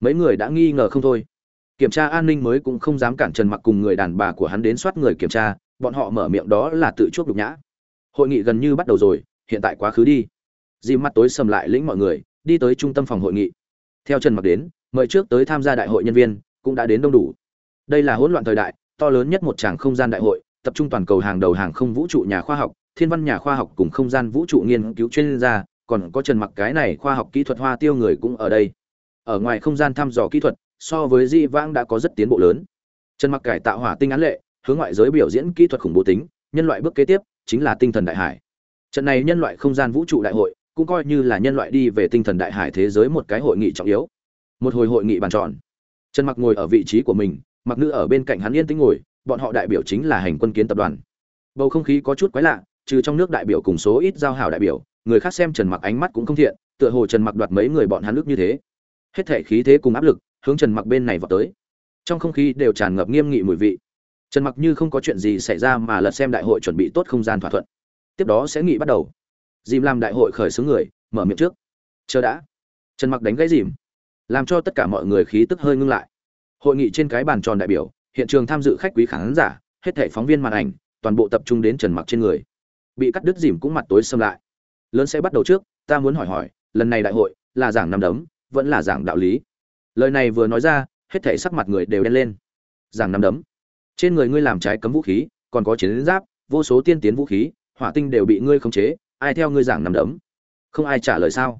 mấy người đã nghi ngờ không thôi. Kiểm tra an ninh mới cũng không dám cản trần mặc cùng người đàn bà của hắn đến soát người kiểm tra, bọn họ mở miệng đó là tự chuốc nhục nhã. Hội nghị gần như bắt đầu rồi, hiện tại quá khứ đi. Di mắt tối sầm lại lĩnh mọi người, đi tới trung tâm phòng hội nghị. Theo trần mặc đến, mời trước tới tham gia đại hội nhân viên, cũng đã đến đông đủ. Đây là hỗn loạn thời đại, to lớn nhất một tràng không gian đại hội, tập trung toàn cầu hàng đầu hàng không vũ trụ nhà khoa học, thiên văn nhà khoa học cùng không gian vũ trụ nghiên cứu chuyên gia, còn có trần mặc cái này khoa học kỹ thuật hoa tiêu người cũng ở đây ở ngoài không gian thăm dò kỹ thuật, so với di vãng đã có rất tiến bộ lớn. Trần mặc cải tạo hỏa tinh án lệ, hướng ngoại giới biểu diễn kỹ thuật khủng bố tính, nhân loại bước kế tiếp chính là tinh thần đại hải. Trận này nhân loại không gian vũ trụ đại hội cũng coi như là nhân loại đi về tinh thần đại hải thế giới một cái hội nghị trọng yếu. Một hồi hội nghị bàn tròn. Trần mặc ngồi ở vị trí của mình, mặc nữ ở bên cạnh hắn yên tĩnh ngồi, bọn họ đại biểu chính là hành quân kiến tập đoàn. Bầu không khí có chút quái lạ, trừ trong nước đại biểu cùng số ít giao hảo đại biểu, người khác xem trần mặc ánh mắt cũng không thiện, tựa hồ trần mặc đoạt mấy người bọn hắn nước như thế hết thể khí thế cùng áp lực, hướng trần mặc bên này vào tới. Trong không khí đều tràn ngập nghiêm nghị mùi vị. Trần mặc như không có chuyện gì xảy ra mà lật xem đại hội chuẩn bị tốt không gian thỏa thuận. Tiếp đó sẽ nghị bắt đầu. Dìm làm đại hội khởi xướng người, mở miệng trước. Chờ đã. Trần mặc đánh gãy dìm. Làm cho tất cả mọi người khí tức hơi ngưng lại. Hội nghị trên cái bàn tròn đại biểu, hiện trường tham dự khách quý khán giả, hết thảy phóng viên màn ảnh, toàn bộ tập trung đến trần mặc trên người. Bị cắt đứt dìm cũng mặt tối xâm lại. Lớn sẽ bắt đầu trước, ta muốn hỏi hỏi, lần này đại hội là giảng năm đấm vẫn là giảng đạo lý. Lời này vừa nói ra, hết thảy sắc mặt người đều đen lên. Giảng năm đấm. Trên người ngươi làm trái cấm vũ khí, còn có chiến giáp, vô số tiên tiến vũ khí, hỏa tinh đều bị ngươi khống chế, ai theo ngươi giảng năm đấm? Không ai trả lời sao?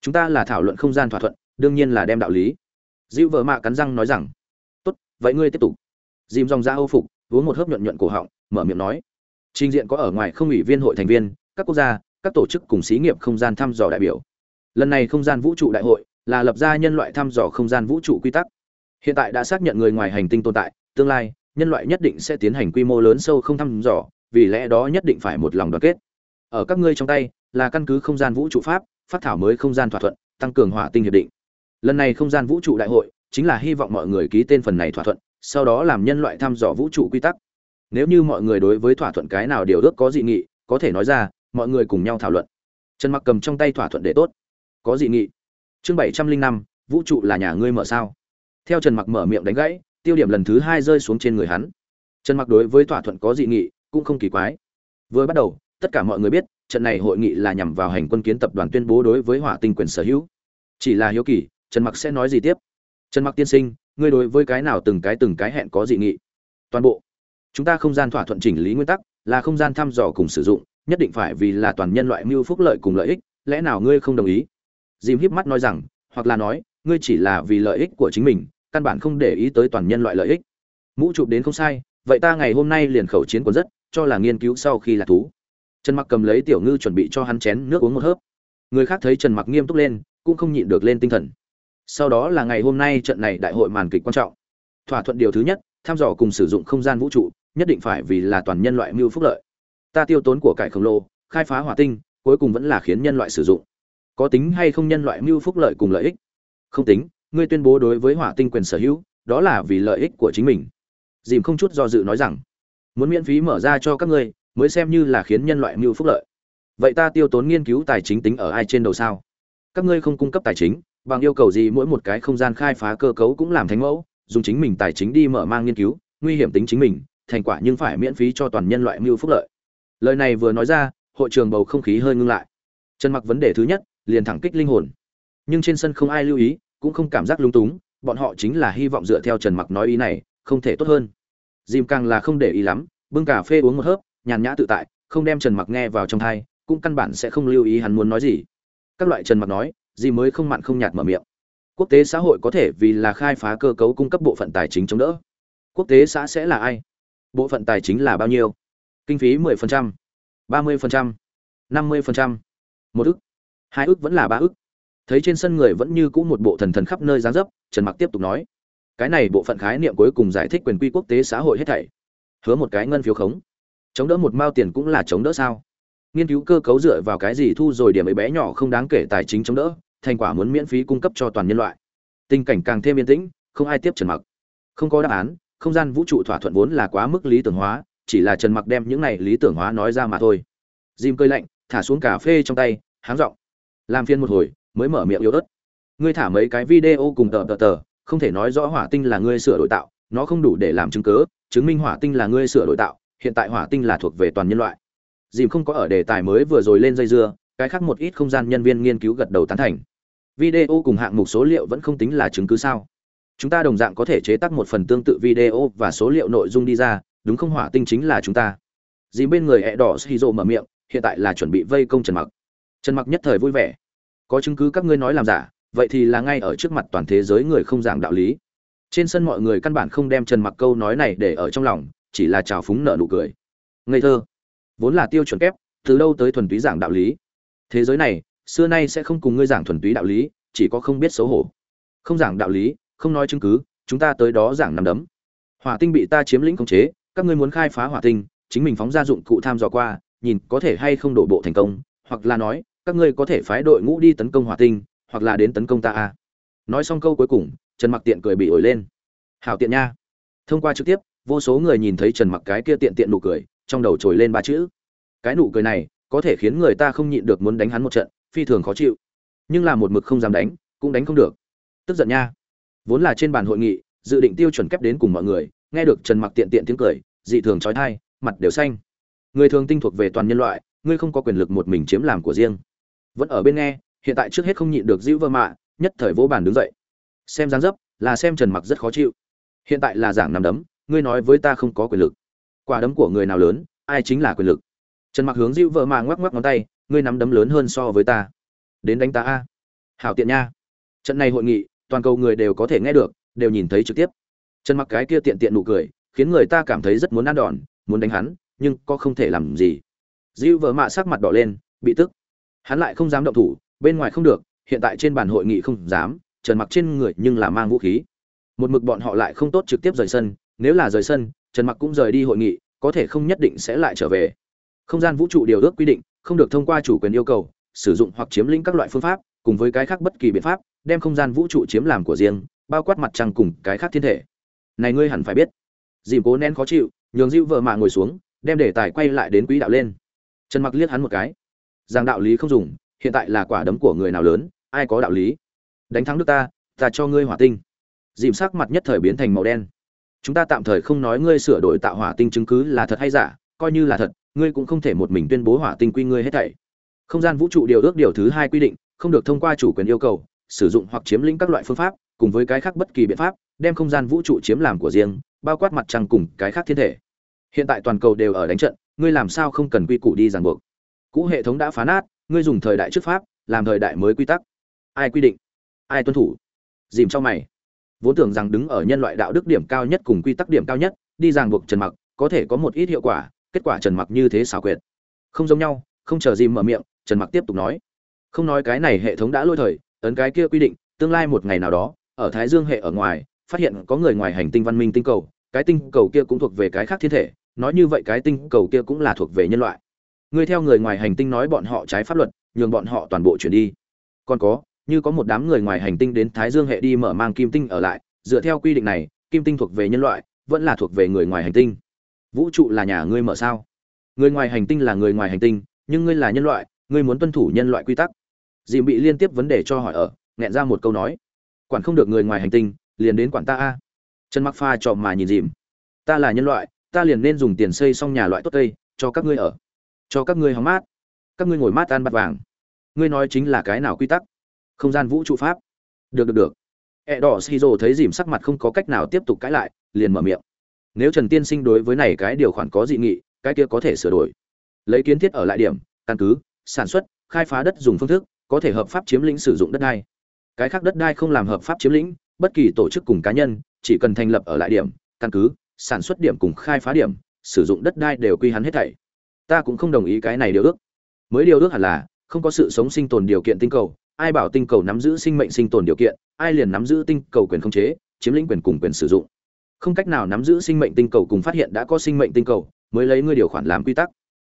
Chúng ta là thảo luận không gian thỏa thuận, đương nhiên là đem đạo lý. Dịu vợ mạ cắn răng nói rằng, tốt, vậy ngươi tiếp tục. Dìm dòng ra âu phục, uống một hớp nhuận nhuận cổ họng, mở miệng nói, trình diện có ở ngoài không ủy viên hội thành viên, các quốc gia, các tổ chức cùng xí nghiệp không gian thăm dò đại biểu. Lần này không gian vũ trụ đại hội là lập ra nhân loại thăm dò không gian vũ trụ quy tắc. Hiện tại đã xác nhận người ngoài hành tinh tồn tại, tương lai, nhân loại nhất định sẽ tiến hành quy mô lớn sâu không thăm dò, vì lẽ đó nhất định phải một lòng đoàn kết. Ở các ngươi trong tay, là căn cứ không gian vũ trụ pháp, phát thảo mới không gian thỏa thuận, tăng cường hỏa tinh hiệp định. Lần này không gian vũ trụ đại hội, chính là hy vọng mọi người ký tên phần này thỏa thuận, sau đó làm nhân loại thăm dò vũ trụ quy tắc. Nếu như mọi người đối với thỏa thuận cái nào điều ước có dị nghị, có thể nói ra, mọi người cùng nhau thảo luận. Trần mặc cầm trong tay thỏa thuận để tốt. Có dị nghị chương bảy trăm linh năm, vũ trụ là nhà ngươi mở sao? Theo trần mặc mở miệng đánh gãy, tiêu điểm lần thứ hai rơi xuống trên người hắn. Trần mặc đối với thỏa thuận có dị nghị, cũng không kỳ quái. Vừa bắt đầu, tất cả mọi người biết, trận này hội nghị là nhằm vào hành quân kiến tập đoàn tuyên bố đối với hỏa tinh quyền sở hữu. Chỉ là hiếu kỳ, trần mặc sẽ nói gì tiếp? Trần mặc tiên sinh, ngươi đối với cái nào từng cái từng cái hẹn có dị nghị? Toàn bộ. Chúng ta không gian thỏa thuận chỉnh lý nguyên tắc, là không gian thăm dò cùng sử dụng, nhất định phải vì là toàn nhân loại mưu phúc lợi cùng lợi ích, lẽ nào ngươi không đồng ý? Dìm híp mắt nói rằng, hoặc là nói, ngươi chỉ là vì lợi ích của chính mình, căn bản không để ý tới toàn nhân loại lợi ích. Mũ chụp đến không sai, vậy ta ngày hôm nay liền khẩu chiến còn rất, cho là nghiên cứu sau khi là thú. Trần mặc cầm lấy tiểu ngư chuẩn bị cho hắn chén nước uống một hớp. Người khác thấy trần mặc nghiêm túc lên, cũng không nhịn được lên tinh thần. Sau đó là ngày hôm nay trận này đại hội màn kịch quan trọng. Thỏa thuận điều thứ nhất, tham dò cùng sử dụng không gian vũ trụ, nhất định phải vì là toàn nhân loại mưu phúc lợi. Ta tiêu tốn của cải khổng lồ, khai phá hỏa tinh, cuối cùng vẫn là khiến nhân loại sử dụng có tính hay không nhân loại mưu phúc lợi cùng lợi ích? Không tính, ngươi tuyên bố đối với hỏa tinh quyền sở hữu, đó là vì lợi ích của chính mình. Dìm không chút do dự nói rằng, muốn miễn phí mở ra cho các ngươi, mới xem như là khiến nhân loại mưu phúc lợi. Vậy ta tiêu tốn nghiên cứu tài chính tính ở ai trên đầu sao? Các ngươi không cung cấp tài chính, bằng yêu cầu gì mỗi một cái không gian khai phá cơ cấu cũng làm thánh mẫu, dùng chính mình tài chính đi mở mang nghiên cứu, nguy hiểm tính chính mình, thành quả nhưng phải miễn phí cho toàn nhân loại mưu phúc lợi. Lời này vừa nói ra, hội trường bầu không khí hơi ngưng lại. Trần mặc vấn đề thứ nhất liền thẳng kích linh hồn. Nhưng trên sân không ai lưu ý cũng không cảm giác lung túng bọn họ chính là hy vọng dựa theo trần mặc nói ý này không thể tốt hơn. Dìm càng là không để ý lắm bưng cà phê uống một hớp nhàn nhã tự tại không đem trần mặc nghe vào trong thai cũng căn bản sẽ không lưu ý hắn muốn nói gì. Các loại trần mặc nói gì mới không mặn không nhạt mở miệng. Quốc tế xã hội có thể vì là khai phá cơ cấu cung cấp bộ phận tài chính chống đỡ. Quốc tế xã sẽ là ai? Bộ phận tài chính là bao nhiêu? Kinh phí 10%, 30%, 50%, một ức hai ức vẫn là ba ức. Thấy trên sân người vẫn như cũ một bộ thần thần khắp nơi giáng dấp, trần mặc tiếp tục nói, cái này bộ phận khái niệm cuối cùng giải thích quyền quy quốc tế xã hội hết thảy. Hứa một cái ngân phiếu khống. Chống đỡ một mao tiền cũng là chống đỡ sao? Nghiên cứu cơ cấu dựa vào cái gì thu rồi điểm ấy bé nhỏ không đáng kể tài chính chống đỡ, thành quả muốn miễn phí cung cấp cho toàn nhân loại. Tình cảnh càng thêm yên tĩnh, không ai tiếp trần mặc. Không có đáp án, không gian vũ trụ thỏa thuận vốn là quá mức lý tưởng hóa, chỉ là trần mặc đem những này lý tưởng hóa nói ra mà thôi. Dìm cơi lạnh, thả xuống cà phê trong tay, háng giọng làm phiên một hồi, mới mở miệng yếu ớt. Ngươi thả mấy cái video cùng tờ tờ tờ, không thể nói rõ hỏa tinh là ngươi sửa đổi tạo, nó không đủ để làm chứng cớ, chứng minh hỏa tinh là ngươi sửa đổi tạo, hiện tại hỏa tinh là thuộc về toàn nhân loại. Dìm không có ở đề tài mới vừa rồi lên dây dưa, cái khác một ít không gian nhân viên nghiên cứu gật đầu tán thành. Video cùng hạng mục số liệu vẫn không tính là chứng cứ sao? Chúng ta đồng dạng có thể chế tác một phần tương tự video và số liệu nội dung đi ra, đúng không hỏa tinh chính là chúng ta? Dìm bên người ẹ đỏ shizu mở miệng, hiện tại là chuẩn bị vây công trần mặc. Trần mặc nhất thời vui vẻ có chứng cứ các ngươi nói làm giả, vậy thì là ngay ở trước mặt toàn thế giới người không giảng đạo lý. Trên sân mọi người căn bản không đem trần mặc câu nói này để ở trong lòng, chỉ là trào phúng nợ nụ cười. Ngây thơ. Vốn là tiêu chuẩn kép, từ đâu tới thuần túy giảng đạo lý? Thế giới này, xưa nay sẽ không cùng ngươi giảng thuần túy đạo lý, chỉ có không biết xấu hổ. Không giảng đạo lý, không nói chứng cứ, chúng ta tới đó giảng nằm đấm. Hỏa tinh bị ta chiếm lĩnh khống chế, các ngươi muốn khai phá hỏa tinh, chính mình phóng ra dụng cụ tham dò qua, nhìn có thể hay không đổ bộ thành công, hoặc là nói các ngươi có thể phái đội ngũ đi tấn công hỏa tinh, hoặc là đến tấn công ta a nói xong câu cuối cùng, trần mặc tiện cười bị ổi lên. Hảo tiện nha. Thông qua trực tiếp, vô số người nhìn thấy trần mặc cái kia tiện tiện nụ cười, trong đầu trồi lên ba chữ. Cái nụ cười này, có thể khiến người ta không nhịn được muốn đánh hắn một trận, phi thường khó chịu. Nhưng là một mực không dám đánh, cũng đánh không được. Tức giận nha. Vốn là trên bàn hội nghị, dự định tiêu chuẩn kép đến cùng mọi người, nghe được trần mặc tiện tiện tiếng cười, dị thường trói thai mặt đều xanh. Người thường tinh thuộc về toàn nhân loại, ngươi không có quyền lực một mình chiếm làm của riêng vẫn ở bên nghe, hiện tại trước hết không nhịn được dữ vơ mạ, nhất thời vỗ bàn đứng dậy. Xem dáng dấp, là xem trần mặc rất khó chịu. Hiện tại là giảng nằm đấm, ngươi nói với ta không có quyền lực. Quả đấm của người nào lớn, ai chính là quyền lực? Trần mặc hướng dữ vợ mạ ngoắc ngoắc ngón tay, ngươi nắm đấm lớn hơn so với ta. Đến đánh ta a. Hảo tiện nha. Trận này hội nghị, toàn cầu người đều có thể nghe được, đều nhìn thấy trực tiếp. Trần mặc cái kia tiện tiện nụ cười, khiến người ta cảm thấy rất muốn ăn đòn, muốn đánh hắn, nhưng có không thể làm gì. Dữ vợ mạ sắc mặt đỏ lên, bị tức hắn lại không dám động thủ, bên ngoài không được, hiện tại trên bàn hội nghị không dám, trần mặc trên người nhưng là mang vũ khí. Một mực bọn họ lại không tốt trực tiếp rời sân, nếu là rời sân, trần mặc cũng rời đi hội nghị, có thể không nhất định sẽ lại trở về. Không gian vũ trụ điều ước quy định, không được thông qua chủ quyền yêu cầu, sử dụng hoặc chiếm lĩnh các loại phương pháp, cùng với cái khác bất kỳ biện pháp, đem không gian vũ trụ chiếm làm của riêng, bao quát mặt trăng cùng cái khác thiên thể. Này ngươi hẳn phải biết. Dìm cố nén khó chịu, nhường dịu vợ mạ ngồi xuống, đem đề tài quay lại đến quỹ đạo lên. Trần mặc liếc hắn một cái rằng đạo lý không dùng, hiện tại là quả đấm của người nào lớn, ai có đạo lý? Đánh thắng nước ta ta cho ngươi hỏa tinh. Dìm sắc mặt nhất thời biến thành màu đen. Chúng ta tạm thời không nói ngươi sửa đổi tạo hỏa tinh chứng cứ là thật hay giả, coi như là thật, ngươi cũng không thể một mình tuyên bố hỏa tinh quy ngươi hết thảy. Không gian vũ trụ điều ước điều thứ hai quy định, không được thông qua chủ quyền yêu cầu, sử dụng hoặc chiếm lĩnh các loại phương pháp, cùng với cái khác bất kỳ biện pháp, đem không gian vũ trụ chiếm làm của riêng, bao quát mặt trăng cùng cái khác thiên thể. Hiện tại toàn cầu đều ở đánh trận, ngươi làm sao không cần quy củ đi ràng buộc? Cũ hệ thống đã phá nát, ngươi dùng thời đại trước pháp, làm thời đại mới quy tắc. Ai quy định? Ai tuân thủ? Dìm cho mày. Vốn tưởng rằng đứng ở nhân loại đạo đức điểm cao nhất cùng quy tắc điểm cao nhất, đi ràng buộc trần mặc, có thể có một ít hiệu quả, kết quả trần mặc như thế xảo quyệt. Không giống nhau, không chờ dìm mở miệng, trần mặc tiếp tục nói. Không nói cái này hệ thống đã lôi thời, ấn cái kia quy định, tương lai một ngày nào đó, ở thái dương hệ ở ngoài, phát hiện có người ngoài hành tinh văn minh tinh cầu, cái tinh cầu kia cũng thuộc về cái khác thiên thể, nói như vậy cái tinh cầu kia cũng là thuộc về nhân loại ngươi theo người ngoài hành tinh nói bọn họ trái pháp luật, nhường bọn họ toàn bộ chuyển đi. Còn có, như có một đám người ngoài hành tinh đến thái dương hệ đi mở mang kim tinh ở lại, dựa theo quy định này, kim tinh thuộc về nhân loại, vẫn là thuộc về người ngoài hành tinh. Vũ trụ là nhà ngươi mở sao? Người ngoài hành tinh là người ngoài hành tinh, nhưng ngươi là nhân loại, ngươi muốn tuân thủ nhân loại quy tắc. Dìm bị liên tiếp vấn đề cho hỏi ở, nghẹn ra một câu nói. Quản không được người ngoài hành tinh, liền đến quản ta a. Chân mắc pha trọ mà nhìn dìm. Ta là nhân loại, ta liền nên dùng tiền xây xong nhà loại tốt tây cho các ngươi ở cho các ngươi hóng mát. Các ngươi ngồi mát ăn bát vàng. Ngươi nói chính là cái nào quy tắc? Không gian vũ trụ pháp. Được được được. E đỏ shizu thấy dìm sắc mặt không có cách nào tiếp tục cãi lại, liền mở miệng. Nếu trần tiên sinh đối với này cái điều khoản có dị nghị, cái kia có thể sửa đổi. Lấy kiến thiết ở lại điểm, căn cứ, sản xuất, khai phá đất dùng phương thức, có thể hợp pháp chiếm lĩnh sử dụng đất đai. Cái khác đất đai không làm hợp pháp chiếm lĩnh, bất kỳ tổ chức cùng cá nhân, chỉ cần thành lập ở lại điểm, căn cứ, sản xuất điểm cùng khai phá điểm, sử dụng đất đai đều quy hắn hết thảy ta cũng không đồng ý cái này điều ước. Mới điều ước hẳn là, không có sự sống sinh tồn điều kiện tinh cầu, ai bảo tinh cầu nắm giữ sinh mệnh sinh tồn điều kiện, ai liền nắm giữ tinh cầu quyền khống chế, chiếm lĩnh quyền cùng quyền sử dụng. Không cách nào nắm giữ sinh mệnh tinh cầu cùng phát hiện đã có sinh mệnh tinh cầu, mới lấy ngươi điều khoản làm quy tắc.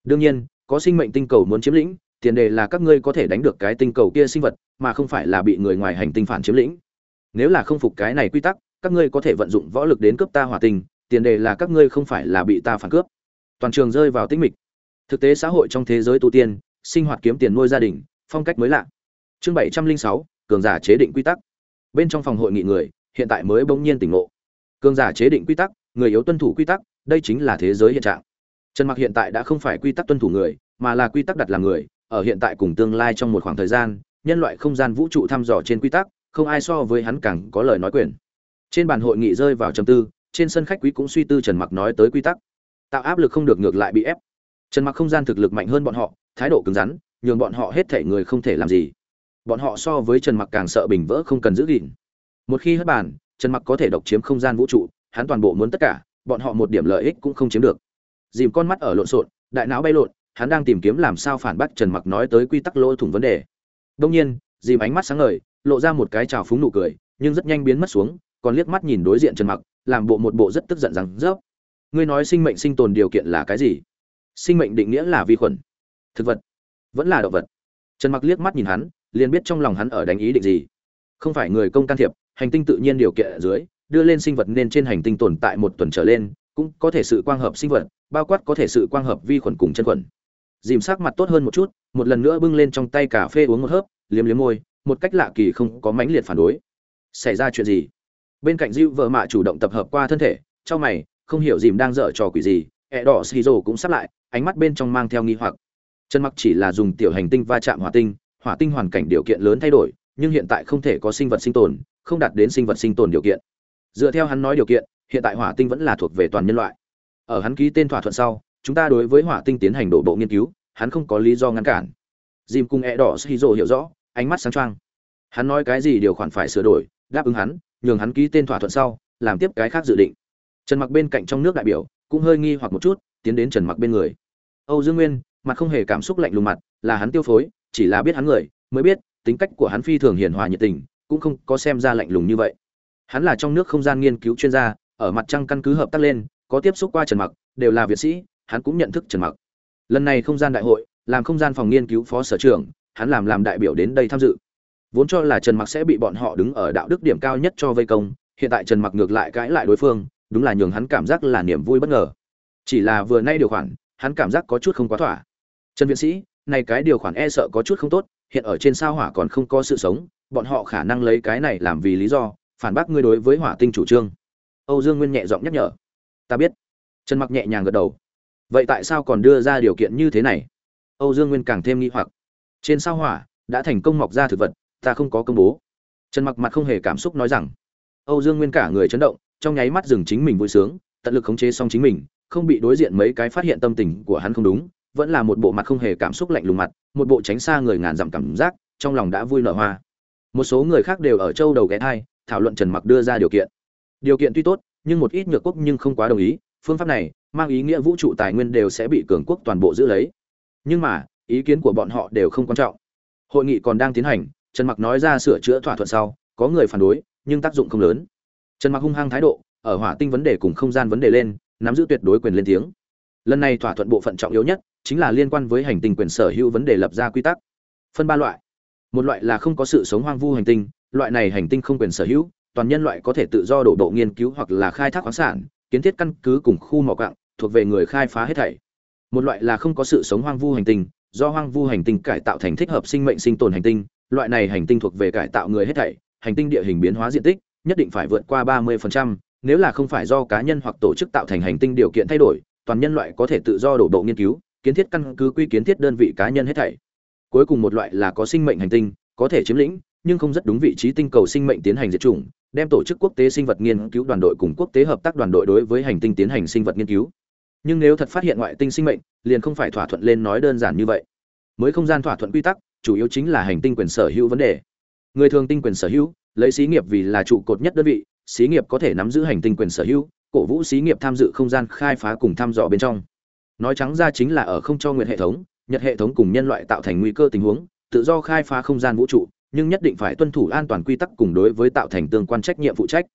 Đương nhiên, có sinh mệnh tinh cầu muốn chiếm lĩnh, tiền đề là các ngươi có thể đánh được cái tinh cầu kia sinh vật, mà không phải là bị người ngoài hành tinh phản chiếm lĩnh. Nếu là không phục cái này quy tắc, các ngươi có thể vận dụng võ lực đến cướp ta hỏa tinh, tiền đề là các ngươi không phải là bị ta phản cướp. Toàn trường rơi vào tĩnh mịch thực tế xã hội trong thế giới tu tiên, sinh hoạt kiếm tiền nuôi gia đình, phong cách mới lạ. Chương bảy trăm linh sáu, cường giả chế định quy tắc. Bên trong phòng hội nghị người, hiện tại mới bỗng nhiên tỉnh ngộ. Cường giả chế định quy tắc, người yếu tuân thủ quy tắc, đây chính là thế giới hiện trạng. Trần mặc hiện tại đã không phải quy tắc tuân thủ người, mà là quy tắc đặt làm người, ở hiện tại cùng tương lai trong một khoảng thời gian, nhân loại không gian vũ trụ thăm dò trên quy tắc, không ai so với hắn càng có lời nói quyền. Trên bàn hội nghị rơi vào trầm tư, trên sân khách quý cũng suy tư trần mặc nói tới quy tắc. Tạo áp lực không được ngược lại bị ép trần mặc không gian thực lực mạnh hơn bọn họ, thái độ cứng rắn, nhường bọn họ hết thể người không thể làm gì. Bọn họ so với trần mặc càng sợ bình vỡ không cần giữ gìn. Một khi hất bàn, trần mặc có thể độc chiếm không gian vũ trụ, hắn toàn bộ muốn tất cả, bọn họ một điểm lợi ích cũng không chiếm được. Dìm con mắt ở lộn xộn, đại não bay lộn, hắn đang tìm kiếm làm sao phản bác trần mặc nói tới quy tắc lỗ thủng vấn đề. Đông nhiên, dìm ánh mắt sáng ngời, lộ ra một cái trào phúng nụ cười, nhưng rất nhanh biến mất xuống, còn liếc mắt nhìn đối diện trần mặc, làm bộ một bộ rất tức giận rằng rớp ngươi nói sinh mệnh sinh tồn điều kiện là cái gì? Sinh mệnh định nghĩa là vi khuẩn, thực vật, vẫn là động vật. Trần mặc liếc mắt nhìn hắn, liền biết trong lòng hắn ở đánh ý định gì. Không phải người công can thiệp, hành tinh tự nhiên điều kiện ở dưới, đưa lên sinh vật nên trên hành tinh tồn tại một tuần trở lên, cũng có thể sự quang hợp sinh vật, bao quát có thể sự quang hợp vi khuẩn cùng chân khuẩn. Dìm sắc mặt tốt hơn một chút, một lần nữa bưng lên trong tay cà phê uống một hớp, liếm liếm môi, một cách lạ kỳ không có mãnh liệt phản đối. Xảy ra chuyện gì? Bên cạnh dịu vợ mạ chủ động tập hợp qua thân thể cho mày, không hiểu dìm đang dở trò quỷ gì ẹ đỏ xì rồ cũng sắp lại, ánh mắt bên trong mang theo nghi hoặc. Trần mặc chỉ là dùng tiểu hành tinh va chạm hỏa tinh hỏa tinh hoàn cảnh điều kiện lớn thay đổi, nhưng hiện tại không thể có sinh vật sinh tồn, không đạt đến sinh vật sinh tồn điều kiện. Dựa theo hắn nói điều kiện, hiện tại hỏa tinh vẫn là thuộc về toàn nhân loại. Ở hắn ký tên thỏa thuận sau, chúng ta đối với hỏa tinh tiến hành đổ bộ nghiên cứu, hắn không có lý do ngăn cản. Dìm cùng e đỏ shizu hiểu rõ, ánh mắt sáng trăng hắn nói cái gì điều khoản phải sửa đổi, đáp ứng hắn, nhường hắn ký tên thỏa thuận sau, làm tiếp cái khác dự định. Trần mặc bên cạnh trong nước đại biểu cũng hơi nghi hoặc một chút, tiến đến trần mặc bên người. Âu dương nguyên, mặt không hề cảm xúc lạnh lùng mặt, là hắn tiêu phối, chỉ là biết hắn người, mới biết, tính cách của hắn phi thường hiền hòa nhiệt tình, cũng không có xem ra lạnh lùng như vậy. Hắn là trong nước không gian nghiên cứu chuyên gia, ở mặt trăng căn cứ hợp tác lên, có tiếp xúc qua trần mặc, đều là việt sĩ, hắn cũng nhận thức trần mặc. Lần này không gian đại hội, làm không gian phòng nghiên cứu phó sở trưởng, hắn làm làm đại biểu đến đây tham dự. Vốn cho là trần mặc sẽ bị bọn họ đứng ở đạo đức điểm cao nhất cho vây công, hiện tại trần mặc ngược lại cãi lại đối phương đúng là nhường hắn cảm giác là niềm vui bất ngờ. Chỉ là vừa nay điều khoản, hắn cảm giác có chút không quá thỏa. Trần viện sĩ, này cái điều khoản e sợ có chút không tốt, hiện ở trên sao hỏa còn không có sự sống, bọn họ khả năng lấy cái này làm vì lý do, phản bác ngươi đối với hỏa tinh chủ trương. Âu dương nguyên nhẹ giọng nhắc nhở. Ta biết. Trần mặc nhẹ nhàng gật đầu. Vậy tại sao còn đưa ra điều kiện như thế này? Âu dương nguyên càng thêm nghi hoặc. Trên sao hỏa, đã thành công mọc ra thực vật, ta không có công bố. Trần mặc mặt không hề cảm xúc nói rằng. Âu dương nguyên cả người chấn động trong nháy mắt dừng chính mình vui sướng, tận lực khống chế xong chính mình, không bị đối diện mấy cái phát hiện tâm tình của hắn không đúng, vẫn là một bộ mặt không hề cảm xúc lạnh lùng mặt, một bộ tránh xa người ngàn dặm cảm giác, trong lòng đã vui nở hoa. Một số người khác đều ở châu đầu ghé thai, thảo luận trần mặc đưa ra điều kiện. Điều kiện tuy tốt, nhưng một ít nhược quốc nhưng không quá đồng ý, phương pháp này mang ý nghĩa vũ trụ tài nguyên đều sẽ bị cường quốc toàn bộ giữ lấy. Nhưng mà, ý kiến của bọn họ đều không quan trọng. Hội nghị còn đang tiến hành, trần mặc nói ra sửa chữa thỏa thuận sau, có người phản đối, nhưng tác dụng không lớn trần mặc hung hăng thái độ, ở hỏa tinh vấn đề cùng không gian vấn đề lên, nắm giữ tuyệt đối quyền lên tiếng. Lần này thỏa thuận bộ phận trọng yếu nhất, chính là liên quan với hành tinh quyền sở hữu vấn đề lập ra quy tắc. Phân ba loại. Một loại là không có sự sống hoang vu hành tinh, loại này hành tinh không quyền sở hữu, toàn nhân loại có thể tự do đổ bộ nghiên cứu hoặc là khai thác khoáng sản, kiến thiết căn cứ cùng khu mỏ quặng thuộc về người khai phá hết thảy. Một loại là không có sự sống hoang vu hành tinh, do hoang vu hành tinh cải tạo thành thích hợp sinh mệnh sinh tồn hành tinh, loại này hành tinh thuộc về cải tạo người hết thảy, hành tinh địa hình biến hóa diện tích nhất định phải vượt qua 30%, nếu là không phải do cá nhân hoặc tổ chức tạo thành hành tinh điều kiện thay đổi toàn nhân loại có thể tự do đổ bộ nghiên cứu kiến thiết căn cứ quy kiến thiết đơn vị cá nhân hết thảy. Cuối cùng một loại là có sinh mệnh hành tinh có thể chiếm lĩnh nhưng không rất đúng vị trí tinh cầu sinh mệnh tiến hành diệt chủng đem tổ chức quốc tế sinh vật nghiên cứu đoàn đội cùng quốc tế hợp tác đoàn đội đối với hành tinh tiến hành sinh vật nghiên cứu. Nhưng nếu thật phát hiện ngoại tinh sinh mệnh liền không phải thỏa thuận lên nói đơn giản như vậy. Mới không gian thỏa thuận quy tắc chủ yếu chính là hành tinh quyền sở hữu vấn đề. Người thường tinh quyền sở hữu lấy xí nghiệp vì là trụ cột nhất đơn vị, xí nghiệp có thể nắm giữ hành tinh quyền sở hữu, cổ vũ xí nghiệp tham dự không gian khai phá cùng thăm dò bên trong. Nói trắng ra chính là ở không cho nguyện hệ thống, nhật hệ thống cùng nhân loại tạo thành nguy cơ tình huống, tự do khai phá không gian vũ trụ, nhưng nhất định phải tuân thủ an toàn quy tắc cùng đối với tạo thành tương quan trách nhiệm phụ trách.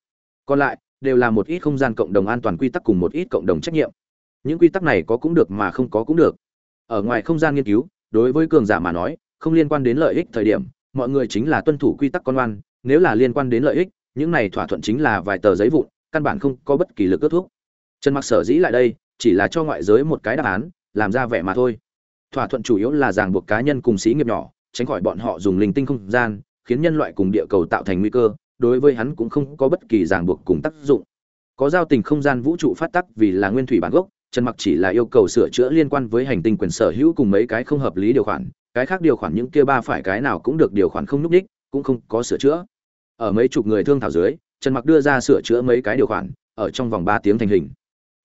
Còn lại, đều là một ít không gian cộng đồng an toàn quy tắc cùng một ít cộng đồng trách nhiệm. Những quy tắc này có cũng được mà không có cũng được. Ở ngoài không gian nghiên cứu, đối với cường giả mà nói, không liên quan đến lợi ích thời điểm, mọi người chính là tuân thủ quy tắc con oan nếu là liên quan đến lợi ích, những này thỏa thuận chính là vài tờ giấy vụn, căn bản không có bất kỳ lực kết thúc. Trần mặc sở dĩ lại đây, chỉ là cho ngoại giới một cái đáp án, làm ra vẻ mà thôi. Thỏa thuận chủ yếu là ràng buộc cá nhân cùng xí nghiệp nhỏ, tránh khỏi bọn họ dùng linh tinh không gian, khiến nhân loại cùng địa cầu tạo thành nguy cơ, đối với hắn cũng không có bất kỳ ràng buộc cùng tác dụng. Có giao tình không gian vũ trụ phát tắc vì là nguyên thủy bản gốc, trần mặc chỉ là yêu cầu sửa chữa liên quan với hành tinh quyền sở hữu cùng mấy cái không hợp lý điều khoản, cái khác điều khoản những kia ba phải cái nào cũng được điều khoản không núp đích cũng không có sửa chữa ở mấy chục người thương thảo dưới, trần mặc đưa ra sửa chữa mấy cái điều khoản, ở trong vòng 3 tiếng thành hình.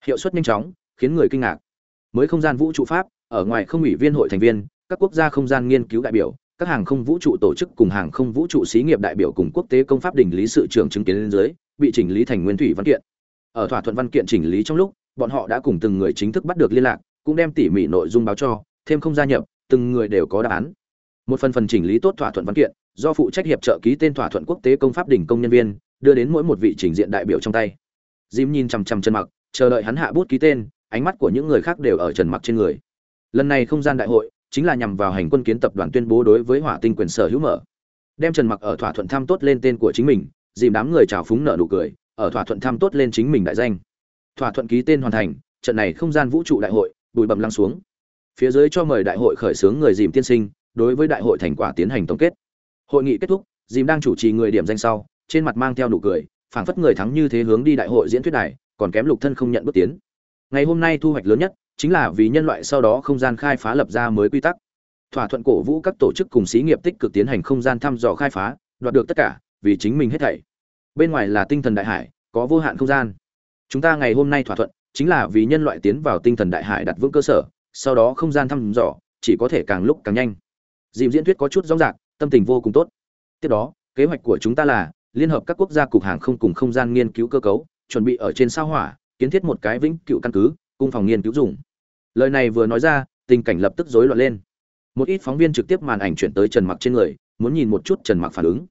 Hiệu suất nhanh chóng, khiến người kinh ngạc. Mới không gian vũ trụ pháp, ở ngoài không ủy viên hội thành viên, các quốc gia không gian nghiên cứu đại biểu, các hàng không vũ trụ tổ chức cùng hàng không vũ trụ xí nghiệp đại biểu cùng quốc tế công pháp đình lý sự trưởng chứng kiến lên dưới, bị chỉnh lý thành nguyên thủy văn kiện. Ở thỏa thuận văn kiện chỉnh lý trong lúc, bọn họ đã cùng từng người chính thức bắt được liên lạc, cũng đem tỉ mỉ nội dung báo cho, thêm không gia nhập, từng người đều có đáp án. Một phần phần chỉnh lý tốt thỏa thuận văn kiện do phụ trách hiệp trợ ký tên thỏa thuận quốc tế công pháp đỉnh công nhân viên đưa đến mỗi một vị trình diện đại biểu trong tay dìm nhìn chằm chằm Trần Mặc, chờ đợi hắn hạ bút ký tên, ánh mắt của những người khác đều ở Trần Mặc trên người. Lần này không gian đại hội chính là nhằm vào hành quân kiến tập đoàn tuyên bố đối với Hỏa Tinh quyền sở hữu mở. Đem Trần Mặc ở thỏa thuận tham tốt lên tên của chính mình, dìm đám người chào phúng nợ nụ cười, ở thỏa thuận tham tốt lên chính mình đại danh. Thỏa thuận ký tên hoàn thành, trận này không gian vũ trụ đại hội, bụi bầm lăng xuống. Phía dưới cho mời đại hội khởi xướng người dìm tiên sinh, đối với đại hội thành quả tiến hành tổng kết. Hội nghị kết thúc, dìm đang chủ trì người điểm danh sau, trên mặt mang theo nụ cười, phảng phất người thắng như thế hướng đi đại hội diễn thuyết đài, còn kém lục thân không nhận bước tiến. Ngày hôm nay thu hoạch lớn nhất chính là vì nhân loại sau đó không gian khai phá lập ra mới quy tắc. Thỏa thuận cổ vũ các tổ chức cùng xí nghiệp tích cực tiến hành không gian thăm dò khai phá, đoạt được tất cả, vì chính mình hết thảy. Bên ngoài là tinh thần đại hải, có vô hạn không gian. Chúng ta ngày hôm nay thỏa thuận chính là vì nhân loại tiến vào tinh thần đại hải đặt vững cơ sở, sau đó không gian thăm dò chỉ có thể càng lúc càng nhanh. Dìm diễn thuyết có chút rõ ràng, tâm tình vô cùng tốt. Tiếp đó, kế hoạch của chúng ta là liên hợp các quốc gia cục hàng không cùng không gian nghiên cứu cơ cấu chuẩn bị ở trên sao hỏa kiến thiết một cái vĩnh cựu căn cứ cung phòng nghiên cứu dùng. Lời này vừa nói ra tình cảnh lập tức rối loạn lên. Một ít phóng viên trực tiếp màn ảnh chuyển tới trần mặc trên người muốn nhìn một chút trần mặc phản ứng.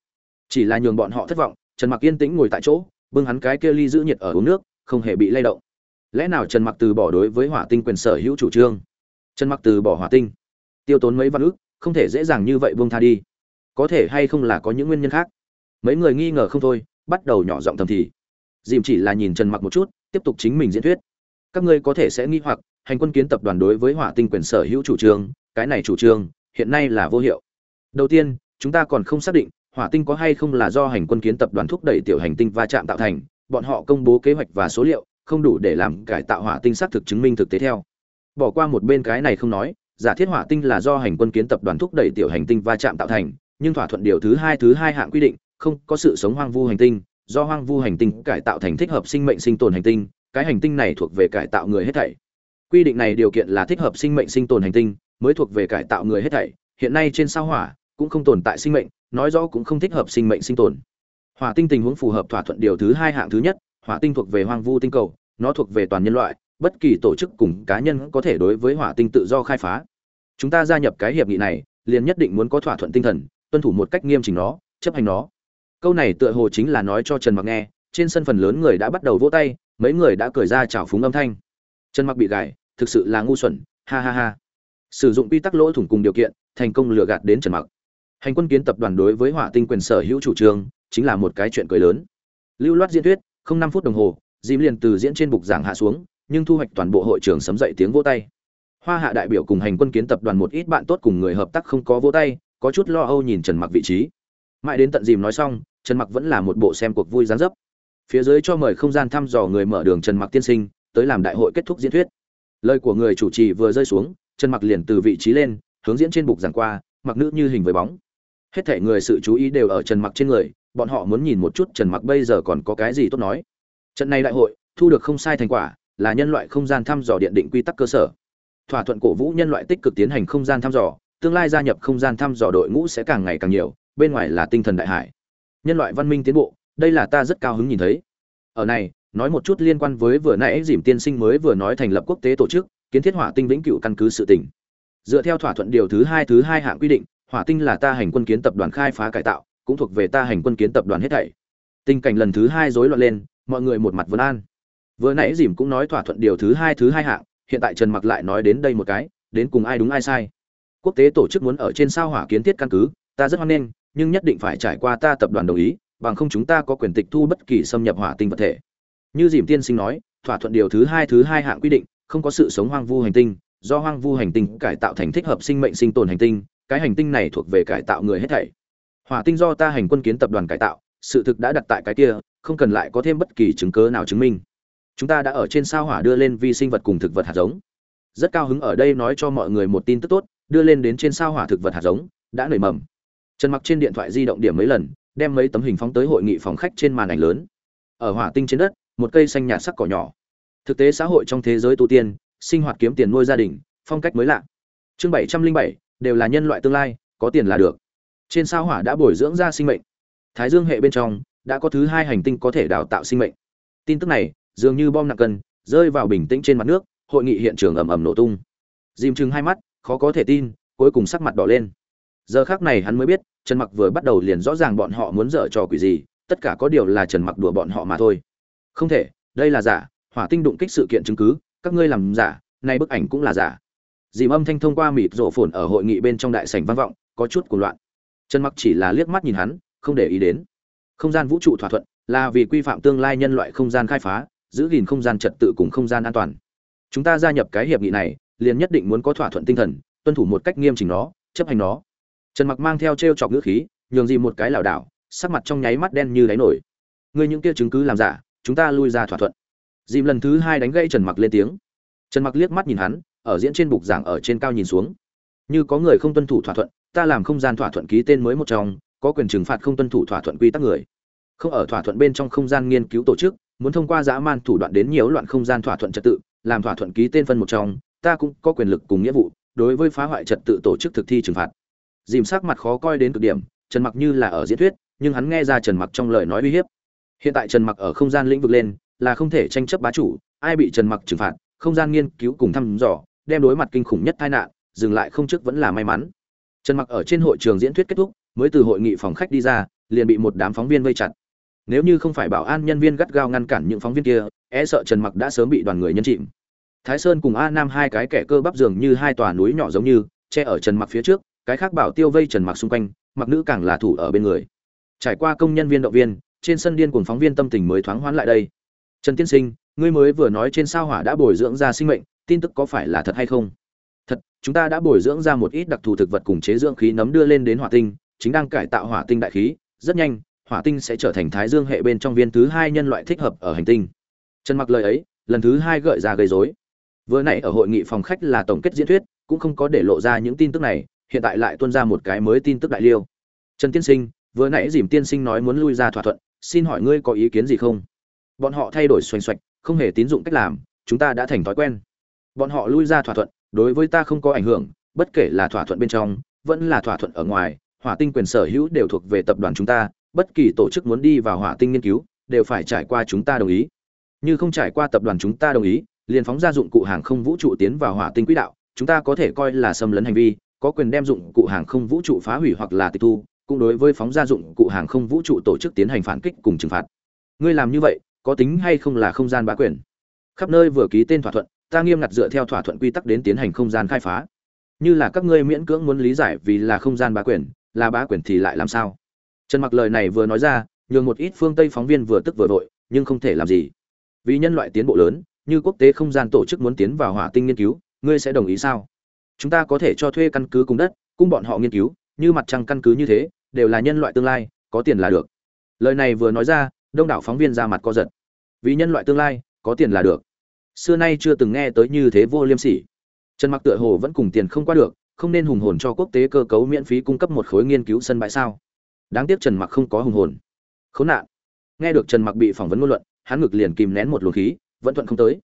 Chỉ là nhường bọn họ thất vọng trần mặc yên tĩnh ngồi tại chỗ bưng hắn cái kia ly giữ nhiệt ở uống nước không hề bị lay động. Lẽ nào trần mặc từ bỏ đối với hỏa tinh quyền sở hữu chủ trương? Trần mặc từ bỏ hỏa tinh. Tiêu tốn mấy văn ức không thể dễ dàng như vậy buông tha đi có thể hay không là có những nguyên nhân khác. Mấy người nghi ngờ không thôi, bắt đầu nhỏ giọng thầm thì. Dìm chỉ là nhìn trần mặc một chút, tiếp tục chính mình diễn thuyết. Các ngươi có thể sẽ nghi hoặc, hành quân kiến tập đoàn đối với hỏa tinh quyền sở hữu chủ trương, cái này chủ trương, hiện nay là vô hiệu. Đầu tiên, chúng ta còn không xác định, hỏa tinh có hay không là do hành quân kiến tập đoàn thúc đẩy tiểu hành tinh va chạm tạo thành, bọn họ công bố kế hoạch và số liệu, không đủ để làm cải tạo hỏa tinh xác thực chứng minh thực tế theo. Bỏ qua một bên cái này không nói, giả thiết hỏa tinh là do hành quân kiến tập đoàn thúc đẩy tiểu hành tinh va chạm tạo thành nhưng thỏa thuận điều thứ hai thứ hai hạng quy định, không có sự sống hoang vu hành tinh, do hoang vu hành tinh cải tạo thành thích hợp sinh mệnh sinh tồn hành tinh, cái hành tinh này thuộc về cải tạo người hết thảy. Quy định này điều kiện là thích hợp sinh mệnh sinh tồn hành tinh, mới thuộc về cải tạo người hết thảy. Hiện nay trên sao hỏa cũng không tồn tại sinh mệnh, nói rõ cũng không thích hợp sinh mệnh sinh tồn. Hỏa tinh tình huống phù hợp thỏa thuận điều thứ hai hạng thứ nhất, hỏa tinh thuộc về hoang vu tinh cầu, nó thuộc về toàn nhân loại, bất kỳ tổ chức cùng cá nhân có thể đối với hỏa tinh tự do khai phá. Chúng ta gia nhập cái hiệp nghị này, liền nhất định muốn có thỏa thuận tinh thần tuân thủ một cách nghiêm chỉnh nó, chấp hành nó. Câu này tựa hồ chính là nói cho trần mặc nghe, trên sân phần lớn người đã bắt đầu vỗ tay, mấy người đã cười ra chào phúng âm thanh. Trần mặc bị gài, thực sự là ngu xuẩn, ha ha ha. Sử dụng quy tắc lỗ thủng cùng điều kiện, thành công lừa gạt đến trần mặc. Hành quân kiến tập đoàn đối với hỏa tinh quyền sở hữu chủ trương, chính là một cái chuyện cười lớn. Lưu loát diễn thuyết, không năm phút đồng hồ dìm liền từ diễn trên bục giảng hạ xuống, nhưng thu hoạch toàn bộ hội trường sấm dậy tiếng vỗ tay. Hoa hạ đại biểu cùng hành quân kiến tập đoàn một ít bạn tốt cùng người hợp tác không có vỗ tay có chút lo âu nhìn trần mặc vị trí. Mãi đến tận dìm nói xong, trần mặc vẫn là một bộ xem cuộc vui gián dấp. Phía dưới cho mời không gian thăm dò người mở đường trần mặc tiên sinh, tới làm đại hội kết thúc diễn thuyết. Lời của người chủ trì vừa rơi xuống, trần mặc liền từ vị trí lên, hướng diễn trên bục giảng qua, mặc nữ như hình với bóng. Hết thể người sự chú ý đều ở trần mặc trên người, bọn họ muốn nhìn một chút trần mặc bây giờ còn có cái gì tốt nói. Trận này đại hội, thu được không sai thành quả, là nhân loại không gian thăm dò điện định quy tắc cơ sở. Thỏa thuận cổ vũ nhân loại tích cực tiến hành không gian thăm dò tương lai gia nhập không gian thăm dò đội ngũ sẽ càng ngày càng nhiều, bên ngoài là tinh thần đại hải. Nhân loại văn minh tiến bộ, đây là ta rất cao hứng nhìn thấy. Ở này, nói một chút liên quan với vừa nãy dìm tiên sinh mới vừa nói thành lập quốc tế tổ chức, kiến thiết hỏa tinh vĩnh cửu căn cứ sự tỉnh dựa theo thỏa thuận điều thứ hai thứ hai hạng quy định, hỏa tinh là ta hành quân kiến tập đoàn khai phá cải tạo, cũng thuộc về ta hành quân kiến tập đoàn hết thảy. Tình cảnh lần thứ hai rối loạn lên, mọi người một mặt vấn an. Vừa nãy dìm cũng nói thỏa thuận điều thứ hai thứ hai hạng, hiện tại trần mặc lại nói đến đây một cái, đến cùng ai đúng ai sai quốc tế tổ chức muốn ở trên sao hỏa kiến thiết căn cứ, ta rất hoan nghênh, nhưng nhất định phải trải qua ta tập đoàn đồng ý, bằng không chúng ta có quyền tịch thu bất kỳ xâm nhập hỏa tinh vật thể. Như dìm tiên sinh nói, thỏa thuận điều thứ hai thứ hai hạng quy định, không có sự sống hoang vu hành tinh, do hoang vu hành tinh cải tạo thành thích hợp sinh mệnh sinh tồn hành tinh, cái hành tinh này thuộc về cải tạo người hết thảy. Hỏa tinh do ta hành quân kiến tập đoàn cải tạo, sự thực đã đặt tại cái kia, không cần lại có thêm bất kỳ chứng cớ nào chứng minh. Chúng ta đã ở trên sao hỏa đưa lên vi sinh vật cùng thực vật hạt giống. Rất cao hứng ở đây nói cho mọi người một tin tức tốt đưa lên đến trên sao hỏa thực vật hạt giống, đã nảy mầm. Trần mặc trên điện thoại di động điểm mấy lần, đem mấy tấm hình phóng tới hội nghị phòng khách trên màn ảnh lớn. Ở hỏa tinh trên đất, một cây xanh nhạt sắc cỏ nhỏ. Thực tế xã hội trong thế giới tu tiên, sinh hoạt kiếm tiền nuôi gia đình, phong cách mới lạ. Chương bảy trăm linh bảy, đều là nhân loại tương lai, có tiền là được. Trên sao hỏa đã bồi dưỡng ra sinh mệnh. Thái dương hệ bên trong, đã có thứ hai hành tinh có thể đào tạo sinh mệnh. Tin tức này, dường như bom nặng cân, rơi vào bình tĩnh trên mặt nước, hội nghị hiện trường ầm ầm nổ tung. Dìm chừng hai mắt khó có thể tin, cuối cùng sắc mặt đỏ lên. Giờ khác này hắn mới biết, trần mặc vừa bắt đầu liền rõ ràng bọn họ muốn dở trò quỷ gì, tất cả có điều là trần mặc đùa bọn họ mà thôi. Không thể, đây là giả, hỏa tinh đụng kích sự kiện chứng cứ, các ngươi làm giả, nay bức ảnh cũng là giả. Dìm âm thanh thông qua mịt rổ phồn ở hội nghị bên trong đại sảnh vang vọng, có chút cuồng loạn. Trần mặc chỉ là liếc mắt nhìn hắn, không để ý đến. Không gian vũ trụ thỏa thuận, là vì quy phạm tương lai nhân loại không gian khai phá, giữ gìn không gian trật tự cùng không gian an toàn. Chúng ta gia nhập cái hiệp nghị này liền nhất định muốn có thỏa thuận tinh thần, tuân thủ một cách nghiêm chỉnh nó, chấp hành nó. Trần mặc mang theo t chọc ngữ khí, nhường gì một cái lảo đảo, sắc mặt trong nháy mắt đen như đáy nổi. Ngươi những kia chứng cứ làm giả, chúng ta lui ra thỏa thuận. Dìm lần thứ hai đánh gây trần mặc lên tiếng. Trần mặc liếc mắt nhìn hắn, ở diễn trên bục giảng ở trên cao nhìn xuống. Như có người không tuân thủ thỏa thuận, ta làm không gian thỏa thuận ký tên mới một trong, có quyền trừng phạt không tuân thủ thỏa thuận quy tắc người. Không ở thỏa thuận bên trong không gian nghiên cứu tổ chức, muốn thông qua dã man thủ đoạn đến nhiều loạn không gian thỏa thuận trật tự, làm thỏa thuận ký tên phân một trong ta cũng có quyền lực cùng nghĩa vụ, đối với phá hoại trật tự tổ chức thực thi trừng phạt. Dìm sắc mặt khó coi đến cực điểm, trần mặc như là ở diễn thuyết, nhưng hắn nghe ra trần mặc trong lời nói uy hiếp. Hiện tại trần mặc ở không gian lĩnh vực lên, là không thể tranh chấp bá chủ, ai bị trần mặc trừng phạt, không gian nghiên cứu cùng thăm dò, đem đối mặt kinh khủng nhất tai nạn, dừng lại không trước vẫn là may mắn. Trần mặc ở trên hội trường diễn thuyết kết thúc, mới từ hội nghị phòng khách đi ra, liền bị một đám phóng viên vây chặt. Nếu như không phải bảo an nhân viên gắt gao ngăn cản những phóng viên kia e sợ trần mặc đã sớm bị đoàn người nhân chìm thái sơn cùng a nam hai cái kẻ cơ bắp dường như hai tòa núi nhỏ giống như, che ở trần mặc phía trước, cái khác bảo tiêu vây trần mặc xung quanh, mặc nữ càng là thủ ở bên người. Trải qua công nhân viên động viên, trên sân điên cùng phóng viên tâm tình mới thoáng hoán lại đây. Trần tiên sinh, ngươi mới vừa nói trên sao hỏa đã bồi dưỡng ra sinh mệnh, tin tức có phải là thật hay không? Thật, chúng ta đã bồi dưỡng ra một ít đặc thù thực vật cùng chế dưỡng khí nấm đưa lên đến hỏa tinh, chính đang cải tạo hỏa tinh đại khí, rất nhanh, hỏa tinh sẽ trở thành thái dương hệ bên trong viên thứ hai nhân loại thích hợp ở hành tinh. Trần mặc lời ấy, lần thứ hai gợi ra gây rối vừa nãy ở hội nghị phòng khách là tổng kết diễn thuyết, cũng không có để lộ ra những tin tức này, hiện tại lại tuôn ra một cái mới tin tức đại liêu. Trần tiên sinh, vừa nãy dìm tiên sinh nói muốn lui ra thỏa thuận, xin hỏi ngươi có ý kiến gì không? Bọn họ thay đổi xoành xoạch, không hề tín dụng cách làm, chúng ta đã thành thói quen. Bọn họ lui ra thỏa thuận, đối với ta không có ảnh hưởng, bất kể là thỏa thuận bên trong, vẫn là thỏa thuận ở ngoài, hỏa tinh quyền sở hữu đều thuộc về tập đoàn chúng ta, bất kỳ tổ chức muốn đi vào hỏa tinh nghiên cứu, đều phải trải qua chúng ta đồng ý. Như không trải qua tập đoàn chúng ta đồng ý liền phóng ra dụng cụ hàng không vũ trụ tiến vào hỏa tinh quỹ đạo, chúng ta có thể coi là xâm lấn hành vi, có quyền đem dụng cụ hàng không vũ trụ phá hủy hoặc là tịch thu, cũng đối với phóng ra dụng cụ hàng không vũ trụ tổ chức tiến hành phản kích cùng trừng phạt. Ngươi làm như vậy, có tính hay không là không gian bá quyền? Khắp nơi vừa ký tên thỏa thuận, ta nghiêm ngặt dựa theo thỏa thuận quy tắc đến tiến hành không gian khai phá. Như là các ngươi miễn cưỡng muốn lý giải vì là không gian bá quyền, là bá quyền thì lại làm sao? Trần mặc lời này vừa nói ra, nhường một ít phương tây phóng viên vừa tức vừa vội, nhưng không thể làm gì. Vì nhân loại tiến bộ lớn như quốc tế không gian tổ chức muốn tiến vào hỏa tinh nghiên cứu, ngươi sẽ đồng ý sao? Chúng ta có thể cho thuê căn cứ cùng đất cung bọn họ nghiên cứu, như mặt trăng căn cứ như thế, đều là nhân loại tương lai, có tiền là được. Lời này vừa nói ra, đông đảo phóng viên ra mặt co giật. Vì nhân loại tương lai, có tiền là được. Xưa nay chưa từng nghe tới như thế vô liêm sỉ. Trần mặc tựa hồ vẫn cùng tiền không qua được, không nên hùng hồn cho quốc tế cơ cấu miễn phí cung cấp một khối nghiên cứu sân bãi sao? Đáng tiếc trần mặc không có hùng hồn. Khốn nạn. Nghe được trần mặc bị phỏng vấn ngôn luận, hắn ngực liền kìm nén một luồng khí vẫn thuận không tới.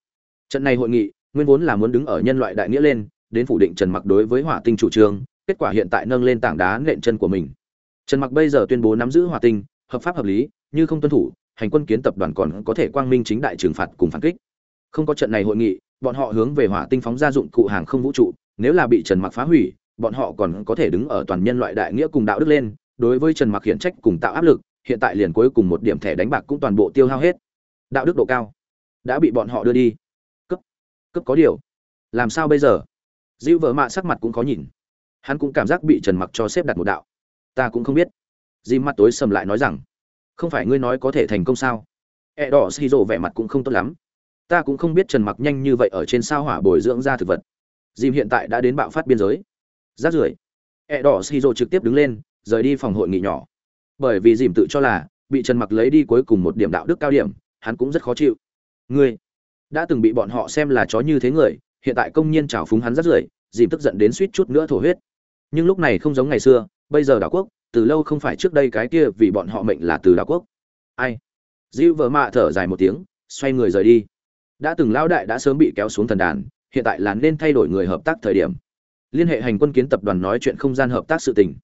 Trận này hội nghị, nguyên vốn là muốn đứng ở nhân loại đại nghĩa lên, đến phủ định trần mặc đối với hỏa tinh chủ trương, kết quả hiện tại nâng lên tảng đá nện chân của mình. Trần mặc bây giờ tuyên bố nắm giữ hỏa tinh, hợp pháp hợp lý, như không tuân thủ, hành quân kiến tập đoàn còn có thể quang minh chính đại trừng phạt cùng phản kích. Không có trận này hội nghị, bọn họ hướng về hỏa tinh phóng ra dụng cụ hàng không vũ trụ, nếu là bị trần mặc phá hủy, bọn họ còn có thể đứng ở toàn nhân loại đại nghĩa cùng đạo đức lên, đối với trần mặc hiện trách cùng tạo áp lực, hiện tại liền cuối cùng một điểm thẻ đánh bạc cũng toàn bộ tiêu hao hết. Đạo đức độ cao đã bị bọn họ đưa đi. Cấp cấp có điều. Làm sao bây giờ? Dịu vợ mạ sắc mặt cũng khó nhìn. Hắn cũng cảm giác bị trần mặc cho xếp đặt một đạo. Ta cũng không biết. Dì mặt tối sầm lại nói rằng, không phải ngươi nói có thể thành công sao? E đỏ xì rộ vẻ mặt cũng không tốt lắm. Ta cũng không biết trần mặc nhanh như vậy ở trên sao hỏa bồi dưỡng ra thực vật. Dìm hiện tại đã đến bạo phát biên giới. Rát rưởi e đỏ xì rộ trực tiếp đứng lên, rời đi phòng hội nghị nhỏ. Bởi vì dìm tự cho là, bị trần mặc lấy đi cuối cùng một điểm đạo đức cao điểm, hắn cũng rất khó chịu ngươi đã từng bị bọn họ xem là chó như thế người, hiện tại công nhiên trào phúng hắn rất rưởi, dìm tức giận đến suýt chút nữa thổ huyết. Nhưng lúc này không giống ngày xưa, bây giờ đảo quốc, từ lâu không phải trước đây cái kia vì bọn họ mệnh là từ đảo quốc. Ai? Dịu vợ mạ thở dài một tiếng, xoay người rời đi. Đã từng lao đại đã sớm bị kéo xuống thần đàn, hiện tại là nên thay đổi người hợp tác thời điểm. Liên hệ hành quân kiến tập đoàn nói chuyện không gian hợp tác sự tình.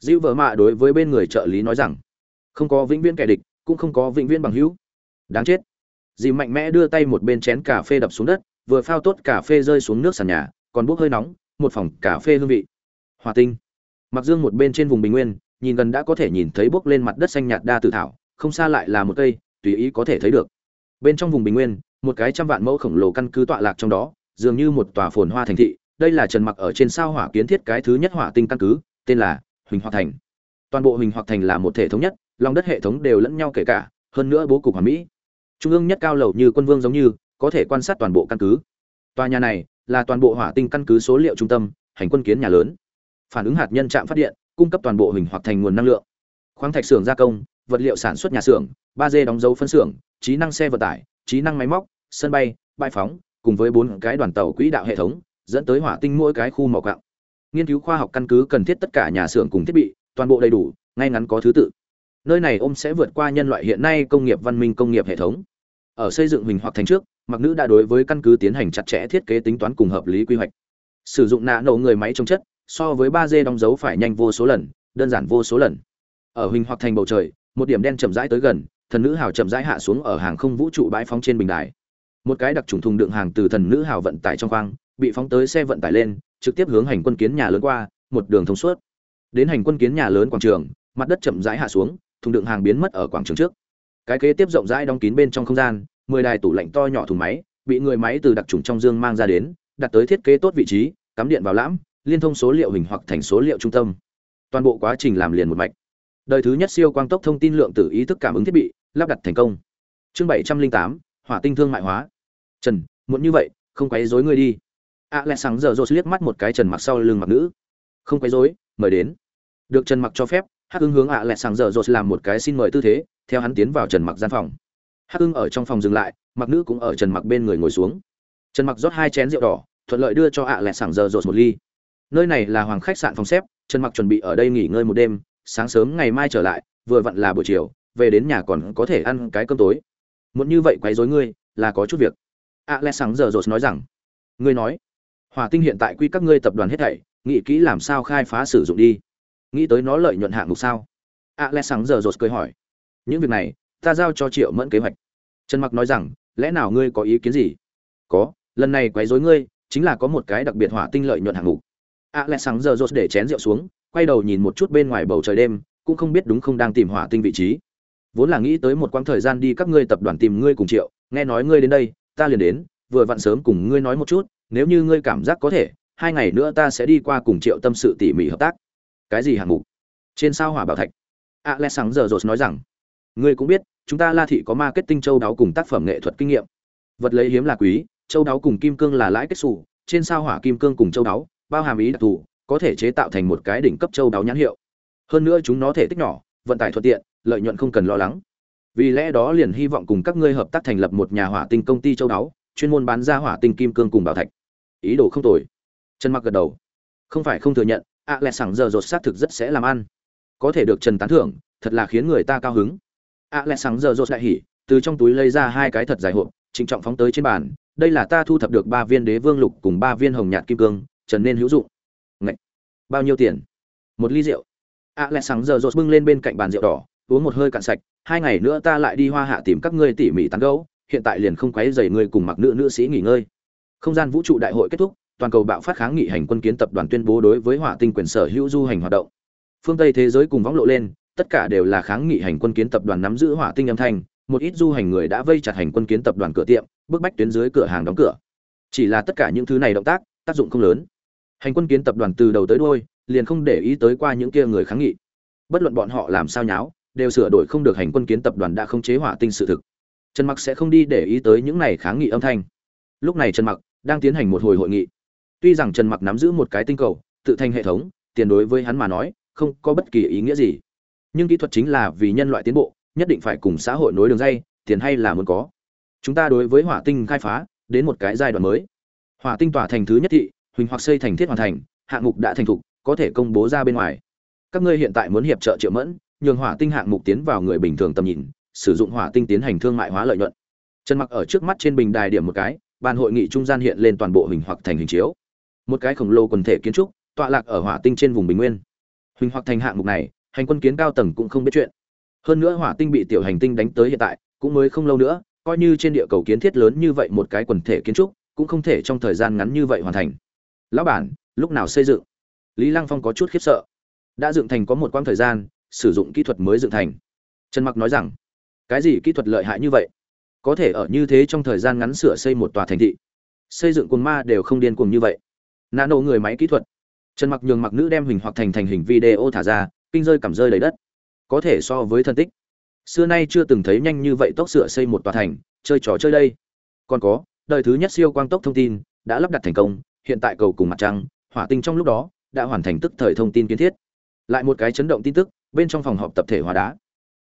Dịu vợ mạ đối với bên người trợ lý nói rằng, không có vĩnh viễn kẻ địch, cũng không có vĩnh viễn bằng hữu. Đáng chết dì mạnh mẽ đưa tay một bên chén cà phê đập xuống đất, vừa phao tốt cà phê rơi xuống nước sàn nhà, còn bốc hơi nóng, một phòng cà phê hương vị. Hòa tinh. Mặc dương một bên trên vùng bình nguyên, nhìn gần đã có thể nhìn thấy bốc lên mặt đất xanh nhạt đa tự thảo, không xa lại là một cây, tùy ý có thể thấy được. Bên trong vùng bình nguyên, một cái trăm vạn mẫu khổng lồ căn cứ tọa lạc trong đó, dường như một tòa phồn hoa thành thị, đây là trần mặc ở trên sao hỏa kiến thiết cái thứ nhất hỏa tinh căn cứ, tên là huỳnh hoa thành. Toàn bộ huỳnh hoa thành là một thể thống nhất, lòng đất hệ thống đều lẫn nhau kể cả, hơn nữa bố cục hoàn mỹ trung ương nhất cao lầu như quân vương giống như, có thể quan sát toàn bộ căn cứ. Tòa nhà này là toàn bộ hỏa tinh căn cứ số liệu trung tâm, hành quân kiến nhà lớn. Phản ứng hạt nhân trạm phát điện, cung cấp toàn bộ hình hoặc thành nguồn năng lượng. Khoáng thạch xưởng gia công, vật liệu sản xuất nhà xưởng, ba d đóng dấu phân xưởng, trí năng xe vận tải, trí năng máy móc, sân bay, bãi phóng, cùng với bốn cái đoàn tàu quỹ đạo hệ thống, dẫn tới hỏa tinh mỗi cái khu mỏ cạo nghiên cứu khoa học căn cứ cần thiết tất cả nhà xưởng cùng thiết bị, toàn bộ đầy đủ, ngay ngắn có thứ tự. Nơi này ôm sẽ vượt qua nhân loại hiện nay công nghiệp văn minh công nghiệp hệ thống ở xây dựng hình hoặc thành trước, mặc nữ đã đối với căn cứ tiến hành chặt chẽ thiết kế tính toán cùng hợp lý quy hoạch. Sử dụng nạ nổ người máy trong chất, so với ba d đóng dấu phải nhanh vô số lần, đơn giản vô số lần. Ở hình hoặc thành bầu trời, một điểm đen chậm rãi tới gần, thần nữ hào chậm rãi hạ xuống ở hàng không vũ trụ bãi phóng trên bình đài. Một cái đặc trùng thùng đựng hàng từ thần nữ hào vận tải trong khoang, bị phóng tới xe vận tải lên, trực tiếp hướng hành quân kiến nhà lớn qua, một đường thông suốt. Đến hành quân kiến nhà lớn quảng trường, mặt đất chậm rãi hạ xuống, thùng đựng hàng biến mất ở quảng trường trước cái kế tiếp rộng rãi đóng kín bên trong không gian, mười đài tủ lạnh to nhỏ thùng máy, bị người máy từ đặc trùng trong dương mang ra đến, đặt tới thiết kế tốt vị trí, cắm điện vào lãm, liên thông số liệu hình hoặc thành số liệu trung tâm. Toàn bộ quá trình làm liền một mạch. Đời thứ nhất siêu quang tốc thông tin lượng tử ý thức cảm ứng thiết bị, lắp đặt thành công. Chương bảy trăm linh tám, hỏa tinh thương mại hóa. Trần muốn như vậy, không quấy rối ngươi đi. A lẽ sáng giờ rột liếc mắt một cái trần mặc sau lưng mặc nữ. Không quấy rối, mời đến. Được trần mặc cho phép, hắc ứng hướng ạ lẹ sáng giờ rột làm một cái xin mời tư thế theo hắn tiến vào trần mặc gian phòng. Hắc hưng ở trong phòng dừng lại, mặc nữ cũng ở trần mặc bên người ngồi xuống. Trần mặc rót hai chén rượu đỏ, thuận lợi đưa cho ạ lẹ sảng giờ rột một ly. Nơi này là hoàng khách sạn phòng xếp, trần mặc chuẩn bị ở đây nghỉ ngơi một đêm, sáng sớm ngày mai trở lại, vừa vặn là buổi chiều, về đến nhà còn có thể ăn cái cơm tối. Muốn như vậy quấy rối ngươi, là có chút việc. ạ lẹ sảng giờ rột nói rằng, ngươi nói, hỏa tinh hiện tại quy các ngươi tập đoàn hết thảy, nghĩ kỹ làm sao khai phá sử dụng đi. Nghĩ tới nó lợi nhuận hạng mục sao? ạ lẹ sảng giờ rột cười hỏi những việc này, ta giao cho triệu mẫn kế hoạch. Trần mặc nói rằng, lẽ nào ngươi có ý kiến gì? Có, lần này quấy rối ngươi, chính là có một cái đặc biệt hỏa tinh lợi nhuận hạng mục. Ạ lẽ sáng giờ rột để chén rượu xuống, quay đầu nhìn một chút bên ngoài bầu trời đêm, cũng không biết đúng không đang tìm hỏa tinh vị trí. Vốn là nghĩ tới một quãng thời gian đi các ngươi tập đoàn tìm ngươi cùng triệu, nghe nói ngươi đến đây, ta liền đến, vừa vặn sớm cùng ngươi nói một chút, nếu như ngươi cảm giác có thể, hai ngày nữa ta sẽ đi qua cùng triệu tâm sự tỉ mỉ hợp tác. Cái gì hạng mục? Trên sao hỏa bảo thạch. A lẽ sáng giờ rồi nói rằng ngươi cũng biết chúng ta la thị có marketing châu đáo cùng tác phẩm nghệ thuật kinh nghiệm. Vật lấy hiếm là quý châu đáo cùng kim cương là lãi kết sủ, trên sao hỏa kim cương cùng châu đáo bao hàm ý đặc thù có thể chế tạo thành một cái đỉnh cấp châu đáo nhãn hiệu. Hơn nữa chúng nó thể tích nhỏ vận tải thuận tiện lợi nhuận không cần lo lắng. Vì lẽ đó liền hy vọng cùng các ngươi hợp tác thành lập một nhà hỏa tinh công ty châu đáo chuyên môn bán ra hỏa tinh kim cương cùng bảo thạch. Ý đồ không tồi. Trần mặc gật đầu. Không phải không thừa nhận ạ lẹ sẵn giờ rột xác thực rất sẽ làm ăn. Có thể được trần tán thưởng thật là khiến người ta cao hứng ạ lẹ sáng giờ rột đại hỉ, từ trong túi lấy ra hai cái thật dài hộp, trịnh trọng phóng tới trên bàn. Đây là ta thu thập được ba viên đế vương lục cùng ba viên hồng nhạt kim cương trần nên hữu dụng. Ngậy! bao nhiêu tiền? Một ly rượu. Ạ lẹ sáng giờ rột bưng lên bên cạnh bàn rượu đỏ, uống một hơi cạn sạch. Hai ngày nữa ta lại đi hoa hạ tìm các ngươi tỉ mỉ tán gấu hiện tại liền không quấy dày ngươi cùng mặc nữ nữ sĩ nghỉ ngơi. Không gian vũ trụ đại hội kết thúc, toàn cầu bạo phát kháng nghị hành quân kiến tập đoàn tuyên bố đối với hỏa tinh quyền sở hữu du hành hoạt động. Phương tây thế giới cùng võng lộ lên tất cả đều là kháng nghị hành quân kiến tập đoàn nắm giữ hỏa tinh âm thanh, một ít du hành người đã vây chặt hành quân kiến tập đoàn cửa tiệm bức bách tuyến dưới cửa hàng đóng cửa. Chỉ là tất cả những thứ này động tác tác dụng không lớn. Hành quân kiến tập đoàn từ đầu tới đuôi, liền không để ý tới qua những kia người kháng nghị. Bất luận bọn họ làm sao nháo, đều sửa đổi không được hành quân kiến tập đoàn đã không chế hỏa tinh sự thực. Trần mặc sẽ không đi để ý tới những này kháng nghị âm thanh. Lúc này trần mặc đang tiến hành một hồi hội nghị. Tuy rằng trần mặc nắm giữ một cái tinh cầu, tự thành hệ thống, tiền đối với hắn mà nói, không có bất kỳ ý nghĩa gì nhưng kỹ thuật chính là vì nhân loại tiến bộ, nhất định phải cùng xã hội nối đường dây, tiền hay là muốn có. Chúng ta đối với hỏa tinh khai phá đến một cái giai đoạn mới. Hỏa tinh tỏa thành thứ nhất thị, huỳnh hoặc xây thành thiết hoàn thành, hạng mục đã thành thục, có thể công bố ra bên ngoài. Các ngươi hiện tại muốn hiệp trợ triệu mẫn, nhường hỏa tinh hạng mục tiến vào người bình thường tầm nhìn, sử dụng hỏa tinh tiến hành thương mại hóa lợi nhuận. Trần mặc ở trước mắt trên bình đài điểm một cái, bàn hội nghị trung gian hiện lên toàn bộ hình hoặc thành hình chiếu. Một cái khổng lồ quần thể kiến trúc, tọa lạc ở hỏa tinh trên vùng bình nguyên. Huỳnh hoặc thành hạng mục này hành quân kiến cao tầng cũng không biết chuyện. Hơn nữa hỏa tinh bị tiểu hành tinh đánh tới hiện tại, cũng mới không lâu nữa, coi như trên địa cầu kiến thiết lớn như vậy một cái quần thể kiến trúc, cũng không thể trong thời gian ngắn như vậy hoàn thành. Lão bản, lúc nào xây dựng? Lý lăng phong có chút khiếp sợ. Đã dựng thành có một quãng thời gian, sử dụng kỹ thuật mới dựng thành. Trần mặc nói rằng, cái gì kỹ thuật lợi hại như vậy? Có thể ở như thế trong thời gian ngắn sửa xây một tòa thành thị. Xây dựng cuồng ma đều không điên cuồng như vậy. Nano người máy kỹ thuật. Trần mặc nhường mặc nữ đem hình hoặc thành thành hình video thả ra kinh rơi cảm rơi lấy đất. Có thể so với thân tích. Xưa nay chưa từng thấy nhanh như vậy tốc sửa xây một tòa thành, chơi trò chơi đây. Còn có, đời thứ nhất siêu quang tốc thông tin, đã lắp đặt thành công, hiện tại cầu cùng mặt trăng, hỏa tinh trong lúc đó, đã hoàn thành tức thời thông tin kiến thiết. Lại một cái chấn động tin tức, bên trong phòng họp tập thể hóa đá.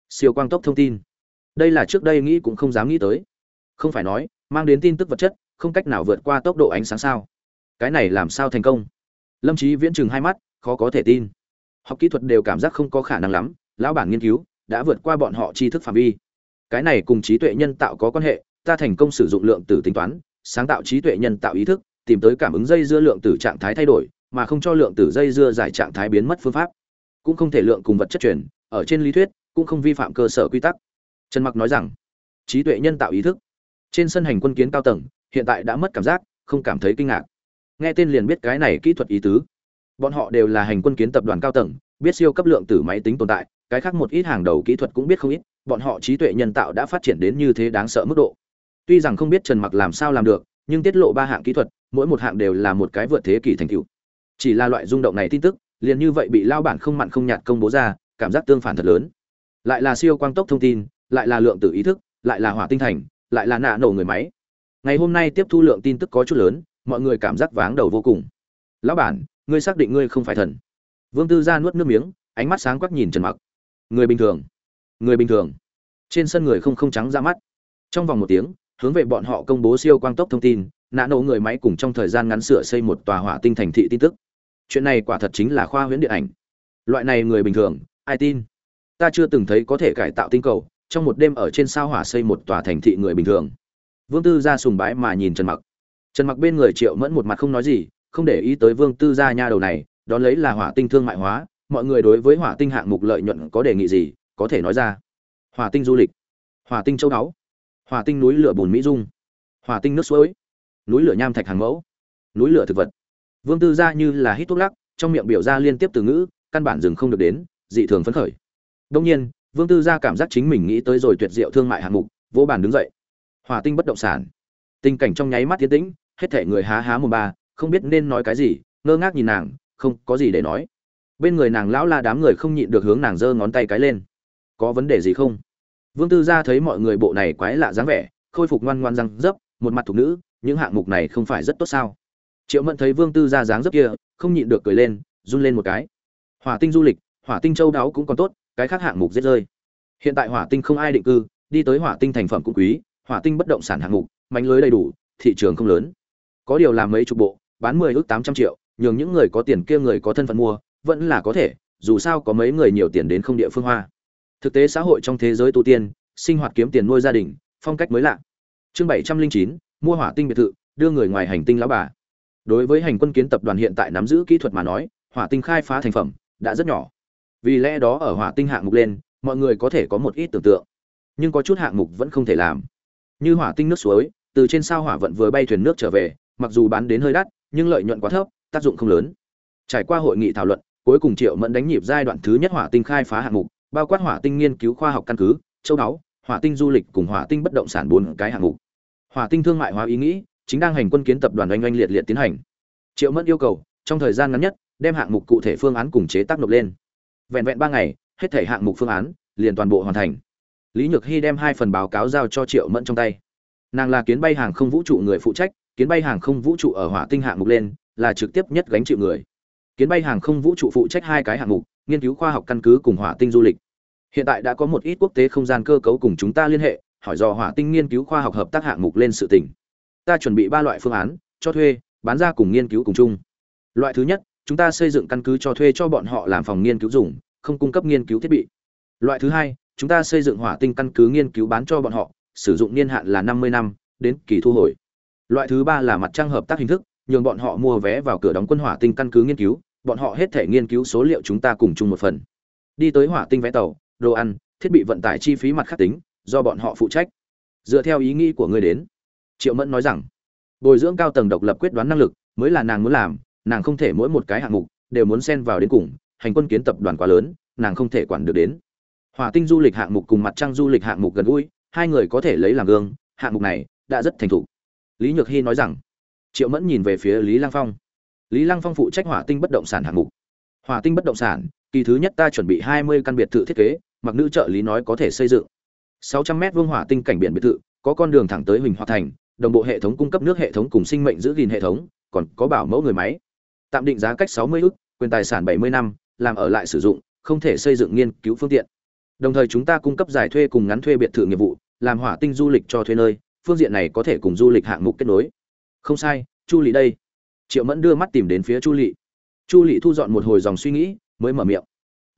Siêu quang tốc thông tin. Đây là trước đây nghĩ cũng không dám nghĩ tới. Không phải nói, mang đến tin tức vật chất, không cách nào vượt qua tốc độ ánh sáng sao. Cái này làm sao thành công? Lâm trí viễn chừng hai mắt, khó có thể tin học kỹ thuật đều cảm giác không có khả năng lắm, lão bản nghiên cứu đã vượt qua bọn họ tri thức phạm vi. Cái này cùng trí tuệ nhân tạo có quan hệ, ta thành công sử dụng lượng tử tính toán, sáng tạo trí tuệ nhân tạo ý thức, tìm tới cảm ứng dây dưa lượng tử trạng thái thay đổi, mà không cho lượng tử dây dưa giải trạng thái biến mất phương pháp. Cũng không thể lượng cùng vật chất chuyển ở trên lý thuyết, cũng không vi phạm cơ sở quy tắc. Trần mặc nói rằng, trí tuệ nhân tạo ý thức, trên sân hành quân kiến cao tầng, hiện tại đã mất cảm giác, không cảm thấy kinh ngạc. Nghe tên liền biết cái này kỹ thuật ý tứ bọn họ đều là hành quân kiến tập đoàn cao tầng, biết siêu cấp lượng tử máy tính tồn tại, cái khác một ít hàng đầu kỹ thuật cũng biết không ít, bọn họ trí tuệ nhân tạo đã phát triển đến như thế đáng sợ mức độ. Tuy rằng không biết trần mặc làm sao làm được, nhưng tiết lộ ba hạng kỹ thuật, mỗi một hạng đều là một cái vượt thế kỷ thành tựu. Chỉ là loại rung động này tin tức, liền như vậy bị lao bản không mặn không nhạt công bố ra, cảm giác tương phản thật lớn. Lại là siêu quang tốc thông tin, lại là lượng tử ý thức, lại là hỏa tinh thành, lại là nạ nổ người máy. Ngày hôm nay tiếp thu lượng tin tức có chút lớn, mọi người cảm giác váng đầu vô cùng. Lão bản ngươi xác định ngươi không phải thần. Vương tư Gia nuốt nước miếng, ánh mắt sáng quắc nhìn trần mặc. Người bình thường. Người bình thường. Trên sân người không không trắng ra mắt. Trong vòng một tiếng, hướng về bọn họ công bố siêu quang tốc thông tin nã nổ người máy cùng trong thời gian ngắn sửa xây một tòa hỏa tinh thành thị tin tức. Chuyện này quả thật chính là khoa huyễn điện ảnh. Loại này người bình thường, ai tin? Ta chưa từng thấy có thể cải tạo tinh cầu, trong một đêm ở trên sao hỏa xây một tòa thành thị người bình thường. Vương tư ra sùng bái mà nhìn trần mặc. Trần mặc bên người triệu mẫn một mặt không nói gì không để ý tới vương tư gia nha đầu này, đón lấy là hỏa tinh thương mại hóa, mọi người đối với hỏa tinh hạng mục lợi nhuận có đề nghị gì, có thể nói ra. Hỏa tinh du lịch, hỏa tinh châu đáo hỏa tinh núi lửa bùn mỹ dung, hỏa tinh nước suối, núi lửa nham thạch hàng mẫu, núi lửa thực vật. Vương tư gia như là hít thuốc lắc, trong miệng biểu ra liên tiếp từ ngữ, căn bản dừng không được đến, dị thường phấn khởi. Đương nhiên, vương tư gia cảm giác chính mình nghĩ tới rồi tuyệt diệu thương mại hạng mục, vỗ bàn đứng dậy. Hỏa tinh bất động sản. Tình cảnh trong nháy mắt tiến tĩnh, hết thảy người há há một ba không biết nên nói cái gì, ngơ ngác nhìn nàng, không có gì để nói. Bên người nàng lão la đám người không nhịn được hướng nàng giơ ngón tay cái lên. Có vấn đề gì không? Vương tư gia thấy mọi người bộ này quái lạ dáng vẻ, khôi phục ngoan ngoan răng dấp, một mặt thục nữ, những hạng mục này không phải rất tốt sao? Triệu mẫn thấy vương tư gia dáng dấp kia, không nhịn được cười lên, run lên một cái. Hỏa tinh du lịch, hỏa tinh châu đáo cũng còn tốt, cái khác hạng mục rất rơi. Hiện tại hỏa tinh không ai định cư, đi tới hỏa tinh thành phẩm cũng quý, hỏa tinh bất động sản hạng mục, mánh lưới đầy đủ, thị trường không lớn. Có điều làm mấy chục bộ bán mười ước tám trăm triệu, nhường những người có tiền kia người có thân phận mua, vẫn là có thể, dù sao có mấy người nhiều tiền đến không địa phương hoa. Thực tế xã hội trong thế giới tu tiên, sinh hoạt kiếm tiền nuôi gia đình, phong cách mới lạ. Chương bảy trăm linh chín, mua hỏa tinh biệt thự, đưa người ngoài hành tinh lão bà. Đối với hành quân kiến tập đoàn hiện tại nắm giữ kỹ thuật mà nói, hỏa tinh khai phá thành phẩm, đã rất nhỏ. Vì lẽ đó ở hỏa tinh hạng mục lên, mọi người có thể có một ít tưởng tượng. Nhưng có chút hạng mục vẫn không thể làm. Như hỏa tinh nước suối, từ trên sao hỏa vận vừa bay thuyền nước trở về, mặc dù bán đến hơi đắt nhưng lợi nhuận quá thấp, tác dụng không lớn. Trải qua hội nghị thảo luận, cuối cùng triệu mẫn đánh nhịp giai đoạn thứ nhất hỏa tinh khai phá hạng mục, bao quát hỏa tinh nghiên cứu khoa học căn cứ, châu đáo, hỏa tinh du lịch cùng hỏa tinh bất động sản bốn cái hạng mục. Hỏa tinh thương mại hóa ý nghĩ chính đang hành quân kiến tập đoàn oanh oanh liệt liệt tiến hành. Triệu mẫn yêu cầu, trong thời gian ngắn nhất, đem hạng mục cụ thể phương án cùng chế tác nộp lên. Vẹn vẹn ba ngày, hết thể hạng mục phương án, liền toàn bộ hoàn thành. Lý nhược hy đem hai phần báo cáo giao cho triệu mẫn trong tay. Nàng là kiến bay hàng không vũ trụ người phụ trách kiến bay hàng không vũ trụ ở hỏa tinh hạng mục lên, là trực tiếp nhất gánh chịu người. Kiến bay hàng không vũ trụ phụ trách hai cái hạng mục, nghiên cứu khoa học căn cứ cùng hỏa tinh du lịch. Hiện tại đã có một ít quốc tế không gian cơ cấu cùng chúng ta liên hệ, hỏi dò hỏa tinh nghiên cứu khoa học hợp tác hạng mục lên sự tỉnh ta chuẩn bị ba loại phương án, cho thuê, bán ra cùng nghiên cứu cùng chung. Loại thứ nhất, chúng ta xây dựng căn cứ cho thuê cho bọn họ làm phòng nghiên cứu dùng, không cung cấp nghiên cứu thiết bị. Loại thứ hai, chúng ta xây dựng hỏa tinh căn cứ nghiên cứu bán cho bọn họ, sử dụng niên hạn là năm mươi năm, đến kỳ thu hồi loại thứ ba là mặt trăng hợp tác hình thức, nhường bọn họ mua vé vào cửa đóng quân hỏa tinh căn cứ nghiên cứu, bọn họ hết thể nghiên cứu số liệu chúng ta cùng chung một phần. Đi tới hỏa tinh vé tàu, đồ ăn, thiết bị vận tải chi phí mặt khắc tính, do bọn họ phụ trách. Dựa theo ý nghĩ của ngươi đến. Triệu mẫn nói rằng, bồi dưỡng cao tầng độc lập quyết đoán năng lực, mới là nàng muốn làm, nàng không thể mỗi một cái hạng mục đều muốn xen vào đến cùng, hành quân kiến tập đoàn quá lớn, nàng không thể quản được đến. Hỏa tinh du lịch hạng mục cùng mặt trăng du lịch hạng mục gần gũi, hai người có thể lấy làm gương, hạng mục này đã rất thành thục lý nhược hy nói rằng, triệu mẫn nhìn về phía lý lăng phong. Lý lăng phong phụ trách hỏa tinh bất động sản hạng mục. Hỏa tinh bất động sản, kỳ thứ nhất ta chuẩn bị hai mươi căn biệt thự thiết kế, mặc nữ trợ lý nói có thể xây dựng. sáu trăm mét vuông hỏa tinh cảnh biển biệt thự, có con đường thẳng tới huỳnh hoa thành, đồng bộ hệ thống cung cấp nước hệ thống cùng sinh mệnh giữ gìn hệ thống, còn có bảo mẫu người máy. Tạm định giá cách sáu mươi ức, quyền tài sản bảy mươi năm, làm ở lại sử dụng, không thể xây dựng nghiên cứu phương tiện. Đồng thời chúng ta cung cấp giải thuê cùng ngắn thuê biệt thự nghiệp vụ, làm hỏa tinh du lịch cho thuê nơi phương diện này có thể cùng du lịch hạng mục kết nối. Không sai, chu lị đây. Triệu mẫn đưa mắt tìm đến phía chu lị. Chu lị thu dọn một hồi dòng suy nghĩ, mới mở miệng.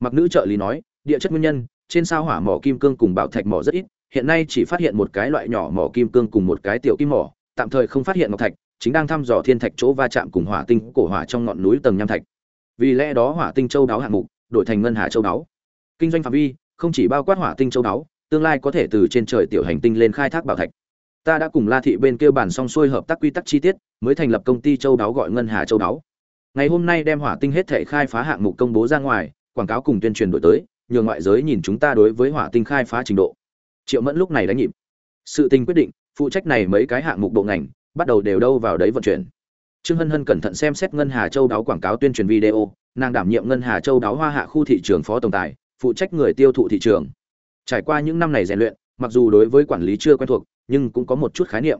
Mặc nữ trợ lý nói, địa chất nguyên nhân, trên sao hỏa mỏ kim cương cùng bảo thạch mỏ rất ít, hiện nay chỉ phát hiện một cái loại nhỏ mỏ kim cương cùng một cái tiểu kim mỏ, tạm thời không phát hiện ngọc thạch, chính đang thăm dò thiên thạch chỗ va chạm cùng hỏa tinh cổ hỏa trong ngọn núi tầng nham thạch. Vì lẽ đó hỏa tinh châu đáo hạng mục, đổi thành ngân hà châu đáo. Kinh doanh phạm vi, không chỉ bao quát hỏa tinh châu đáo, tương lai có thể từ trên trời tiểu hành tinh lên khai thác bảo thạch ta đã cùng la thị bên kêu bàn xong xuôi hợp tác quy tắc chi tiết, mới thành lập công ty châu đáo gọi ngân hà châu đáo. Ngày hôm nay đem hỏa tinh hết thể khai phá hạng mục công bố ra ngoài, quảng cáo cùng tuyên truyền đổi tới nhờ ngoại giới nhìn chúng ta đối với hỏa tinh khai phá trình độ. Triệu mẫn lúc này đánh nhịp. Sự tình quyết định, phụ trách này mấy cái hạng mục bộ ngành, bắt đầu đều đâu vào đấy vận chuyển. Trương hân hân cẩn thận xem xét ngân hà châu đáo quảng cáo tuyên truyền video, nàng đảm nhiệm ngân hà châu đáo hoa hạ khu thị trường phó tổng tài, phụ trách người tiêu thụ thị trường. Trải qua những năm này rèn luyện, mặc dù đối với quản lý chưa quen thuộc nhưng cũng có một chút khái niệm.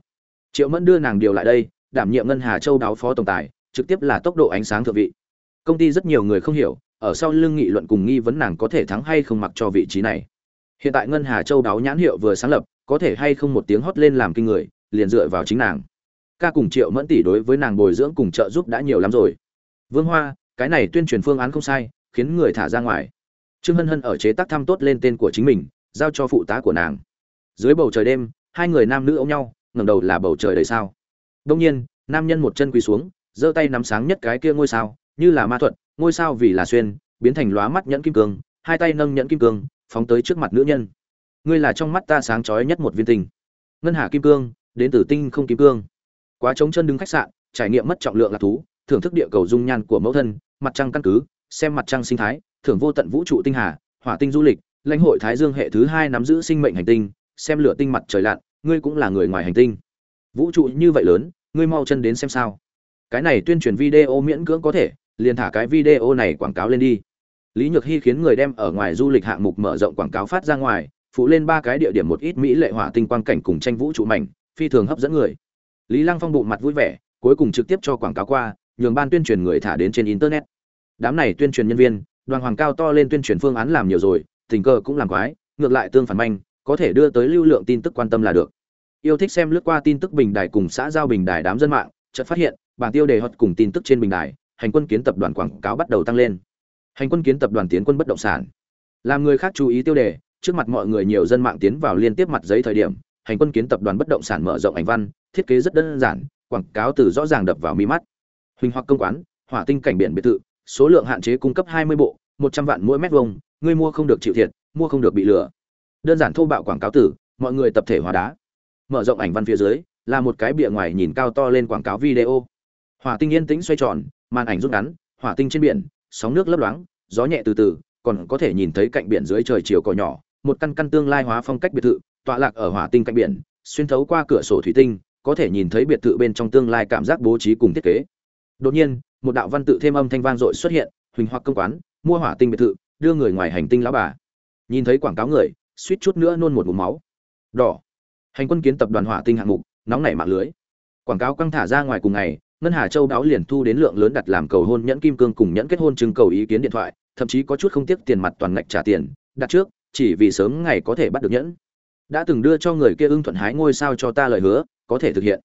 Triệu mẫn đưa nàng điều lại đây, đảm nhiệm ngân hà châu đáo phó tổng tài, trực tiếp là tốc độ ánh sáng thượng vị. Công ty rất nhiều người không hiểu, ở sau lưng nghị luận cùng nghi vấn nàng có thể thắng hay không mặc cho vị trí này. Hiện tại ngân hà châu đáo nhãn hiệu vừa sáng lập, có thể hay không một tiếng hót lên làm kinh người, liền dựa vào chính nàng. Ca cùng triệu mẫn tỷ đối với nàng bồi dưỡng cùng trợ giúp đã nhiều lắm rồi. Vương hoa, cái này tuyên truyền phương án không sai, khiến người thả ra ngoài. Trương hân hân ở chế tác thăm tốt lên tên của chính mình, giao cho phụ tá của nàng. Dưới bầu trời đêm hai người nam nữ ôm nhau ngẩng đầu là bầu trời đầy sao. Đông nhiên nam nhân một chân quỳ xuống giơ tay nắm sáng nhất cái kia ngôi sao như là ma thuật ngôi sao vì là xuyên biến thành lóa mắt nhẫn kim cương hai tay nâng nhẫn kim cương phóng tới trước mặt nữ nhân. Ngươi là trong mắt ta sáng chói nhất một viên tình, ngân hà kim cương đến từ tinh không kim cương. Quá trống chân đứng khách sạn trải nghiệm mất trọng lượng lạc thú thưởng thức địa cầu dung nhan của mẫu thân mặt trăng căn cứ xem mặt trăng sinh thái thưởng vô tận vũ trụ tinh hà hỏa tinh du lịch lãnh hội thái dương hệ thứ hai nắm giữ sinh mệnh hành tinh xem lửa tinh mặt trời lặn, ngươi cũng là người ngoài hành tinh. Vũ trụ như vậy lớn, ngươi mau chân đến xem sao. Cái này tuyên truyền video miễn cưỡng có thể, liền thả cái video này quảng cáo lên đi. Lý nhược hy khiến người đem ở ngoài du lịch hạng mục mở rộng quảng cáo phát ra ngoài, phụ lên ba cái địa điểm một ít mỹ lệ hỏa tinh quang cảnh cùng tranh vũ trụ mảnh, phi thường hấp dẫn người. Lý lăng phong bụng mặt vui vẻ, cuối cùng trực tiếp cho quảng cáo qua, nhường ban tuyên truyền người thả đến trên internet. Đám này tuyên truyền nhân viên, đoàn hoàng cao to lên tuyên truyền phương án làm nhiều rồi, tình cờ cũng làm quái, ngược lại tương phản manh có thể đưa tới lưu lượng tin tức quan tâm là được. Yêu thích xem lướt qua tin tức bình đài cùng xã giao bình đài đám dân mạng, chợt phát hiện, bảng tiêu đề hot cùng tin tức trên bình đài, hành quân kiến tập đoàn quảng cáo bắt đầu tăng lên. Hành quân kiến tập đoàn tiến quân bất động sản. Làm người khác chú ý tiêu đề, trước mặt mọi người nhiều dân mạng tiến vào liên tiếp mặt giấy thời điểm, hành quân kiến tập đoàn bất động sản mở rộng ảnh văn, thiết kế rất đơn giản, quảng cáo từ rõ ràng đập vào mi mắt. Huỳnh hoặc công quán, hỏa tinh cảnh biển biệt thự, số lượng hạn chế cung cấp hai mươi bộ, một trăm vạn mỗi mét vuông ngươi mua không được chịu thiệt, mua không được bị lừa đơn giản thô bạo quảng cáo tử, mọi người tập thể hóa đá. Mở rộng ảnh văn phía dưới, là một cái bìa ngoài nhìn cao to lên quảng cáo video. Hỏa tinh yên tĩnh xoay tròn, màn ảnh rút ngắn, hỏa tinh trên biển, sóng nước lấp loáng, gió nhẹ từ từ, còn có thể nhìn thấy cạnh biển dưới trời chiều cỏ nhỏ, một căn căn tương lai hóa phong cách biệt thự, tọa lạc ở hỏa tinh cạnh biển, xuyên thấu qua cửa sổ thủy tinh, có thể nhìn thấy biệt thự bên trong tương lai cảm giác bố trí cùng thiết kế. Đột nhiên, một đạo văn tự thêm âm thanh vang dội xuất hiện, huỳnh hoặc công quán, mua hỏa tinh biệt thự, đưa người ngoài hành tinh lão bà. Nhìn thấy quảng cáo người suýt chút nữa nôn một ngụm máu. Đỏ. Hành quân kiến tập đoàn hỏa tinh hạng mục, nóng nảy mạng lưới. Quảng cáo căng thả ra ngoài cùng ngày, ngân hà châu đáo liền thu đến lượng lớn đặt làm cầu hôn nhẫn kim cương cùng nhẫn kết hôn trưng cầu ý kiến điện thoại, thậm chí có chút không tiếc tiền mặt toàn ngạch trả tiền, đặt trước, chỉ vì sớm ngày có thể bắt được nhẫn. Đã từng đưa cho người kia ưng thuận hái ngôi sao cho ta lời hứa, có thể thực hiện.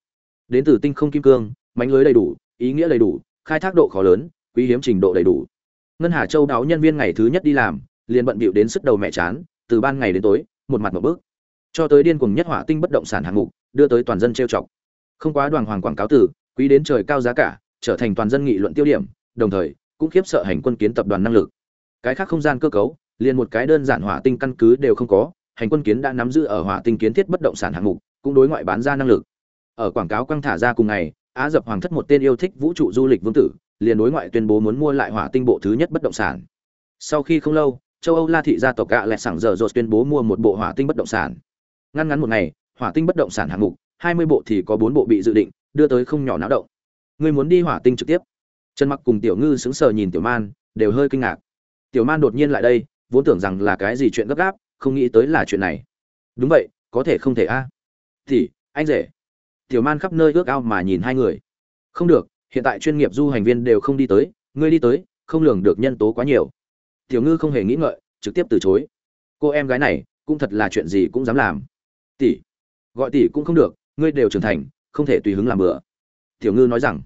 Đến từ tinh không kim cương, mánh lưới đầy đủ, ý nghĩa đầy đủ, khai thác độ khó lớn, quý hiếm trình độ đầy đủ. Ngân hà châu đáo nhân viên ngày thứ nhất đi làm, liền bận bịu đến sức đầu mẹ chán từ ban ngày đến tối, một mặt một bước, cho tới điên cuồng nhất hỏa tinh bất động sản hạng mục, đưa tới toàn dân trêu chọc. Không quá đoàn hoàng quảng cáo từ, quý đến trời cao giá cả, trở thành toàn dân nghị luận tiêu điểm, đồng thời, cũng khiếp sợ hành quân kiến tập đoàn năng lực. Cái khác không gian cơ cấu, liền một cái đơn giản hỏa tinh căn cứ đều không có, hành quân kiến đã nắm giữ ở hỏa tinh kiến thiết bất động sản hạng mục, cũng đối ngoại bán ra năng lực. Ở quảng cáo căng thả ra cùng ngày, á dập hoàng thất một tên yêu thích vũ trụ du lịch vương tử, liền đối ngoại tuyên bố muốn mua lại hỏa tinh bộ thứ nhất bất động sản. Sau khi không lâu châu âu la thị gia tộc gạ lẹt sảng giờ rột tuyên bố mua một bộ hỏa tinh bất động sản. Ngăn ngắn một ngày, hỏa tinh bất động sản hạng mục, hai mươi bộ thì có bốn bộ bị dự định, đưa tới không nhỏ náo động. Người muốn đi hỏa tinh trực tiếp? Trần mặc cùng tiểu ngư sững sờ nhìn tiểu man, đều hơi kinh ngạc. Tiểu man đột nhiên lại đây, vốn tưởng rằng là cái gì chuyện gấp gáp, không nghĩ tới là chuyện này. Đúng vậy, có thể không thể a. Thì, anh rể. Tiểu man khắp nơi ước ao mà nhìn hai người. Không được, hiện tại chuyên nghiệp du hành viên đều không đi tới, ngươi đi tới, không lường được nhân tố quá nhiều tiểu ngư không hề nghĩ ngợi, trực tiếp từ chối. Cô em gái này, cũng thật là chuyện gì cũng dám làm. Tỷ, gọi tỷ cũng không được, ngươi đều trưởng thành, không thể tùy hứng làm bừa. tiểu ngư nói rằng,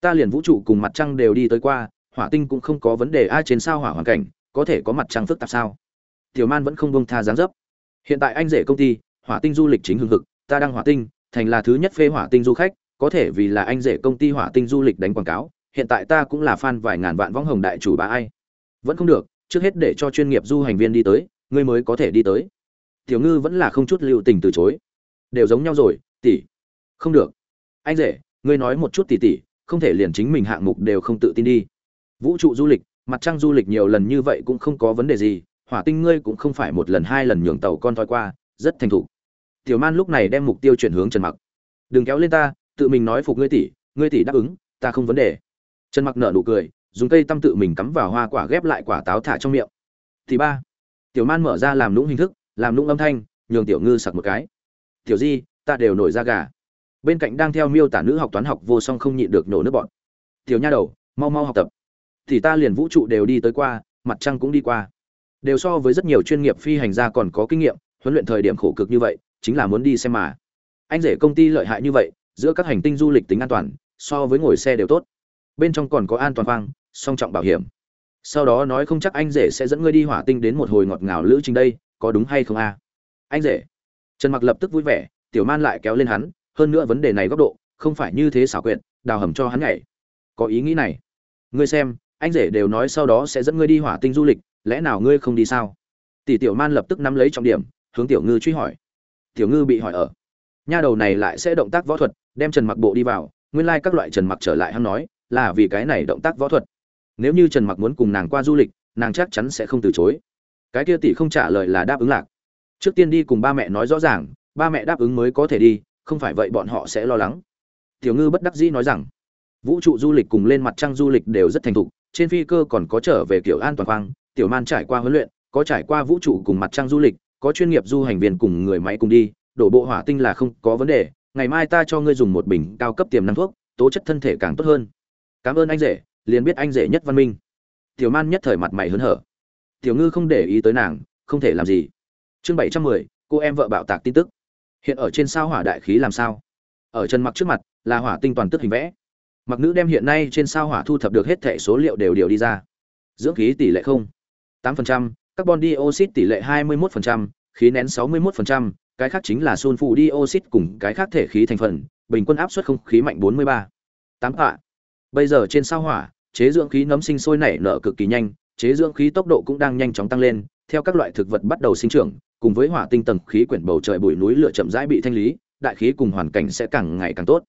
ta liền vũ trụ cùng mặt trăng đều đi tới qua, hỏa tinh cũng không có vấn đề ai trên sao hỏa hoàn cảnh, có thể có mặt trăng phức tạp sao? Tiểu man vẫn không bông tha dáng dấp. Hiện tại anh rể công ty, hỏa tinh du lịch chính hưng thực ta đang hỏa tinh, thành là thứ nhất phê hỏa tinh du khách, có thể vì là anh rể công ty hỏa tinh du lịch đánh quảng cáo, hiện tại ta cũng là fan vài ngàn vạn võng hồng đại chủ bà ai. Vẫn không được trước hết để cho chuyên nghiệp du hành viên đi tới, ngươi mới có thể đi tới. Tiểu ngư vẫn là không chút lưu tình từ chối. Đều giống nhau rồi, tỷ. Không được. Anh rể, ngươi nói một chút tỷ tỷ, không thể liền chính mình hạng mục đều không tự tin đi. Vũ trụ du lịch, mặt trăng du lịch nhiều lần như vậy cũng không có vấn đề gì, hỏa tinh ngươi cũng không phải một lần hai lần nhường tàu con thoi qua, rất thành thục. Tiểu man lúc này đem mục tiêu chuyển hướng trần mặc. Đừng kéo lên ta, tự mình nói phục ngươi tỷ ngươi tỷ đáp ứng, ta không vấn đề. Trần mặc nở nụ cười dùng cây tăm tự mình cắm vào hoa quả ghép lại quả táo thả trong miệng. Thì ba, tiểu man mở ra làm nũng hình thức, làm nũng âm thanh, nhường tiểu ngư sặc một cái. Tiểu di, ta đều nổi ra gà. Bên cạnh đang theo miêu tả nữ học toán học vô song không nhịn được nổ nước bọn. Tiểu nha đầu, mau mau học tập. Thì ta liền vũ trụ đều đi tới qua, mặt trăng cũng đi qua. Đều so với rất nhiều chuyên nghiệp phi hành gia còn có kinh nghiệm, huấn luyện thời điểm khổ cực như vậy, chính là muốn đi xem mà. Anh rể công ty lợi hại như vậy, giữa các hành tinh du lịch tính an toàn, so với ngồi xe đều tốt. Bên trong còn có an toàn khoang song trọng bảo hiểm. Sau đó nói không chắc anh rể sẽ dẫn ngươi đi hỏa tinh đến một hồi ngọt ngào lữ trình đây, có đúng hay không a? Anh rể. Trần mặc lập tức vui vẻ, tiểu man lại kéo lên hắn, hơn nữa vấn đề này góc độ, không phải như thế xảo quyệt, đào hầm cho hắn nhảy. Có ý nghĩ này. Ngươi xem, anh rể đều nói sau đó sẽ dẫn ngươi đi hỏa tinh du lịch, lẽ nào ngươi không đi sao? Tỷ tiểu man lập tức nắm lấy trọng điểm, hướng tiểu ngư truy hỏi. Tiểu ngư bị hỏi ở. Nha đầu này lại sẽ động tác võ thuật, đem trần mặc bộ đi vào, nguyên lai like các loại trần mặc trở lại hắn nói, là vì cái này động tác võ thuật nếu như trần mặc muốn cùng nàng qua du lịch, nàng chắc chắn sẽ không từ chối. Cái kia tỷ không trả lời là đáp ứng lạc. Trước tiên đi cùng ba mẹ nói rõ ràng, ba mẹ đáp ứng mới có thể đi, không phải vậy bọn họ sẽ lo lắng. Tiểu ngư bất đắc dĩ nói rằng, vũ trụ du lịch cùng lên mặt trăng du lịch đều rất thành thục, trên phi cơ còn có trở về kiểu an toàn khoang, tiểu man trải qua huấn luyện, có trải qua vũ trụ cùng mặt trăng du lịch, có chuyên nghiệp du hành viên cùng người máy cùng đi, đổ bộ hỏa tinh là không có vấn đề, ngày mai ta cho ngươi dùng một bình cao cấp tiềm năng thuốc, tố chất thân thể càng tốt hơn. Cảm ơn anh rể liền biết anh rể nhất văn minh. Tiểu man nhất thời mặt mày hớn hở. Tiểu ngư không để ý tới nàng, không thể làm gì. Chương bảy trăm mười, cô em vợ bạo tạc tin tức. Hiện ở trên sao hỏa đại khí làm sao? Ở chân mặc trước mặt, là hỏa tinh toàn tức hình vẽ. Mặc nữ đem hiện nay trên sao hỏa thu thập được hết thẻ số liệu đều điều đi ra. Dưỡng khí tỷ lệ không. tám phần trăm, carbon dioxide tỷ lệ hai mươi một phần trăm, khí nén sáu mươi một phần trăm, cái khác chính là sunfu dioxide cùng cái khác thể khí thành phần, bình quân áp suất không khí mạnh bốn mươi ba. tám tạ bây giờ trên sao hỏa, chế dưỡng khí nấm sinh sôi nảy nở cực kỳ nhanh, chế dưỡng khí tốc độ cũng đang nhanh chóng tăng lên, theo các loại thực vật bắt đầu sinh trưởng, cùng với hỏa tinh tầng khí quyển bầu trời bụi núi lửa chậm rãi bị thanh lý, đại khí cùng hoàn cảnh sẽ càng ngày càng tốt.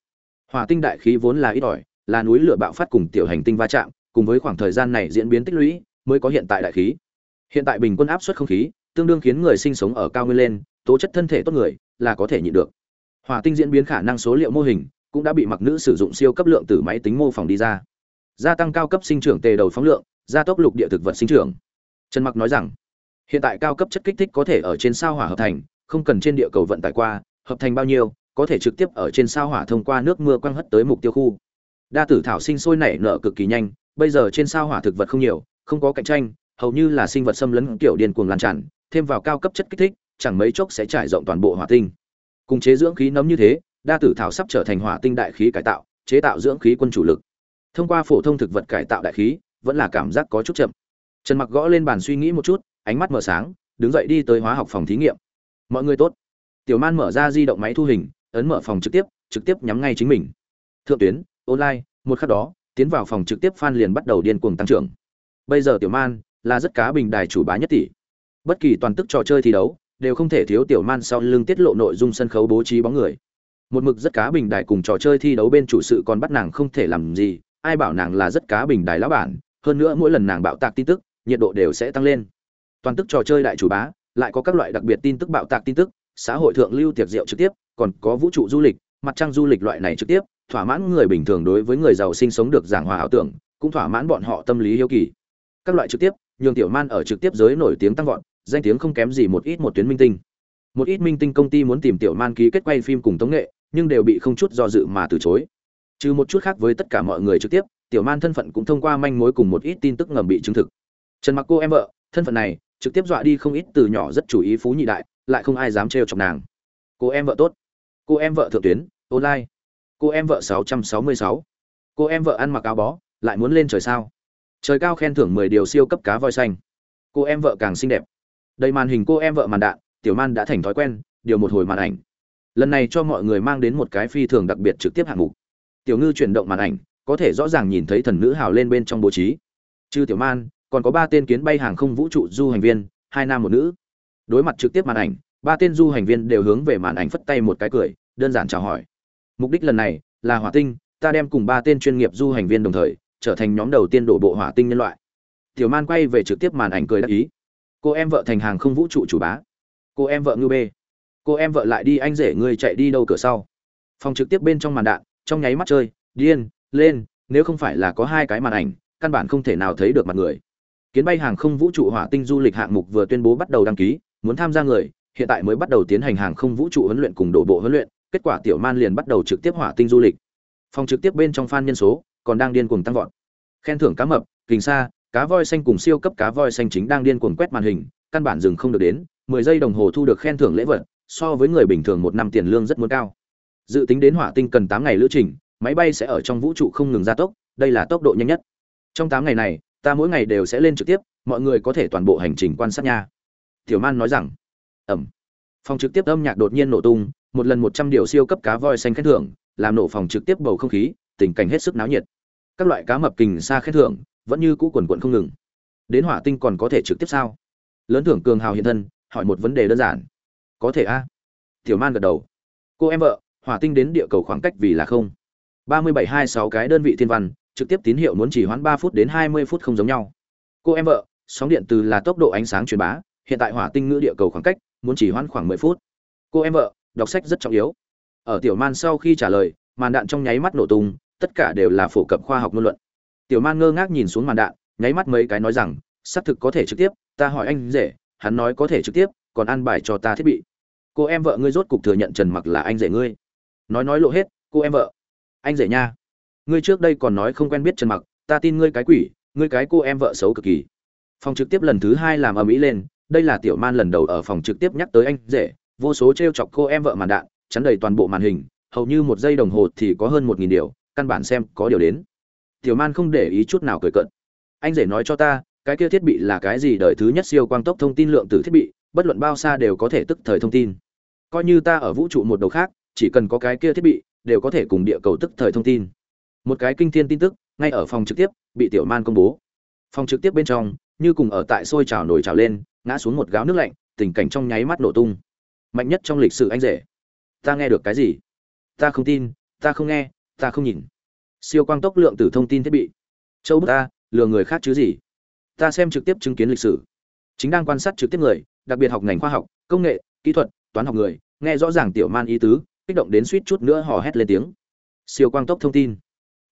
Hỏa tinh đại khí vốn là ít ỏi, là núi lửa bạo phát cùng tiểu hành tinh va chạm, cùng với khoảng thời gian này diễn biến tích lũy, mới có hiện tại đại khí. Hiện tại bình quân áp suất không khí, tương đương khiến người sinh sống ở cao nguyên lên, tố chất thân thể tốt người là có thể nhịn được. Hỏa tinh diễn biến khả năng số liệu mô hình cũng đã bị mặc nữ sử dụng siêu cấp lượng từ máy tính mô phỏng đi ra. Gia tăng cao cấp sinh trưởng tề đầu phóng lượng, gia tốc lục địa thực vật sinh trưởng. Trần mặc nói rằng, hiện tại cao cấp chất kích thích có thể ở trên sao hỏa hợp thành, không cần trên địa cầu vận tải qua, hợp thành bao nhiêu, có thể trực tiếp ở trên sao hỏa thông qua nước mưa quăng hất tới mục tiêu khu. Đa tử thảo sinh sôi nảy nở cực kỳ nhanh, bây giờ trên sao hỏa thực vật không nhiều, không có cạnh tranh, hầu như là sinh vật xâm lấn kiểu điên cuồng lan tràn, thêm vào cao cấp chất kích thích, chẳng mấy chốc sẽ trải rộng toàn bộ hỏa tinh. Cùng chế dưỡng khí nấm như thế đa tử thảo sắp trở thành hỏa tinh đại khí cải tạo, chế tạo dưỡng khí quân chủ lực. Thông qua phổ thông thực vật cải tạo đại khí, vẫn là cảm giác có chút chậm. Trần mặc gõ lên bàn suy nghĩ một chút, ánh mắt mở sáng, đứng dậy đi tới hóa học phòng thí nghiệm. Mọi người tốt. Tiểu man mở ra di động máy thu hình, ấn mở phòng trực tiếp trực tiếp nhắm ngay chính mình. Thượng tuyến, online, một khắc đó, tiến vào phòng trực tiếp fan liền bắt đầu điên cuồng tăng trưởng. Bây giờ tiểu man là rất cá bình đài chủ bá nhất tỷ. Bất kỳ toàn tức trò chơi thi đấu, đều không thể thiếu tiểu man sau lưng tiết lộ nội dung sân khấu bố trí bóng người một mực rất cá bình đài cùng trò chơi thi đấu bên chủ sự còn bắt nàng không thể làm gì, ai bảo nàng là rất cá bình đài lão bản, hơn nữa mỗi lần nàng bạo tạc tin tức, nhiệt độ đều sẽ tăng lên. Toàn tức trò chơi đại chủ bá, lại có các loại đặc biệt tin tức bạo tạc tin tức, xã hội thượng lưu tiệc rượu trực tiếp, còn có vũ trụ du lịch, mặt trăng du lịch loại này trực tiếp, thỏa mãn người bình thường đối với người giàu sinh sống được giảng hòa ảo tưởng, cũng thỏa mãn bọn họ tâm lý hiếu kỳ. Các loại trực tiếp, nhường tiểu man ở trực tiếp giới nổi tiếng tăng vọt, danh tiếng không kém gì một ít một tuyến minh tinh. Một ít minh tinh công ty muốn tìm tiểu man ký kết quay phim cùng tống nghệ nhưng đều bị không chút do dự mà từ chối. Trừ một chút khác với tất cả mọi người trực tiếp, tiểu man thân phận cũng thông qua manh mối cùng một ít tin tức ngầm bị chứng thực. Trần mặc cô em vợ, thân phận này, trực tiếp dọa đi không ít từ nhỏ rất chủ ý phú nhị đại, lại không ai dám trêu chọc nàng. Cô em vợ tốt. Cô em vợ thượng tuyến, online. Cô em vợ 666. cô em vợ ăn mặc áo bó, lại muốn lên trời sao? Trời cao khen thưởng 10 điều siêu cấp cá voi xanh. Cô em vợ càng xinh đẹp. Đây màn hình cô em vợ màn đạn, tiểu man đã thành thói quen, điều một hồi màn ảnh lần này cho mọi người mang đến một cái phi thường đặc biệt trực tiếp hạng mục. Tiểu ngư chuyển động màn ảnh, có thể rõ ràng nhìn thấy thần nữ hào lên bên trong bố trí. Chư tiểu man, còn có ba tên kiến bay hàng không vũ trụ du hành viên, hai nam một nữ. Đối mặt trực tiếp màn ảnh, ba tên du hành viên đều hướng về màn ảnh phất tay một cái cười, đơn giản chào hỏi. Mục đích lần này là hỏa tinh, ta đem cùng ba tên chuyên nghiệp du hành viên đồng thời, trở thành nhóm đầu tiên đổ bộ hỏa tinh nhân loại. Tiểu man quay về trực tiếp màn ảnh cười đắc ý. Cô em vợ thành hàng không vũ trụ chủ bá. Cô em vợ ngư bê cô em vợ lại đi, anh rể người chạy đi đâu cửa sau? Phòng trực tiếp bên trong màn đạn, trong nháy mắt chơi, điên, lên, nếu không phải là có hai cái màn ảnh, căn bản không thể nào thấy được mặt người. Kiến bay hàng không vũ trụ hỏa tinh du lịch hạng mục vừa tuyên bố bắt đầu đăng ký, muốn tham gia người, hiện tại mới bắt đầu tiến hành hàng không vũ trụ huấn luyện cùng đổ bộ huấn luyện, kết quả tiểu man liền bắt đầu trực tiếp hỏa tinh du lịch. Phòng trực tiếp bên trong fan nhân số còn đang điên cuồng tăng vọt. Khen thưởng cá mập, kình sa, cá voi xanh cùng siêu cấp cá voi xanh chính đang điên cuồng quét màn hình, căn bản dừng không được đến 10 giây đồng hồ thu được khen thưởng lễ vật so với người bình thường một năm tiền lương rất muốn cao. Dự tính đến hỏa tinh cần tám ngày lữ trình, máy bay sẽ ở trong vũ trụ không ngừng gia tốc, đây là tốc độ nhanh nhất. Trong tám ngày này, ta mỗi ngày đều sẽ lên trực tiếp, mọi người có thể toàn bộ hành trình quan sát nha. Tiểu man nói rằng. Ẩm phòng trực tiếp âm nhạc đột nhiên nổ tung, một lần một trăm điều siêu cấp cá voi xanh khen thưởng, làm nổ phòng trực tiếp bầu không khí, tình cảnh hết sức náo nhiệt. Các loại cá mập kình xa khen thưởng, vẫn như cũ quần quận không ngừng. Đến hỏa tinh còn có thể trực tiếp sao? Lớn thưởng cường hào hiện thân, hỏi một vấn đề đơn giản có thể a? Tiểu man gật đầu. Cô em vợ, hỏa tinh đến địa cầu khoảng cách vì là không. ba mươi bảy hai sáu cái đơn vị thiên văn, trực tiếp tín hiệu muốn chỉ hoãn ba phút đến hai mươi phút không giống nhau. Cô em vợ, sóng điện từ là tốc độ ánh sáng truyền bá, hiện tại hỏa tinh ngữ địa cầu khoảng cách, muốn chỉ hoãn khoảng mười phút. Cô em vợ, đọc sách rất trọng yếu. Ở tiểu man sau khi trả lời, màn đạn trong nháy mắt nổ tung, tất cả đều là phổ cập khoa học ngôn luận. Tiểu man ngơ ngác nhìn xuống màn đạn, nháy mắt mấy cái nói rằng, xác thực có thể trực tiếp, ta hỏi anh rể, hắn nói có thể trực tiếp, còn ăn bài cho ta thiết bị cô em vợ ngươi rốt cục thừa nhận trần mặc là anh rể ngươi. Nói nói lộ hết, cô em vợ. Anh rể nha. Ngươi trước đây còn nói không quen biết trần mặc, ta tin ngươi cái quỷ, ngươi cái cô em vợ xấu cực kỳ. Phòng trực tiếp lần thứ hai làm ầm ĩ lên, đây là tiểu man lần đầu ở phòng trực tiếp nhắc tới anh rể, vô số t chọc cô em vợ màn đạn, chắn đầy toàn bộ màn hình, hầu như một giây đồng hồ thì có hơn một nghìn điều, căn bản xem có điều đến. Tiểu man không để ý chút nào cười cận anh rể nói cho ta, cái kia thiết bị là cái gì đời thứ nhất siêu quang tốc thông tin lượng từ thiết bị bất luận bao xa đều có thể tức thời thông tin. Coi như ta ở vũ trụ một đầu khác, chỉ cần có cái kia thiết bị, đều có thể cùng địa cầu tức thời thông tin. Một cái kinh thiên tin tức, ngay ở phòng trực tiếp, bị tiểu man công bố. Phòng trực tiếp bên trong, như cùng ở tại sôi trào nổi trào lên, ngã xuống một gáo nước lạnh, tình cảnh trong nháy mắt nổ tung. Mạnh nhất trong lịch sử anh rể. Ta nghe được cái gì? Ta không tin, ta không nghe, ta không nhìn. Siêu quang tốc lượng từ thông tin thiết bị. Châu bức ta, lừa người khác chứ gì? Ta xem trực tiếp chứng kiến lịch sử. Chính đang quan sát trực tiếp người đặc biệt học ngành khoa học, công nghệ, kỹ thuật, toán học người, nghe rõ ràng tiểu man ý tứ, kích động đến suýt chút nữa hò hét lên tiếng. Siêu quang tốc thông tin.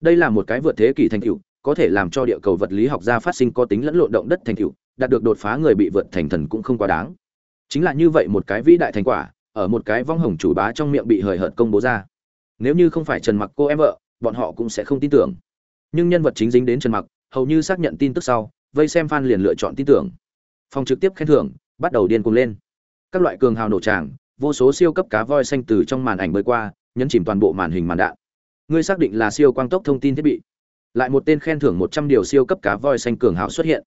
Đây là một cái vượt thế kỷ thành tựu, có thể làm cho địa cầu vật lý học gia phát sinh có tính lẫn lộn động đất thành tựu, đạt được đột phá người bị vượt thành thần cũng không quá đáng. Chính là như vậy một cái vĩ đại thành quả, ở một cái vong hồng chủ bá trong miệng bị hời hợt công bố ra. Nếu như không phải trần mặc cô em vợ, bọn họ cũng sẽ không tin tưởng. Nhưng nhân vật chính dính đến trần mặc, hầu như xác nhận tin tức sau, vây xem fan liền lựa chọn tin tưởng. Phòng trực tiếp khen thưởng bắt đầu điên cuồng lên. Các loại cường hào nổ tràng, vô số siêu cấp cá voi xanh từ trong màn ảnh bơi qua, nhấn chìm toàn bộ màn hình màn đạn. Ngươi xác định là siêu quang tốc thông tin thiết bị. Lại một tên khen thưởng một trăm điều siêu cấp cá voi xanh cường hào xuất hiện.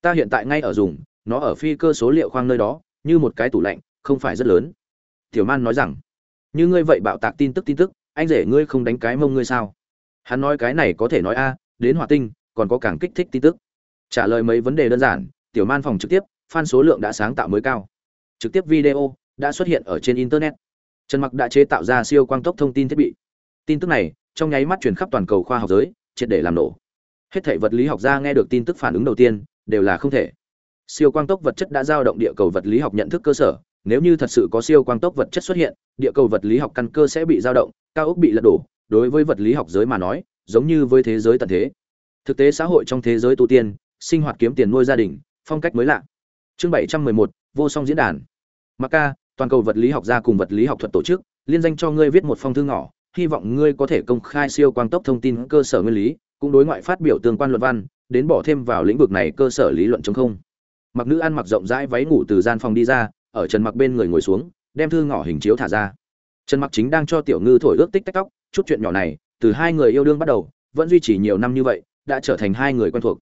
Ta hiện tại ngay ở dùng, nó ở phi cơ số liệu khoang nơi đó, như một cái tủ lạnh, không phải rất lớn. Tiểu man nói rằng, như ngươi vậy bạo tạc tin tức tin tức, anh rể ngươi không đánh cái mông ngươi sao? Hắn nói, cái này có thể nói a, đến hỏa tinh, còn có càng kích thích tin tức. Trả lời mấy vấn đề đơn giản, tiểu man phòng trực tiếp fan số lượng đã sáng tạo mới cao. Trực tiếp video đã xuất hiện ở trên internet. Trần mặc đã chế tạo ra siêu quang tốc thông tin thiết bị. Tin tức này trong nháy mắt truyền khắp toàn cầu khoa học giới, triệt để làm nổ. Hết thảy vật lý học gia nghe được tin tức phản ứng đầu tiên đều là không thể. Siêu quang tốc vật chất đã giao động địa cầu vật lý học nhận thức cơ sở. Nếu như thật sự có siêu quang tốc vật chất xuất hiện, địa cầu vật lý học căn cơ sẽ bị dao động, cao ốc bị lật đổ. Đối với vật lý học giới mà nói, giống như với thế giới tận thế. Thực tế xã hội trong thế giới tu tiên, sinh hoạt kiếm tiền nuôi gia đình, phong cách mới lạ chương bảy trăm mười một, vô song diễn đàn. Mặc ca, toàn cầu vật lý học gia cùng vật lý học thuật tổ chức, liên danh cho ngươi viết một phong thư ngỏ, hy vọng ngươi có thể công khai siêu quang tốc thông tin cơ sở nguyên lý, cũng đối ngoại phát biểu tương quan luận văn, đến bỏ thêm vào lĩnh vực này cơ sở lý luận chống không. Mặc nữ ăn mặc rộng rãi váy ngủ từ gian phòng đi ra, ở trần mặc bên người ngồi xuống, đem thư ngỏ hình chiếu thả ra. Trần mặc chính đang cho tiểu ngư thổi ước tích tách tóc, chút chuyện nhỏ này, từ hai người yêu đương bắt đầu, vẫn duy trì nhiều năm như vậy, đã trở thành hai người quen thuộc.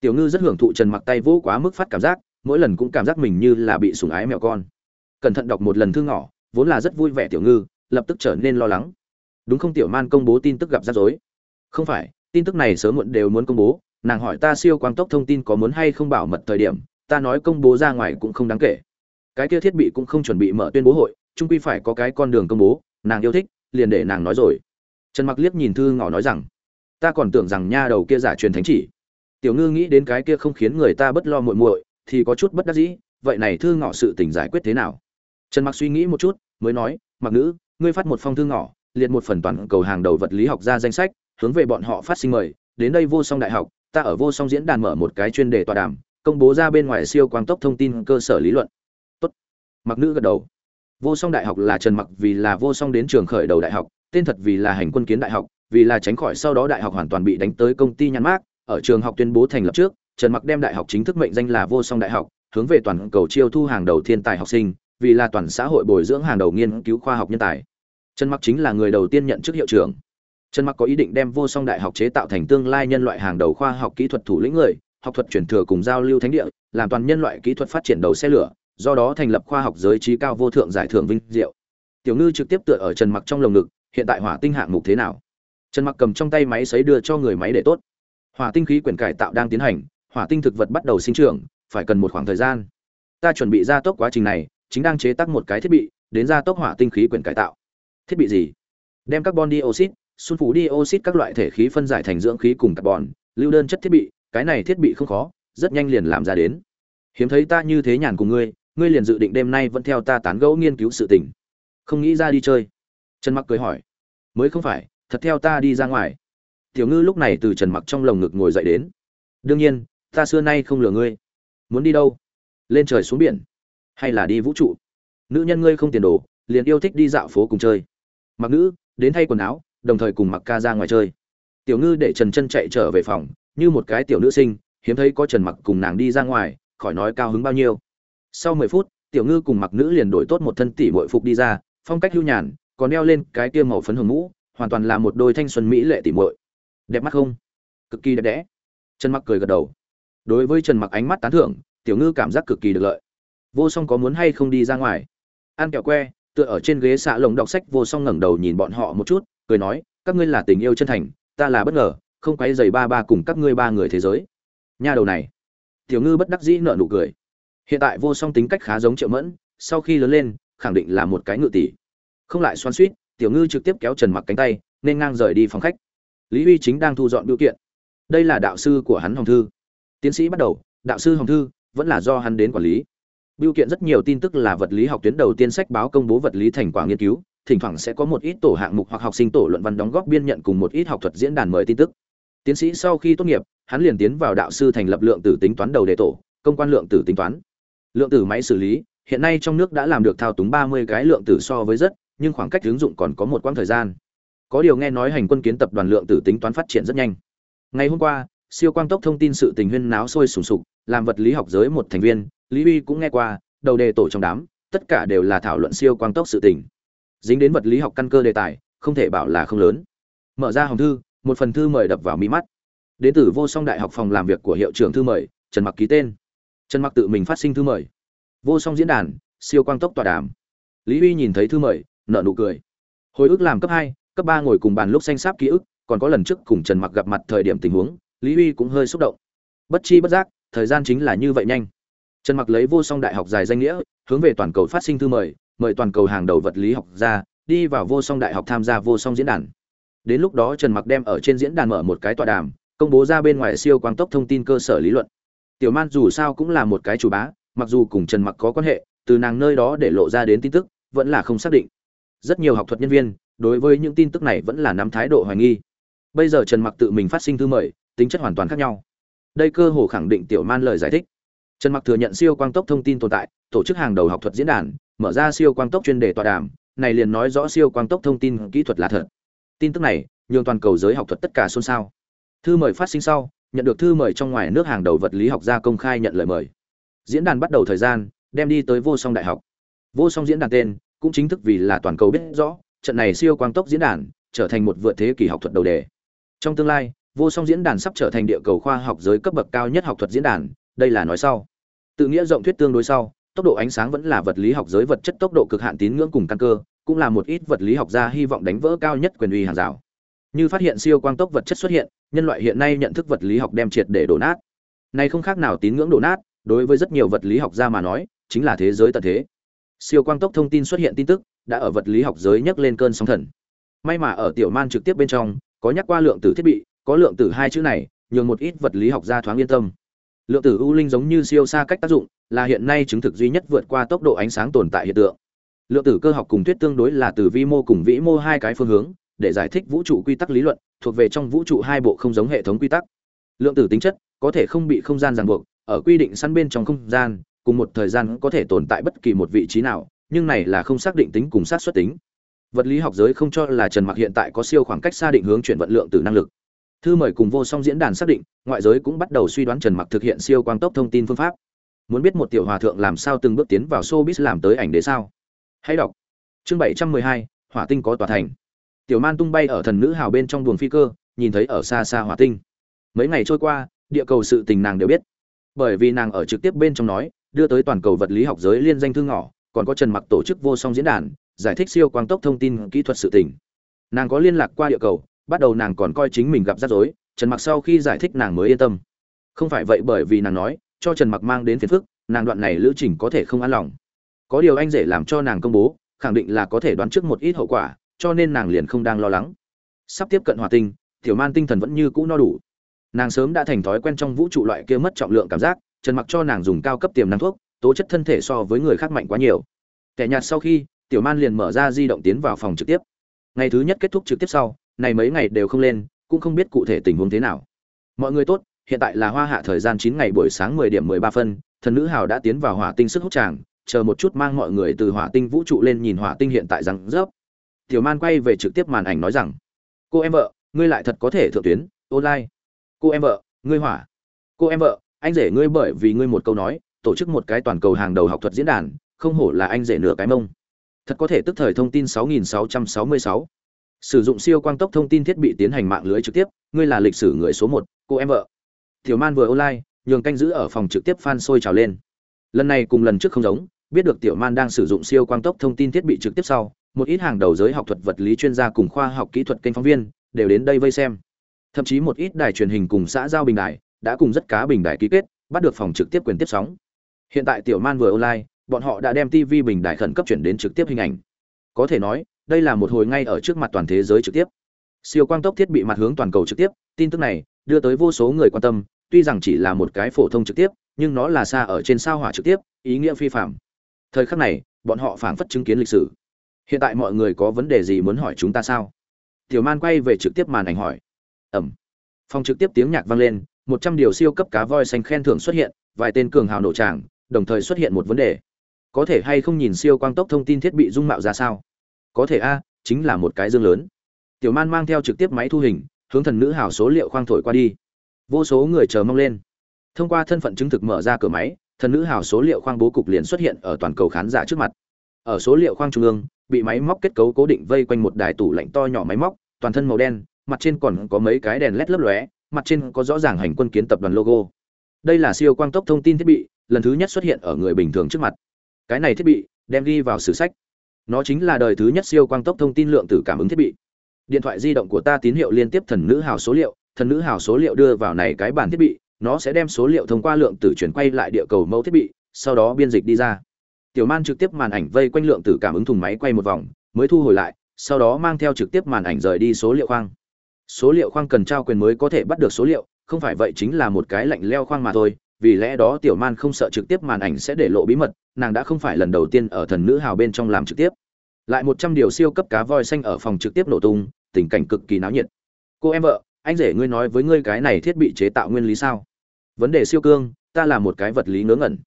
Tiểu ngư rất hưởng thụ trần mặc tay vũ quá mức phát cảm giác mỗi lần cũng cảm giác mình như là bị sủng ái mèo con. Cẩn thận đọc một lần thư ngỏ, vốn là rất vui vẻ tiểu ngư, lập tức trở nên lo lắng. Đúng không tiểu man công bố tin tức gặp rắc rối? Không phải, tin tức này sớm muộn đều muốn công bố. Nàng hỏi ta siêu quang tốc thông tin có muốn hay không bảo mật thời điểm, ta nói công bố ra ngoài cũng không đáng kể. Cái kia thiết bị cũng không chuẩn bị mở tuyên bố hội trung quy phải có cái con đường công bố, nàng yêu thích, liền để nàng nói rồi. Trần mặc liếc nhìn thư ngỏ nói rằng, ta còn tưởng rằng nha đầu kia giả truyền thánh chỉ. Tiểu ngư nghĩ đến cái kia không khiến người ta bất lo muội muội thì có chút bất đắc dĩ, vậy này thư ngỏ sự tình giải quyết thế nào? Trần mặc suy nghĩ một chút, mới nói, mặc nữ, ngươi phát một phong thư ngỏ, liệt một phần toàn cầu hàng đầu vật lý học ra danh sách, hướng về bọn họ phát sinh mời, đến đây vô song đại học, ta ở vô song diễn đàn mở một cái chuyên đề tọa đàm, công bố ra bên ngoài siêu quang tốc thông tin cơ sở lý luận. Tốt. Mặc nữ gật đầu. Vô song đại học là trần mặc vì là vô song đến trường khởi đầu đại học, tên thật vì là hành quân kiến đại học, vì là tránh khỏi sau đó đại học hoàn toàn bị đánh tới công ty nhãn mát ở trường học tuyên bố thành lập trước trần mặc đem đại học chính thức mệnh danh là vô song đại học, hướng về toàn cầu chiêu thu hàng đầu thiên tài học sinh, vì là toàn xã hội bồi dưỡng hàng đầu nghiên cứu khoa học nhân tài. Trần mặc chính là người đầu tiên nhận chức hiệu trưởng. Trần mặc có ý định đem vô song đại học chế tạo thành tương lai nhân loại hàng đầu khoa học kỹ thuật thủ lĩnh người, học thuật chuyển thừa cùng giao lưu thánh địa, làm toàn nhân loại kỹ thuật phát triển đầu xe lửa, do đó thành lập khoa học giới trí cao vô thượng giải thưởng vinh diệu. Tiểu ngư trực tiếp tựa ở trần mặc trong lồng ngực, hiện tại hỏa tinh hạng mục thế nào? Trần mặc cầm trong tay máy sấy đưa cho người máy để tốt. Hỏa tinh khí quyển cải tạo đang tiến hành hỏa tinh thực vật bắt đầu sinh trưởng, phải cần một khoảng thời gian. Ta chuẩn bị gia tốc quá trình này, chính đang chế tác một cái thiết bị, đến gia tốc hỏa tinh khí quyển cải tạo. Thiết bị gì? Đem carbon dioxide sunfú dioxide các loại thể khí phân giải thành dưỡng khí cùng carbon, lưu đơn chất thiết bị, cái này thiết bị không khó, rất nhanh liền làm ra đến. Hiếm thấy ta như thế nhàn cùng ngươi ngươi liền dự định đêm nay vẫn theo ta tán gẫu nghiên cứu sự tình. Không nghĩ ra đi chơi. Trần mặc cười hỏi. Mới không phải, thật theo ta đi ra ngoài. Tiểu ngư lúc này từ trần mặc trong lồng ngực ngồi dậy đến. Đương nhiên ta xưa nay không lừa ngươi. Muốn đi đâu? Lên trời xuống biển. Hay là đi vũ trụ? Nữ nhân ngươi không tiền đồ, liền yêu thích đi dạo phố cùng chơi. Mặc nữ, đến thay quần áo, đồng thời cùng mặc ca ra ngoài chơi. Tiểu ngư để trần chân chạy trở về phòng, như một cái tiểu nữ sinh, hiếm thấy có trần mặc cùng nàng đi ra ngoài, khỏi nói cao hứng bao nhiêu. Sau mười phút, tiểu ngư cùng mặc nữ liền đổi tốt một thân tỷ bội phục đi ra, phong cách hưu nhàn, còn đeo lên cái kia màu phấn hồng mũ, hoàn toàn là một đôi thanh xuân mỹ lệ tỷ muội. Đẹp mắt không? Cực kỳ đẹp đẽ. Trần mặc cười gật đầu đối với trần mặc ánh mắt tán thưởng, tiểu ngư cảm giác cực kỳ được lợi. Vô song có muốn hay không đi ra ngoài? Ăn kẹo que, tựa ở trên ghế xạ lồng đọc sách, vô song ngẩng đầu nhìn bọn họ một chút, cười nói, các ngươi là tình yêu chân thành, ta là bất ngờ, không quấy giày ba ba cùng các ngươi ba người thế giới. Nha đầu này. Tiểu ngư bất đắc dĩ nợ nụ cười. Hiện tại vô song tính cách khá giống triệu mẫn, sau khi lớn lên, khẳng định là một cái ngự tỷ. Không lại xoan suýt tiểu ngư trực tiếp kéo trần mặc cánh tay, nên ngang rời đi phòng khách. Lý huy chính đang thu dọn biểu kiện. Đây là đạo sư của hắn hồng thư tiến sĩ bắt đầu, đạo sư hồng thư vẫn là do hắn đến quản lý. Biểu kiện rất nhiều tin tức là vật lý học tuyến đầu tiên sách báo công bố vật lý thành quả nghiên cứu, thỉnh thoảng sẽ có một ít tổ hạng mục hoặc học sinh tổ luận văn đóng góp biên nhận cùng một ít học thuật diễn đàn mới tin tức. Tiến sĩ sau khi tốt nghiệp, hắn liền tiến vào đạo sư thành lập lượng tử tính toán đầu đề tổ, công quan lượng tử tính toán. Lượng tử máy xử lý, hiện nay trong nước đã làm được thao túng ba mươi cái lượng tử so với rất, nhưng khoảng cách ứng dụng còn có một quãng thời gian. Có điều nghe nói hành quân kiến tập đoàn lượng tử tính toán phát triển rất nhanh. Ngày hôm qua siêu quang tốc thông tin sự tình huyên náo sôi sùng sục, làm vật lý học giới một thành viên, lý uy cũng nghe qua, đầu đề tổ trong đám, tất cả đều là thảo luận siêu quang tốc sự tình. Dính đến vật lý học căn cơ đề tài, không thể bảo là không lớn. Mở ra hòm thư, một phần thư mời đập vào mí mắt. Đến từ vô song đại học phòng làm việc của hiệu trưởng thư mời, trần mặc ký tên. Trần mặc tự mình phát sinh thư mời. Vô song diễn đàn, siêu quang tốc tọa đàm. Lý uy nhìn thấy thư mời nợ nụ cười. Hồi ức làm cấp hai, cấp ba ngồi cùng bàn lúc xanh sáp ký ức, còn có lần trước cùng trần mặc gặp mặt thời điểm tình huống lý uy cũng hơi xúc động. Bất chi bất giác, thời gian chính là như vậy nhanh. Trần mặc lấy vô song đại học dài danh nghĩa, hướng về toàn cầu phát sinh thư mời mời toàn cầu hàng đầu vật lý học ra đi vào vô song đại học tham gia vô song diễn đàn. Đến lúc đó trần mặc đem ở trên diễn đàn mở một cái tọa đàm, công bố ra bên ngoài siêu quang tốc thông tin cơ sở lý luận. Tiểu man dù sao cũng là một cái chủ bá, mặc dù cùng trần mặc có quan hệ, từ nàng nơi đó để lộ ra đến tin tức, vẫn là không xác định. Rất nhiều học thuật nhân viên, đối với những tin tức này vẫn là nắm thái độ hoài nghi. Bây giờ trần mặc tự mình phát sinh thư mời tính chất hoàn toàn khác nhau. Đây cơ hồ khẳng định tiểu man lời giải thích. Trần mặc thừa nhận siêu quang tốc thông tin tồn tại, tổ chức hàng đầu học thuật diễn đàn, mở ra siêu quang tốc chuyên đề tọa đàm, này liền nói rõ siêu quang tốc thông tin kỹ thuật là thật. Tin tức này, nhường toàn cầu giới học thuật tất cả xôn xao. Thư mời phát sinh sau, nhận được thư mời trong ngoài nước hàng đầu vật lý học gia công khai nhận lời mời. Diễn đàn bắt đầu thời gian, đem đi tới vô song đại học. Vô song diễn đàn tên, cũng chính thức vì là toàn cầu biết rõ, trận này siêu quang tốc diễn đàn, trở thành một vượt thế kỷ học thuật đầu đề. Trong tương lai vô song diễn đàn sắp trở thành địa cầu khoa học giới cấp bậc cao nhất học thuật diễn đàn, đây là nói sau. Tự nghĩa rộng thuyết tương đối sau, tốc độ ánh sáng vẫn là vật lý học giới vật chất tốc độ cực hạn tín ngưỡng cùng căn cơ, cũng là một ít vật lý học gia hy vọng đánh vỡ cao nhất quyền uy hàng rào. Như phát hiện siêu quang tốc vật chất xuất hiện, nhân loại hiện nay nhận thức vật lý học đem triệt để đổ nát. Này không khác nào tín ngưỡng đổ nát, đối với rất nhiều vật lý học gia mà nói, chính là thế giới tận thế. Siêu quang tốc thông tin xuất hiện tin tức, đã ở vật lý học giới nhấc lên cơn sóng thần. May mà ở tiểu man trực tiếp bên trong, có nhắc qua lượng tử thiết bị có lượng tử hai chữ này, nhường một ít vật lý học gia thoáng yên tâm. Lượng tử u linh giống như siêu xa cách tác dụng, là hiện nay chứng thực duy nhất vượt qua tốc độ ánh sáng tồn tại hiện tượng. Lượng tử cơ học cùng thuyết tương đối là từ vi mô cùng vĩ mô hai cái phương hướng, để giải thích vũ trụ quy tắc lý luận, thuộc về trong vũ trụ hai bộ không giống hệ thống quy tắc. Lượng tử tính chất, có thể không bị không gian ràng buộc, ở quy định săn bên trong không gian, cùng một thời gian có thể tồn tại bất kỳ một vị trí nào, nhưng này là không xác định tính cùng sát xuất tính. Vật lý học giới không cho là trần mặc hiện tại có siêu khoảng cách xa định hướng chuyển vận lượng từ năng lực thư mời cùng vô song diễn đàn xác định ngoại giới cũng bắt đầu suy đoán trần mặc thực hiện siêu quang tốc thông tin phương pháp. Muốn biết một tiểu hòa thượng làm sao từng bước tiến vào showbiz làm tới ảnh đế sao? Hãy đọc. Chương 712, hỏa tinh có tòa thành. Tiểu man tung bay ở thần nữ hào bên trong buồng phi cơ nhìn thấy ở xa xa hỏa tinh. Mấy ngày trôi qua địa cầu sự tình nàng đều biết. Bởi vì nàng ở trực tiếp bên trong nói đưa tới toàn cầu vật lý học giới liên danh thư ngỏ còn có trần mặc tổ chức vô song diễn đàn giải thích siêu quang tốc thông tin kỹ thuật sự tình. Nàng có liên lạc qua địa cầu bắt đầu nàng còn coi chính mình gặp rắc rối, trần mặc sau khi giải thích nàng mới yên tâm. Không phải vậy bởi vì nàng nói, cho trần mặc mang đến phiền phức, nàng đoạn này lữ trình có thể không an lòng. Có điều anh rể làm cho nàng công bố, khẳng định là có thể đoán trước một ít hậu quả, cho nên nàng liền không đang lo lắng. Sắp tiếp cận hòa tinh, tiểu man tinh thần vẫn như cũ no đủ. Nàng sớm đã thành thói quen trong vũ trụ loại kia mất trọng lượng cảm giác, trần mặc cho nàng dùng cao cấp tiềm năng thuốc, tố chất thân thể so với người khác mạnh quá nhiều. Kẻ nhạt sau khi, tiểu man liền mở ra di động tiến vào phòng trực tiếp. Ngày thứ nhất kết thúc trực tiếp sau này mấy ngày đều không lên, cũng không biết cụ thể tình huống thế nào. Mọi người tốt, hiện tại là hoa hạ thời gian 9 ngày buổi sáng 10 điểm 13 phân, thần nữ hào đã tiến vào hỏa tinh sức hút tràng, chờ một chút mang mọi người từ hỏa tinh vũ trụ lên nhìn hỏa tinh hiện tại rằng rớp. Tiểu man quay về trực tiếp màn ảnh nói rằng, cô em vợ, ngươi lại thật có thể thượng tuyến, online. Cô em vợ, ngươi hỏa. Cô em vợ, anh rể ngươi bởi vì ngươi một câu nói, tổ chức một cái toàn cầu hàng đầu học thuật diễn đàn, không hổ là anh rể nửa cái mông. Thật có thể tức thời thông tin 6666 sử dụng siêu quang tốc thông tin thiết bị tiến hành mạng lưới trực tiếp, ngươi là lịch sử người số một, cô em vợ. Tiểu man vừa online, nhường canh giữ ở phòng trực tiếp fan sôi trào lên. Lần này cùng lần trước không giống, biết được tiểu man đang sử dụng siêu quang tốc thông tin thiết bị trực tiếp sau, một ít hàng đầu giới học thuật vật lý chuyên gia cùng khoa học kỹ thuật kênh phóng viên đều đến đây vây xem. Thậm chí một ít đài truyền hình cùng xã giao bình đài đã cùng rất cá bình đài ký kết, bắt được phòng trực tiếp quyền tiếp sóng. Hiện tại tiểu man vừa online, bọn họ đã đem tv bình đài khẩn cấp chuyển đến trực tiếp hình ảnh. Có thể nói đây là một hồi ngay ở trước mặt toàn thế giới trực tiếp. Siêu quang tốc thiết bị mặt hướng toàn cầu trực tiếp, tin tức này đưa tới vô số người quan tâm, tuy rằng chỉ là một cái phổ thông trực tiếp, nhưng nó là xa ở trên sao hỏa trực tiếp, ý nghĩa phi phạm thời khắc này, bọn họ phảng phất chứng kiến lịch sử. Hiện tại mọi người có vấn đề gì muốn hỏi chúng ta sao? Tiểu man quay về trực tiếp màn ảnh hỏi. Ẩm. Phòng trực tiếp tiếng nhạc vang lên, một trăm điều siêu cấp cá voi xanh khen thưởng xuất hiện, vài tên cường hào nổ tràng, đồng thời xuất hiện một vấn đề. Có thể hay không nhìn siêu quang tốc thông tin thiết bị dung mạo ra sao? Có thể a, chính là một cái dương lớn. Tiểu man mang theo trực tiếp máy thu hình, hướng thần nữ hào số liệu khoang thổi qua đi. Vô số người chờ mong lên. Thông qua thân phận chứng thực mở ra cửa máy, thần nữ hào số liệu khoang bố cục liền xuất hiện ở toàn cầu khán giả trước mặt. Ở số liệu khoang trung ương, bị máy móc kết cấu cố định vây quanh một đài tủ lạnh to nhỏ máy móc, toàn thân màu đen, mặt trên còn có mấy cái đèn led lấp lóe, mặt trên có rõ ràng hành quân kiến tập đoàn logo. Đây là siêu quang tốc thông tin thiết bị, lần thứ nhất xuất hiện ở người bình thường trước mặt. Cái này thiết bị, đem ghi vào sử sách nó chính là đời thứ nhất siêu quang tốc thông tin lượng tử cảm ứng thiết bị. Điện thoại di động của ta tín hiệu liên tiếp thần nữ hào số liệu, thần nữ hào số liệu đưa vào này cái bản thiết bị, nó sẽ đem số liệu thông qua lượng tử chuyển quay lại địa cầu mẫu thiết bị, sau đó biên dịch đi ra. Tiểu man trực tiếp màn ảnh vây quanh lượng tử cảm ứng thùng máy quay một vòng, mới thu hồi lại, sau đó mang theo trực tiếp màn ảnh rời đi số liệu khoang. Số liệu khoang cần trao quyền mới có thể bắt được số liệu, không phải vậy chính là một cái lạnh leo khoang mà thôi vì lẽ đó tiểu man không sợ trực tiếp màn ảnh sẽ để lộ bí mật, nàng đã không phải lần đầu tiên ở thần nữ hào bên trong làm trực tiếp. Lại một trăm điều siêu cấp cá voi xanh ở phòng trực tiếp nổ tung, tình cảnh cực kỳ náo nhiệt. Cô em vợ, anh rể ngươi nói với ngươi cái này thiết bị chế tạo nguyên lý sao? Vấn đề siêu cương, ta là một cái vật lý ngớ ngẩn.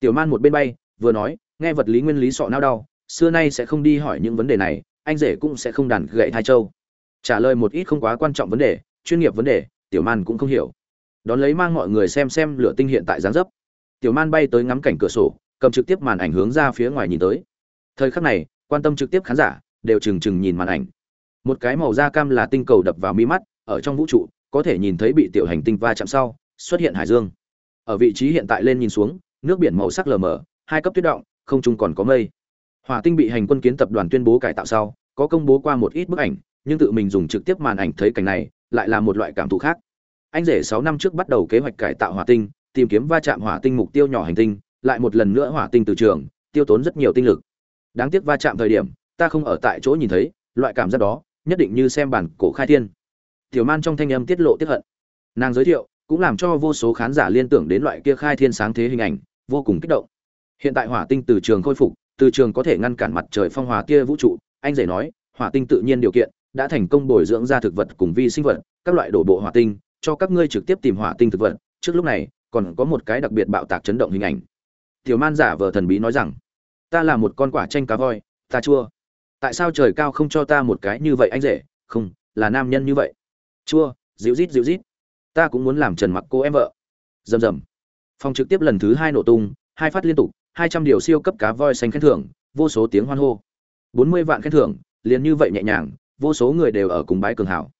Tiểu man một bên bay, vừa nói, nghe vật lý nguyên lý sọ nao đau, xưa nay sẽ không đi hỏi những vấn đề này, anh rể cũng sẽ không đàn gậy thai châu. Trả lời một ít không quá quan trọng vấn đề, chuyên nghiệp vấn đề, tiểu man cũng không hiểu đón lấy mang mọi người xem xem lửa tinh hiện tại giáng dấp. Tiểu man bay tới ngắm cảnh cửa sổ, cầm trực tiếp màn ảnh hướng ra phía ngoài nhìn tới. Thời khắc này, quan tâm trực tiếp khán giả đều trừng trừng nhìn màn ảnh. Một cái màu da cam là tinh cầu đập vào mi mắt, ở trong vũ trụ, có thể nhìn thấy bị tiểu hành tinh va chạm sau, xuất hiện hải dương. Ở vị trí hiện tại lên nhìn xuống, nước biển màu sắc lờ mờ, hai cấp tuyết động, không trung còn có mây. Hỏa tinh bị hành quân kiến tập đoàn tuyên bố cải tạo sau, có công bố qua một ít bức ảnh, nhưng tự mình dùng trực tiếp màn ảnh thấy cảnh này, lại là một loại cảm thụ khác anh rể sáu năm trước bắt đầu kế hoạch cải tạo hỏa tinh, tìm kiếm va chạm hỏa tinh mục tiêu nhỏ hành tinh, lại một lần nữa hỏa tinh từ trường, tiêu tốn rất nhiều tinh lực. Đáng tiếc va chạm thời điểm, ta không ở tại chỗ nhìn thấy, loại cảm giác đó, nhất định như xem bản cổ khai thiên. Tiểu man trong thanh âm tiết lộ tiếc hận. Nàng giới thiệu, cũng làm cho vô số khán giả liên tưởng đến loại kia khai thiên sáng thế hình ảnh, vô cùng kích động. Hiện tại hỏa tinh từ trường khôi phục, từ trường có thể ngăn cản mặt trời phong hóa kia vũ trụ, anh rể nói, hỏa tinh tự nhiên điều kiện, đã thành công bồi dưỡng ra thực vật cùng vi sinh vật, các loại đổ bộ hỏa tinh cho các ngươi trực tiếp tìm hỏa tinh thực vật, trước lúc này, còn có một cái đặc biệt bạo tạc chấn động hình ảnh. Tiểu man giả vờ thần bí nói rằng, ta là một con quả chanh cá voi, ta chua. Tại sao trời cao không cho ta một cái như vậy anh rể? Không, là nam nhân như vậy. Chua, dịu rít dịu rít ta cũng muốn làm trần mặc cô em vợ. Rầm rầm. Phòng trực tiếp lần thứ hai nổ tung, hai phát liên tục, hai trăm điều siêu cấp cá voi xanh khen thưởng, vô số tiếng hoan hô. Bốn mươi vạn khen thưởng, liền như vậy nhẹ nhàng, vô số người đều ở cùng bái cường hảo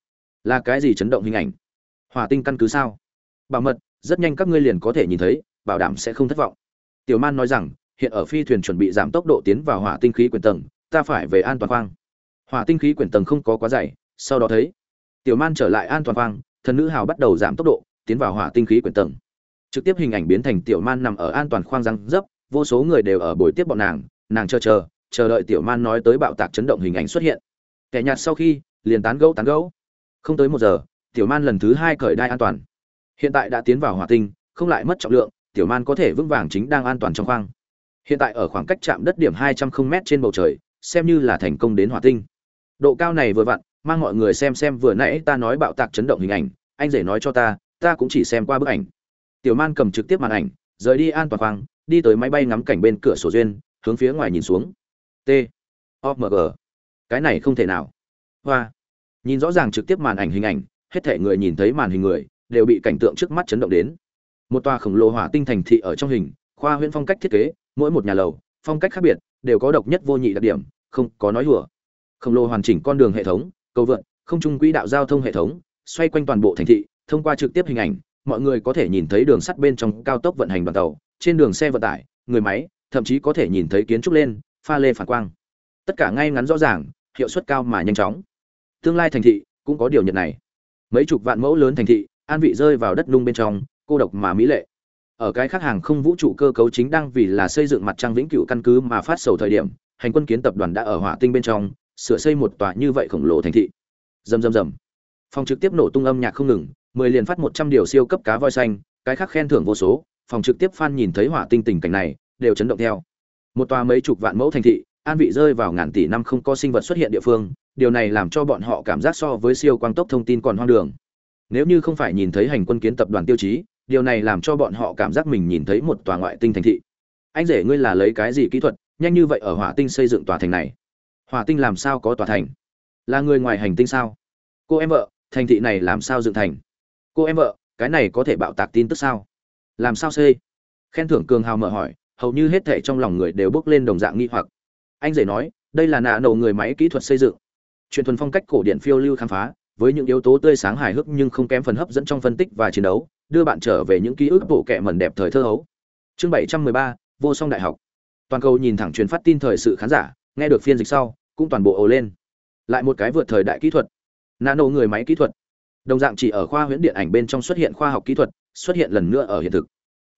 là cái gì chấn động hình ảnh? Hỏa tinh căn cứ sao? Bảo mật, rất nhanh các ngươi liền có thể nhìn thấy, bảo đảm sẽ không thất vọng. Tiểu man nói rằng, hiện ở phi thuyền chuẩn bị giảm tốc độ tiến vào hỏa tinh khí quyển tầng, ta phải về an toàn khoang. Hỏa tinh khí quyển tầng không có quá dày, sau đó thấy, tiểu man trở lại an toàn khoang, thần nữ hào bắt đầu giảm tốc độ, tiến vào hỏa tinh khí quyển tầng. Trực tiếp hình ảnh biến thành tiểu man nằm ở an toàn khoang răng dấp, vô số người đều ở buổi tiếp bọn nàng nàng chờ chờ chờ đợi tiểu man nói tới bạo tạc chấn động hình ảnh xuất hiện. Kẻ nhạt sau khi, liền tán gẫu tán gẫu. Không tới một giờ tiểu man lần thứ hai cởi đai an toàn. Hiện tại đã tiến vào hỏa tinh, không lại mất trọng lượng, tiểu man có thể vững vàng chính đang an toàn trong khoang. Hiện tại ở khoảng cách chạm đất điểm hai trăm không m trên bầu trời, xem như là thành công đến hỏa tinh. Độ cao này vừa vặn, mang mọi người xem xem vừa nãy ta nói bạo tạc chấn động hình ảnh, anh rể nói cho ta ta cũng chỉ xem qua bức ảnh. Tiểu man cầm trực tiếp màn ảnh, rời đi an toàn khoang, đi tới máy bay ngắm cảnh bên cửa sổ duyên, hướng phía ngoài nhìn xuống. T. Omg cái này không thể nào. Hoa. Nhìn rõ ràng trực tiếp màn ảnh hình ảnh hết thể người nhìn thấy màn hình người, đều bị cảnh tượng trước mắt chấn động đến. Một tòa khổng lồ hỏa tinh thành thị ở trong hình, khoa huyễn phong cách thiết kế, mỗi một nhà lầu, phong cách khác biệt, đều có độc nhất vô nhị đặc điểm, không có nói hùa khổng lồ hoàn chỉnh con đường hệ thống, cầu vượt không trung quỹ đạo giao thông hệ thống, xoay quanh toàn bộ thành thị, thông qua trực tiếp hình ảnh, mọi người có thể nhìn thấy đường sắt bên trong cao tốc vận hành đoàn tàu, trên đường xe vận tải, người máy, thậm chí có thể nhìn thấy kiến trúc lên, pha lê phản quang. Tất cả ngay ngắn rõ ràng, hiệu suất cao mà nhanh chóng. Tương lai thành thị cũng có điều nhận này mấy chục vạn mẫu lớn thành thị, an vị rơi vào đất nung bên trong, cô độc mà mỹ lệ. Ở cái khác hàng không vũ trụ cơ cấu chính đang vì là xây dựng mặt trăng vĩnh cửu căn cứ mà phát sầu thời điểm, hành quân kiến tập đoàn đã ở hỏa tinh bên trong, sửa xây một tòa như vậy khổng lồ thành thị. Rầm rầm rầm. Phòng trực tiếp nổ tung âm nhạc không ngừng, mười liền phát một trăm điều siêu cấp cá voi xanh, cái khác khen thưởng vô số, phòng trực tiếp fan nhìn thấy hỏa tinh tình cảnh này, đều chấn động theo. Một tòa mấy chục vạn mẫu thành thị an vị rơi vào ngàn tỷ năm không có sinh vật xuất hiện địa phương, điều này làm cho bọn họ cảm giác so với siêu quang tốc thông tin còn hoang đường. Nếu như không phải nhìn thấy hành quân kiến tập đoàn tiêu chí, điều này làm cho bọn họ cảm giác mình nhìn thấy một tòa ngoại tinh thành thị. Anh rể ngươi là lấy cái gì kỹ thuật, nhanh như vậy ở hỏa tinh xây dựng tòa thành này? Hỏa tinh làm sao có tòa thành? Là người ngoài hành tinh sao? Cô em vợ, thành thị này làm sao dựng thành? Cô em vợ, cái này có thể bạo tạc tin tức sao? Làm sao xây khen thưởng cường hào mở hỏi, hầu như hết thảy trong lòng người đều bước lên đồng dạng nghi hoặc anh rể nói đây là nạ nổ người máy kỹ thuật xây dựng. Truyền thuần phong cách cổ điển phiêu lưu khám phá với những yếu tố tươi sáng hài hước nhưng không kém phần hấp dẫn trong phân tích và chiến đấu đưa bạn trở về những ký ức bộ kệ mẩn đẹp thời thơ hấu. Chương 713, vô song đại học. Toàn cầu nhìn thẳng truyền phát tin thời sự khán giả nghe được phiên dịch sau cũng toàn bộ ồ lên. Lại một cái vượt thời đại kỹ thuật. Nano người máy kỹ thuật. Đồng dạng chỉ ở khoa huyễn điện ảnh bên trong xuất hiện khoa học kỹ thuật xuất hiện lần nữa ở hiện thực.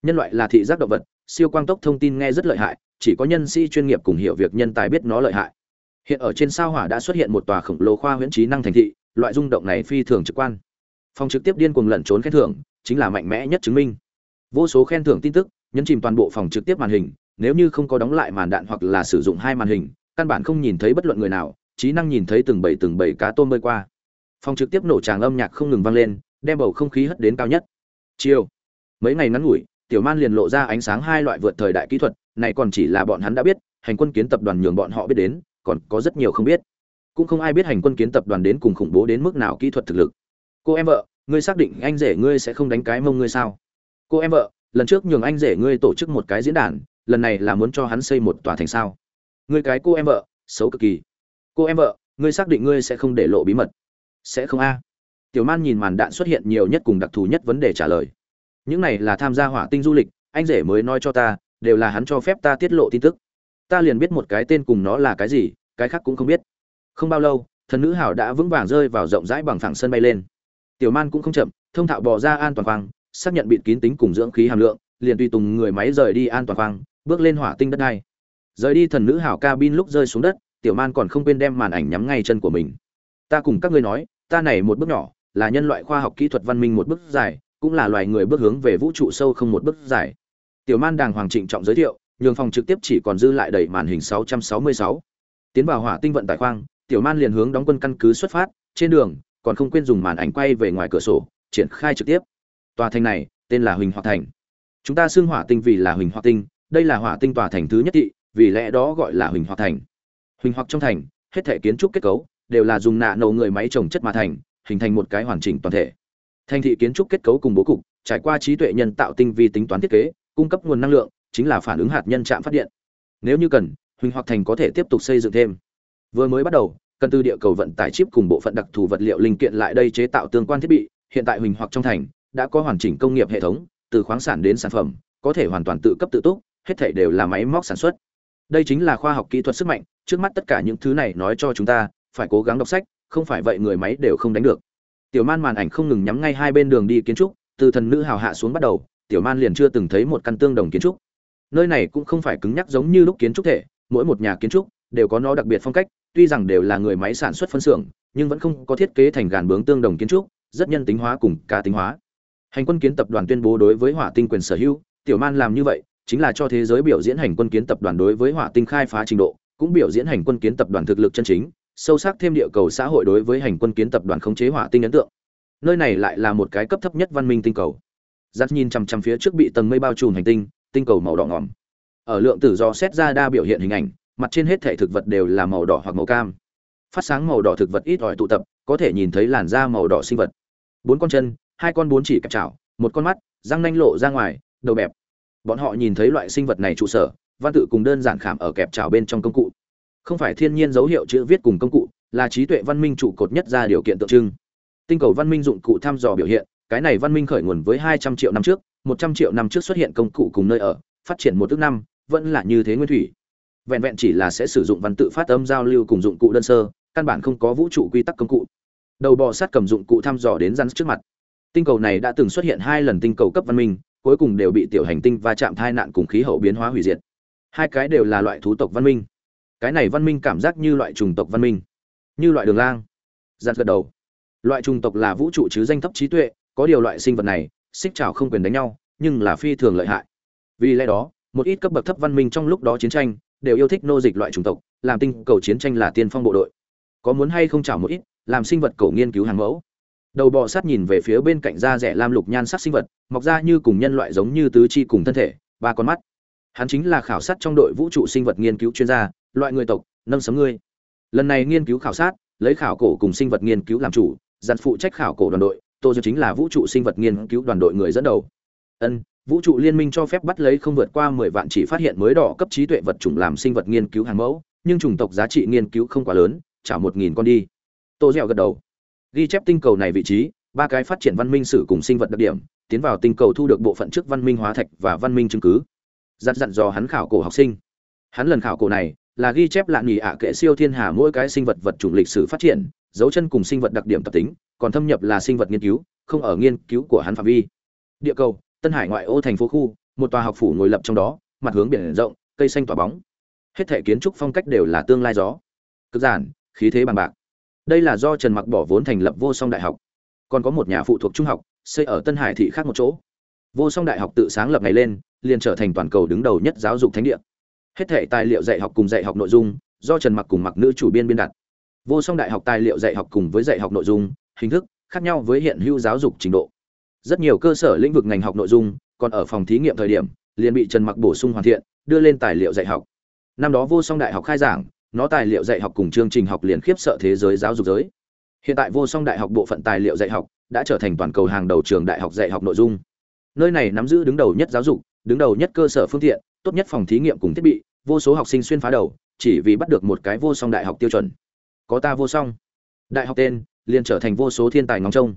Nhân loại là thị giác động vật siêu quang tốc thông tin nghe rất lợi hại chỉ có nhân sĩ chuyên nghiệp cùng hiểu việc nhân tài biết nó lợi hại. Hiện ở trên sao hỏa đã xuất hiện một tòa khổng lồ khoa huyễn trí năng thành thị, loại rung động này phi thường trực quan. Phòng trực tiếp điên cuồng lẩn trốn khen thưởng, chính là mạnh mẽ nhất chứng minh. Vô số khen thưởng tin tức, nhấn chìm toàn bộ phòng trực tiếp màn hình, nếu như không có đóng lại màn đạn hoặc là sử dụng hai màn hình, căn bản không nhìn thấy bất luận người nào, trí năng nhìn thấy từng bảy từng bảy cá tôm bơi qua. Phòng trực tiếp nổ tràng âm nhạc không ngừng vang lên, đem bầu không khí hất đến cao nhất. Chiều, mấy ngày ngắn ngủi, tiểu man liền lộ ra ánh sáng hai loại vượt thời đại kỹ thuật này còn chỉ là bọn hắn đã biết, hành quân kiến tập đoàn nhường bọn họ biết đến, còn có rất nhiều không biết. Cũng không ai biết hành quân kiến tập đoàn đến cùng khủng bố đến mức nào kỹ thuật thực lực. Cô em vợ, ngươi xác định anh rể ngươi sẽ không đánh cái mông ngươi sao? Cô em vợ, lần trước nhường anh rể ngươi tổ chức một cái diễn đàn, lần này là muốn cho hắn xây một tòa thành sao? Ngươi cái cô em vợ, xấu cực kỳ. Cô em vợ, ngươi xác định ngươi sẽ không để lộ bí mật. Sẽ không a. Tiểu man nhìn màn đạn xuất hiện nhiều nhất cùng đặc thù nhất vấn đề trả lời. Những này là tham gia hỏa tinh du lịch, anh rể mới nói cho ta đều là hắn cho phép ta tiết lộ tin tức. Ta liền biết một cái tên cùng nó là cái gì, cái khác cũng không biết. Không bao lâu, thần nữ hảo đã vững vàng rơi vào rộng rãi bằng phẳng sân bay lên. Tiểu man cũng không chậm, thông thạo bỏ ra an toàn khoang, xác nhận bịt kín tính cùng dưỡng khí hàm lượng, liền tùy tùng người máy rời đi an toàn khoang, bước lên hỏa tinh đất này rời đi thần nữ hảo cabin lúc rơi xuống đất, tiểu man còn không quên đem màn ảnh nhắm ngay chân của mình. Ta cùng các ngươi nói, ta này một bước nhỏ, là nhân loại khoa học kỹ thuật văn minh một bước dài, cũng là loài người bước hướng về vũ trụ sâu không một bước dài tiểu man đàng hoàng trịnh trọng giới thiệu, nhường phòng trực tiếp chỉ còn dư lại đầy màn hình 666. tiến vào hỏa tinh vận tải khoang, tiểu man liền hướng đóng quân căn cứ xuất phát, trên đường, còn không quên dùng màn ảnh quay về ngoài cửa sổ, triển khai trực tiếp. Tòa thành này, tên là huỳnh hoa thành. Chúng ta xưng hỏa tinh vì là huỳnh hoa tinh, đây là hỏa tinh tòa thành thứ nhất thị, vì lẽ đó gọi là huỳnh hoa thành. Huỳnh hoặc trong thành, hết thể kiến trúc kết cấu, đều là dùng nạ nổ người máy trồng chất mà thành, hình thành một cái hoàn chỉnh toàn thể. Thành thị kiến trúc kết cấu cùng bố cục, trải qua trí tuệ nhân tạo tinh vi tính toán thiết kế cung cấp nguồn năng lượng, chính là phản ứng hạt nhân chạm phát điện. Nếu như cần, huỳnh hoặc thành có thể tiếp tục xây dựng thêm. Vừa mới bắt đầu, cần từ địa cầu vận tải chip cùng bộ phận đặc thù vật liệu linh kiện lại đây chế tạo tương quan thiết bị, hiện tại huỳnh hoặc trong thành đã có hoàn chỉnh công nghiệp hệ thống, từ khoáng sản đến sản phẩm, có thể hoàn toàn tự cấp tự túc, hết thể đều là máy móc sản xuất. Đây chính là khoa học kỹ thuật sức mạnh, trước mắt tất cả những thứ này nói cho chúng ta, phải cố gắng đọc sách, không phải vậy người máy đều không đánh được. Tiểu man màn ảnh không ngừng nhắm ngay hai bên đường đi kiến trúc, từ thần nữ hào hạ xuống bắt đầu tiểu man liền chưa từng thấy một căn tương đồng kiến trúc. Nơi này cũng không phải cứng nhắc giống như lúc kiến trúc thể, mỗi một nhà kiến trúc đều có nó đặc biệt phong cách, tuy rằng đều là người máy sản xuất phân xưởng, nhưng vẫn không có thiết kế thành gàn bướng tương đồng kiến trúc, rất nhân tính hóa cùng cá tính hóa. Hành quân kiến tập đoàn tuyên bố đối với hỏa tinh quyền sở hữu, tiểu man làm như vậy, chính là cho thế giới biểu diễn hành quân kiến tập đoàn đối với hỏa tinh khai phá trình độ, cũng biểu diễn hành quân kiến tập đoàn thực lực chân chính, sâu sắc thêm địa cầu xã hội đối với hành quân kiến tập đoàn khống chế hỏa tinh ấn tượng. Nơi này lại là một cái cấp thấp nhất văn minh tinh cầu giặt nhìn chằm chằm phía trước bị tầng mây bao trùm hành tinh tinh cầu màu đỏ ngỏm ở lượng tử do xét ra đa biểu hiện hình ảnh, mặt trên hết thể thực vật đều là màu đỏ hoặc màu cam. Phát sáng màu đỏ thực vật ít ỏi tụ tập, có thể nhìn thấy làn da màu đỏ sinh vật. Bốn con chân, hai con bốn chỉ cặp chảo, một con mắt, răng nanh lộ ra ngoài, đầu bẹp. Bọn họ nhìn thấy loại sinh vật này trụ sở, văn tự cùng đơn giản khảm ở kẹp chảo bên trong công cụ. Không phải thiên nhiên dấu hiệu chữ viết cùng công cụ, là trí tuệ văn minh trụ cột nhất ra điều kiện tượng trưng. Tinh cầu văn minh dụng cụ thăm dò biểu hiện cái này văn minh khởi nguồn với hai trăm triệu năm trước, một trăm triệu năm trước xuất hiện công cụ cùng nơi ở, phát triển một ước năm, vẫn là như thế nguyên thủy. Vẹn vẹn chỉ là sẽ sử dụng văn tự phát âm giao lưu cùng dụng cụ đơn sơ, căn bản không có vũ trụ quy tắc công cụ. Đầu bò sát cầm dụng cụ thăm dò đến rắn trước mặt. Tinh cầu này đã từng xuất hiện hai lần tinh cầu cấp văn minh, cuối cùng đều bị tiểu hành tinh va chạm thai nạn cùng khí hậu biến hóa hủy diệt. Hai cái đều là loại thú tộc văn minh. Cái này văn minh cảm giác như loại trùng tộc văn minh, như loại đường lang. Giặt gật đầu. Loại trùng tộc là vũ trụ chứ danh thấp trí tuệ có điều loại sinh vật này, xích trào không quyền đánh nhau, nhưng là phi thường lợi hại. Vì lẽ đó, một ít cấp bậc thấp văn minh trong lúc đó chiến tranh, đều yêu thích nô dịch loại chủng tộc, làm tinh cầu chiến tranh là tiên phong bộ đội. Có muốn hay không chảo một ít, làm sinh vật cổ nghiên cứu hàng mẫu. Đầu bò sát nhìn về phía bên cạnh da rẻ lam lục nhan sắc sinh vật, mọc ra như cùng nhân loại giống như tứ chi cùng thân thể, ba con mắt. Hắn chính là khảo sát trong đội vũ trụ sinh vật nghiên cứu chuyên gia, loại người tộc, nâng sấm ngươi. Lần này nghiên cứu khảo sát, lấy khảo cổ cùng sinh vật nghiên cứu làm chủ, dặn phụ trách khảo cổ đoàn đội tô diệp chính là vũ trụ sinh vật nghiên cứu đoàn đội người dẫn đầu. Ân, vũ trụ liên minh cho phép bắt lấy không vượt qua mười vạn chỉ phát hiện mới đỏ cấp trí tuệ vật chủng làm sinh vật nghiên cứu hàng mẫu, nhưng chủng tộc giá trị nghiên cứu không quá lớn, trả một nghìn con đi. Tô dẻo gật đầu. Ghi chép tinh cầu này vị trí, ba cái phát triển văn minh sử cùng sinh vật đặc điểm, tiến vào tinh cầu thu được bộ phận trước văn minh hóa thạch và văn minh chứng cứ. Dặn dặn dò hắn khảo cổ học sinh. Hắn lần khảo cổ này là ghi chép lạ nghỉ ạ kệ siêu thiên hà mỗi cái sinh vật vật chủng lịch sử phát triển dấu chân cùng sinh vật đặc điểm tập tính, còn thâm nhập là sinh vật nghiên cứu, không ở nghiên cứu của hắn phạm vi. Địa cầu, tân hải ngoại ô thành phố khu, một tòa học phủ ngồi lập trong đó, mặt hướng biển rộng, cây xanh tỏa bóng. Hết thể kiến trúc phong cách đều là tương lai gió. Cực giản, khí thế bằng bạc. Đây là do trần mặc bỏ vốn thành lập vô song đại học. Còn có một nhà phụ thuộc trung học, xây ở tân hải thị khác một chỗ. Vô song đại học tự sáng lập ngày lên, liền trở thành toàn cầu đứng đầu nhất giáo dục thánh địa. Hết thể tài liệu dạy học cùng dạy học nội dung, do trần mặc cùng mặc nữ chủ biên biên đặt vô song đại học tài liệu dạy học cùng với dạy học nội dung, hình thức khác nhau với hiện hữu giáo dục trình độ. Rất nhiều cơ sở lĩnh vực ngành học nội dung còn ở phòng thí nghiệm thời điểm, liền bị trần mặc bổ sung hoàn thiện, đưa lên tài liệu dạy học. Năm đó vô song đại học khai giảng, nó tài liệu dạy học cùng chương trình học liền khiếp sợ thế giới giáo dục giới. Hiện tại vô song đại học bộ phận tài liệu dạy học đã trở thành toàn cầu hàng đầu trường đại học dạy học nội dung. Nơi này nắm giữ đứng đầu nhất giáo dục, đứng đầu nhất cơ sở phương tiện, tốt nhất phòng thí nghiệm cùng thiết bị, vô số học sinh xuyên phá đầu, chỉ vì bắt được một cái vô song đại học tiêu chuẩn có ta vô song. Đại học tên, liền trở thành vô số thiên tài ngóng trông.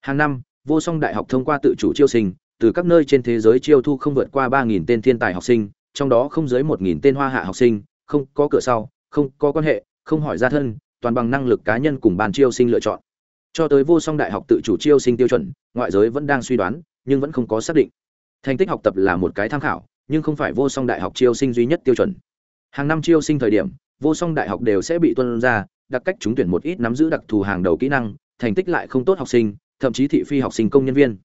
Hàng năm, vô song đại học thông qua tự chủ chiêu sinh, từ các nơi trên thế giới chiêu thu không vượt qua ba nghìn tên thiên tài học sinh, trong đó không dưới một nghìn tên hoa hạ học sinh, không có cửa sau, không có quan hệ, không hỏi gia thân, toàn bằng năng lực cá nhân cùng bàn chiêu sinh lựa chọn. Cho tới vô song đại học tự chủ chiêu sinh tiêu chuẩn, ngoại giới vẫn đang suy đoán, nhưng vẫn không có xác định. Thành tích học tập là một cái tham khảo, nhưng không phải vô song đại học chiêu sinh duy nhất tiêu chuẩn. Hàng năm chiêu sinh thời điểm, vô song đại học đều sẽ bị tuân ra đặc cách trúng tuyển một ít nắm giữ đặc thù hàng đầu kỹ năng, thành tích lại không tốt học sinh, thậm chí thị phi học sinh công nhân viên.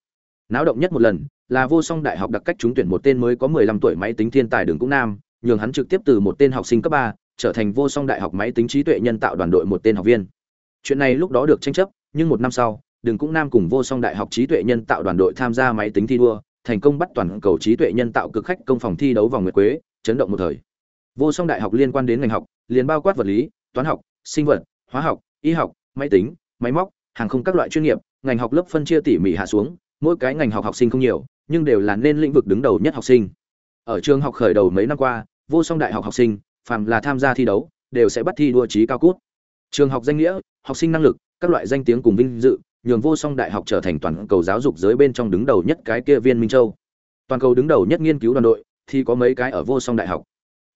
Náo động nhất một lần là vô song đại học đặc cách trúng tuyển một tên mới có 15 tuổi máy tính thiên tài đường cũng nam, nhường hắn trực tiếp từ một tên học sinh cấp ba trở thành vô song đại học máy tính trí tuệ nhân tạo đoàn đội một tên học viên. Chuyện này lúc đó được tranh chấp, nhưng một năm sau, đường cũng nam cùng vô song đại học trí tuệ nhân tạo đoàn đội tham gia máy tính thi đua, thành công bắt toàn cầu trí tuệ nhân tạo cực khách công phòng thi đấu vòng nguyệt quế, chấn động một thời. Vô song đại học liên quan đến ngành học, liền bao quát vật lý, toán học sinh vật, hóa học, y học, máy tính, máy móc, hàng không các loại chuyên nghiệp, ngành học lớp phân chia tỉ mỉ hạ xuống, mỗi cái ngành học học sinh không nhiều, nhưng đều là nên lĩnh vực đứng đầu nhất học sinh. Ở trường học khởi đầu mấy năm qua, vô song đại học học sinh, phàm là tham gia thi đấu, đều sẽ bắt thi đua trí cao cút. Trường học danh nghĩa, học sinh năng lực, các loại danh tiếng cùng vinh dự, nhường vô song đại học trở thành toàn cầu giáo dục giới bên trong đứng đầu nhất cái kia viên minh châu. Toàn cầu đứng đầu nhất nghiên cứu đoàn đội, thì có mấy cái ở vô song đại học.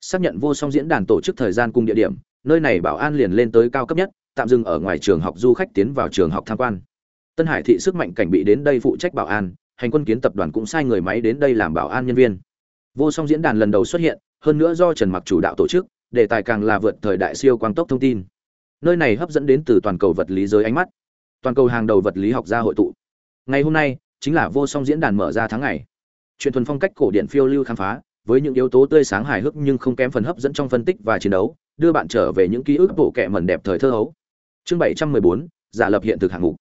Xác nhận vô song diễn đàn tổ chức thời gian cùng địa điểm nơi này bảo an liền lên tới cao cấp nhất, tạm dừng ở ngoài trường học du khách tiến vào trường học tham quan. Tân hải thị sức mạnh cảnh bị đến đây phụ trách bảo an, hành quân kiến tập đoàn cũng sai người máy đến đây làm bảo an nhân viên. Vô song diễn đàn lần đầu xuất hiện, hơn nữa do trần mặc chủ đạo tổ chức, đề tài càng là vượt thời đại siêu quang tốc thông tin. Nơi này hấp dẫn đến từ toàn cầu vật lý giới ánh mắt, toàn cầu hàng đầu vật lý học gia hội tụ. Ngày hôm nay, chính là vô song diễn đàn mở ra tháng ngày. Truyền thuần phong cách cổ điển phiêu lưu khám phá, với những yếu tố tươi sáng hài hước nhưng không kém phần hấp dẫn trong phân tích và chiến đấu đưa bạn trở về những ký ức bộ kệ mẩn đẹp thời thơ hấu. Chương bảy trăm mười bốn, giả lập hiện thực hạng mục.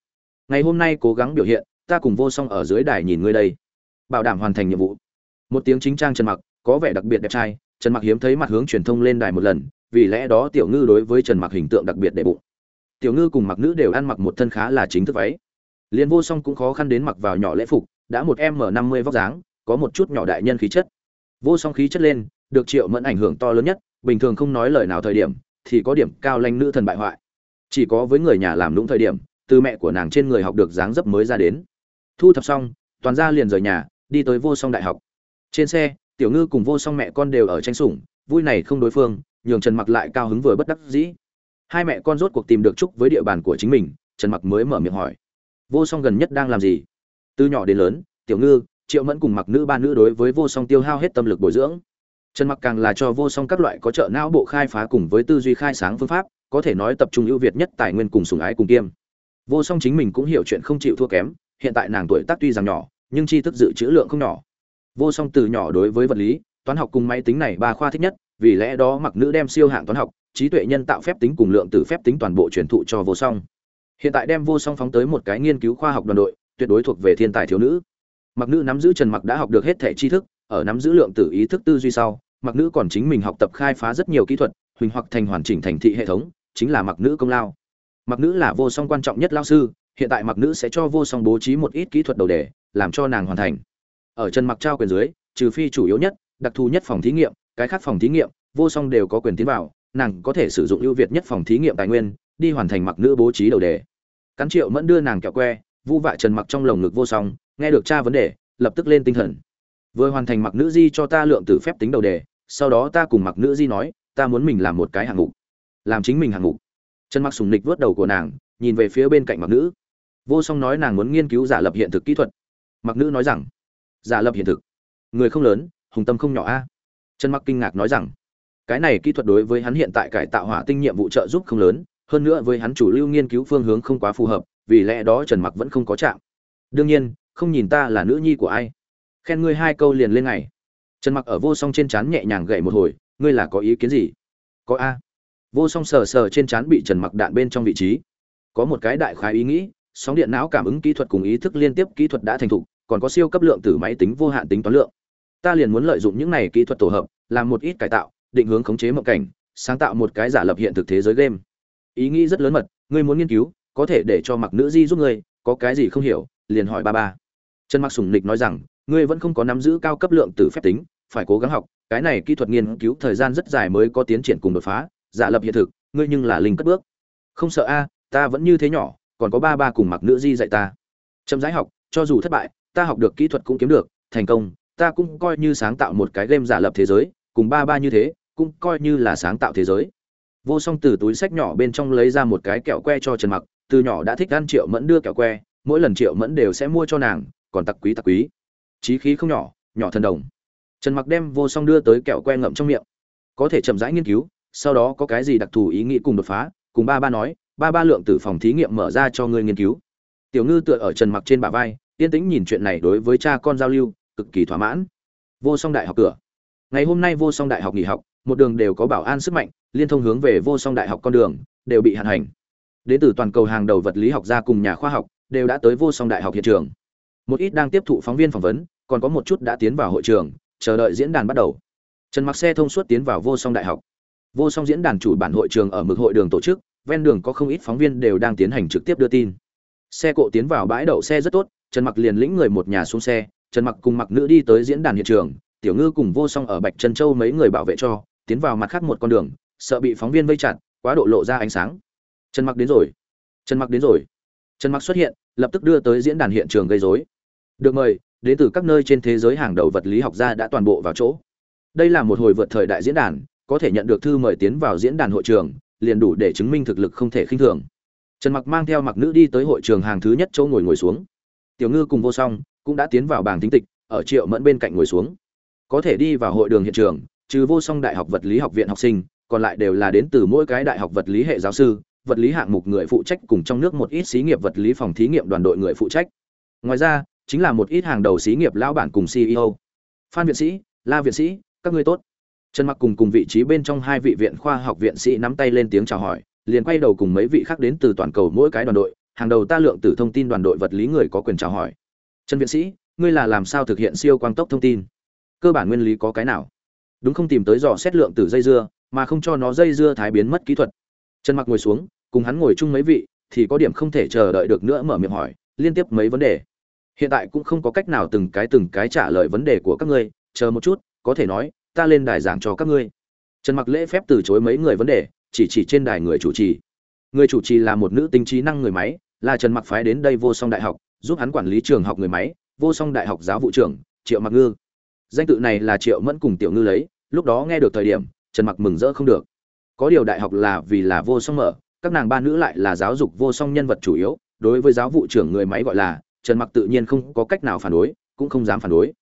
Ngày hôm nay cố gắng biểu hiện, ta cùng vô song ở dưới đài nhìn ngươi đây. Bảo đảm hoàn thành nhiệm vụ. Một tiếng chính trang trần mặc, có vẻ đặc biệt đẹp trai, trần mặc hiếm thấy mặt hướng truyền thông lên đài một lần, vì lẽ đó tiểu ngư đối với trần mặc hình tượng đặc biệt đệ bụng. Tiểu ngư cùng mặc nữ đều ăn mặc một thân khá là chính thức váy. Liên vô song cũng khó khăn đến mặc vào nhỏ lễ phục, đã một m năm mươi vóc dáng, có một chút nhỏ đại nhân khí chất. Vô song khí chất lên, được triệu mẫn ảnh hưởng to lớn nhất bình thường không nói lời nào thời điểm, thì có điểm cao lanh nữ thần bại hoại. Chỉ có với người nhà làm lũng thời điểm, từ mẹ của nàng trên người học được dáng dấp mới ra đến. Thu thập xong, toàn gia liền rời nhà, đi tới vô song đại học. Trên xe, tiểu ngư cùng vô song mẹ con đều ở tranh sủng, vui này không đối phương, nhường trần mặc lại cao hứng vừa bất đắc dĩ. Hai mẹ con rốt cuộc tìm được chúc với địa bàn của chính mình, trần mặc mới mở miệng hỏi. Vô song gần nhất đang làm gì? Từ nhỏ đến lớn, tiểu ngư, triệu mẫn cùng mặc nữ ba nữ đối với vô song tiêu hao hết tâm lực bồi dưỡng trần mặc càng là cho vô song các loại có trợ não bộ khai phá cùng với tư duy khai sáng phương pháp, có thể nói tập trung ưu việt nhất tài nguyên cùng sùng ái cùng kiêm. Vô song chính mình cũng hiểu chuyện không chịu thua kém, hiện tại nàng tuổi tác tuy rằng nhỏ, nhưng tri thức dự trữ lượng không nhỏ. Vô song từ nhỏ đối với vật lý, toán học cùng máy tính này ba khoa thích nhất, vì lẽ đó mặc nữ đem siêu hạng toán học, trí tuệ nhân tạo phép tính cùng lượng tử phép tính toàn bộ truyền thụ cho vô song. Hiện tại đem vô song phóng tới một cái nghiên cứu khoa học đoàn đội, tuyệt đối thuộc về thiên tài thiếu nữ. Mặc nữ nắm giữ trần mặc đã học được hết thể tri thức, ở nắm giữ lượng tử ý thức tư duy sau mặc nữ còn chính mình học tập khai phá rất nhiều kỹ thuật, huỳnh hoặc thành hoàn chỉnh thành thị hệ thống, chính là mặc nữ công lao. Mặc nữ là vô song quan trọng nhất lao sư, hiện tại mặc nữ sẽ cho vô song bố trí một ít kỹ thuật đầu đề, làm cho nàng hoàn thành. Ở chân mặc trao quyền dưới, trừ phi chủ yếu nhất, đặc thù nhất phòng thí nghiệm, cái khác phòng thí nghiệm, vô song đều có quyền tiến vào, nàng có thể sử dụng ưu việt nhất phòng thí nghiệm tài nguyên, đi hoàn thành mặc nữ bố trí đầu đề. Cắn triệu mẫn đưa nàng kẹo que, vu vạ trần mặc trong lồng ngực vô song, nghe được cha vấn đề, lập tức lên tinh thần vừa hoàn thành mặc nữ di cho ta lượng tử phép tính đầu đề, sau đó ta cùng mặc nữ di nói, ta muốn mình làm một cái hạng mục. Làm chính mình hạng mục. Trần mặc sùng nịch vớt đầu của nàng, nhìn về phía bên cạnh mặc nữ. Vô song nói nàng muốn nghiên cứu giả lập hiện thực kỹ thuật. Mặc nữ nói rằng, giả lập hiện thực? Người không lớn, hùng tâm không nhỏ a. Trần mặc kinh ngạc nói rằng, cái này kỹ thuật đối với hắn hiện tại cải tạo hỏa tinh nhiệm vụ trợ giúp không lớn, hơn nữa với hắn chủ lưu nghiên cứu phương hướng không quá phù hợp, vì lẽ đó trần mặc vẫn không có chạm. Đương nhiên, không nhìn ta là nữ nhi của ai khen ngươi hai câu liền lên ngày. Trần mặc ở vô song trên trán nhẹ nhàng gậy một hồi, ngươi là có ý kiến gì? Có a. Vô song sờ sờ trên trán bị trần mặc đạn bên trong vị trí. Có một cái đại khái ý nghĩ, sóng điện não cảm ứng kỹ thuật cùng ý thức liên tiếp kỹ thuật đã thành thục, còn có siêu cấp lượng từ máy tính vô hạn tính toán lượng. Ta liền muốn lợi dụng những này kỹ thuật tổ hợp, làm một ít cải tạo, định hướng khống chế mộng cảnh, sáng tạo một cái giả lập hiện thực thế giới game. Ý nghĩ rất lớn mật, ngươi muốn nghiên cứu, có thể để cho mặc nữ di giúp ngươi, có cái gì không hiểu, liền hỏi ba ba. Trần mặc sùng nịch nói rằng ngươi vẫn không có nắm giữ cao cấp lượng tử phép tính, phải cố gắng học, cái này kỹ thuật nghiên cứu thời gian rất dài mới có tiến triển cùng đột phá, giả lập hiện thực, ngươi nhưng là linh cất bước. Không sợ a, ta vẫn như thế nhỏ, còn có ba ba cùng mặc nữ di dạy ta. Chậm rãi học, cho dù thất bại, ta học được kỹ thuật cũng kiếm được, thành công, ta cũng coi như sáng tạo một cái game giả lập thế giới, cùng ba ba như thế, cũng coi như là sáng tạo thế giới. Vô song từ túi sách nhỏ bên trong lấy ra một cái kẹo que cho trần mặc, từ nhỏ đã thích ăn triệu mẫn đưa kẹo que, mỗi lần triệu mẫn đều sẽ mua cho nàng, còn tặc quý tặc quý chí khí không nhỏ nhỏ thần đồng. Trần mặc đem vô song đưa tới kẹo que ngậm trong miệng. Có thể chậm rãi nghiên cứu, sau đó có cái gì đặc thù ý nghĩ cùng đột phá, cùng ba ba nói, ba ba lượng tử phòng thí nghiệm mở ra cho ngươi nghiên cứu. Tiểu ngư tựa ở trần mặc trên bả vai, yên tĩnh nhìn chuyện này đối với cha con giao lưu, cực kỳ thỏa mãn. Vô song đại học cửa. Ngày hôm nay vô song đại học nghỉ học, một đường đều có bảo an sức mạnh, liên thông hướng về vô song đại học con đường, đều bị hạn hành. Đến từ toàn cầu hàng đầu vật lý học gia cùng nhà khoa học, đều đã tới vô song đại học hiện trường. Một ít đang tiếp thụ phóng viên phỏng vấn còn có một chút đã tiến vào hội trường, chờ đợi diễn đàn bắt đầu. Trần mặc xe thông suốt tiến vào vô song đại học. Vô song diễn đàn chủ bản hội trường ở mực hội đường tổ chức, ven đường có không ít phóng viên đều đang tiến hành trực tiếp đưa tin. Xe cộ tiến vào bãi đậu xe rất tốt, trần mặc liền lĩnh người một nhà xuống xe, trần mặc cùng mặc nữ đi tới diễn đàn hiện trường, tiểu ngư cùng vô song ở bạch trân châu mấy người bảo vệ cho, tiến vào mặt khác một con đường, sợ bị phóng viên vây chặt, quá độ lộ ra ánh sáng. Trần mặc đến rồi. Trần mặc đến rồi. Trần mặc xuất hiện, lập tức đưa tới diễn đàn hiện trường gây rối. Được mời đến từ các nơi trên thế giới hàng đầu vật lý học gia đã toàn bộ vào chỗ. Đây là một hồi vượt thời đại diễn đàn, có thể nhận được thư mời tiến vào diễn đàn hội trường, liền đủ để chứng minh thực lực không thể khinh thường. Trần mặc mang theo mặc nữ đi tới hội trường hàng thứ nhất chỗ ngồi ngồi xuống. Tiểu ngư cùng vô song cũng đã tiến vào bảng tính tịch, ở triệu mẫn bên cạnh ngồi xuống. Có thể đi vào hội đường hiện trường, trừ vô song đại học vật lý học viện học sinh, còn lại đều là đến từ mỗi cái đại học vật lý hệ giáo sư, vật lý hạng mục người phụ trách cùng trong nước một ít xí nghiệp vật lý phòng thí nghiệm đoàn đội người phụ trách. Ngoài ra chính là một ít hàng đầu xí nghiệp lão bản cùng ceo phan viện sĩ, la viện sĩ, các ngươi tốt. Trần mặc cùng cùng vị trí bên trong hai vị viện khoa học viện sĩ nắm tay lên tiếng chào hỏi, liền quay đầu cùng mấy vị khác đến từ toàn cầu mỗi cái đoàn đội, hàng đầu ta lượng tử thông tin đoàn đội vật lý người có quyền chào hỏi. Trần viện sĩ, ngươi là làm sao thực hiện siêu quang tốc thông tin? Cơ bản nguyên lý có cái nào? Đúng không tìm tới dò xét lượng tử dây dưa, mà không cho nó dây dưa thái biến mất kỹ thuật. Trần mặc ngồi xuống, cùng hắn ngồi chung mấy vị, thì có điểm không thể chờ đợi được nữa mở miệng hỏi, liên tiếp mấy vấn đề hiện tại cũng không có cách nào từng cái từng cái trả lời vấn đề của các ngươi, chờ một chút, có thể nói, ta lên đài giảng cho các ngươi. Trần mặc lễ phép từ chối mấy người vấn đề, chỉ chỉ trên đài người chủ trì. Người chủ trì là một nữ tính trí năng người máy, là trần mặc phái đến đây vô song đại học, giúp hắn quản lý trường học người máy, vô song đại học giáo vụ trưởng, triệu mặc ngư. Danh tự này là triệu mẫn cùng tiểu ngư lấy, lúc đó nghe được thời điểm, trần mặc mừng rỡ không được. Có điều đại học là vì là vô song mở, các nàng ba nữ lại là giáo dục vô song nhân vật chủ yếu, đối với giáo vụ trưởng người máy gọi là trần mặc tự nhiên không có cách nào phản đối, cũng không dám phản đối.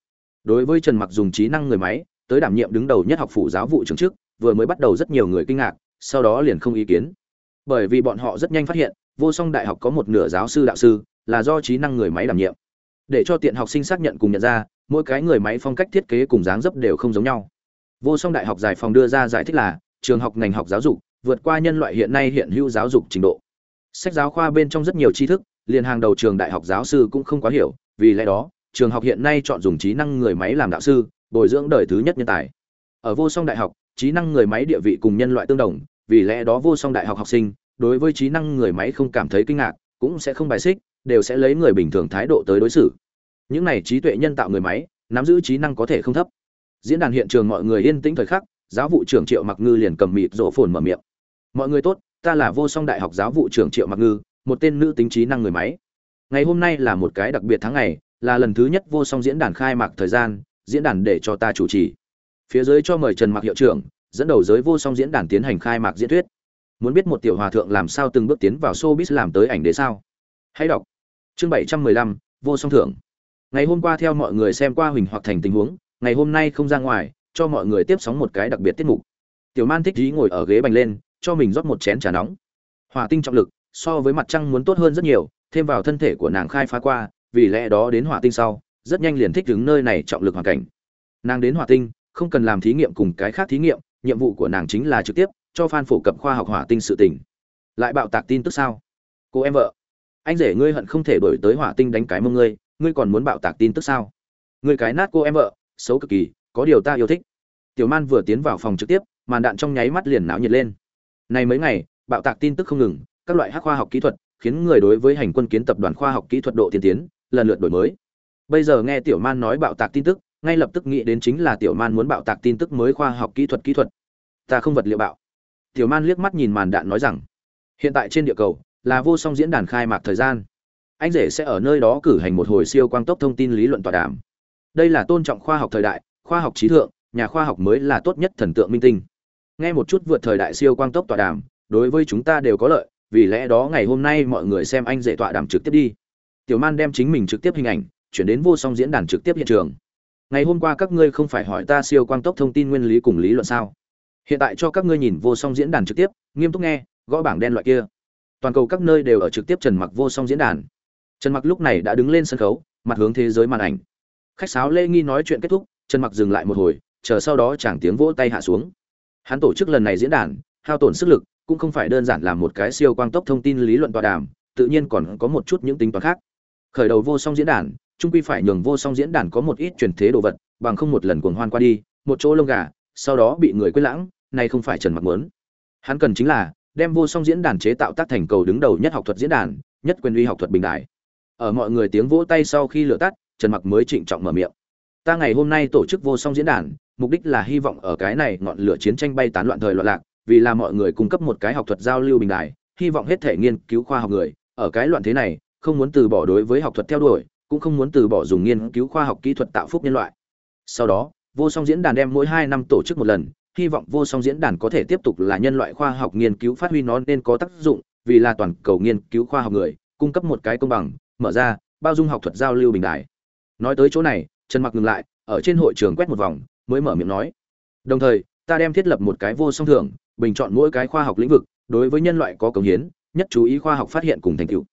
Đối với trần mặc dùng trí năng người máy, tới đảm nhiệm đứng đầu nhất học phủ giáo vụ trưởng trước vừa mới bắt đầu rất nhiều người kinh ngạc, sau đó liền không ý kiến. Bởi vì bọn họ rất nhanh phát hiện, vô song đại học có một nửa giáo sư đạo sư là do trí năng người máy đảm nhiệm. Để cho tiện học sinh xác nhận cùng nhận ra, mỗi cái người máy phong cách thiết kế cùng dáng dấp đều không giống nhau. Vô song đại học giải phòng đưa ra giải thích là, trường học ngành học giáo dục vượt qua nhân loại hiện nay hiện hữu giáo dục trình độ. Sách giáo khoa bên trong rất nhiều tri thức liền hàng đầu trường đại học giáo sư cũng không quá hiểu, vì lẽ đó, trường học hiện nay chọn dùng trí năng người máy làm đạo sư, bồi dưỡng đời thứ nhất nhân tài. Ở vô song đại học, trí năng người máy địa vị cùng nhân loại tương đồng, vì lẽ đó vô song đại học học sinh, đối với trí năng người máy không cảm thấy kinh ngạc, cũng sẽ không bài xích, đều sẽ lấy người bình thường thái độ tới đối xử. Những này trí tuệ nhân tạo người máy, nắm giữ trí năng có thể không thấp. Diễn đàn hiện trường mọi người yên tĩnh thời khắc, giáo vụ trưởng triệu mặc ngư liền cầm mịt rộ phồn mở miệng. Mọi người tốt, ta là vô song đại học giáo vụ trưởng triệu mặc ngư một tên nữ tính trí năng người máy. Ngày hôm nay là một cái đặc biệt tháng ngày là lần thứ nhất vô song diễn đàn khai mạc thời gian diễn đàn để cho ta chủ trì. Phía dưới cho mời trần mặc hiệu trưởng dẫn đầu giới vô song diễn đàn tiến hành khai mạc diễn thuyết. Muốn biết một tiểu hòa thượng làm sao từng bước tiến vào showbiz làm tới ảnh đế sao? Hãy đọc. Chương 715, vô song thưởng. Ngày hôm qua theo mọi người xem qua huỳnh hoặc thành tình huống ngày hôm nay không ra ngoài cho mọi người tiếp sóng một cái đặc biệt tiết mục. Tiểu man thích dí ngồi ở ghế bành lên cho mình rót một chén trà nóng. Hòa tinh trọng lực so với mặt trăng muốn tốt hơn rất nhiều, thêm vào thân thể của nàng khai phá qua, vì lẽ đó đến hỏa tinh sau, rất nhanh liền thích đứng nơi này trọng lực hoàn cảnh. Nàng đến hỏa tinh, không cần làm thí nghiệm cùng cái khác thí nghiệm, nhiệm vụ của nàng chính là trực tiếp, cho phan phổ cập khoa học hỏa tinh sự tình. Lại bạo tạc tin tức sao? Cô em vợ, anh rể ngươi hận không thể đổi tới hỏa tinh đánh cái mông ngươi ngươi còn muốn bạo tạc tin tức sao? Ngươi cái nát cô em vợ, xấu cực kỳ, có điều ta yêu thích. Tiểu man vừa tiến vào phòng trực tiếp, màn đạn trong nháy mắt liền náo nhiệt lên. Này mấy ngày, bạo tạc tin tức không ngừng các loại hắc khoa học kỹ thuật, khiến người đối với hành quân kiến tập đoàn khoa học kỹ thuật độ tiên tiến, lần lượt đổi mới. Bây giờ nghe tiểu man nói bạo tạc tin tức, ngay lập tức nghĩ đến chính là tiểu man muốn bạo tạc tin tức mới khoa học kỹ thuật kỹ thuật. Ta không vật liệu bạo. Tiểu man liếc mắt nhìn màn đạn nói rằng, hiện tại trên địa cầu là vô song diễn đàn khai mạc thời gian. Anh rể sẽ ở nơi đó cử hành một hồi siêu quang tốc thông tin lý luận tọa đàm. Đây là tôn trọng khoa học thời đại, khoa học trí thượng, nhà khoa học mới là tốt nhất thần tượng minh tinh. Nghe một chút vượt thời đại siêu quang tốc tọa đàm, đối với chúng ta đều có lợi vì lẽ đó ngày hôm nay mọi người xem anh dễ tọa đàm trực tiếp đi. Tiểu man đem chính mình trực tiếp hình ảnh chuyển đến vô song diễn đàn trực tiếp hiện trường. Ngày hôm qua các ngươi không phải hỏi ta siêu quang tốc thông tin nguyên lý cùng lý luận sao? Hiện tại cho các ngươi nhìn vô song diễn đàn trực tiếp, nghiêm túc nghe, gõ bảng đen loại kia. Toàn cầu các nơi đều ở trực tiếp trần mặc vô song diễn đàn. Trần mặc lúc này đã đứng lên sân khấu, mặt hướng thế giới màn ảnh. Khách sáo lê nghi nói chuyện kết thúc, trần mặc dừng lại một hồi, chờ sau đó chẳng tiếng vỗ tay hạ xuống. Hắn tổ chức lần này diễn đàn, hao tổn sức lực cũng không phải đơn giản là một cái siêu quang tốc thông tin lý luận tọa đàm, tự nhiên còn có một chút những tính toán khác. Khởi đầu vô song diễn đàn, trung quy phải nhường vô song diễn đàn có một ít truyền thế đồ vật, bằng không một lần cuồng hoan qua đi, một chỗ lông gà, sau đó bị người quên lãng này không phải trần mặc muốn. Hắn cần chính là, đem vô song diễn đàn chế tạo tác thành cầu đứng đầu nhất học thuật diễn đàn, nhất quyền uy học thuật bình đại. Ở mọi người tiếng vỗ tay sau khi lửa tắt, trần mặc mới trịnh trọng mở miệng. Ta ngày hôm nay tổ chức vô song diễn đàn, mục đích là hy vọng ở cái này ngọn lửa chiến tranh bay tán loạn thời loạn lạc vì là mọi người cung cấp một cái học thuật giao lưu bình đại, hy vọng hết thể nghiên cứu khoa học người, ở cái loạn thế này, không muốn từ bỏ đối với học thuật theo đuổi, cũng không muốn từ bỏ dùng nghiên cứu khoa học kỹ thuật tạo phúc nhân loại. Sau đó, vô song diễn đàn đem mỗi hai năm tổ chức một lần, hy vọng vô song diễn đàn có thể tiếp tục là nhân loại khoa học nghiên cứu phát huy nó nên có tác dụng, vì là toàn cầu nghiên cứu khoa học người, cung cấp một cái công bằng, mở ra, bao dung học thuật giao lưu bình đại. Nói tới chỗ này, trần mặc ngừng lại, ở trên hội trường quét một vòng, mới mở miệng nói, đồng thời, ta đem thiết lập một cái vô song thưởng bình chọn mỗi cái khoa học lĩnh vực, đối với nhân loại có công hiến, nhất chú ý khoa học phát hiện cùng thành tựu.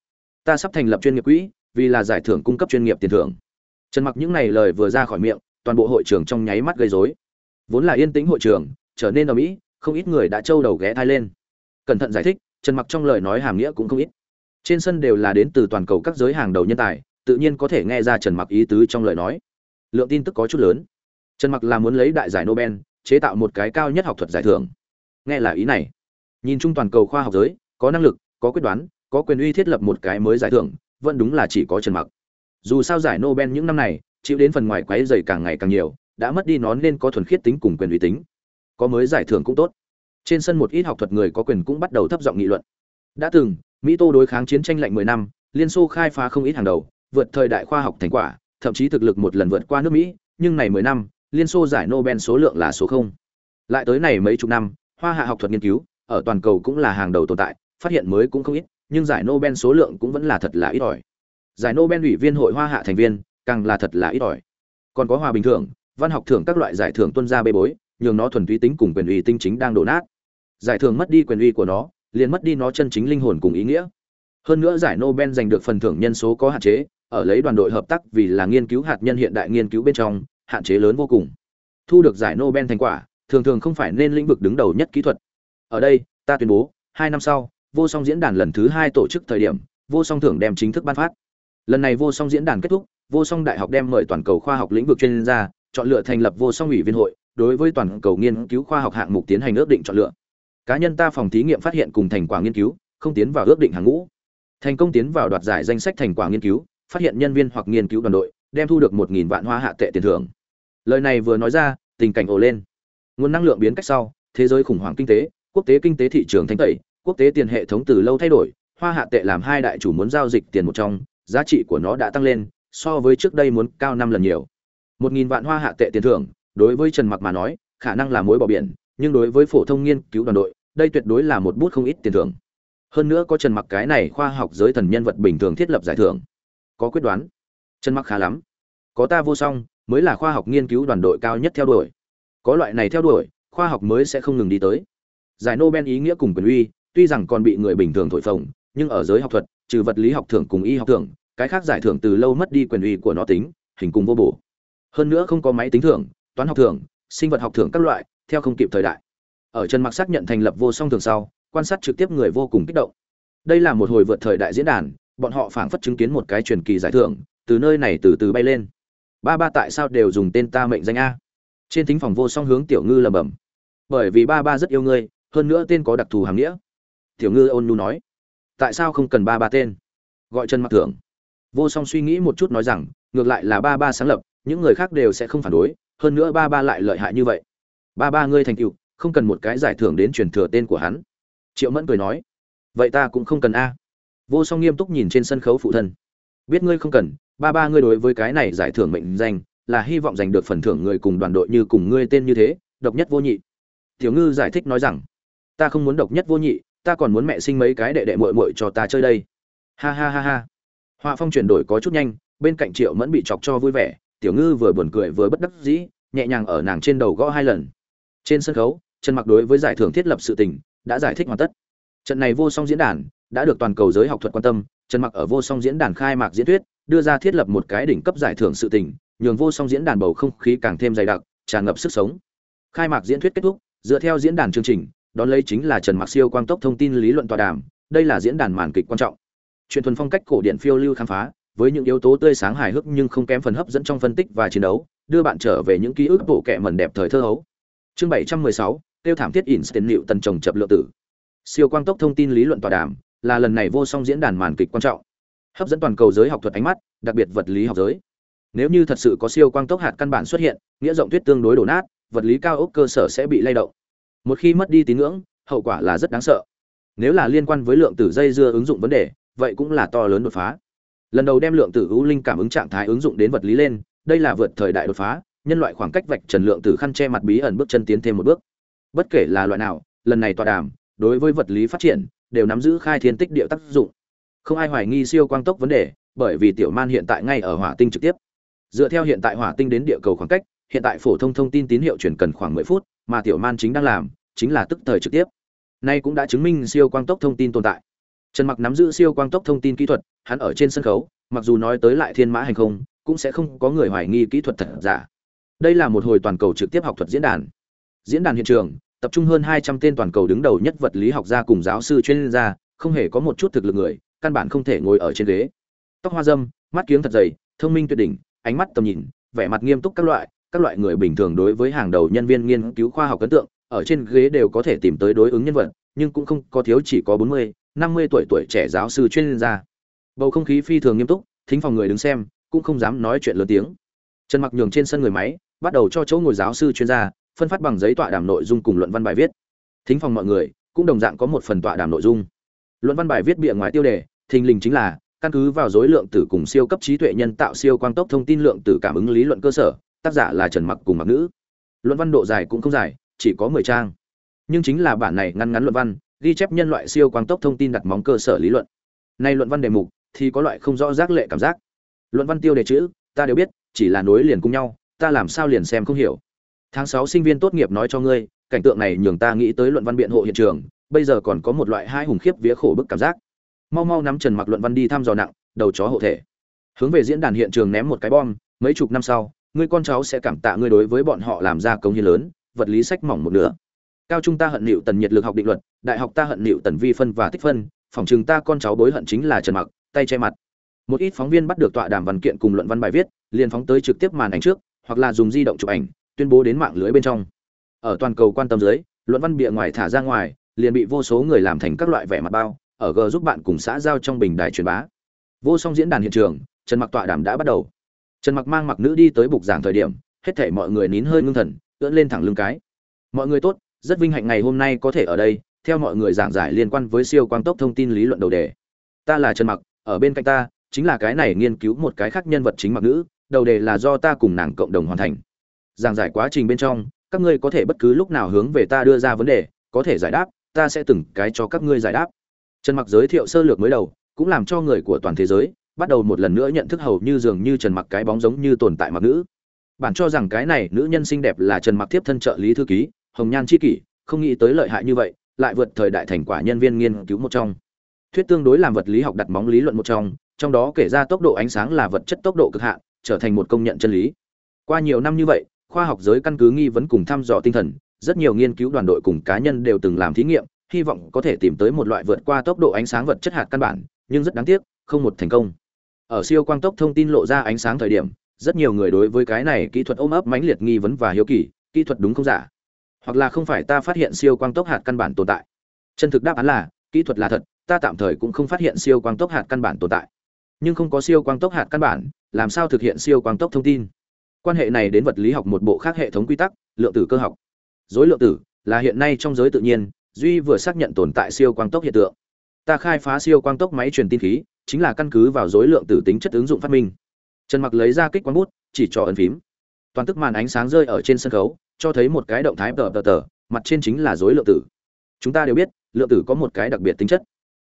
Ta sắp thành lập chuyên nghiệp quỹ, vì là giải thưởng cung cấp chuyên nghiệp tiền thưởng. Trần mặc những này lời vừa ra khỏi miệng, toàn bộ hội trường trong nháy mắt gây rối. Vốn là yên tĩnh hội trường, trở nên ở mỹ không ít người đã trâu đầu ghé thai lên. Cẩn thận giải thích, trần mặc trong lời nói hàm nghĩa cũng không ít. Trên sân đều là đến từ toàn cầu các giới hàng đầu nhân tài, tự nhiên có thể nghe ra trần mặc ý tứ trong lời nói. Lượng tin tức có chút lớn. Trần mặc là muốn lấy đại giải nobel, chế tạo một cái cao nhất học thuật giải thưởng nghe là ý này. Nhìn chung toàn cầu khoa học giới, có năng lực, có quyết đoán, có quyền uy thiết lập một cái mới giải thưởng, vẫn đúng là chỉ có trần mặc. Dù sao giải nobel những năm này, chịu đến phần ngoài quấy dày càng ngày càng nhiều, đã mất đi nó nên có thuần khiết tính cùng quyền uy tính có mới giải thưởng cũng tốt. Trên sân một ít học thuật người có quyền cũng bắt đầu thấp giọng nghị luận. Đã từng, mỹ tô đối kháng chiến tranh lạnh 10 năm, liên xô khai phá không ít hàng đầu, vượt thời đại khoa học thành quả, thậm chí thực lực một lần vượt qua nước mỹ, nhưng này 10 năm, liên xô giải nobel số lượng là số không. Lại tới này mấy chục năm hoa hạ học thuật nghiên cứu ở toàn cầu cũng là hàng đầu tồn tại phát hiện mới cũng không ít nhưng giải nobel số lượng cũng vẫn là thật là ít ỏi. Giải nobel ủy viên hội hoa hạ thành viên càng là thật là ít ỏi. Còn có hòa bình thường, văn học thưởng các loại giải thưởng tuân ra bê bối nhường nó thuần túy tính cùng quyền uy tinh chính đang đổ nát. Giải thưởng mất đi quyền uy của nó liền mất đi nó chân chính linh hồn cùng ý nghĩa. Hơn nữa giải nobel giành được phần thưởng nhân số có hạn chế ở lấy đoàn đội hợp tác vì là nghiên cứu hạt nhân hiện đại nghiên cứu bên trong hạn chế lớn vô cùng. Thu được giải nobel thành quả thường thường không phải nên lĩnh vực đứng đầu nhất kỹ thuật. Ở đây, ta tuyên bố, hai năm sau, vô song diễn đàn lần thứ hai tổ chức thời điểm, vô song thưởng đem chính thức ban phát. Lần này vô song diễn đàn kết thúc, vô song đại học đem mời toàn cầu khoa học lĩnh vực chuyên gia, chọn lựa thành lập vô song ủy viên hội, đối với toàn cầu nghiên cứu khoa học hạng mục tiến hành ước định chọn lựa. Cá nhân ta phòng thí nghiệm phát hiện cùng thành quả nghiên cứu, không tiến vào ước định hàng ngũ. Thành công tiến vào đoạt giải danh sách thành quả nghiên cứu, phát hiện nhân viên hoặc nghiên cứu đoàn đội, đem thu được một nghìn vạn hoa hạ tệ tiền thưởng. Lời này vừa nói ra, tình cảnh ồ lên nguồn năng lượng biến cách sau, thế giới khủng hoảng kinh tế, quốc tế kinh tế thị trường thanh tẩy, quốc tế tiền hệ thống từ lâu thay đổi, hoa hạ tệ làm hai đại chủ muốn giao dịch tiền một trong, giá trị của nó đã tăng lên, so với trước đây muốn cao năm lần nhiều. Một nghìn vạn hoa hạ tệ tiền thưởng, đối với trần mặc mà nói, khả năng là mối bỏ biển, nhưng đối với phổ thông nghiên cứu đoàn đội, đây tuyệt đối là một bút không ít tiền thưởng. Hơn nữa có trần mặc cái này khoa học giới thần nhân vật bình thường thiết lập giải thưởng. Có quyết đoán. Trần mặc khá lắm. Có ta vô song, mới là khoa học nghiên cứu đoàn đội cao nhất theo đuổi có loại này theo đuổi, khoa học mới sẽ không ngừng đi tới. Giải nobel ý nghĩa cùng quyền uy, tuy rằng còn bị người bình thường thổi phồng, nhưng ở giới học thuật, trừ vật lý học thưởng cùng y học thưởng, cái khác giải thưởng từ lâu mất đi quyền uy của nó tính, hình cùng vô bổ. Hơn nữa không có máy tính thưởng, toán học thưởng, sinh vật học thưởng các loại, theo không kịp thời đại. Ở trần mặc xác nhận thành lập vô song thường sau, quan sát trực tiếp người vô cùng kích động. Đây là một hồi vượt thời đại diễn đàn, bọn họ phảng phất chứng kiến một cái truyền kỳ giải thưởng, từ nơi này từ từ bay lên. Ba ba tại sao đều dùng tên ta mệnh danh a? Trên thính phòng vô song hướng tiểu ngư lẩm bẩm. Bởi vì ba ba rất yêu ngươi, hơn nữa tên có đặc thù hàm nghĩa. Tiểu ngư ôn nhu nói. Tại sao không cần ba ba tên? Gọi trần mặc thưởng. Vô song suy nghĩ một chút nói rằng, ngược lại là ba ba sáng lập, những người khác đều sẽ không phản đối, hơn nữa ba ba lại lợi hại như vậy. Ba ba ngươi thành tựu, không cần một cái giải thưởng đến truyền thừa tên của hắn. Triệu mẫn cười nói. Vậy ta cũng không cần a. Vô song nghiêm túc nhìn trên sân khấu phụ thân. Biết ngươi không cần, ba ba ngươi đối với cái này giải thưởng mệnh danh là hy vọng giành được phần thưởng người cùng đoàn đội như cùng ngươi tên như thế, độc nhất vô nhị. Tiểu ngư giải thích nói rằng, ta không muốn độc nhất vô nhị, ta còn muốn mẹ sinh mấy cái đệ đệ muội muội cho ta chơi đây. Ha ha ha ha. Họa phong chuyển đổi có chút nhanh, bên cạnh triệu mẫn bị chọc cho vui vẻ, tiểu ngư vừa buồn cười vừa bất đắc dĩ, nhẹ nhàng ở nàng trên đầu gõ hai lần. Trên sân khấu, trần mặc đối với giải thưởng thiết lập sự tình, đã giải thích hoàn tất. Trận này vô song diễn đàn, đã được toàn cầu giới học thuật quan tâm, trần mặc ở vô song diễn đàn khai mạc diễn thuyết, đưa ra thiết lập một cái đỉnh cấp giải thưởng sự tình nhường vô song diễn đàn bầu không khí càng thêm dày đặc tràn ngập sức sống. Khai mạc diễn thuyết kết thúc dựa theo diễn đàn chương trình đón lấy chính là trần mặc siêu quang tốc thông tin lý luận tọa đàm đây là diễn đàn màn kịch quan trọng. Truyền thuần phong cách cổ điển phiêu lưu khám phá với những yếu tố tươi sáng hài hước nhưng không kém phần hấp dẫn trong phân tích và chiến đấu đưa bạn trở về những ký ức bộ kệ mẩn đẹp thời thơ hấu. Chương 716, tiêu thảm thiết instant liệu tần trồng chập lượng tử. Siêu quang tốc thông tin lý luận tọa đàm là lần này vô song diễn đàn màn kịch quan trọng. Hấp dẫn toàn cầu giới học thuật ánh mắt đặc biệt vật lý học giới nếu như thật sự có siêu quang tốc hạt căn bản xuất hiện, nghĩa rộng tuyết tương đối đổ nát, vật lý cao ốc cơ sở sẽ bị lay động. Một khi mất đi tín ngưỡng, hậu quả là rất đáng sợ. Nếu là liên quan với lượng tử dây dưa ứng dụng vấn đề, vậy cũng là to lớn đột phá. Lần đầu đem lượng tử hữu linh cảm ứng trạng thái ứng dụng đến vật lý lên, đây là vượt thời đại đột phá, nhân loại khoảng cách vạch trần lượng tử khăn che mặt bí ẩn bước chân tiến thêm một bước. Bất kể là loại nào, lần này tọa đàm, đối với vật lý phát triển, đều nắm giữ khai thiên tích địa tác dụng. Không ai hoài nghi siêu quang tốc vấn đề, bởi vì tiểu man hiện tại ngay ở hỏa tinh trực tiếp dựa theo hiện tại hỏa tinh đến địa cầu khoảng cách, hiện tại phổ thông thông tin tín hiệu chuyển cần khoảng mười phút, mà tiểu man chính đang làm, chính là tức thời trực tiếp. Nay cũng đã chứng minh siêu quang tốc thông tin tồn tại. Trần mặc nắm giữ siêu quang tốc thông tin kỹ thuật, hắn ở trên sân khấu, mặc dù nói tới lại thiên mã hành không, cũng sẽ không có người hoài nghi kỹ thuật thật giả. Đây là một hồi toàn cầu trực tiếp học thuật diễn đàn. Diễn đàn hiện trường, tập trung hơn 200 tên toàn cầu đứng đầu nhất vật lý học gia cùng giáo sư chuyên gia, không hề có một chút thực lực người, căn bản không thể ngồi ở trên ghế. Tóc hoa dâm, mắt kiếng thật dày, thông minh tuyệt đỉnh ánh mắt tầm nhìn vẻ mặt nghiêm túc các loại các loại người bình thường đối với hàng đầu nhân viên nghiên cứu khoa học ấn tượng ở trên ghế đều có thể tìm tới đối ứng nhân vật nhưng cũng không có thiếu chỉ có 40, 50 tuổi tuổi trẻ giáo sư chuyên gia. Bầu không khí phi thường nghiêm túc thính phòng người đứng xem cũng không dám nói chuyện lớn tiếng. Trần mặc nhường trên sân người máy bắt đầu cho chỗ ngồi giáo sư chuyên gia phân phát bằng giấy tọa đàm nội dung cùng luận văn bài viết. Thính phòng mọi người cũng đồng dạng có một phần tọa đàm nội dung. Luận văn bài viết bìa ngoài tiêu đề thình lình chính là căn cứ vào dối lượng tử cùng siêu cấp trí tuệ nhân tạo siêu quang tốc thông tin lượng tử cảm ứng lý luận cơ sở, tác giả là trần mặc cùng mặc nữ. Luận văn độ dài cũng không dài, chỉ có 10 trang. Nhưng chính là bản này ngắn ngắn luận văn, ghi chép nhân loại siêu quang tốc thông tin đặt móng cơ sở lý luận. Nay luận văn đề mục thì có loại không rõ giác lệ cảm giác. Luận văn tiêu đề chữ, ta đều biết, chỉ là nối liền cùng nhau, ta làm sao liền xem không hiểu. Tháng sáu sinh viên tốt nghiệp nói cho ngươi, cảnh tượng này nhường ta nghĩ tới luận văn biện hộ hiện trường, bây giờ còn có một loại hai hùng khiếp vía khổ bức cảm giác mau mau nắm trần mặc luận văn đi thăm dò nặng, đầu chó hộ thể. Hướng về diễn đàn hiện trường ném một cái bom, mấy chục năm sau, ngươi con cháu sẽ cảm tạ ngươi đối với bọn họ làm ra công hiến lớn, vật lý sách mỏng một nửa. Cao trung ta hận nịu tần nhiệt lực học định luật, đại học ta hận nịu tần vi phân và tích phân, phòng trường ta con cháu bối hận chính là trần mặc, tay che mặt. Một ít phóng viên bắt được tọa đàm văn kiện cùng luận văn bài viết, liền phóng tới trực tiếp màn ảnh trước, hoặc là dùng di động chụp ảnh, tuyên bố đến mạng lưới bên trong. Ở toàn cầu quan tâm dưới, luận văn bịa ngoài thả ra ngoài, liền bị vô số người làm thành các loại vẻ mặt bao ở g giúp bạn cùng xã giao trong bình đài truyền bá. Vô song diễn đàn hiện trường, trần mặc tọa đàm đã bắt đầu. Trần mặc mang mặc nữ đi tới bục giảng thời điểm, hết thảy mọi người nín hơi ngưng thần, ưỡn lên thẳng lưng cái. Mọi người tốt, rất vinh hạnh ngày hôm nay có thể ở đây, theo mọi người giảng giải liên quan với siêu quang tốc thông tin lý luận đầu đề. Ta là trần mặc, ở bên cạnh ta, chính là cái này nghiên cứu một cái khác nhân vật chính mặc nữ, đầu đề là do ta cùng nàng cộng đồng hoàn thành. Giảng giải quá trình bên trong, các ngươi có thể bất cứ lúc nào hướng về ta đưa ra vấn đề, có thể giải đáp, ta sẽ từng cái cho các ngươi giải đáp trần mặc giới thiệu sơ lược mới đầu, cũng làm cho người của toàn thế giới bắt đầu một lần nữa nhận thức hầu như dường như trần mặc cái bóng giống như tồn tại mặc nữ. Bản cho rằng cái này nữ nhân xinh đẹp là trần mặc tiếp thân trợ lý thư ký, hồng nhan chi kỷ, không nghĩ tới lợi hại như vậy, lại vượt thời đại thành quả nhân viên nghiên cứu một trong. Thuyết tương đối làm vật lý học đặt móng lý luận một trong trong đó kể ra tốc độ ánh sáng là vật chất tốc độ cực hạn, trở thành một công nhận chân lý. Qua nhiều năm như vậy, khoa học giới căn cứ nghi vấn cùng thăm dò tinh thần, rất nhiều nghiên cứu đoàn đội cùng cá nhân đều từng làm thí nghiệm hy vọng có thể tìm tới một loại vượt qua tốc độ ánh sáng vật chất hạt căn bản, nhưng rất đáng tiếc, không một thành công. Ở siêu quang tốc thông tin lộ ra ánh sáng thời điểm, rất nhiều người đối với cái này kỹ thuật ôm ấp mãnh liệt nghi vấn và hiếu kỳ, kỹ thuật đúng không giả? Hoặc là không phải ta phát hiện siêu quang tốc hạt căn bản tồn tại? Chân thực đáp án là, kỹ thuật là thật, ta tạm thời cũng không phát hiện siêu quang tốc hạt căn bản tồn tại. Nhưng không có siêu quang tốc hạt căn bản, làm sao thực hiện siêu quang tốc thông tin? Quan hệ này đến vật lý học một bộ khác hệ thống quy tắc, lượng tử cơ học. Dối lượng tử là hiện nay trong giới tự nhiên duy vừa xác nhận tồn tại siêu quang tốc hiện tượng. Ta khai phá siêu quang tốc máy truyền tin khí, chính là căn cứ vào dối lượng tử tính chất ứng dụng phát minh. Trần mặc lấy ra kích quang bút, chỉ trỏ ấn phím. Toàn tức màn ánh sáng rơi ở trên sân khấu, cho thấy một cái động thái tờ tờ tờ, mặt trên chính là dối lượng tử. Chúng ta đều biết, lượng tử có một cái đặc biệt tính chất.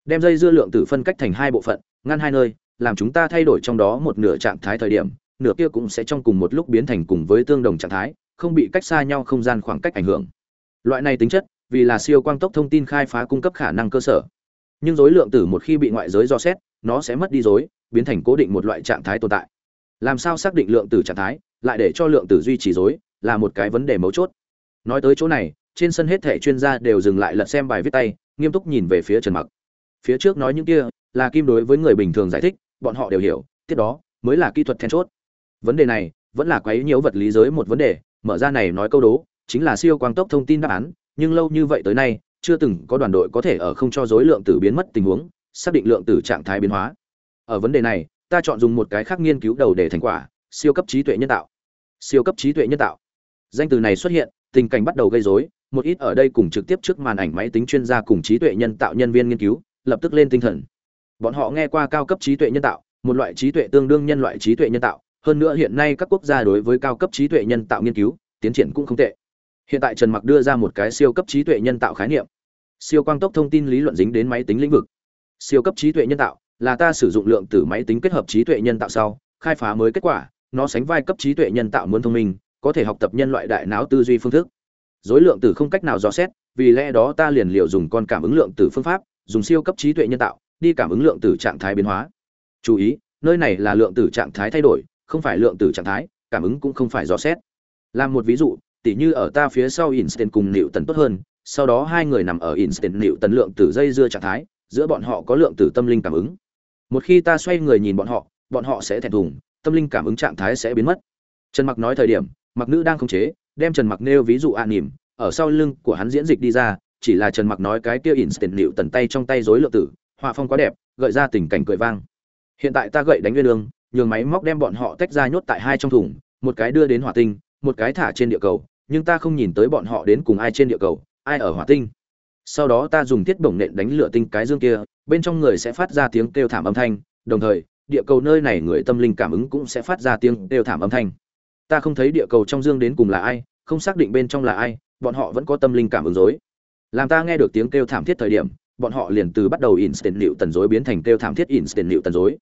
Đem dây dưa lượng tử phân cách thành hai bộ phận, ngăn hai nơi, làm chúng ta thay đổi trong đó một nửa trạng thái thời điểm, nửa kia cũng sẽ trong cùng một lúc biến thành cùng với tương đồng trạng thái, không bị cách xa nhau không gian khoảng cách ảnh hưởng. Loại này tính chất vì là siêu quang tốc thông tin khai phá cung cấp khả năng cơ sở. Nhưng dối lượng tử một khi bị ngoại giới do xét, nó sẽ mất đi dối biến thành cố định một loại trạng thái tồn tại. Làm sao xác định lượng tử trạng thái, lại để cho lượng tử duy trì dối là một cái vấn đề mấu chốt. Nói tới chỗ này, trên sân hết thảy chuyên gia đều dừng lại lật xem bài viết tay, nghiêm túc nhìn về phía trần mặc. Phía trước nói những kia, là kim đối với người bình thường giải thích, bọn họ đều hiểu, tiếp đó, mới là kỹ thuật then chốt. Vấn đề này, vẫn là quấy nhiễu vật lý giới một vấn đề, mở ra này nói câu đố, chính là siêu quang tốc thông tin đáp án nhưng lâu như vậy tới nay, chưa từng có đoàn đội có thể ở không cho dối lượng tử biến mất tình huống, xác định lượng tử trạng thái biến hóa. Ở vấn đề này, ta chọn dùng một cái khác nghiên cứu đầu để thành quả, siêu cấp trí tuệ nhân tạo. Siêu cấp trí tuệ nhân tạo. Danh từ này xuất hiện, tình cảnh bắt đầu gây rối, một ít ở đây cùng trực tiếp trước màn ảnh máy tính chuyên gia cùng trí tuệ nhân tạo nhân viên nghiên cứu, lập tức lên tinh thần. Bọn họ nghe qua cao cấp trí tuệ nhân tạo, một loại trí tuệ tương đương nhân loại trí tuệ nhân tạo, hơn nữa hiện nay các quốc gia đối với cao cấp trí tuệ nhân tạo nghiên cứu, tiến triển cũng không tệ hiện tại trần mặc đưa ra một cái siêu cấp trí tuệ nhân tạo khái niệm. Siêu quang tốc thông tin lý luận dính đến máy tính lĩnh vực. Siêu cấp trí tuệ nhân tạo là ta sử dụng lượng tử máy tính kết hợp trí tuệ nhân tạo sau, khai phá mới kết quả, nó sánh vai cấp trí tuệ nhân tạo muốn thông minh, có thể học tập nhân loại đại não tư duy phương thức. Dối lượng tử không cách nào dò xét, vì lẽ đó ta liền liệu dùng con cảm ứng lượng tử phương pháp, dùng siêu cấp trí tuệ nhân tạo đi cảm ứng lượng tử trạng thái biến hóa. Chú ý, nơi này là lượng tử trạng thái thay đổi, không phải lượng tử trạng thái, cảm ứng cũng không phải dò xét. Làm một ví dụ tỉ như ở ta phía sau Einstein cùng Newton tốt hơn, sau đó hai người nằm ở Einstein tần lượng tử dây dưa trạng thái, giữa bọn họ có lượng tử tâm linh cảm ứng. Một khi ta xoay người nhìn bọn họ, bọn họ sẽ thẹn thùng, tâm linh cảm ứng trạng thái sẽ biến mất. Trần Mặc nói thời điểm, Mặc Nữ đang khống chế, đem Trần Mặc nêu ví dụ an nỉm, ở sau lưng của hắn diễn dịch đi ra, chỉ là Trần Mặc nói cái kia Einstein tần tay trong tay rối lượng tử, họa phong quá đẹp, gợi ra tình cảnh cười vang. Hiện tại ta gậy đánh nguyên đường, nhường máy móc đem bọn họ tách ra nhốt tại hai trong thùng, một cái đưa đến hỏa tinh, một cái thả trên địa cầu, nhưng ta không nhìn tới bọn họ đến cùng ai trên địa cầu ai ở hỏa tinh. Sau đó ta dùng thiết bổng nện đánh lửa tinh cái dương kia bên trong người sẽ phát ra tiếng kêu thảm âm thanh đồng thời địa cầu nơi này người tâm linh cảm ứng cũng sẽ phát ra tiếng kêu thảm âm thanh. Ta không thấy địa cầu trong dương đến cùng là ai không xác định bên trong là ai bọn họ vẫn có tâm linh cảm ứng dối làm ta nghe được tiếng kêu thảm thiết thời điểm bọn họ liền từ bắt đầu instant liệu tần dối biến thành kêu thảm thiết instant liệu tần dối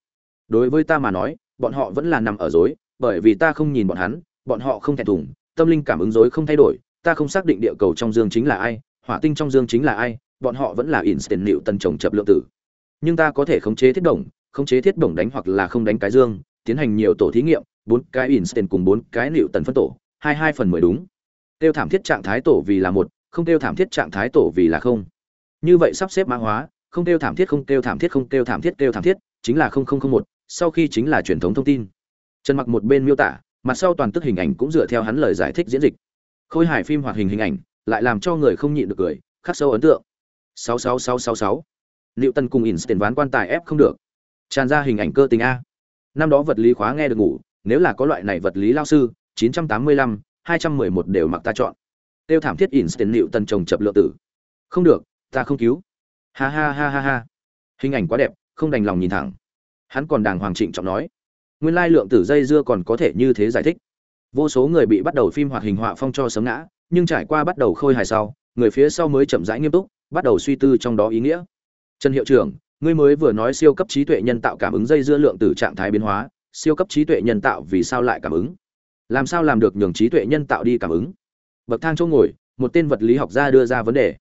đối với ta mà nói bọn họ vẫn là nằm ở dối bởi vì ta không nhìn bọn hắn bọn họ không thẹn thùng tâm linh cảm ứng rối không thay đổi, ta không xác định địa cầu trong dương chính là ai, hỏa tinh trong dương chính là ai, bọn họ vẫn là Einstein liệu tần trồng chập lượng tử. Nhưng ta có thể khống chế thiết động, khống chế thiết động đánh hoặc là không đánh cái dương, tiến hành nhiều tổ thí nghiệm, bốn cái Einstein cùng bốn cái liệu tần phân tổ, hai hai phần mười đúng. Tiêu thảm thiết trạng thái tổ vì là một, không tiêu thảm thiết trạng thái tổ vì là không. Như vậy sắp xếp mã hóa, không tiêu thảm thiết không tiêu thảm thiết không tiêu thảm thiết tiêu thảm thiết, chính là không không không một, sau khi chính là truyền thống thông tin. Trần Mặc một bên miêu tả, mặt sau toàn tức hình ảnh cũng dựa theo hắn lời giải thích diễn dịch. Khôi hài phim hoạt hình hình ảnh lại làm cho người không nhịn được cười khắc sâu ấn tượng. 66666 liệu tân cùng tiền ván quan tài ép không được. Tràn ra hình ảnh cơ tình a. Năm đó vật lý khóa nghe được ngủ nếu là có loại này vật lý lao sư 985, 211 đều mặc ta chọn. Tiêu thảm thiết instant liệu tân chồng chập lượng tử. Không được ta không cứu. Ha ha ha ha ha. Hình ảnh quá đẹp không đành lòng nhìn thẳng. Hắn còn đàng hoàng trịnh trọng nói nguyên lai lượng tử dây dưa còn có thể như thế giải thích. Vô số người bị bắt đầu phim hoạt hình họa phong cho sấm ngã, nhưng trải qua bắt đầu khôi hài sau, người phía sau mới chậm rãi nghiêm túc, bắt đầu suy tư trong đó ý nghĩa. Trần hiệu trưởng, ngươi mới vừa nói siêu cấp trí tuệ nhân tạo cảm ứng dây dưa lượng tử trạng thái biến hóa, siêu cấp trí tuệ nhân tạo vì sao lại cảm ứng? Làm sao làm được nhường trí tuệ nhân tạo đi cảm ứng? Bậc thang chỗ ngồi, một tên vật lý học gia đưa ra vấn đề.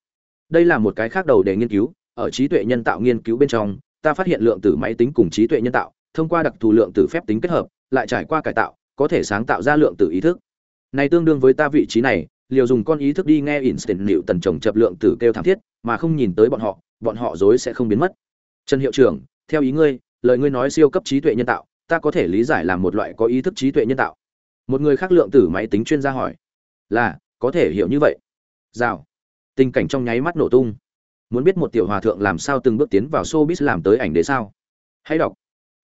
Đây là một cái khác đầu để nghiên cứu, ở trí tuệ nhân tạo nghiên cứu bên trong, ta phát hiện lượng tử máy tính cùng trí tuệ nhân tạo thông qua đặc thù lượng tử phép tính kết hợp, lại trải qua cải tạo, có thể sáng tạo ra lượng tử ý thức. Này tương đương với ta vị trí này, liều dùng con ý thức đi nghe instant liệu tần trồng chập lượng tử kêu thảm thiết, mà không nhìn tới bọn họ bọn họ dối sẽ không biến mất. Trần hiệu trưởng, theo ý ngươi, lời ngươi nói siêu cấp trí tuệ nhân tạo, ta có thể lý giải là một loại có ý thức trí tuệ nhân tạo. Một người khác lượng tử máy tính chuyên gia hỏi, là, có thể hiểu như vậy? Rào. Tình cảnh trong nháy mắt nổ tung. Muốn biết một tiểu hòa thượng làm sao từng bước tiến vào showbiz làm tới ảnh đế sao? Hãy đọc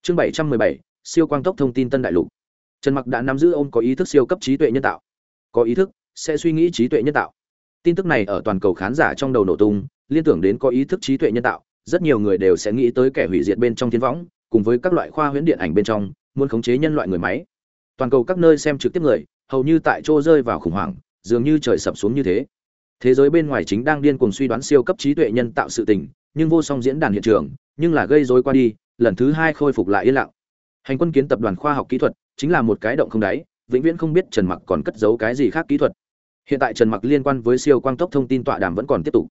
chương bảy trăm mười bảy, siêu quang tốc thông tin tân đại lục. Trần mặc đã nắm giữ ông có ý thức siêu cấp trí tuệ nhân tạo. Có ý thức, sẽ suy nghĩ trí tuệ nhân tạo. Tin tức này ở toàn cầu khán giả trong đầu nổ tung, liên tưởng đến có ý thức trí tuệ nhân tạo, rất nhiều người đều sẽ nghĩ tới kẻ hủy diệt bên trong thiên võng, cùng với các loại khoa huyễn điện ảnh bên trong, muốn khống chế nhân loại người máy. Toàn cầu các nơi xem trực tiếp người, hầu như tại chỗ rơi vào khủng hoảng, dường như trời sập xuống như thế. Thế giới bên ngoài chính đang điên cuồng suy đoán siêu cấp trí tuệ nhân tạo sự tình, nhưng vô song diễn đàn hiện trường, nhưng là gây rối qua đi lần thứ hai khôi phục lại yên lặng. Hành quân kiến tập đoàn khoa học kỹ thuật chính là một cái động không đáy, vĩnh viễn không biết trần mặc còn cất giấu cái gì khác kỹ thuật. Hiện tại trần mặc liên quan với siêu quang tốc thông tin tọa đàm vẫn còn tiếp tục.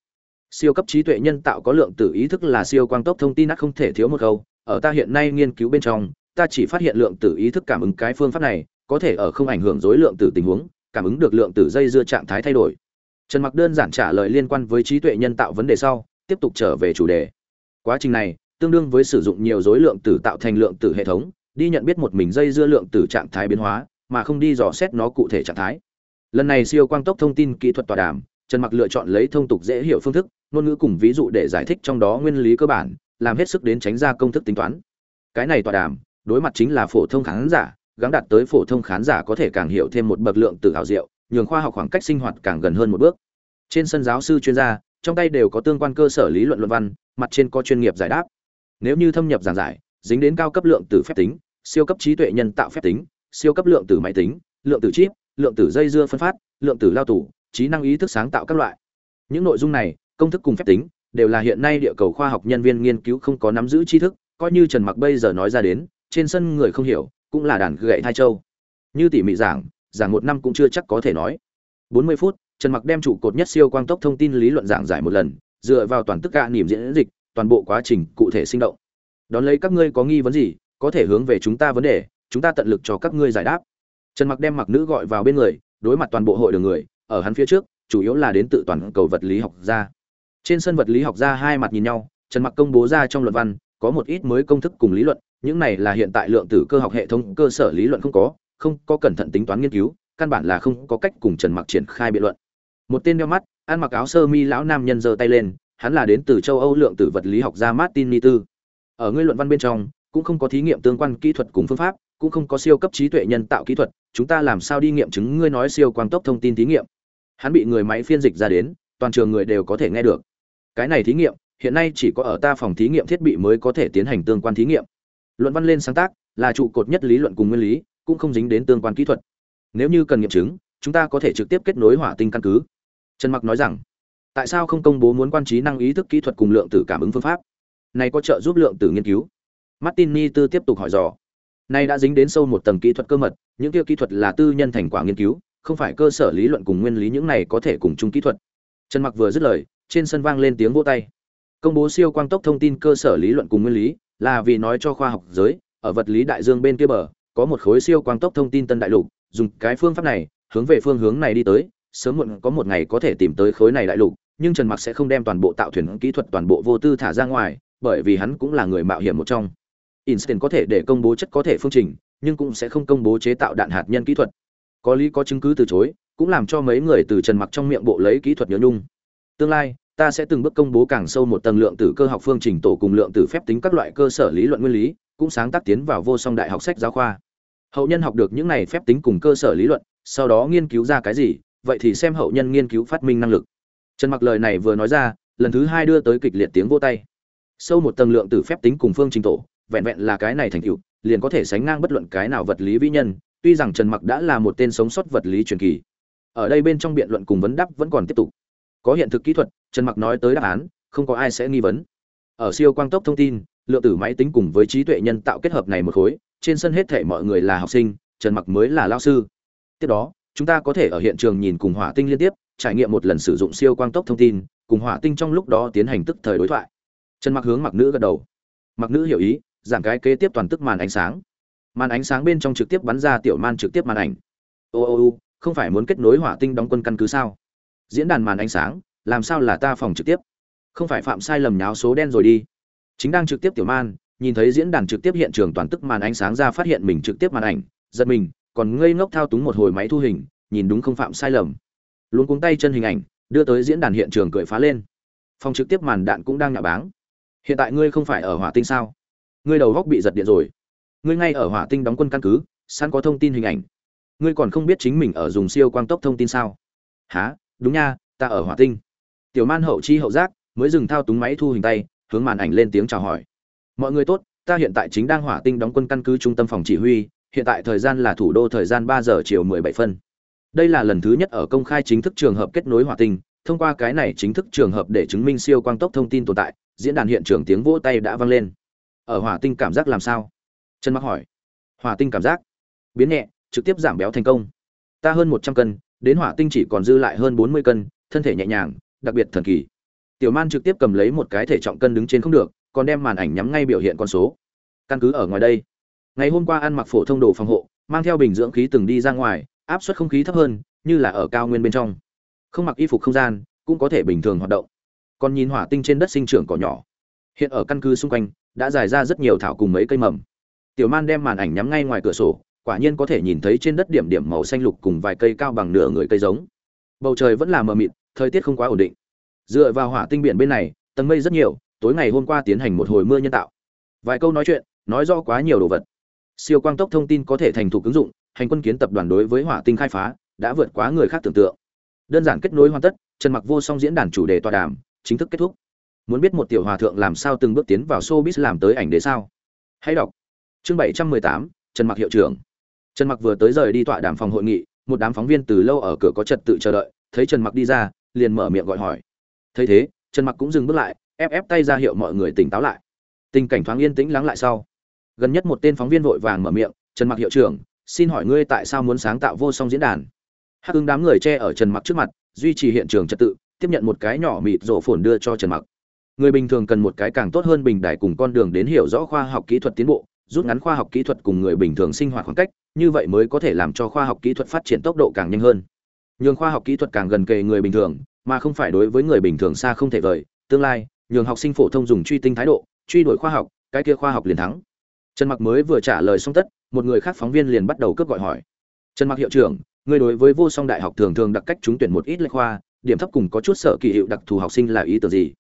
Siêu cấp trí tuệ nhân tạo có lượng tử ý thức là siêu quang tốc thông tin ắt không thể thiếu một câu, ở ta hiện nay nghiên cứu bên trong, ta chỉ phát hiện lượng tử ý thức cảm ứng cái phương pháp này, có thể ở không ảnh hưởng dối lượng tử tình huống, cảm ứng được lượng tử dây dưa trạng thái thay đổi. Trần mặc đơn giản trả lời liên quan với trí tuệ nhân tạo vấn đề sau, tiếp tục trở về chủ đề. Quá trình này tương đương với sử dụng nhiều dối lượng tử tạo thành lượng tử hệ thống, đi nhận biết một mình dây dưa lượng tử trạng thái biến hóa, mà không đi dò xét nó cụ thể trạng thái. Lần này siêu quang tốc thông tin kỹ thuật tọa đàm, trần mặc lựa chọn lấy thông tục dễ hiểu phương thức, ngôn ngữ cùng ví dụ để giải thích trong đó nguyên lý cơ bản, làm hết sức đến tránh ra công thức tính toán. Cái này tọa đàm, đối mặt chính là phổ thông khán giả, gắng đạt tới phổ thông khán giả có thể càng hiểu thêm một bậc lượng tử hào diệu, nhường khoa học khoảng cách sinh hoạt càng gần hơn một bước. Trên sân giáo sư chuyên gia, trong tay đều có tương quan cơ sở lý luận luận văn, mặt trên có chuyên nghiệp giải đáp nếu như thâm nhập giảng giải, dính đến cao cấp lượng tử phép tính, siêu cấp trí tuệ nhân tạo phép tính, siêu cấp lượng tử máy tính, lượng tử chip, lượng tử dây dưa phân phát, lượng tử lao tủ trí năng ý thức sáng tạo các loại. Những nội dung này, công thức cùng phép tính, đều là hiện nay địa cầu khoa học nhân viên nghiên cứu không có nắm giữ tri thức, coi như trần mặc bây giờ nói ra đến, trên sân người không hiểu, cũng là đàn gậy thai châu. Như tỉ mỉ giảng giảng một năm cũng chưa chắc có thể nói. 40 phút, trần mặc đem trụ cột nhất siêu quang tốc thông tin lý luận giảng giải một lần, dựa vào toàn tức cả niềm diễn dịch toàn bộ quá trình cụ thể sinh động. Đón lấy các ngươi có nghi vấn gì, có thể hướng về chúng ta vấn đề, chúng ta tận lực cho các ngươi giải đáp. Trần mặc đem mặc nữ gọi vào bên người, đối mặt toàn bộ hội đường người, ở hắn phía trước, chủ yếu là đến tự toàn cầu vật lý học gia. Trên sân vật lý học gia hai mặt nhìn nhau, trần mặc công bố ra trong luận văn, có một ít mới công thức cùng lý luận, những này là hiện tại lượng tử cơ học hệ thống cơ sở lý luận không có không có cẩn thận tính toán nghiên cứu, căn bản là không có cách cùng trần mặc triển khai biện luận. Một tên đeo mắt, ăn mặc áo sơ mi lão nam nhân giơ tay lên hắn là đến từ châu âu lượng tử vật lý học gia martin ni tư ở ngươi luận văn bên trong, cũng không có thí nghiệm tương quan kỹ thuật cùng phương pháp, cũng không có siêu cấp trí tuệ nhân tạo kỹ thuật, chúng ta làm sao đi nghiệm chứng ngươi nói siêu quang tốc thông tin thí nghiệm? Hắn bị người máy phiên dịch ra đến, toàn trường người đều có thể nghe được. Cái này thí nghiệm, hiện nay chỉ có ở ta phòng thí nghiệm thiết bị mới có thể tiến hành tương quan thí nghiệm. Luận văn lên sáng tác, là trụ cột nhất lý luận cùng nguyên lý, cũng không dính đến tương quan kỹ thuật. Nếu như cần nghiệm chứng, chúng ta có thể trực tiếp kết nối hỏa tinh căn cứ. Trần mặc nói rằng tại sao không công bố muốn quan trí năng ý thức kỹ thuật cùng lượng tử cảm ứng phương pháp? Này có trợ giúp lượng tử nghiên cứu? Martin ni tư tiếp tục hỏi dò. Này đã dính đến sâu một tầng kỹ thuật cơ mật, những kia kỹ thuật là tư nhân thành quả nghiên cứu, không phải cơ sở lý luận cùng nguyên lý những này có thể cùng chung kỹ thuật. Trần mặc vừa dứt lời, trên sân vang lên tiếng vỗ tay. Công bố siêu quang tốc thông tin cơ sở lý luận cùng nguyên lý, là vì nói cho khoa học giới, ở vật lý đại dương bên kia bờ, có một khối siêu quang tốc thông tin tân đại lục, dùng cái phương pháp này, hướng về phương hướng này đi tới, sớm muộn có một ngày có thể tìm tới khối này đại lục nhưng trần mặc sẽ không đem toàn bộ tạo thuyền kỹ thuật toàn bộ vô tư thả ra ngoài, bởi vì hắn cũng là người mạo hiểm một trong. Einstein có thể để công bố chất có thể phương trình, nhưng cũng sẽ không công bố chế tạo đạn hạt nhân kỹ thuật. Có lý có chứng cứ từ chối, cũng làm cho mấy người từ trần mặc trong miệng bộ lấy kỹ thuật nhớ nhung. Tương lai, ta sẽ từng bước công bố càng sâu một tầng lượng tử cơ học phương trình tổ cùng lượng tử phép tính các loại cơ sở lý luận nguyên lý, cũng sáng tác tiến vào vô song đại học sách giáo khoa. Hậu nhân học được những này phép tính cùng cơ sở lý luận, sau đó nghiên cứu ra cái gì, vậy thì xem hậu nhân nghiên cứu phát minh năng lực trần mặc lời này vừa nói ra, lần thứ hai đưa tới kịch liệt tiếng vô tay. Sâu một tầng lượng từ phép tính cùng phương trình tổ, vẹn vẹn là cái này thành tựu, liền có thể sánh ngang bất luận cái nào vật lý vĩ nhân, tuy rằng trần mặc đã là một tên sống sót vật lý truyền kỳ. Ở đây bên trong biện luận cùng vấn đáp vẫn còn tiếp tục. Có hiện thực kỹ thuật, trần mặc nói tới đáp án, không có ai sẽ nghi vấn. Ở siêu quang tốc thông tin, lượng tử máy tính cùng với trí tuệ nhân tạo kết hợp này một khối, trên sân hết thể mọi người là học sinh, trần mặc mới là lao sư. Tiếp đó, chúng ta có thể ở hiện trường nhìn cùng hỏa tinh liên tiếp trải nghiệm một lần sử dụng siêu quang tốc thông tin, cùng hỏa tinh trong lúc đó tiến hành tức thời đối thoại. Trần mặc hướng mặc nữ gật đầu. Mặc nữ hiểu ý giảm cái kế tiếp toàn tức màn ánh sáng. Màn ánh sáng bên trong trực tiếp bắn ra tiểu man trực tiếp màn ảnh. Ô ô ô, không phải muốn kết nối hỏa tinh đóng quân căn cứ sao? Diễn đàn màn ánh sáng, làm sao là ta phòng trực tiếp? Không phải phạm sai lầm nháo số đen rồi đi. Chính đang trực tiếp tiểu man, nhìn thấy diễn đàn trực tiếp hiện trường toàn tức màn ánh sáng ra phát hiện mình trực tiếp màn ảnh, giật mình, còn ngây ngốc thao túng một hồi máy thu hình, nhìn đúng không phạm sai lầm luôn cuống tay chân hình ảnh, đưa tới diễn đàn hiện trường cười phá lên. Phòng trực tiếp màn đạn cũng đang nhạo báng. Hiện tại ngươi không phải ở hỏa tinh sao? Ngươi đầu góc bị giật điện rồi. Ngươi ngay ở hỏa tinh đóng quân căn cứ, sẵn có thông tin hình ảnh. Ngươi còn không biết chính mình ở dùng siêu quang tốc thông tin sao? Há đúng nha, ta ở hỏa tinh. Tiểu man hậu chi hậu giác, mới dừng thao túng máy thu hình tay, hướng màn ảnh lên tiếng chào hỏi. Mọi người tốt, ta hiện tại chính đang hỏa tinh đóng quân căn cứ trung tâm phòng chỉ huy, hiện tại thời gian là thủ đô thời gian ba giờ chiều mười bảy phân đây là lần thứ nhất ở công khai chính thức trường hợp kết nối hỏa tinh. Thông qua cái này chính thức trường hợp để chứng minh siêu quang tốc thông tin tồn tại, diễn đàn hiện trường tiếng vỗ tay đã vang lên. Ở hỏa tinh cảm giác làm sao? Trần mặc hỏi. Hỏa tinh cảm giác. Biến nhẹ, trực tiếp giảm béo thành công. Ta hơn một trăm cân, đến hỏa tinh chỉ còn dư lại hơn bốn mươi cân, thân thể nhẹ nhàng, đặc biệt thần kỳ. Tiểu man trực tiếp cầm lấy một cái thể trọng cân đứng trên không được, còn đem màn ảnh nhắm ngay biểu hiện con số. Căn cứ ở ngoài đây. Ngày hôm qua ăn mặc phổ thông đồ phòng hộ, mang theo bình dưỡng khí từng đi ra ngoài áp suất không khí thấp hơn, như là ở cao nguyên bên trong. Không mặc y phục không gian, cũng có thể bình thường hoạt động. Còn nhìn hỏa tinh trên đất sinh trưởng cỏ nhỏ. Hiện ở căn cứ xung quanh, đã dài ra rất nhiều thảo cùng mấy cây mầm. Tiểu man đem màn ảnh nhắm ngay ngoài cửa sổ, quả nhiên có thể nhìn thấy trên đất điểm điểm màu xanh lục cùng vài cây cao bằng nửa người cây giống. Bầu trời vẫn là mờ mịt, thời tiết không quá ổn định. Dựa vào hỏa tinh biển bên này, tầng mây rất nhiều, tối ngày hôm qua tiến hành một hồi mưa nhân tạo. Vài câu nói chuyện, nói rõ quá nhiều đồ vật. Siêu quang tốc thông tin có thể thành thục ứng dụng hành quân kiến tập đoàn đối với hỏa tinh khai phá đã vượt quá người khác tưởng tượng. Đơn giản kết nối hoàn tất trần mặc vô song diễn đàn chủ đề tọa đàm chính thức kết thúc. Muốn biết một tiểu hòa thượng làm sao từng bước tiến vào showbiz làm tới ảnh đế sao? Hãy đọc. Chương 718, trần mặc hiệu trưởng. Trần mặc vừa tới rời đi tọa đàm phòng hội nghị một đám phóng viên từ lâu ở cửa có trật tự chờ đợi thấy trần mặc đi ra liền mở miệng gọi hỏi. Thấy thế trần mặc cũng dừng bước lại ép ép tay ra hiệu mọi người tỉnh táo lại. Tình cảnh thoáng yên tĩnh lắng lại sau. Gần nhất một tên phóng viên vội vàng mở miệng trần mặc hiệu trưởng xin hỏi ngươi tại sao muốn sáng tạo vô song diễn đàn? Hắc ứng đám người che ở trần mặc trước mặt, duy trì hiện trường trật tự, tiếp nhận một cái nhỏ mịt rổ phồn đưa cho trần mặc. Người bình thường cần một cái càng tốt hơn bình đại cùng con đường đến hiểu rõ khoa học kỹ thuật tiến bộ, rút ngắn khoa học kỹ thuật cùng người bình thường sinh hoạt khoảng cách, như vậy mới có thể làm cho khoa học kỹ thuật phát triển tốc độ càng nhanh hơn. Nhường khoa học kỹ thuật càng gần kề người bình thường, mà không phải đối với người bình thường xa không thể vời, tương lai, nhường học sinh phổ thông dùng truy tinh thái độ, truy đuổi khoa học, cái kia khoa học liền thắng trần mặc mới vừa trả lời xong tất, một người khác phóng viên liền bắt đầu cướp gọi hỏi. Trần mặc hiệu trưởng người đối với vô song đại học thường thường đặc cách trúng tuyển một ít lệ khoa, điểm thấp cùng có chút sợ kỳ hiệu đặc thù học sinh là ý tưởng gì?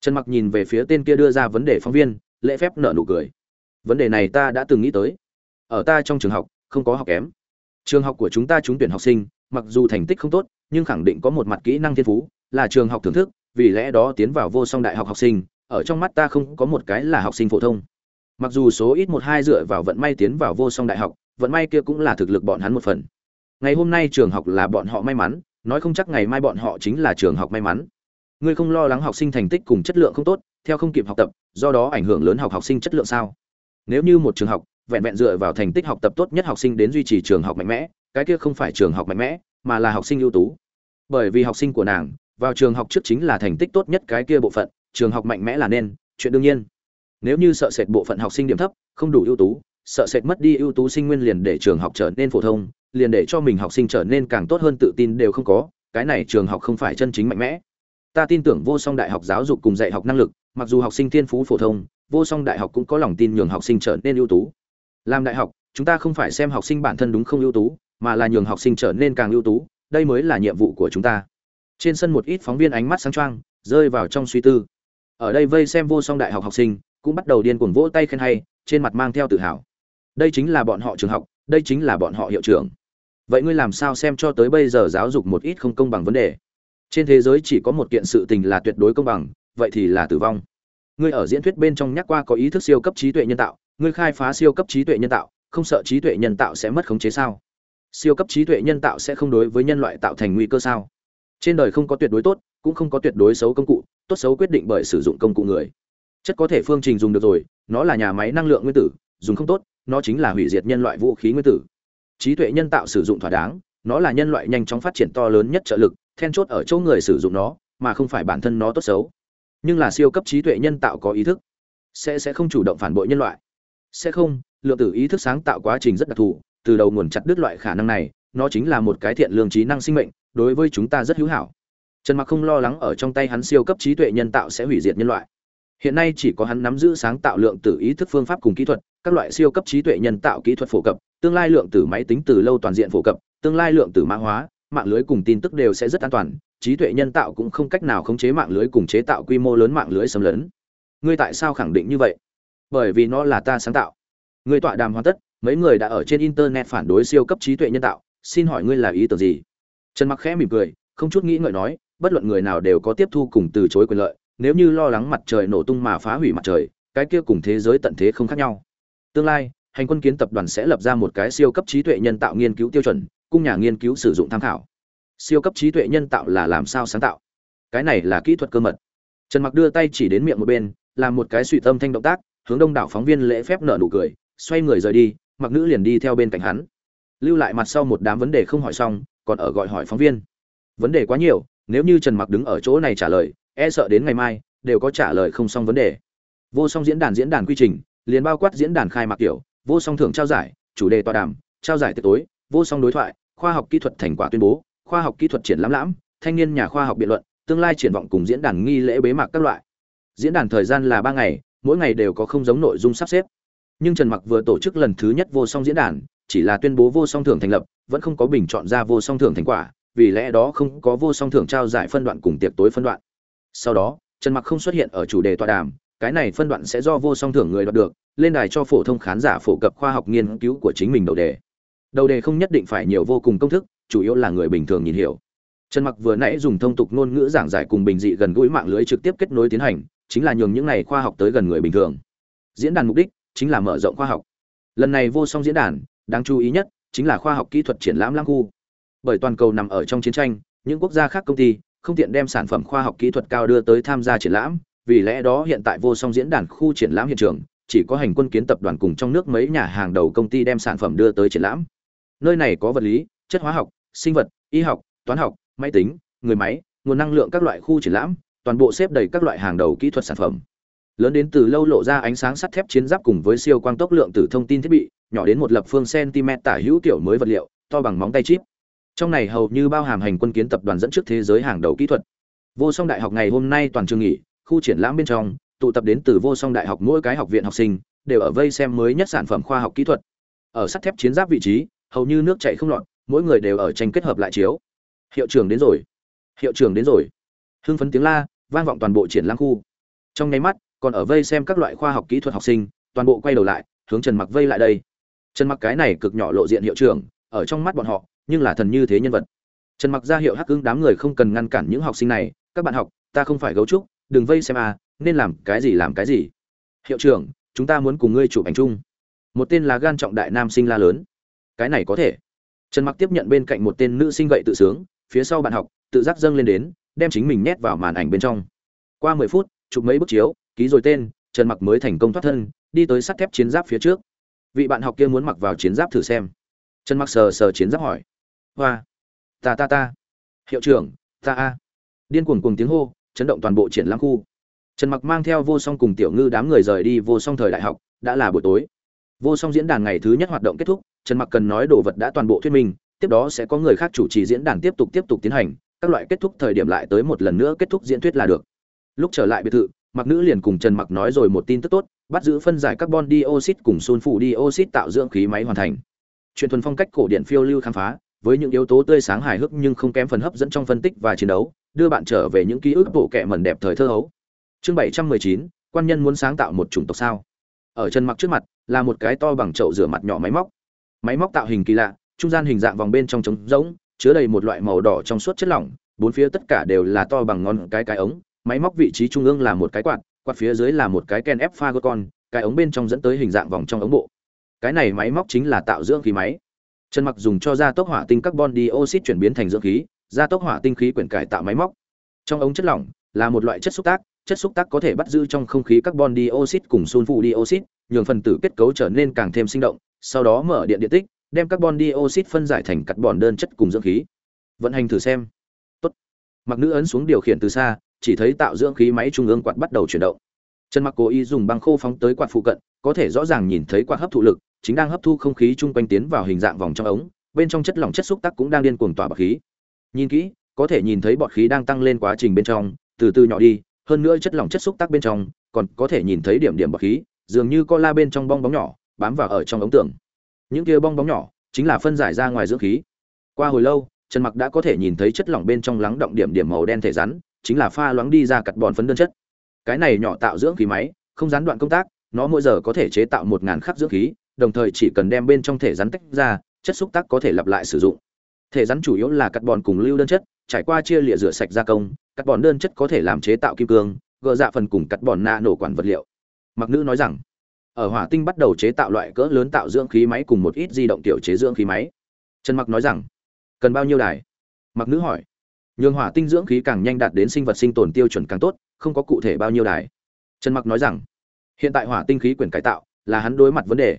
Trần mặc nhìn về phía tên kia đưa ra vấn đề phóng viên, lễ phép nợ nụ cười. Vấn đề này ta đã từng nghĩ tới. Ở ta trong trường học, không có học kém. Trường học của chúng ta trúng tuyển học sinh, mặc dù thành tích không tốt, nhưng khẳng định có một mặt kỹ năng thiên phú, là trường học thưởng thức, vì lẽ đó tiến vào vô song đại học học sinh, ở trong mắt ta không có một cái là học sinh phổ thông mặc dù số ít một hai dựa vào vận may tiến vào vô song đại học, vận may kia cũng là thực lực bọn hắn một phần. Ngày hôm nay trường học là bọn họ may mắn, nói không chắc ngày mai bọn họ chính là trường học may mắn. Ngươi không lo lắng học sinh thành tích cùng chất lượng không tốt, theo không kịp học tập, do đó ảnh hưởng lớn học học sinh chất lượng sao? Nếu như một trường học, vẹn vẹn dựa vào thành tích học tập tốt nhất học sinh đến duy trì trường học mạnh mẽ, cái kia không phải trường học mạnh mẽ, mà là học sinh ưu tú. Bởi vì học sinh của nàng, vào trường học trước chính là thành tích tốt nhất cái kia bộ phận, trường học mạnh mẽ là nên, chuyện đương nhiên nếu như sợ sệt bộ phận học sinh điểm thấp không đủ ưu tú sợ sệt mất đi ưu tú sinh nguyên liền để trường học trở nên phổ thông liền để cho mình học sinh trở nên càng tốt hơn tự tin đều không có cái này trường học không phải chân chính mạnh mẽ. Ta tin tưởng vô song đại học giáo dục cùng dạy học năng lực mặc dù học sinh thiên phú phổ thông vô song đại học cũng có lòng tin nhường học sinh trở nên ưu tú. Làm đại học chúng ta không phải xem học sinh bản thân đúng không ưu tú mà là nhường học sinh trở nên càng ưu tú đây mới là nhiệm vụ của chúng ta. Trên sân một ít phóng viên ánh mắt sáng trang, rơi vào trong suy tư. Ở đây vây xem vô song đại học học sinh cũng bắt đầu điên cuồng vỗ tay khen hay, trên mặt mang theo tự hào. Đây chính là bọn họ trường học, đây chính là bọn họ hiệu trưởng. Vậy ngươi làm sao xem cho tới bây giờ giáo dục một ít không công bằng vấn đề? Trên thế giới chỉ có một kiện sự tình là tuyệt đối công bằng, vậy thì là tử vong. Ngươi ở diễn thuyết bên trong nhắc qua có ý thức siêu cấp trí tuệ nhân tạo, ngươi khai phá siêu cấp trí tuệ nhân tạo, không sợ trí tuệ nhân tạo sẽ mất khống chế sao? Siêu cấp trí tuệ nhân tạo sẽ không đối với nhân loại tạo thành nguy cơ sao? Trên đời không có tuyệt đối tốt, cũng không có tuyệt đối xấu công cụ, tốt xấu quyết định bởi sử dụng công cụ người chất có thể phương trình dùng được rồi, nó là nhà máy năng lượng nguyên tử, dùng không tốt, nó chính là hủy diệt nhân loại vũ khí nguyên tử. Trí tuệ nhân tạo sử dụng thỏa đáng, nó là nhân loại nhanh chóng phát triển to lớn nhất trợ lực, then chốt ở chỗ người sử dụng nó, mà không phải bản thân nó tốt xấu. Nhưng là siêu cấp trí tuệ nhân tạo có ý thức, sẽ sẽ không chủ động phản bội nhân loại. Sẽ không, lượng tử ý thức sáng tạo quá trình rất đặc thù, từ đầu nguồn chặt đứt loại khả năng này, nó chính là một cái thiện lương trí năng sinh mệnh, đối với chúng ta rất hữu hảo. Trần mặc không lo lắng ở trong tay hắn siêu cấp trí tuệ nhân tạo sẽ hủy diệt nhân loại hiện nay chỉ có hắn nắm giữ sáng tạo lượng tử ý thức phương pháp cùng kỹ thuật, các loại siêu cấp trí tuệ nhân tạo kỹ thuật phổ cập, tương lai lượng tử máy tính từ lâu toàn diện phổ cập, tương lai lượng tử mã hóa, mạng lưới cùng tin tức đều sẽ rất an toàn, trí tuệ nhân tạo cũng không cách nào khống chế mạng lưới cùng chế tạo quy mô lớn mạng lưới xâm lấn. Ngươi tại sao khẳng định như vậy? Bởi vì nó là ta sáng tạo. Ngươi tọa đàm hoàn tất, mấy người đã ở trên internet phản đối siêu cấp trí tuệ nhân tạo, xin hỏi ngươi là ý tưởng gì? Trần mặc khẽ mỉm cười, không chút nghĩ ngợi nói, bất luận người nào đều có tiếp thu cùng từ chối quyền lợi nếu như lo lắng mặt trời nổ tung mà phá hủy mặt trời, cái kia cùng thế giới tận thế không khác nhau. Tương lai, hành quân kiến tập đoàn sẽ lập ra một cái siêu cấp trí tuệ nhân tạo nghiên cứu tiêu chuẩn, cung nhà nghiên cứu sử dụng tham khảo. Siêu cấp trí tuệ nhân tạo là làm sao sáng tạo? Cái này là kỹ thuật cơ mật. Trần mặc đưa tay chỉ đến miệng một bên, làm một cái suy tâm thanh động tác, hướng đông đảo phóng viên lễ phép nở nụ cười, xoay người rời đi, mặc nữ liền đi theo bên cạnh hắn. Lưu lại mặt sau một đám vấn đề không hỏi xong, còn ở gọi hỏi phóng viên. Vấn đề quá nhiều, nếu như trần mặc đứng ở chỗ này trả lời e sợ đến ngày mai, đều có trả lời không xong vấn đề. Vô song diễn đàn diễn đàn quy trình, liền bao quát diễn đàn khai mạc kiểu, vô song thưởng trao giải, chủ đề tọa đàm, trao giải tiệc tối, vô song đối thoại, khoa học kỹ thuật thành quả tuyên bố, khoa học kỹ thuật triển lãm lãm, thanh niên nhà khoa học biện luận, tương lai triển vọng cùng diễn đàn nghi lễ bế mạc các loại. Diễn đàn thời gian là ba ngày, mỗi ngày đều có không giống nội dung sắp xếp. Nhưng trần mặc vừa tổ chức lần thứ nhất vô song diễn đàn, chỉ là tuyên bố vô song thưởng thành lập, vẫn không có bình chọn ra vô song thưởng thành quả, vì lẽ đó không có vô song thưởng trao giải phân đoạn cùng tiệc tối phân đoạn sau đó, trần mặc không xuất hiện ở chủ đề tọa đàm, cái này phân đoạn sẽ do vô song thưởng người đoạt được, lên đài cho phổ thông khán giả phổ cập khoa học nghiên cứu của chính mình đầu đề. Đầu đề không nhất định phải nhiều vô cùng công thức, chủ yếu là người bình thường nhìn hiểu. Trần mặc vừa nãy dùng thông tục ngôn ngữ giảng giải cùng bình dị gần gũi mạng lưới trực tiếp kết nối tiến hành, chính là nhường những này khoa học tới gần người bình thường. Diễn đàn mục đích chính là mở rộng khoa học. Lần này vô song diễn đàn, đáng chú ý nhất chính là khoa học kỹ thuật triển lãm lãng khu. Bởi toàn cầu nằm ở trong chiến tranh, những quốc gia khác công ty không tiện đem sản phẩm khoa học kỹ thuật cao đưa tới tham gia triển lãm, vì lẽ đó hiện tại vô song diễn đàn khu triển lãm hiện trường, chỉ có hành quân kiến tập đoàn cùng trong nước mấy nhà hàng đầu công ty đem sản phẩm đưa tới triển lãm. Nơi này có vật lý, chất hóa học, sinh vật, y học, toán học, máy tính, người máy, nguồn năng lượng các loại khu triển lãm, toàn bộ xếp đầy các loại hàng đầu kỹ thuật sản phẩm. Lớn đến từ lâu lộ ra ánh sáng sắt thép chiến giáp cùng với siêu quang tốc lượng từ thông tin thiết bị, nhỏ đến một lập phương centimet tả hữu tiểu mới vật liệu, to bằng móng tay chip trong này hầu như bao hàm hành quân kiến tập đoàn dẫn trước thế giới hàng đầu kỹ thuật. Vô song đại học ngày hôm nay toàn trường nghỉ, khu triển lãm bên trong, tụ tập đến từ vô song đại học mỗi cái học viện học sinh, đều ở vây xem mới nhất sản phẩm khoa học kỹ thuật. Ở sắt thép chiến giáp vị trí, hầu như nước chảy không lọt, mỗi người đều ở tranh kết hợp lại chiếu. Hiệu trưởng đến rồi. Hiệu trưởng đến rồi. Hưng phấn tiếng la, vang vọng toàn bộ triển lãm khu. Trong nháy mắt, còn ở vây xem các loại khoa học kỹ thuật học sinh, toàn bộ quay đầu lại, hướng trần mặc vây lại đây. Trần mặc cái này cực nhỏ lộ diện hiệu trưởng, ở trong mắt bọn họ nhưng là thần như thế nhân vật. Trần mặc ra hiệu hắc ứng đám người không cần ngăn cản những học sinh này, các bạn học, ta không phải gấu trúc, đừng vây xem à nên làm cái gì làm cái gì. Hiệu trưởng, chúng ta muốn cùng ngươi chụp ảnh chung. Một tên là gan trọng đại nam sinh la lớn. Cái này có thể. Trần mặc tiếp nhận bên cạnh một tên nữ sinh gậy tự sướng, phía sau bạn học, tự giác dâng lên đến, đem chính mình nhét vào màn ảnh bên trong. Qua 10 phút, chụp mấy bức chiếu, ký rồi tên, trần mặc mới thành công thoát thân, đi tới sắt thép chiến giáp phía trước. Vị bạn học kia muốn mặc vào chiến giáp thử xem. Trần mặc sờ sờ chiến giáp hỏi hoa. Ta ta ta. Hiệu trưởng, ta a. Điên cuồng cùng tiếng hô, chấn động toàn bộ triển lãm khu. Trần mặc mang theo vô song cùng tiểu ngư đám người rời đi vô song thời đại học, đã là buổi tối. Vô song diễn đàn ngày thứ nhất hoạt động kết thúc, trần mặc cần nói đồ vật đã toàn bộ thuyết minh, tiếp đó sẽ có người khác chủ trì diễn đàn tiếp tục tiếp tục tiến hành, các loại kết thúc thời điểm lại tới một lần nữa kết thúc diễn thuyết là được. Lúc trở lại biệt thự, mặc nữ liền cùng trần mặc nói rồi một tin tức tốt, bắt giữ phân giải carbon dioxide cùng sulfur dioxide tạo dưỡng khí máy hoàn thành. Truyền thuần phong cách cổ điển phiêu lưu khám phá với những yếu tố tươi sáng hài hước nhưng không kém phần hấp dẫn trong phân tích và chiến đấu đưa bạn trở về những ký ức bộ kệ mẩn đẹp thời thơ hấu. Chương 719, quan nhân muốn sáng tạo một chủng tộc sao? Ở chân mặc trước mặt là một cái to bằng chậu rửa mặt nhỏ máy móc. Máy móc tạo hình kỳ lạ trung gian hình dạng vòng bên trong trống rỗng chứa đầy một loại màu đỏ trong suốt chất lỏng bốn phía tất cả đều là to bằng ngón cái cái ống. Máy móc vị trí trung ương là một cái quạt quạt phía dưới là một cái ken ép pha con cái ống bên trong dẫn tới hình dạng vòng trong ống bộ. Cái này máy móc chính là tạo dưỡng khí máy trần mặc dùng cho gia tốc hỏa tinh carbon dioxide chuyển biến thành dưỡng khí, gia tốc hỏa tinh khí quyển cải tạo máy móc. Trong ống chất lỏng là một loại chất xúc tác, chất xúc tác có thể bắt giữ trong không khí carbon dioxide cùng sunfu dioxide, nhường phần tử kết cấu trở nên càng thêm sinh động, sau đó mở điện điện tích, đem carbon dioxide phân giải thành carbon đơn chất cùng dưỡng khí. Vận hành thử xem. Tốt. Mặc nữ ấn xuống điều khiển từ xa, chỉ thấy tạo dưỡng khí máy trung ương quạt bắt đầu chuyển động trần mặc cố ý dùng băng khô phóng tới quạt phụ cận, có thể rõ ràng nhìn thấy quạt hấp thụ lực, chính đang hấp thu không khí chung quanh tiến vào hình dạng vòng trong ống, bên trong chất lỏng chất xúc tác cũng đang điên cuồng tỏa bọt khí. Nhìn kỹ, có thể nhìn thấy bọt khí đang tăng lên quá trình bên trong, từ từ nhỏ đi, hơn nữa chất lỏng chất xúc tác bên trong, còn có thể nhìn thấy điểm điểm bọt khí, dường như co la bên trong bong bóng nhỏ, bám vào ở trong ống tường. Những kia bong bóng nhỏ, chính là phân giải ra ngoài dưỡng khí. Qua hồi lâu, trần mặc đã có thể nhìn thấy chất lỏng bên trong lắng động điểm điểm màu đen thể rắn, chính là pha loãng đi ra cặt bòn phấn đơn chất cái này nhỏ tạo dưỡng khí máy, không gián đoạn công tác, nó mỗi giờ có thể chế tạo một ngàn khắc dưỡng khí, đồng thời chỉ cần đem bên trong thể rắn tách ra, chất xúc tác có thể lặp lại sử dụng. Thể rắn chủ yếu là cắt bòn cùng lưu đơn chất, trải qua chia lịa rửa sạch gia công cắt bòn đơn chất có thể làm chế tạo kim cương, gỡ dạ phần cùng cắt bòn nạ nổ quản vật liệu. Mặc nữ nói rằng, ở hỏa tinh bắt đầu chế tạo loại cỡ lớn tạo dưỡng khí máy cùng một ít di động tiểu chế dưỡng khí máy. Trần mặc nói rằng, cần bao nhiêu đài? Mặc nữ hỏi nhường hỏa tinh dưỡng khí càng nhanh đạt đến sinh vật sinh tồn tiêu chuẩn càng tốt, không có cụ thể bao nhiêu đài. Trần mặc nói rằng, hiện tại hỏa tinh khí quyển cải tạo là hắn đối mặt vấn đề.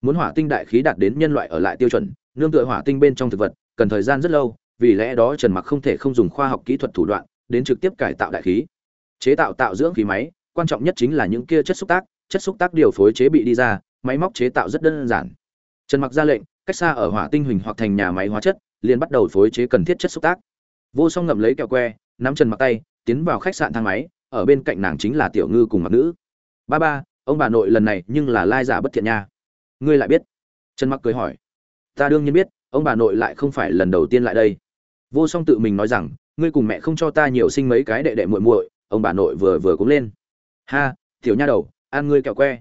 Muốn hỏa tinh đại khí đạt đến nhân loại ở lại tiêu chuẩn, nương tựa hỏa tinh bên trong thực vật, cần thời gian rất lâu, vì lẽ đó trần mặc không thể không dùng khoa học kỹ thuật thủ đoạn đến trực tiếp cải tạo đại khí. Chế tạo tạo dưỡng khí máy, quan trọng nhất chính là những kia chất xúc tác, chất xúc tác điều phối chế bị đi ra, máy móc chế tạo rất đơn giản. Trần mặc ra lệnh, cách xa ở hỏa tinh huỳnh hoặc thành nhà máy hóa chất, liền bắt đầu phối chế cần thiết chất xúc tác vô song ngậm lấy kẹo que, nắm chân mặc tay, tiến vào khách sạn thang máy, ở bên cạnh nàng chính là tiểu ngư cùng mặc nữ. Ba ba, ông bà nội lần này nhưng là lai giả bất thiện nha. Ngươi lại biết? Trần mặc cười hỏi. Ta đương nhiên biết, ông bà nội lại không phải lần đầu tiên lại đây. Vô song tự mình nói rằng, ngươi cùng mẹ không cho ta nhiều sinh mấy cái đệ đệ muội muội, ông bà nội vừa vừa cũng lên. Ha, tiểu nha đầu, ăn ngươi kẹo que.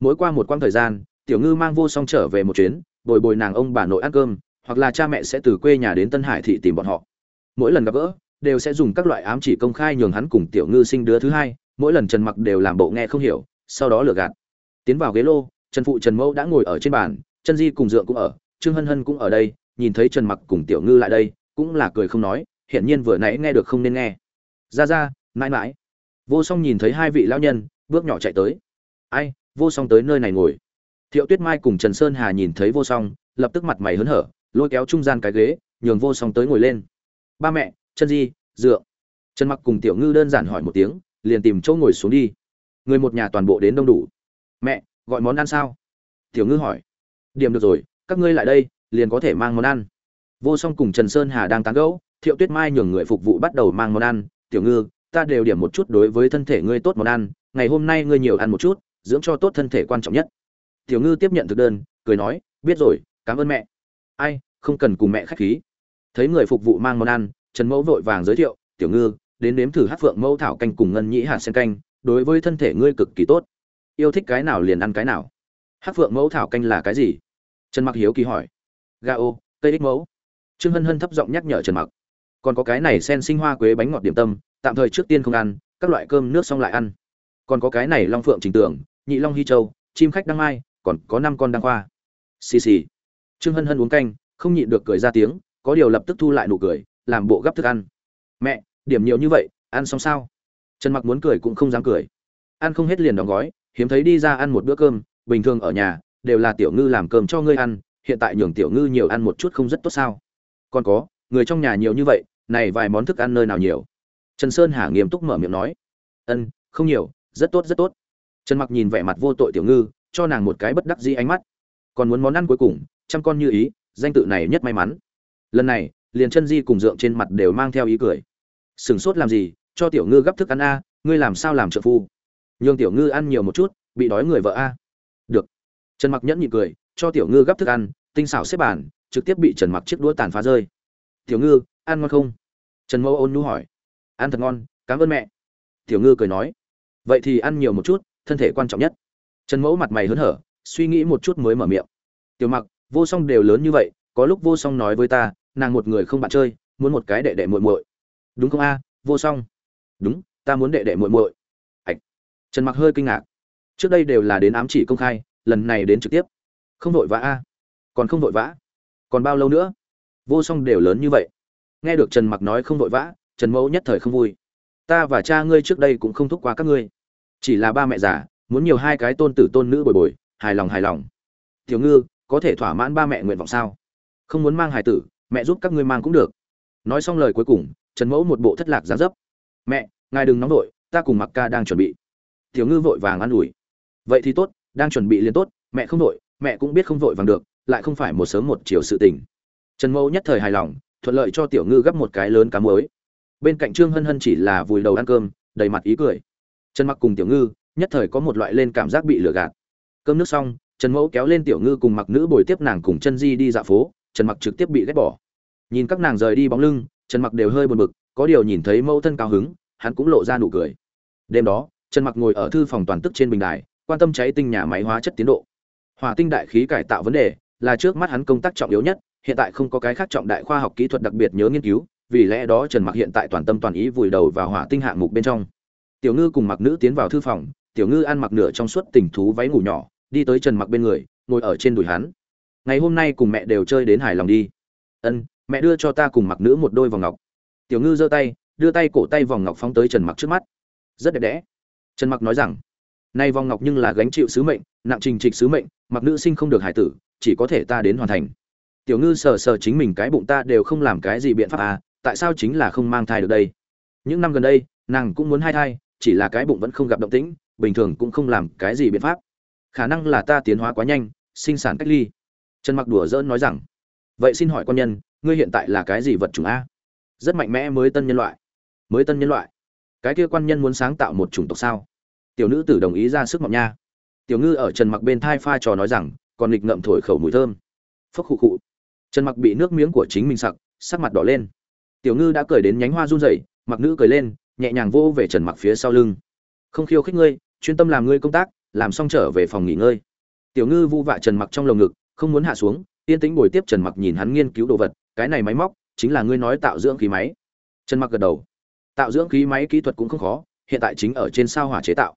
Mỗi qua một quãng thời gian, tiểu ngư mang vô song trở về một chuyến, bồi bồi nàng ông bà nội ăn cơm, hoặc là cha mẹ sẽ từ quê nhà đến tân hải thị tìm bọn họ mỗi lần gặp gỡ, đều sẽ dùng các loại ám chỉ công khai nhường hắn cùng tiểu ngư sinh đứa thứ hai, mỗi lần trần mặc đều làm bộ nghe không hiểu, sau đó lừa gạt. Tiến vào ghế lô, trần phụ trần mẫu đã ngồi ở trên bàn chân di cùng dượng cũng ở, trương hân hân cũng ở đây, nhìn thấy trần mặc cùng tiểu ngư lại đây, cũng là cười không nói, hiển nhiên vừa nãy nghe được không nên nghe. Ra ra, mãi mãi. Vô song nhìn thấy hai vị lão nhân, bước nhỏ chạy tới. Ai, vô song tới nơi này ngồi. Thiệu tuyết mai cùng trần sơn hà nhìn thấy vô song, lập tức mặt mày hớn hở, lôi kéo trung gian cái ghế, nhường vô song tới ngồi lên ba mẹ chân di dựa trần mặc cùng tiểu ngư đơn giản hỏi một tiếng, liền tìm chỗ ngồi xuống đi. Người một nhà toàn bộ đến đông đủ. Mẹ, gọi món ăn sao? Tiểu ngư hỏi. Điểm được rồi, các ngươi lại đây, liền có thể mang món ăn. Vô song cùng trần sơn hà đang tán gẫu, thiệu tuyết mai nhường người phục vụ bắt đầu mang món ăn. Tiểu ngư, ta đều điểm một chút đối với thân thể ngươi tốt món ăn, ngày hôm nay ngươi nhiều ăn một chút, dưỡng cho tốt thân thể quan trọng nhất. Tiểu ngư tiếp nhận thực đơn, cười nói, biết rồi, cảm ơn mẹ. Ai, không cần cùng mẹ khách khí thấy người phục vụ mang món ăn, trần mẫu vội vàng giới thiệu, tiểu ngư, đến nếm thử hát phượng mẫu thảo canh cùng ngân nhĩ hạt sen canh, đối với thân thể ngươi cực kỳ tốt. Yêu thích cái nào liền ăn cái nào. Hát phượng mẫu thảo canh là cái gì? Trần mặc hiếu kỳ hỏi. Ga ô, cây ích mẫu. Trương hân hân thấp giọng nhắc nhở trần mặc. Còn có cái này sen sinh hoa quế bánh ngọt điểm tâm, tạm thời trước tiên không ăn, các loại cơm nước xong lại ăn. Còn có cái này long phượng trình tưởng nhị long hy châu, chim khách đăng mai, còn có năm con đăng khoa. Xì xì. Trương hân hân uống canh, không nhịn được cười ra tiếng có điều lập tức thu lại nụ cười, làm bộ gấp thức ăn. Mẹ, điểm nhiều như vậy, ăn xong sao? Trần mặc muốn cười cũng không dám cười. Ăn không hết liền đóng gói, hiếm thấy đi ra ăn một bữa cơm, bình thường ở nhà, đều là tiểu ngư làm cơm cho ngươi ăn, hiện tại nhường tiểu ngư nhiều ăn một chút không rất tốt sao? Còn có, người trong nhà nhiều như vậy, này vài món thức ăn nơi nào nhiều? Trần sơn hà nghiêm túc mở miệng nói. Ân, không nhiều, rất tốt rất tốt. Trần mặc nhìn vẻ mặt vô tội tiểu ngư, cho nàng một cái bất đắc dĩ ánh mắt. Còn muốn món ăn cuối cùng, trăm con như ý, danh tự này nhất may mắn lần này, liền chân di cùng dượng trên mặt đều mang theo ý cười. Sừng sốt làm gì, cho tiểu ngư gấp thức ăn a, ngươi làm sao làm trợ phu? Nhường tiểu ngư ăn nhiều một chút, bị đói người vợ a. Được. Trần mặc nhẫn nhị cười, cho tiểu ngư gấp thức ăn, tinh xảo xếp bàn, trực tiếp bị trần mặc chiếc đũa tàn phá rơi. Tiểu ngư, ăn ngon không? Trần mẫu ôn nhu hỏi. Ăn thật ngon, cảm ơn mẹ. Tiểu ngư cười nói. Vậy thì ăn nhiều một chút, thân thể quan trọng nhất. Trần mẫu mặt mày hớn hở, suy nghĩ một chút mới mở miệng. Tiểu mặc, vô song đều lớn như vậy, có lúc vô song nói với ta nàng một người không bạn chơi, muốn một cái đệ đệ muội muội. Đúng không a? Vô song. Đúng, ta muốn đệ đệ muội muội. Ạch. Trần mặc hơi kinh ngạc. Trước đây đều là đến ám chỉ công khai, lần này đến trực tiếp. Không vội vã a. Còn không vội vã. Còn bao lâu nữa? Vô song đều lớn như vậy. Nghe được trần mặc nói không vội vã, trần mẫu nhất thời không vui. Ta và cha ngươi trước đây cũng không thúc qua các ngươi. Chỉ là ba mẹ già, muốn nhiều hai cái tôn tử tôn nữ bồi bồi, hài lòng hài lòng. Tiểu ngư, có thể thỏa mãn ba mẹ nguyện vọng sao? Không muốn mang hài tử mẹ giúp các ngươi mang cũng được. Nói xong lời cuối cùng, trần mẫu một bộ thất lạc giá dấp. Mẹ, ngài đừng nóng vội, ta cùng mặc ca đang chuẩn bị. Tiểu ngư vội vàng an ủi. Vậy thì tốt, đang chuẩn bị liền tốt, mẹ không vội, mẹ cũng biết không vội vàng được, lại không phải một sớm một chiều sự tình. Trần mẫu nhất thời hài lòng, thuận lợi cho tiểu ngư gấp một cái lớn cá mới. bên cạnh trương hân hân chỉ là vùi đầu ăn cơm, đầy mặt ý cười. Trần mặc cùng tiểu ngư, nhất thời có một loại lên cảm giác bị lừa gạt. Cơm nước xong, trần mẫu kéo lên tiểu ngư cùng mặc nữ bồi tiếp nàng cùng chân di đi dạo phố trần mặc trực tiếp bị ghét bỏ. Nhìn các nàng rời đi bóng lưng, trần mặc đều hơi buồn bực, có điều nhìn thấy mẫu thân cao hứng, hắn cũng lộ ra nụ cười. Đêm đó, trần mặc ngồi ở thư phòng toàn tức trên bình đài, quan tâm cháy tinh nhà máy hóa chất tiến độ. Hỏa tinh đại khí cải tạo vấn đề là trước mắt hắn công tác trọng yếu nhất, hiện tại không có cái khác trọng đại khoa học kỹ thuật đặc biệt nhớ nghiên cứu, vì lẽ đó trần mặc hiện tại toàn tâm toàn ý vùi đầu vào hỏa tinh hạng mục bên trong. Tiểu ngư cùng mặc nữ tiến vào thư phòng, tiểu ngư ăn mặc nửa trong suốt tình thú váy ngủ nhỏ, đi tới trần mặc bên người, ngồi ở trên đùi hắn ngày hôm nay cùng mẹ đều chơi đến hài lòng đi. Ân, mẹ đưa cho ta cùng mặc nữ một đôi vòng ngọc. Tiểu ngư giơ tay, đưa tay cổ tay vòng ngọc phóng tới trần mặc trước mắt. Rất đẹp đẽ. Trần mặc nói rằng, nay vòng ngọc nhưng là gánh chịu sứ mệnh, nặng trình trịch sứ mệnh, mặc nữ sinh không được hải tử, chỉ có thể ta đến hoàn thành. Tiểu ngư sờ sờ chính mình cái bụng ta đều không làm cái gì biện pháp à tại sao chính là không mang thai được đây? Những năm gần đây, nàng cũng muốn hai thai, chỉ là cái bụng vẫn không gặp động tĩnh, bình thường cũng không làm cái gì biện pháp. Khả năng là ta tiến hóa quá nhanh, sinh sản cách ly trần mặc đùa dỡn nói rằng, vậy xin hỏi quan nhân, ngươi hiện tại là cái gì vật chủng a? Rất mạnh mẽ mới tân nhân loại. Mới tân nhân loại? Cái kia quan nhân muốn sáng tạo một chủng tộc sao? Tiểu nữ tử đồng ý ra sức mọc nha. Tiểu ngư ở trần mặc bên thai pha trò nói rằng, còn nghịch ngậm thổi khẩu mùi thơm. Phốc khụ khụ. Trần mặc bị nước miếng của chính mình sặc, sắc mặt đỏ lên. Tiểu ngư đã cười đến nhánh hoa run rẩy, mặc nữ cười lên, nhẹ nhàng vô về trần mặc phía sau lưng. Không khiêu khích ngươi, chuyên tâm làm ngươi công tác, làm xong trở về phòng nghỉ ngơi. Tiểu ngư vu vạ trần mặc trong lồng ngực không muốn hạ xuống, yên tĩnh bồi tiếp trần mặc nhìn hắn nghiên cứu đồ vật, cái này máy móc, chính là ngươi nói tạo dưỡng khí máy. Trần mặc gật đầu. Tạo dưỡng khí máy kỹ thuật cũng không khó, hiện tại chính ở trên sao hỏa chế tạo.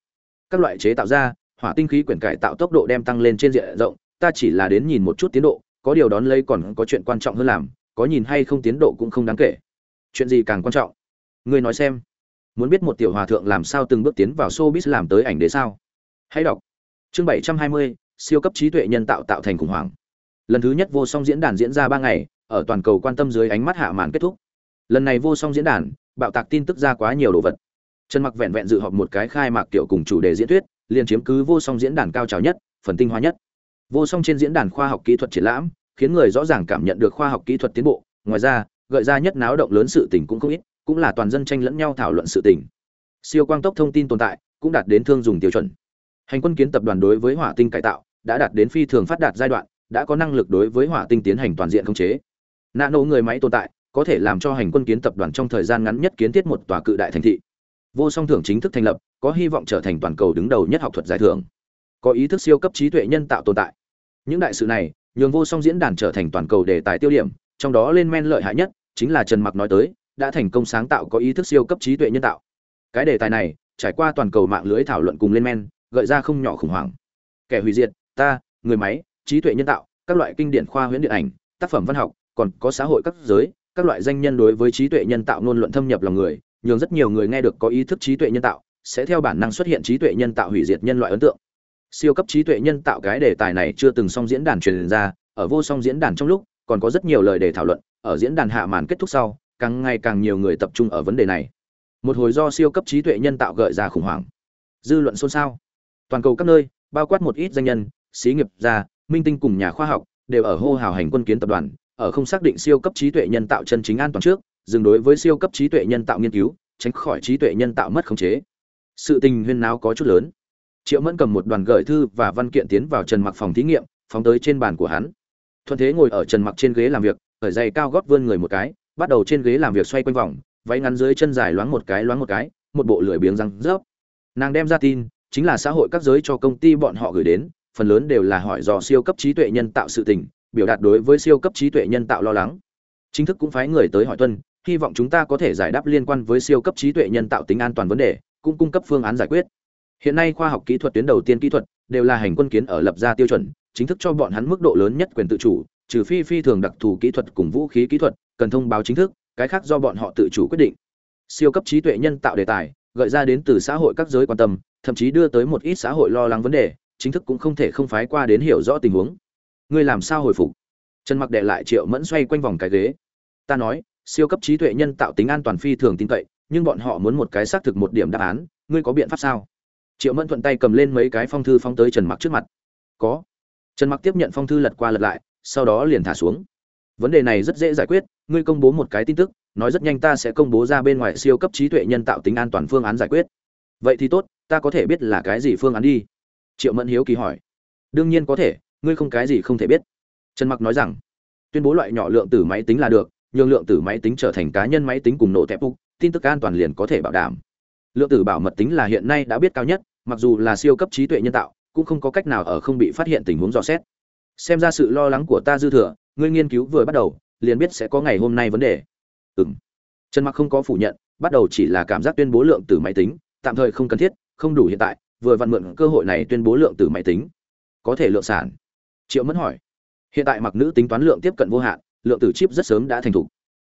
Các loại chế tạo ra, hỏa tinh khí quyển cải tạo tốc độ đem tăng lên trên diện rộng, ta chỉ là đến nhìn một chút tiến độ, có điều đón lấy còn có chuyện quan trọng hơn làm, có nhìn hay không tiến độ cũng không đáng kể. Chuyện gì càng quan trọng? Ngươi nói xem. Muốn biết một tiểu hòa thượng làm sao từng bước tiến vào showbiz làm tới ảnh đế sao? Hãy đọc. Chương bảy trăm hai mươi siêu cấp trí tuệ nhân tạo tạo thành khủng hoảng. Lần thứ nhất vô song diễn đàn diễn ra ba ngày, ở toàn cầu quan tâm dưới ánh mắt hạ màn kết thúc. Lần này vô song diễn đàn, bạo tạc tin tức ra quá nhiều đồ vật. Trần mặc vẹn vẹn dự họp một cái khai mạc tiểu cùng chủ đề diễn thuyết, liền chiếm cứ vô song diễn đàn cao trào nhất, phần tinh hoa nhất. Vô song trên diễn đàn khoa học kỹ thuật triển lãm, khiến người rõ ràng cảm nhận được khoa học kỹ thuật tiến bộ. Ngoài ra, gợi ra nhất náo động lớn sự tình cũng không ít, cũng là toàn dân tranh lẫn nhau thảo luận sự tình. Siêu quang tốc thông tin tồn tại, cũng đạt đến thương dùng tiêu chuẩn hành quân kiến tập đoàn đối với hỏa tinh cải tạo đã đạt đến phi thường phát đạt giai đoạn, đã có năng lực đối với hỏa tinh tiến hành toàn diện khống chế. Nano người máy tồn tại có thể làm cho hành quân kiến tập đoàn trong thời gian ngắn nhất kiến thiết một tòa cự đại thành thị. Vô song thưởng chính thức thành lập, có hy vọng trở thành toàn cầu đứng đầu nhất học thuật giải thưởng. Có ý thức siêu cấp trí tuệ nhân tạo tồn tại. Những đại sự này nhường vô song diễn đàn trở thành toàn cầu đề tài tiêu điểm, trong đó lên men lợi hại nhất chính là trần mặc nói tới, đã thành công sáng tạo có ý thức siêu cấp trí tuệ nhân tạo. Cái đề tài này trải qua toàn cầu mạng lưới thảo luận cùng lên men gợi ra không nhỏ khủng hoảng. Kẻ hủy diệt, ta, người máy, trí tuệ nhân tạo, các loại kinh điển khoa huyễn điện ảnh, tác phẩm văn học, còn có xã hội các giới, các loại danh nhân đối với trí tuệ nhân tạo ngôn luận thâm nhập lòng người, nhường rất nhiều người nghe được có ý thức trí tuệ nhân tạo, sẽ theo bản năng xuất hiện trí tuệ nhân tạo hủy diệt nhân loại ấn tượng. Siêu cấp trí tuệ nhân tạo cái đề tài này chưa từng song diễn đàn truyền ra, ở vô song diễn đàn trong lúc, còn có rất nhiều lời để thảo luận, ở diễn đàn hạ màn kết thúc sau, càng ngày càng nhiều người tập trung ở vấn đề này. Một hồi do siêu cấp trí tuệ nhân tạo gợi ra khủng hoảng. Dư luận xôn xao toàn cầu các nơi, bao quát một ít danh nhân, xí nghiệp gia, minh tinh cùng nhà khoa học, đều ở hô hào hành quân kiến tập đoàn, ở không xác định siêu cấp trí tuệ nhân tạo chân chính an toàn trước, dừng đối với siêu cấp trí tuệ nhân tạo nghiên cứu, tránh khỏi trí tuệ nhân tạo mất khống chế. Sự tình huyên náo có chút lớn. Triệu mẫn cầm một đoàn gửi thư và văn kiện tiến vào trần mặc phòng thí nghiệm, phóng tới trên bàn của hắn. Thuận thế ngồi ở trần mặc trên ghế làm việc khởi dày cao gót vươn người một cái, bắt đầu trên ghế làm việc xoay quanh vòng, váy ngắn dưới chân dài loáng một cái loáng một cái, một bộ lười biếng răng rớp. Nàng đem ra tin chính là xã hội các giới cho công ty bọn họ gửi đến, phần lớn đều là hỏi dò siêu cấp trí tuệ nhân tạo sự tình, biểu đạt đối với siêu cấp trí tuệ nhân tạo lo lắng. Chính thức cũng phái người tới hỏi tuân, hy vọng chúng ta có thể giải đáp liên quan với siêu cấp trí tuệ nhân tạo tính an toàn vấn đề, cũng cung cấp phương án giải quyết. Hiện nay khoa học kỹ thuật tuyến đầu tiên kỹ thuật đều là hành quân kiến ở lập ra tiêu chuẩn, chính thức cho bọn hắn mức độ lớn nhất quyền tự chủ, trừ phi phi thường đặc thù kỹ thuật cùng vũ khí kỹ thuật, cần thông báo chính thức, cái khác do bọn họ tự chủ quyết định. Siêu cấp trí tuệ nhân tạo đề tài, gợi ra đến từ xã hội các giới quan tâm thậm chí đưa tới một ít xã hội lo lắng vấn đề, chính thức cũng không thể không phái qua đến hiểu rõ tình huống. Ngươi làm sao hồi phục? Trần mặc đệ lại triệu mẫn xoay quanh vòng cái ghế. Ta nói, siêu cấp trí tuệ nhân tạo tính an toàn phi thường tin cậy, nhưng bọn họ muốn một cái xác thực một điểm đáp án, ngươi có biện pháp sao? Triệu mẫn thuận tay cầm lên mấy cái phong thư phong tới trần mặc trước mặt. Có. Trần mặc tiếp nhận phong thư lật qua lật lại, sau đó liền thả xuống. Vấn đề này rất dễ giải quyết, ngươi công bố một cái tin tức, nói rất nhanh ta sẽ công bố ra bên ngoài siêu cấp trí tuệ nhân tạo tính an toàn phương án giải quyết. Vậy thì tốt ta có thể biết là cái gì phương án đi? Triệu mẫn hiếu kỳ hỏi. Đương nhiên có thể, ngươi không cái gì không thể biết. Trần mặc nói rằng, tuyên bố loại nhỏ lượng tử máy tính là được, nhường lượng tử máy tính trở thành cá nhân máy tính cùng nổ tẹp phục, tin tức an toàn liền có thể bảo đảm. Lượng tử bảo mật tính là hiện nay đã biết cao nhất, mặc dù là siêu cấp trí tuệ nhân tạo, cũng không có cách nào ở không bị phát hiện tình huống dò xét. Xem ra sự lo lắng của ta dư thừa, ngươi nghiên cứu vừa bắt đầu, liền biết sẽ có ngày hôm nay vấn đề. Ừ m trần mặc không có phủ nhận, bắt đầu chỉ là cảm giác tuyên bố lượng tử máy tính, tạm thời không cần thiết không đủ hiện tại, vừa vặn mượn cơ hội này tuyên bố lượng tử máy tính. Có thể lượng sản. Triệu mẫn hỏi. Hiện tại mặc nữ tính toán lượng tiếp cận vô hạn, lượng tử chip rất sớm đã thành thục.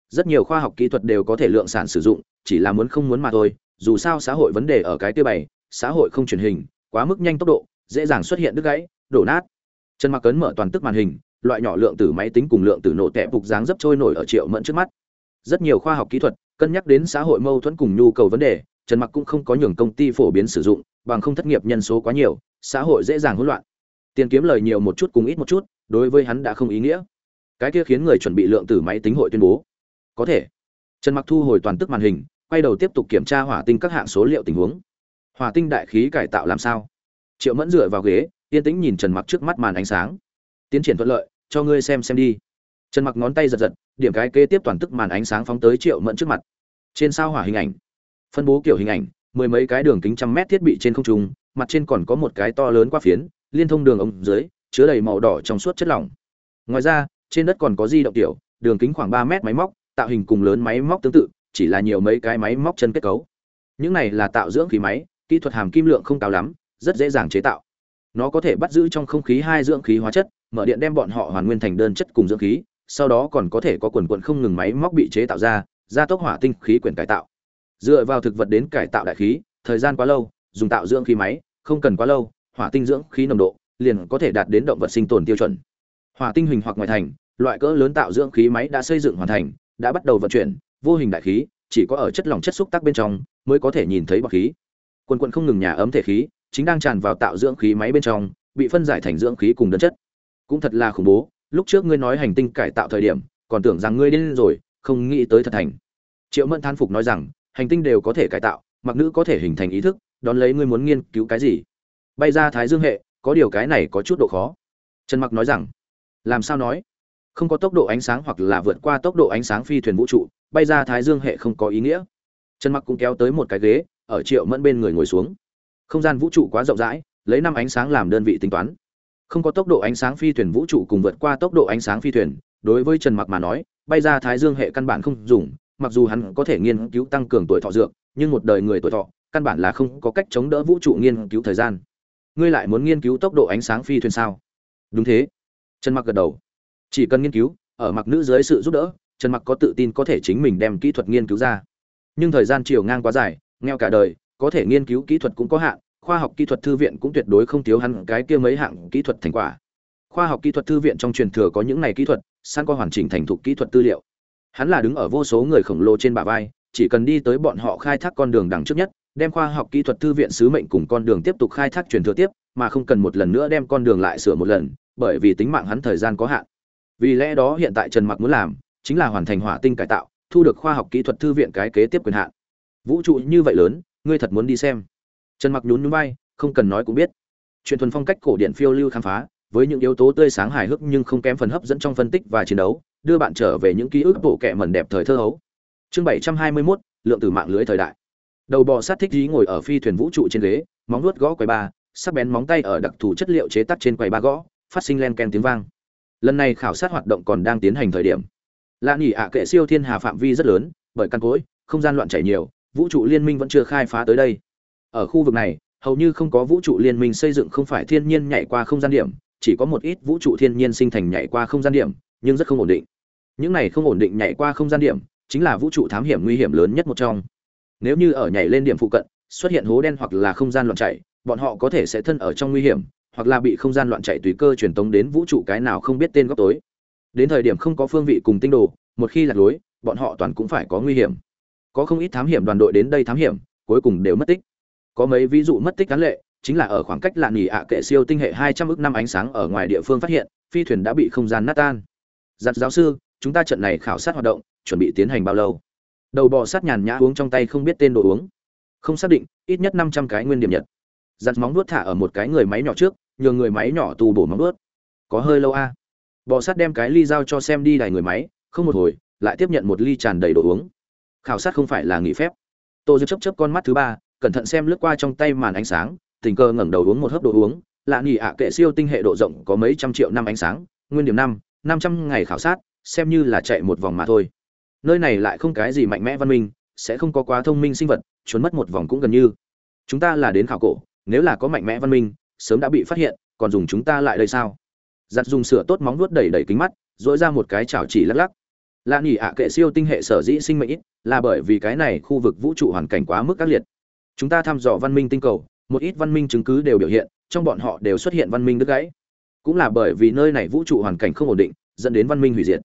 Rất nhiều khoa học kỹ thuật đều có thể lượng sản sử dụng, chỉ là muốn không muốn mà thôi, dù sao xã hội vấn đề ở cái tiêu bày, xã hội không truyền hình, quá mức nhanh tốc độ, dễ dàng xuất hiện đứt gãy, đổ nát. Trần mặc cấn mở toàn tức màn hình, loại nhỏ lượng tử máy tính cùng lượng tử nổ tẹp phục dáng dấp trôi nổi ở triệu mẫn trước mắt. Rất nhiều khoa học kỹ thuật, cân nhắc đến xã hội mâu thuẫn cùng nhu cầu vấn đề trần mặc cũng không có nhường công ty phổ biến sử dụng, bằng không thất nghiệp nhân số quá nhiều, xã hội dễ dàng hỗn loạn. Tiền kiếm lời nhiều một chút cùng ít một chút, đối với hắn đã không ý nghĩa. Cái kia khiến người chuẩn bị lượng tử máy tính hội tuyên bố. Có thể. Trần mặc thu hồi toàn tức màn hình, quay đầu tiếp tục kiểm tra hỏa tinh các hạng số liệu tình huống. Hỏa tinh đại khí cải tạo làm sao? Triệu mẫn dựa vào ghế, yên tĩnh nhìn trần mặc trước mắt màn ánh sáng. Tiến triển thuận lợi, cho ngươi xem xem đi. Trần mặc ngón tay giật giật, điểm cái kế tiếp toàn tức màn ánh sáng phóng tới triệu mẫn trước mặt. Trên sao hỏa hình ảnh phân bố kiểu hình ảnh, mười mấy cái đường kính trăm mét thiết bị trên không trung, mặt trên còn có một cái to lớn qua phiến, liên thông đường ống dưới, chứa đầy màu đỏ trong suốt chất lỏng. Ngoài ra, trên đất còn có di động tiểu, đường kính khoảng ba mét máy móc, tạo hình cùng lớn máy móc tương tự, chỉ là nhiều mấy cái máy móc chân kết cấu. Những này là tạo dưỡng khí máy, kỹ thuật hàm kim lượng không cao lắm, rất dễ dàng chế tạo. Nó có thể bắt giữ trong không khí hai dưỡng khí hóa chất, mở điện đem bọn họ hoàn nguyên thành đơn chất cùng dưỡng khí, sau đó còn có thể có quần quần không ngừng máy móc bị chế tạo ra, gia tốc hỏa tinh khí quyển cải tạo dựa vào thực vật đến cải tạo đại khí, thời gian quá lâu, dùng tạo dưỡng khí máy, không cần quá lâu, hỏa tinh dưỡng khí nồng độ liền có thể đạt đến động vật sinh tồn tiêu chuẩn. Hỏa tinh hình hoặc ngoại thành, loại cỡ lớn tạo dưỡng khí máy đã xây dựng hoàn thành, đã bắt đầu vận chuyển, vô hình đại khí chỉ có ở chất lỏng chất xúc tác bên trong mới có thể nhìn thấy bọt khí. Quần quần không ngừng nhà ấm thể khí, chính đang tràn vào tạo dưỡng khí máy bên trong, bị phân giải thành dưỡng khí cùng đơn chất. Cũng thật là khủng bố, lúc trước ngươi nói hành tinh cải tạo thời điểm, còn tưởng rằng ngươi điên rồi, không nghĩ tới thật thành. Triệu mẫn than phục nói rằng hành tinh đều có thể cải tạo, mặc nữ có thể hình thành ý thức, đón lấy ngươi muốn nghiên cứu cái gì. Bay ra thái dương hệ, có điều cái này có chút độ khó. Trần mặc nói rằng, làm sao nói? Không có tốc độ ánh sáng hoặc là vượt qua tốc độ ánh sáng phi thuyền vũ trụ, bay ra thái dương hệ không có ý nghĩa. Trần mặc cũng kéo tới một cái ghế, ở triệu mẫn bên người ngồi xuống. Không gian vũ trụ quá rộng rãi, lấy năm ánh sáng làm đơn vị tính toán. Không có tốc độ ánh sáng phi thuyền vũ trụ cùng vượt qua tốc độ ánh sáng phi thuyền, đối với trần mặc mà nói, bay ra thái dương hệ căn bản không dùng mặc dù hắn có thể nghiên cứu tăng cường tuổi thọ dược, nhưng một đời người tuổi thọ, căn bản là không có cách chống đỡ vũ trụ nghiên cứu thời gian. Ngươi lại muốn nghiên cứu tốc độ ánh sáng phi thuyền sao? Đúng thế. Trần mặc gật đầu. Chỉ cần nghiên cứu, ở mặc nữ dưới sự giúp đỡ, trần mặc có tự tin có thể chính mình đem kỹ thuật nghiên cứu ra. Nhưng thời gian chiều ngang quá dài, nghèo cả đời, có thể nghiên cứu kỹ thuật cũng có hạn, khoa học kỹ thuật thư viện cũng tuyệt đối không thiếu hắn cái kia mấy hạng kỹ thuật thành quả. Khoa học kỹ thuật thư viện trong truyền thừa có những này kỹ thuật san có hoàn chỉnh thành thục kỹ thuật tư liệu hắn là đứng ở vô số người khổng lồ trên bả vai, chỉ cần đi tới bọn họ khai thác con đường đằng trước nhất, đem khoa học kỹ thuật thư viện sứ mệnh cùng con đường tiếp tục khai thác truyền thừa tiếp, mà không cần một lần nữa đem con đường lại sửa một lần, bởi vì tính mạng hắn thời gian có hạn. Vì lẽ đó hiện tại trần mặc muốn làm, chính là hoàn thành hỏa tinh cải tạo, thu được khoa học kỹ thuật thư viện cái kế tiếp quyền hạn. Vũ trụ như vậy lớn, ngươi thật muốn đi xem. Trần mặc nhún nhún vai, không cần nói cũng biết. Truyền thuần phong cách cổ điển phiêu lưu khám phá, với những yếu tố tươi sáng hài hước nhưng không kém phần hấp dẫn trong phân tích và chiến đấu đưa bạn trở về những ký ức bộ kệ mẩn đẹp thời thơ hấu. Chương 721, lượng tử mạng lưới thời đại. Đầu bò sát thích dí ngồi ở phi thuyền vũ trụ trên ghế móng vuốt gõ quầy ba sắc bén móng tay ở đặc thù chất liệu chế tác trên quầy ba gõ phát sinh len ken tiếng vang. Lần này khảo sát hoạt động còn đang tiến hành thời điểm. Lạ nhỉ ạ kệ siêu thiên hà phạm vi rất lớn bởi căn cối không gian loạn chảy nhiều vũ trụ liên minh vẫn chưa khai phá tới đây. Ở khu vực này hầu như không có vũ trụ liên minh xây dựng không phải thiên nhiên nhảy qua không gian điểm chỉ có một ít vũ trụ thiên nhiên sinh thành nhảy qua không gian điểm nhưng rất không ổn định. Những này không ổn định nhảy qua không gian điểm, chính là vũ trụ thám hiểm nguy hiểm lớn nhất một trong. Nếu như ở nhảy lên điểm phụ cận, xuất hiện hố đen hoặc là không gian loạn chạy, bọn họ có thể sẽ thân ở trong nguy hiểm, hoặc là bị không gian loạn chạy tùy cơ truyền tống đến vũ trụ cái nào không biết tên góc tối. Đến thời điểm không có phương vị cùng tinh đồ, một khi lạc lối, bọn họ toàn cũng phải có nguy hiểm. Có không ít thám hiểm đoàn đội đến đây thám hiểm, cuối cùng đều mất tích. Có mấy ví dụ mất tích cán lệ, chính là ở khoảng cách lạ nghỉ ạ kệ siêu tinh hệ hai trăm ước năm ánh sáng ở ngoài địa phương phát hiện, phi thuyền đã bị không gian nát tan giặt giáo sư, chúng ta trận này khảo sát hoạt động, chuẩn bị tiến hành bao lâu? Đầu bò sát nhàn nhã uống trong tay không biết tên đồ uống. Không xác định, ít nhất năm trăm cái nguyên điểm nhật. Giặt móng nuốt thả ở một cái người máy nhỏ trước nhờ người máy nhỏ tu bổ móng nuốt có hơi lâu a. À. bò sát đem cái ly giao cho xem đi đài người máy, không một hồi, lại tiếp nhận một ly tràn đầy đồ uống. Khảo sát không phải là nghỉ phép. Tô dư chấp chấp con mắt thứ ba, cẩn thận xem lướt qua trong tay màn ánh sáng, tình cờ ngẩng đầu uống một hớp đồ uống. Lạ nghỉ ạ, kệ siêu tinh hệ độ rộng có mấy trăm triệu năm ánh sáng, nguyên điểm năm năm trăm ngày khảo sát, xem như là chạy một vòng mà thôi. Nơi này lại không cái gì mạnh mẽ văn minh, sẽ không có quá thông minh sinh vật trốn mất một vòng cũng gần như. Chúng ta là đến khảo cổ, nếu là có mạnh mẽ văn minh, sớm đã bị phát hiện, còn dùng chúng ta lại đây sao? Giặt dùng sửa tốt móng nuốt đẩy đẩy kính mắt dỗi ra một cái chảo chỉ lắc lắc. Lạ nhỉ ạ, kệ siêu tinh hệ sở dĩ sinh mệnh ít, là bởi vì cái này khu vực vũ trụ hoàn cảnh quá mức ác liệt. Chúng ta thăm dò văn minh tinh cầu, một ít văn minh chứng cứ đều biểu hiện, trong bọn họ đều xuất hiện văn minh đứt gãy cũng là bởi vì nơi này vũ trụ hoàn cảnh không ổn định, dẫn đến văn minh hủy diệt.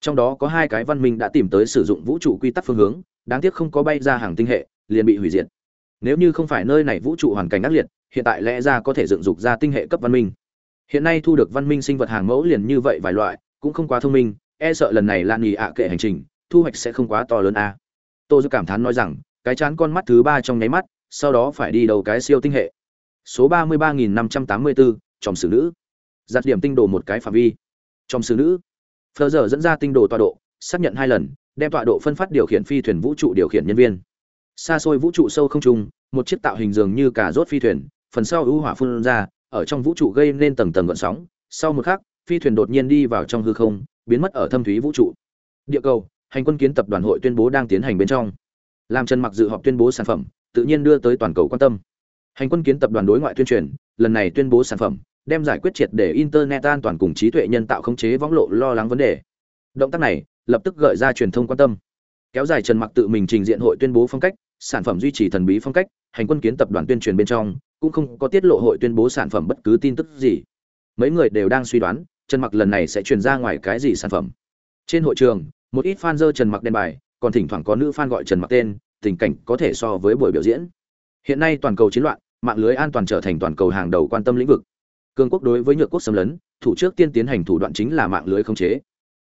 Trong đó có hai cái văn minh đã tìm tới sử dụng vũ trụ quy tắc phương hướng, đáng tiếc không có bay ra hàng tinh hệ, liền bị hủy diệt. Nếu như không phải nơi này vũ trụ hoàn cảnh ác liệt, hiện tại lẽ ra có thể dựng dục ra tinh hệ cấp văn minh. Hiện nay thu được văn minh sinh vật hàng mẫu liền như vậy vài loại, cũng không quá thông minh e sợ lần này lan nghỉ ạ kệ hành trình, thu hoạch sẽ không quá to lớn a. À. tô dư cảm thán nói rằng, cái chán con mắt thứ ba trong nháy mắt, sau đó phải đi đầu cái siêu tinh hệ. Số ba mươi ba nghìn năm trăm tám mươi bốn tròm xử nữ giặt điểm tinh đồ một cái phạm vi. Trong sứ nữ, phờ giờ dẫn ra tinh đồ tọa độ, xác nhận hai lần, đem tọa độ phân phát điều khiển phi thuyền vũ trụ điều khiển nhân viên. Xa xôi vũ trụ sâu không trung, một chiếc tạo hình dường như cả rốt phi thuyền, phần sau ưu hỏa phun ra, ở trong vũ trụ gây nên tầng tầng gợn sóng. Sau một khắc, phi thuyền đột nhiên đi vào trong hư không, biến mất ở thâm thúy vũ trụ. Địa cầu, hành quân kiến tập đoàn hội tuyên bố đang tiến hành bên trong. Làm trần mặc dự họp tuyên bố sản phẩm, tự nhiên đưa tới toàn cầu quan tâm. Hành quân kiến tập đoàn đối ngoại tuyên truyền, lần này tuyên bố sản phẩm đem giải quyết triệt để internet an toàn cùng trí tuệ nhân tạo khống chế võng lộ lo lắng vấn đề. Động tác này, lập tức gợi ra truyền thông quan tâm. Kéo dài trần mặc tự mình trình diện hội tuyên bố phong cách, sản phẩm duy trì thần bí phong cách, hành quân kiến tập đoàn tuyên truyền bên trong, cũng không có tiết lộ hội tuyên bố sản phẩm bất cứ tin tức gì. Mấy người đều đang suy đoán, trần mặc lần này sẽ truyền ra ngoài cái gì sản phẩm. Trên hội trường, một ít fan dơ trần mặc đen bài, còn thỉnh thoảng có nữ fan gọi trần mặc tên, tình cảnh có thể so với buổi biểu diễn. Hiện nay toàn cầu chiến loạn, mạng lưới an toàn trở thành toàn cầu hàng đầu quan tâm lĩnh vực cường quốc đối với nhược quốc xâm lấn, thủ trước tiên tiến hành thủ đoạn chính là mạng lưới khống chế.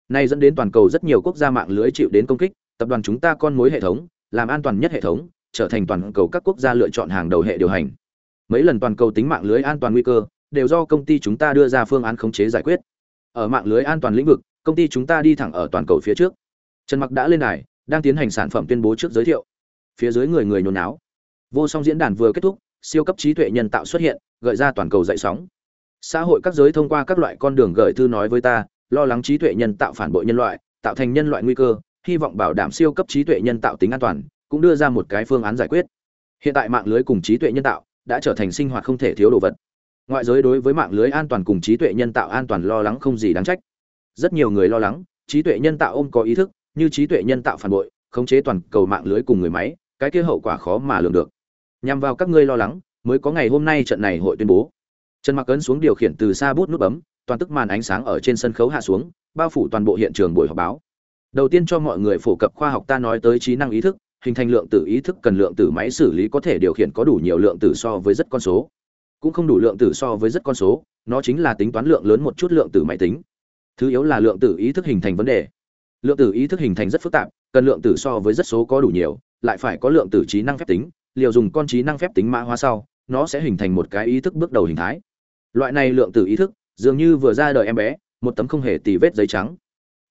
Nay dẫn đến toàn cầu rất nhiều quốc gia mạng lưới chịu đến công kích, tập đoàn chúng ta con mối hệ thống, làm an toàn nhất hệ thống, trở thành toàn cầu các quốc gia lựa chọn hàng đầu hệ điều hành. Mấy lần toàn cầu tính mạng lưới an toàn nguy cơ, đều do công ty chúng ta đưa ra phương án khống chế giải quyết. Ở mạng lưới an toàn lĩnh vực, công ty chúng ta đi thẳng ở toàn cầu phía trước. Trần mặc đã lên đài, đang tiến hành sản phẩm tuyên bố trước giới thiệu. Phía dưới người người nhốn náo. Vô song diễn đàn vừa kết thúc, siêu cấp trí tuệ nhân tạo xuất hiện, gợi ra toàn cầu dậy sóng xã hội các giới thông qua các loại con đường gửi thư nói với ta, lo lắng trí tuệ nhân tạo phản bội nhân loại, tạo thành nhân loại nguy cơ, hy vọng bảo đảm siêu cấp trí tuệ nhân tạo tính an toàn, cũng đưa ra một cái phương án giải quyết. Hiện tại mạng lưới cùng trí tuệ nhân tạo đã trở thành sinh hoạt không thể thiếu đồ vật. Ngoại giới đối với mạng lưới an toàn cùng trí tuệ nhân tạo an toàn lo lắng không gì đáng trách. Rất nhiều người lo lắng, trí tuệ nhân tạo ôm có ý thức, như trí tuệ nhân tạo phản bội, khống chế toàn cầu mạng lưới cùng người máy, cái kia hậu quả khó mà lường được. Nhằm vào các ngươi lo lắng, mới có ngày hôm nay trận này hội tuyên bố trần mặc ấn xuống điều khiển từ xa bút nút bấm, toàn tức màn ánh sáng ở trên sân khấu hạ xuống, bao phủ toàn bộ hiện trường buổi họp báo. Đầu tiên cho mọi người phổ cập khoa học ta nói tới trí năng ý thức, hình thành lượng tử ý thức cần lượng tử máy xử lý có thể điều khiển có đủ nhiều lượng tử so với rất con số. Cũng không đủ lượng tử so với rất con số, nó chính là tính toán lượng lớn một chút lượng tử máy tính. Thứ yếu là lượng tử ý thức hình thành vấn đề. Lượng tử ý thức hình thành rất phức tạp, cần lượng tử so với rất số có đủ nhiều, lại phải có lượng tử trí năng phép tính, liều dùng con trí năng phép tính mã hóa sau, nó sẽ hình thành một cái ý thức bước đầu hình thái loại này lượng tử ý thức, dường như vừa ra đời em bé, một tấm không hề tì vết giấy trắng.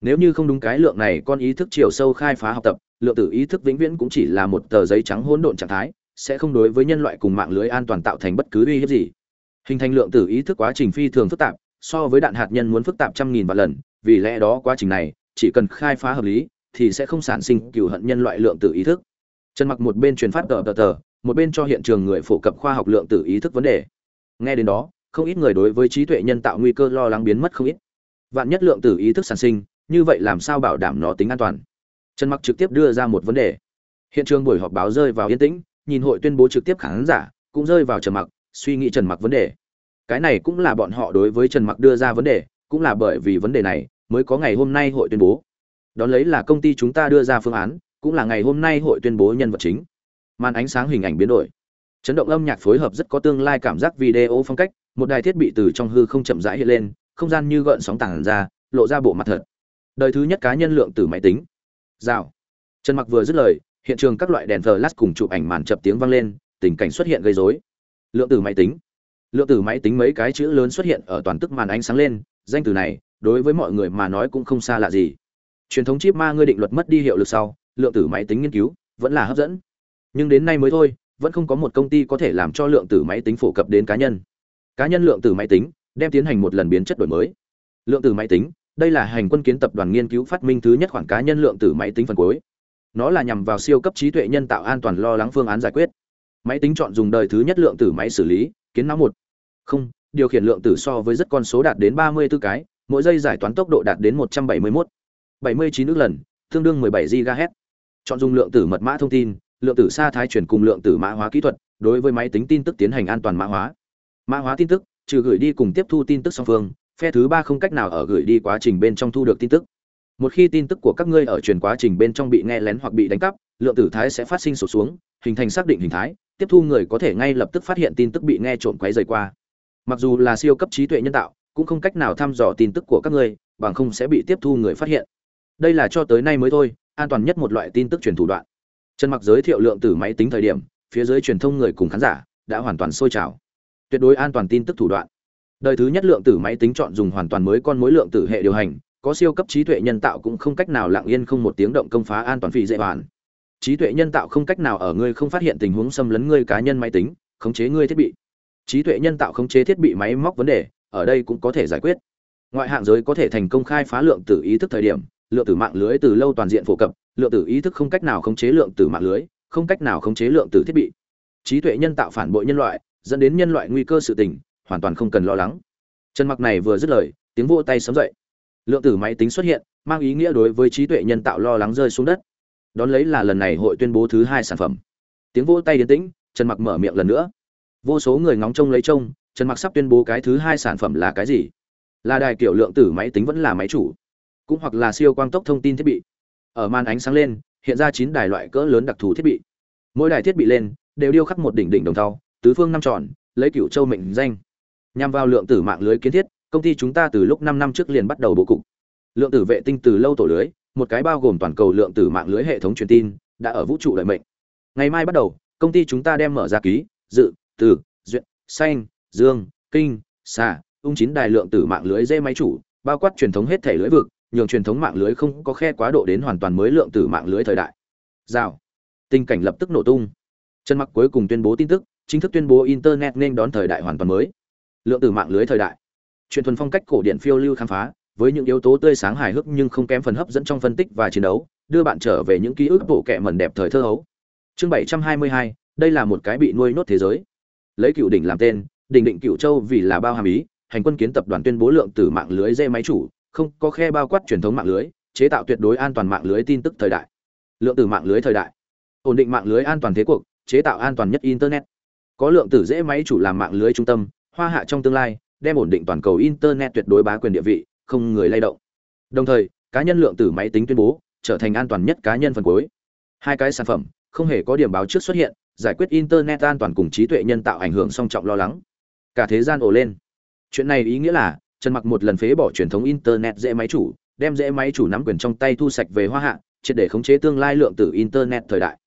Nếu như không đúng cái lượng này, con ý thức chiều sâu khai phá học tập, lượng tử ý thức vĩnh viễn cũng chỉ là một tờ giấy trắng hỗn độn trạng thái, sẽ không đối với nhân loại cùng mạng lưới an toàn tạo thành bất cứ uy hiếp gì. Hình thành lượng tử ý thức quá trình phi thường phức tạp, so với đạn hạt nhân muốn phức tạp trăm nghìn vạn lần, vì lẽ đó quá trình này, chỉ cần khai phá hợp lý, thì sẽ không sản sinh cựu hận nhân loại lượng tử ý thức. Trần mặc một bên truyền phát tờ tờ tờ, một bên cho hiện trường người phổ cập khoa học lượng tử ý thức vấn đề. Nghe đến đó không ít người đối với trí tuệ nhân tạo nguy cơ lo lắng biến mất không ít. Vạn nhất lượng tử ý thức sản sinh, như vậy làm sao bảo đảm nó tính an toàn? Trần mặc trực tiếp đưa ra một vấn đề. Hiện trường buổi họp báo rơi vào yên tĩnh, nhìn hội tuyên bố trực tiếp khán giả, cũng rơi vào trần mặc, suy nghĩ trần mặc vấn đề. Cái này cũng là bọn họ đối với trần mặc đưa ra vấn đề, cũng là bởi vì vấn đề này mới có ngày hôm nay hội tuyên bố. Đón lấy là công ty chúng ta đưa ra phương án, cũng là ngày hôm nay hội tuyên bố nhân vật chính. Màn ánh sáng hình ảnh biến đổi. Chấn động âm nhạc phối hợp rất có tương lai cảm giác video phong cách một đài thiết bị từ trong hư không chậm rãi hiện lên, không gian như gợn sóng tảng ra, lộ ra bộ mặt thật. Đời thứ nhất cá nhân lượng từ máy tính. Rào. Trần mặc vừa dứt lời, hiện trường các loại đèn flash cùng chụp ảnh màn chập tiếng vang lên, tình cảnh xuất hiện gây rối. Lượng tử máy tính. Lượng tử máy tính mấy cái chữ lớn xuất hiện ở toàn tức màn ánh sáng lên, danh từ này, đối với mọi người mà nói cũng không xa lạ gì. Truyền thống chip ma ngươi định luật mất đi hiệu lực sau, lượng tử máy tính nghiên cứu vẫn là hấp dẫn. Nhưng đến nay mới thôi, vẫn không có một công ty có thể làm cho lượng tử máy tính phổ cập đến cá nhân cá nhân lượng tử máy tính đem tiến hành một lần biến chất đổi mới. Lượng tử máy tính, đây là hành quân kiến tập đoàn nghiên cứu phát minh thứ nhất khoản cá nhân lượng tử máy tính phần cuối. Nó là nhằm vào siêu cấp trí tuệ nhân tạo an toàn lo lắng phương án giải quyết. Máy tính chọn dùng đời thứ nhất lượng tử máy xử lý, kiến não một. Không, điều khiển lượng tử so với rất con số đạt đến ba mươi 34 cái, mỗi giây giải toán tốc độ đạt đến một trăm bảy mươi 171 79 ước lần, tương đương 17 GHz chọn dùng lượng tử mật mã thông tin, lượng tử xa thái chuyển cùng lượng tử mã hóa kỹ thuật, đối với máy tính tin tức tiến hành an toàn mã hóa mã hóa tin tức, trừ gửi đi cùng tiếp thu tin tức song phương, phe thứ ba không cách nào ở gửi đi quá trình bên trong thu được tin tức. Một khi tin tức của các ngươi ở truyền quá trình bên trong bị nghe lén hoặc bị đánh cắp, lượng tử thái sẽ phát sinh sụt xuống, hình thành xác định hình thái, tiếp thu người có thể ngay lập tức phát hiện tin tức bị nghe trộm quấy rời qua. Mặc dù là siêu cấp trí tuệ nhân tạo, cũng không cách nào thăm dò tin tức của các ngươi, bằng không sẽ bị tiếp thu người phát hiện. Đây là cho tới nay mới thôi, an toàn nhất một loại tin tức truyền thủ đoạn. Trần mặc giới thiệu lượng tử máy tính thời điểm, phía dưới truyền thông người cùng khán giả đã hoàn toàn sôi trào tuyệt đối an toàn tin tức thủ đoạn. Đời thứ nhất lượng tử máy tính chọn dùng hoàn toàn mới con mối lượng tử hệ điều hành, có siêu cấp trí tuệ nhân tạo cũng không cách nào lặng yên không một tiếng động công phá an toàn phi dễ hoàn trí tuệ nhân tạo không cách nào ở ngươi không phát hiện tình huống xâm lấn ngươi cá nhân máy tính, khống chế ngươi thiết bị. Trí tuệ nhân tạo khống chế thiết bị máy móc vấn đề, ở đây cũng có thể giải quyết. Ngoại hạng giới có thể thành công khai phá lượng tử ý thức thời điểm, lượng tử mạng lưới từ lâu toàn diện phổ cập, lượng tử ý thức không cách nào khống chế lượng tử mạng lưới, không cách nào khống chế lượng tử thiết bị. Trí tuệ nhân tạo phản bội nhân loại dẫn đến nhân loại nguy cơ sự tình, hoàn toàn không cần lo lắng. Trần mặc này vừa dứt lời, tiếng vỗ tay sấm dậy. Lượng tử máy tính xuất hiện, mang ý nghĩa đối với trí tuệ nhân tạo lo lắng rơi xuống đất. Đón lấy là lần này hội tuyên bố thứ hai sản phẩm. Tiếng vỗ tay yên tĩnh, trần mặc mở miệng lần nữa. Vô số người ngóng trông lấy trông, trần mặc sắp tuyên bố cái thứ hai sản phẩm là cái gì? Là đài kiểu lượng tử máy tính vẫn là máy chủ, cũng hoặc là siêu quang tốc thông tin thiết bị. Ở màn ánh sáng lên, hiện ra chín đài loại cỡ lớn đặc thù thiết bị. Mỗi đài thiết bị lên, đều điêu khắc một đỉnh đỉnh đồng thau tứ phương năm tròn, lấy cựu châu mệnh danh. Nhằm vào lượng tử mạng lưới kiến thiết, công ty chúng ta từ lúc năm năm trước liền bắt đầu bố cục. Lượng tử vệ tinh từ lâu tổ lưới, một cái bao gồm toàn cầu lượng tử mạng lưới hệ thống truyền tin, đã ở vũ trụ lợi mệnh. Ngày mai bắt đầu, công ty chúng ta đem mở ra ký, dự, từ, duyệt, xanh, dương, kinh, xà, ung chín đài lượng tử mạng lưới dây máy chủ, bao quát truyền thống hết thể lưới vực, nhường truyền thống mạng lưới không có khe quá độ đến hoàn toàn mới lượng tử mạng lưới thời đại. Rào. Tình cảnh lập tức nổ tung. Trần mặc cuối cùng tuyên bố tin tức chính thức tuyên bố internet nên đón thời đại hoàn toàn mới. Lượng tử mạng lưới thời đại. Truyền thuần phong cách cổ điển phiêu lưu khám phá với những yếu tố tươi sáng hài hước nhưng không kém phần hấp dẫn trong phân tích và chiến đấu đưa bạn trở về những ký ức bộ kệ mẩn đẹp thời thơ hấu. Chương 722, đây là một cái bị nuôi nốt thế giới. Lấy cựu đỉnh làm tên đỉnh định cựu châu vì là bao hàm ý hành quân kiến tập đoàn tuyên bố lượng tử mạng lưới dây máy chủ không có khe bao quát truyền thống mạng lưới chế tạo tuyệt đối an toàn mạng lưới tin tức thời đại. Lượng tử mạng lưới thời đại. Ổn định mạng lưới an toàn thế cuộc chế tạo an toàn nhất internet có lượng tử dễ máy chủ làm mạng lưới trung tâm, hoa hạ trong tương lai, đem ổn định toàn cầu internet tuyệt đối bá quyền địa vị, không người lay động. Đồng thời, cá nhân lượng tử máy tính tuyên bố, trở thành an toàn nhất cá nhân phần cuối. Hai cái sản phẩm, không hề có điểm báo trước xuất hiện, giải quyết internet an toàn cùng trí tuệ nhân tạo ảnh hưởng song trọng lo lắng. Cả thế gian ồ lên. Chuyện này ý nghĩa là, trần mặc một lần phế bỏ truyền thống internet dễ máy chủ, đem dễ máy chủ nắm quyền trong tay thu sạch về hoa hạ, triệt để khống chế tương lai lượng tử internet thời đại.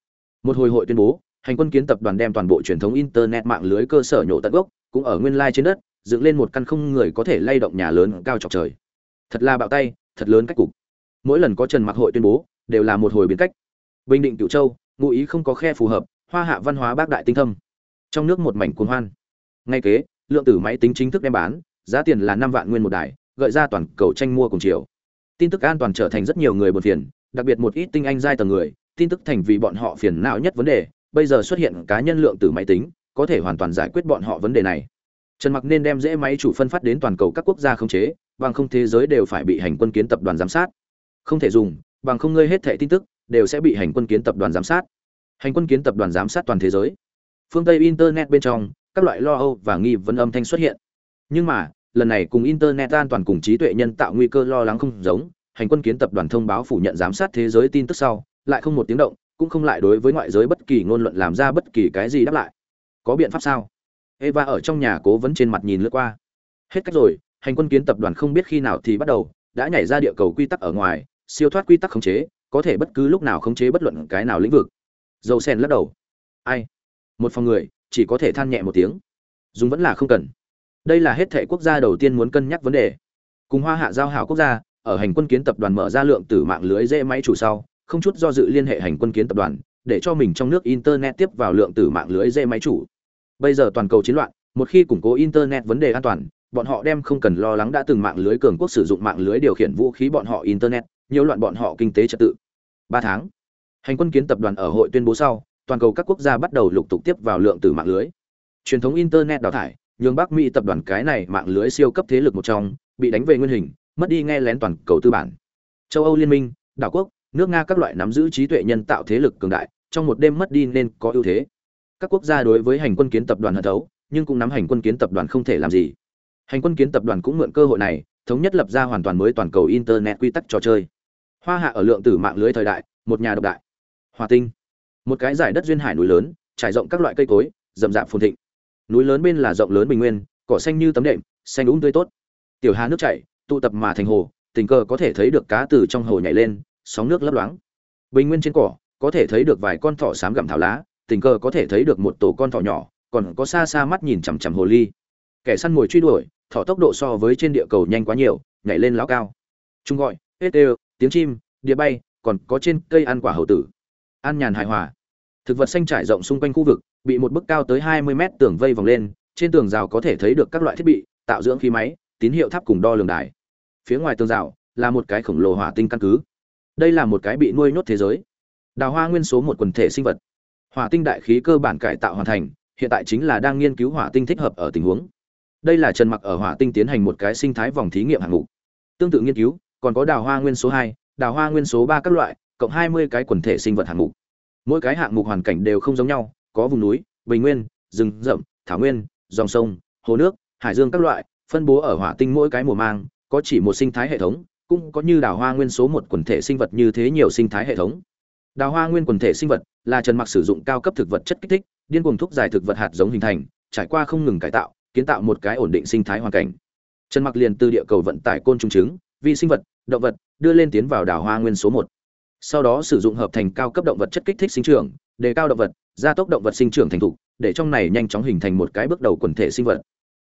Một hồi hội tuyên bố hành quân kiến tập đoàn đem toàn bộ truyền thống internet mạng lưới cơ sở nhổ tận gốc, cũng ở nguyên lai trên đất, dựng lên một căn không người có thể lay động nhà lớn cao chọc trời. Thật là bạo tay, thật lớn cách cục. Mỗi lần có trần mặc hội tuyên bố, đều là một hồi biến cách. Bình định, cửu châu, ngụ ý không có khe phù hợp, hoa hạ văn hóa bác đại tinh thâm. Trong nước một mảnh cuồng hoan. Ngay kế, lượng tử máy tính chính thức đem bán, giá tiền là năm vạn nguyên một đài, gợi ra toàn cầu tranh mua cùng chiều. Tin tức an toàn trở thành rất nhiều người buồn phiền, đặc biệt một ít tinh anh giai tầng người, tin tức thành vì bọn họ phiền não nhất vấn đề bây giờ xuất hiện cá nhân lượng tử máy tính, có thể hoàn toàn giải quyết bọn họ vấn đề này. Trần mặc nên đem dễ máy chủ phân phát đến toàn cầu các quốc gia khống chế, bằng không thế giới đều phải bị hành quân kiến tập đoàn giám sát. Không thể dùng, bằng không ngươi hết thẻ tin tức, đều sẽ bị hành quân kiến tập đoàn giám sát. Hành quân kiến tập đoàn giám sát toàn thế giới. Phương tây internet bên trong, các loại lo âu và nghi vấn âm thanh xuất hiện. Nhưng mà, lần này cùng internet an toàn cùng trí tuệ nhân tạo nguy cơ lo lắng không giống, hành quân kiến tập đoàn thông báo phủ nhận giám sát thế giới tin tức sau, lại không một tiếng động cũng không lại đối với ngoại giới bất kỳ ngôn luận làm ra bất kỳ cái gì đáp lại. Có biện pháp sao? Eva ở trong nhà cố vấn trên mặt nhìn lướt qua. Hết cách rồi, hành quân kiến tập đoàn không biết khi nào thì bắt đầu, đã nhảy ra địa cầu quy tắc ở ngoài, siêu thoát quy tắc khống chế, có thể bất cứ lúc nào khống chế bất luận cái nào lĩnh vực. Dầu sen lắc đầu. Ai? Một phòng người, chỉ có thể than nhẹ một tiếng. Dùng vẫn là không cần. Đây là hết thể quốc gia đầu tiên muốn cân nhắc vấn đề. Cùng hoa hạ giao hảo quốc gia, ở hành quân kiến tập đoàn mở ra lượng tử mạng lưới dễ máy chủ sau không chút do dự liên hệ hành quân kiến tập đoàn, để cho mình trong nước internet tiếp vào lượng tử mạng lưới dây máy chủ. Bây giờ toàn cầu chiến loạn, một khi củng cố internet vấn đề an toàn, bọn họ đem không cần lo lắng đã từng mạng lưới cường quốc sử dụng mạng lưới điều khiển vũ khí bọn họ internet nhiều loạn bọn họ kinh tế trật tự. Ba tháng, hành quân kiến tập đoàn ở hội tuyên bố sau, toàn cầu các quốc gia bắt đầu lục tục tiếp vào lượng tử mạng lưới. Truyền thống internet đào thải, nhường bắc mỹ tập đoàn cái này mạng lưới siêu cấp thế lực một trong, bị đánh về nguyên hình, mất đi nghe lén toàn cầu tư bản. Châu âu liên minh, đảo quốc nước nga các loại nắm giữ trí tuệ nhân tạo thế lực cường đại, trong một đêm mất đi nên có ưu thế. Các quốc gia đối với hành quân kiến tập đoàn hận thấu, nhưng cũng nắm hành quân kiến tập đoàn không thể làm gì. Hành quân kiến tập đoàn cũng mượn cơ hội này, thống nhất lập ra hoàn toàn mới toàn cầu internet quy tắc trò chơi. Hoa hạ ở lượng tử mạng lưới thời đại, một nhà độc đại. Hòa tinh. Một cái giải đất duyên hải núi lớn, trải rộng các loại cây cối, rậm rạp phồn thịnh. Núi lớn bên là rộng lớn bình nguyên, cỏ xanh như tấm đệm, xanh úng tươi tốt. Tiểu hà nước chảy, tụ tập mà thành hồ, tình cờ có thể thấy được cá từ trong hồ nhảy lên sóng nước lấp loáng. Bình nguyên trên cỏ, có thể thấy được vài con thỏ xám gặm thảo lá, tình cờ có thể thấy được một tổ con thỏ nhỏ, còn có xa xa mắt nhìn chằm chằm hồ ly. Kẻ săn mồi truy đuổi, thỏ tốc độ so với trên địa cầu nhanh quá nhiều, nhảy lên lão cao. Chúng gọi hết đều tiếng chim, địa bay, còn có trên cây ăn quả hầu tử. An nhàn hài hòa. Thực vật xanh trải rộng xung quanh khu vực, bị một bức cao tới 20 mét tường vây vòng lên, trên tường rào có thể thấy được các loại thiết bị, tạo dưỡng khí máy, tín hiệu tháp cùng đo lường đài. Phía ngoài tường rào là một cái khổng lồ hỏa tinh căn cứ đây là một cái bị nuôi nhốt thế giới. Đào hoa nguyên số một quần thể sinh vật. Hỏa tinh đại khí cơ bản cải tạo hoàn thành, hiện tại chính là đang nghiên cứu hỏa tinh thích hợp ở tình huống. Đây là trần mặc ở hỏa tinh tiến hành một cái sinh thái vòng thí nghiệm hạng mục. Tương tự nghiên cứu, còn có đào hoa nguyên số hai, đào hoa nguyên số ba các loại, cộng 20 cái quần thể sinh vật hạng mục. Mỗi cái hạng mục hoàn cảnh đều không giống nhau, có vùng núi, bình nguyên, rừng rậm, thảo nguyên, dòng sông, hồ nước, hải dương các loại, phân bố ở hỏa tinh mỗi cái mùa mang, có chỉ một sinh thái hệ thống cũng có như đào hoa nguyên số một quần thể sinh vật như thế nhiều sinh thái hệ thống. Đào hoa nguyên quần thể sinh vật là trần mặc sử dụng cao cấp thực vật chất kích thích, điên cuồng thúc giải thực vật hạt giống hình thành, trải qua không ngừng cải tạo, kiến tạo một cái ổn định sinh thái hoàn cảnh. Trần mặc liền từ địa cầu vận tải côn trùng trứng, vi sinh vật, động vật, đưa lên tiến vào đào hoa nguyên số một. Sau đó sử dụng hợp thành cao cấp động vật chất kích thích sinh trưởng, đề cao động vật, gia tốc động vật sinh trưởng thành thục, để trong này nhanh chóng hình thành một cái bước đầu quần thể sinh vật.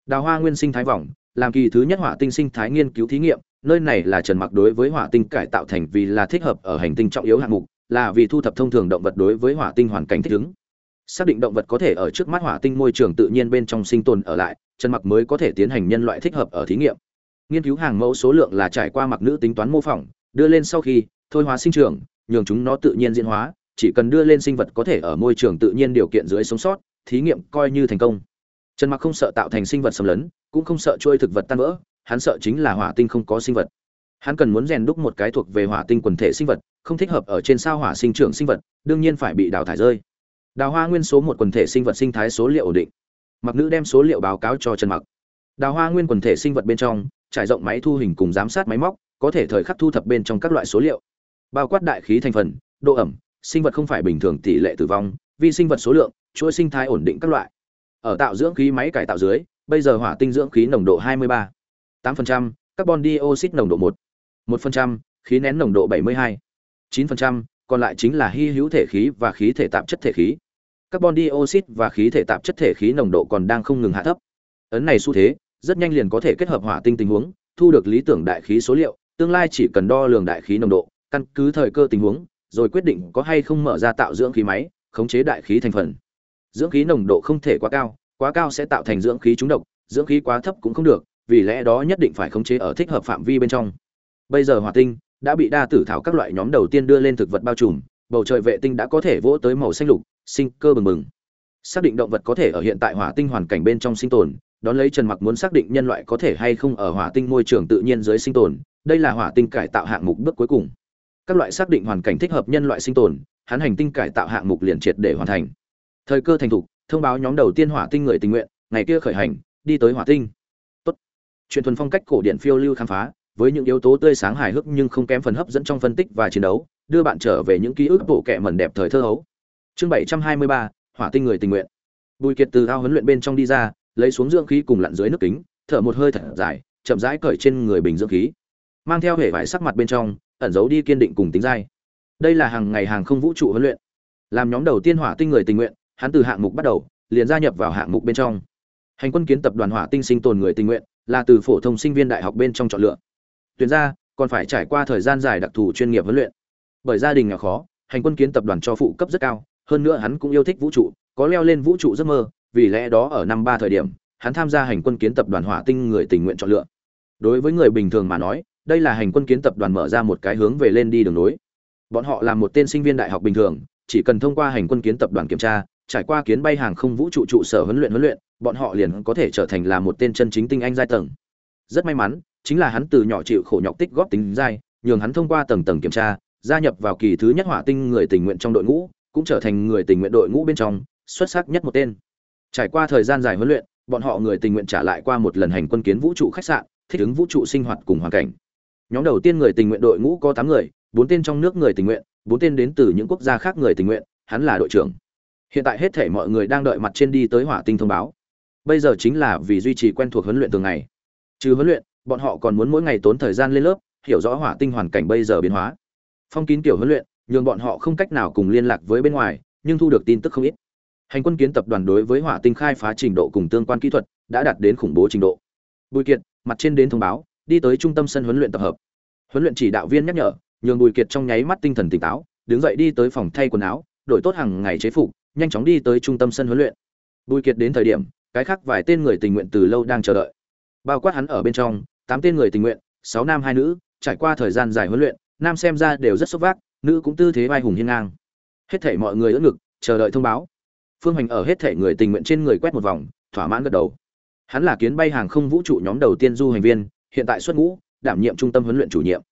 Đào hoa nguyên sinh thái vòng, làm kỳ thứ nhất hỏa tinh sinh thái nghiên cứu thí nghiệm nơi này là trần mặc đối với hỏa tinh cải tạo thành vì là thích hợp ở hành tinh trọng yếu hạng mục, là vì thu thập thông thường động vật đối với hỏa tinh hoàn cảnh thích ứng. Xác định động vật có thể ở trước mắt hỏa tinh môi trường tự nhiên bên trong sinh tồn ở lại, trần mặc mới có thể tiến hành nhân loại thích hợp ở thí nghiệm. Nghiên cứu hàng mẫu số lượng là trải qua mặc nữ tính toán mô phỏng, đưa lên sau khi, thôi hóa sinh trưởng, nhường chúng nó tự nhiên diễn hóa, chỉ cần đưa lên sinh vật có thể ở môi trường tự nhiên điều kiện dưới sống sót, thí nghiệm coi như thành công. Trần mặc không sợ tạo thành sinh vật xâm lấn, cũng không sợ trôi thực vật tan vỡ hắn sợ chính là hỏa tinh không có sinh vật. Hắn cần muốn rèn đúc một cái thuộc về hỏa tinh quần thể sinh vật không thích hợp ở trên sao hỏa sinh trưởng sinh vật đương nhiên phải bị đào thải rơi. Đào hoa nguyên số một quần thể sinh vật sinh thái số liệu ổn định. Mặc nữ đem số liệu báo cáo cho trần mặc. Đào hoa nguyên quần thể sinh vật bên trong trải rộng máy thu hình cùng giám sát máy móc có thể thời khắc thu thập bên trong các loại số liệu. Bao quát đại khí thành phần độ ẩm sinh vật không phải bình thường tỷ lệ tử vong vi sinh vật số lượng chuỗi sinh thái ổn định các loại. Ở tạo dưỡng khí máy cải tạo dưới bây giờ hỏa tinh dưỡng khí nồng độ 23, 8%, carbon dioxide nồng độ 1, 1%, khí nén nồng độ 72, 9%, còn lại chính là hy hữu thể khí và khí thể tạp chất thể khí. Carbon dioxide và khí thể tạp chất thể khí nồng độ còn đang không ngừng hạ thấp. Ấn này xu thế, rất nhanh liền có thể kết hợp hỏa tinh tình huống, thu được lý tưởng đại khí số liệu, tương lai chỉ cần đo lường đại khí nồng độ, căn cứ thời cơ tình huống, rồi quyết định có hay không mở ra tạo dưỡng khí máy, khống chế đại khí thành phần. Dưỡng khí nồng độ không thể quá cao, quá cao sẽ tạo thành dưỡng khí trúng độc, dưỡng khí quá thấp cũng không được, vì lẽ đó nhất định phải khống chế ở thích hợp phạm vi bên trong. Bây giờ hỏa tinh đã bị đa tử thảo các loại nhóm đầu tiên đưa lên thực vật bao trùm, bầu trời vệ tinh đã có thể vỗ tới màu xanh lục, sinh cơ bừng bừng. Xác định động vật có thể ở hiện tại hỏa tinh hoàn cảnh bên trong sinh tồn, đón lấy trần mặc muốn xác định nhân loại có thể hay không ở hỏa tinh môi trường tự nhiên dưới sinh tồn, đây là hỏa tinh cải tạo hạng mục bước cuối cùng. Các loại xác định hoàn cảnh thích hợp nhân loại sinh tồn, hắn hành tinh cải tạo hạng mục liền triệt để hoàn thành. Thời cơ thành thục, thông báo nhóm đầu tiên hỏa tinh người tình nguyện, ngày kia khởi hành, đi tới hỏa tinh tốt chuyện thuần phong cách cổ điển phiêu lưu khám phá, với những yếu tố tươi sáng hài hước nhưng không kém phần hấp dẫn trong phân tích và chiến đấu, đưa bạn trở về những ký ức bộ kệ mẩn đẹp thời thơ hấu. Chương bảy trăm hai mươi ba, hỏa tinh người tình nguyện. Bùi kiệt từ ao huấn luyện bên trong đi ra, lấy xuống dưỡng khí cùng lặn dưới nước kính, thở một hơi thật dài, chậm rãi cởi trên người bình dưỡng khí. Mang theo hệ vải sắc mặt bên trong, ẩn giấu đi kiên định cùng tính dai. Đây là hàng ngày hàng không vũ trụ huấn luyện. Làm nhóm đầu tiên hỏa tinh người tình nguyện, hắn từ hạng mục bắt đầu, liền gia nhập vào hạng mục bên trong. Hành quân kiến tập đoàn hỏa tinh sinh tồn người tình nguyện là từ phổ thông sinh viên đại học bên trong chọn lựa. Tuyển ra, còn phải trải qua thời gian dài đặc thù chuyên nghiệp huấn luyện. Bởi gia đình nghèo khó, hành quân kiến tập đoàn cho phụ cấp rất cao, hơn nữa hắn cũng yêu thích vũ trụ, có leo lên vũ trụ giấc mơ, vì lẽ đó ở năm ba thời điểm, hắn tham gia hành quân kiến tập đoàn hỏa tinh người tình nguyện chọn lựa. Đối với người bình thường mà nói, đây là hành quân kiến tập đoàn mở ra một cái hướng về lên đi đường nối. Bọn họ là một tên sinh viên đại học bình thường, chỉ cần thông qua hành quân kiến tập đoàn kiểm tra trải qua kiến bay hàng không vũ trụ trụ sở huấn luyện huấn luyện, bọn họ liền có thể trở thành là một tên chân chính tinh anh giai tầng. Rất may mắn, chính là hắn từ nhỏ chịu khổ nhọc tích góp tính giai, nhường hắn thông qua tầng tầng kiểm tra, gia nhập vào kỳ thứ nhất hỏa tinh người tình nguyện trong đội ngũ, cũng trở thành người tình nguyện đội ngũ bên trong, xuất sắc nhất một tên. Trải qua thời gian dài huấn luyện, bọn họ người tình nguyện trả lại qua một lần hành quân kiến vũ trụ khách sạn, thích ứng vũ trụ sinh hoạt cùng hoàn cảnh. Nhóm đầu tiên người tình nguyện đội ngũ có tám người, bốn tên trong nước người tình nguyện, bốn tên đến từ những quốc gia khác người tình nguyện, hắn là đội trưởng hiện tại hết thể mọi người đang đợi mặt trên đi tới hỏa tinh thông báo. Bây giờ chính là vì duy trì quen thuộc huấn luyện thường ngày. Trừ huấn luyện, bọn họ còn muốn mỗi ngày tốn thời gian lên lớp, hiểu rõ hỏa tinh hoàn cảnh bây giờ biến hóa. Phong kín kiểu huấn luyện, nhường bọn họ không cách nào cùng liên lạc với bên ngoài, nhưng thu được tin tức không ít. Hành quân kiến tập đoàn đối với hỏa tinh khai phá trình độ cùng tương quan kỹ thuật đã đạt đến khủng bố trình độ. Bùi kiệt, mặt trên đến thông báo, đi tới trung tâm sân huấn luyện tập hợp. Huấn luyện chỉ đạo viên nhắc nhở, nhường bùi kiệt trong nháy mắt tinh thần tỉnh táo, đứng dậy đi tới phòng thay quần áo, đổi tốt hàng ngày chế phục nhanh chóng đi tới trung tâm sân huấn luyện. Bùi kiệt đến thời điểm, cái khác vài tên người tình nguyện từ lâu đang chờ đợi. Bao quát hắn ở bên trong, tám tên người tình nguyện, sáu nam hai nữ, trải qua thời gian dài huấn luyện, nam xem ra đều rất sốc vác, nữ cũng tư thế vai hùng hiên ngang. Hết thảy mọi người ưỡn ngực, chờ đợi thông báo. Phương hành ở hết thảy người tình nguyện trên người quét một vòng, thỏa mãn gật đầu. Hắn là kiến bay hàng không vũ trụ nhóm đầu tiên du hành viên, hiện tại xuất ngũ, đảm nhiệm trung tâm huấn luyện chủ nhiệm.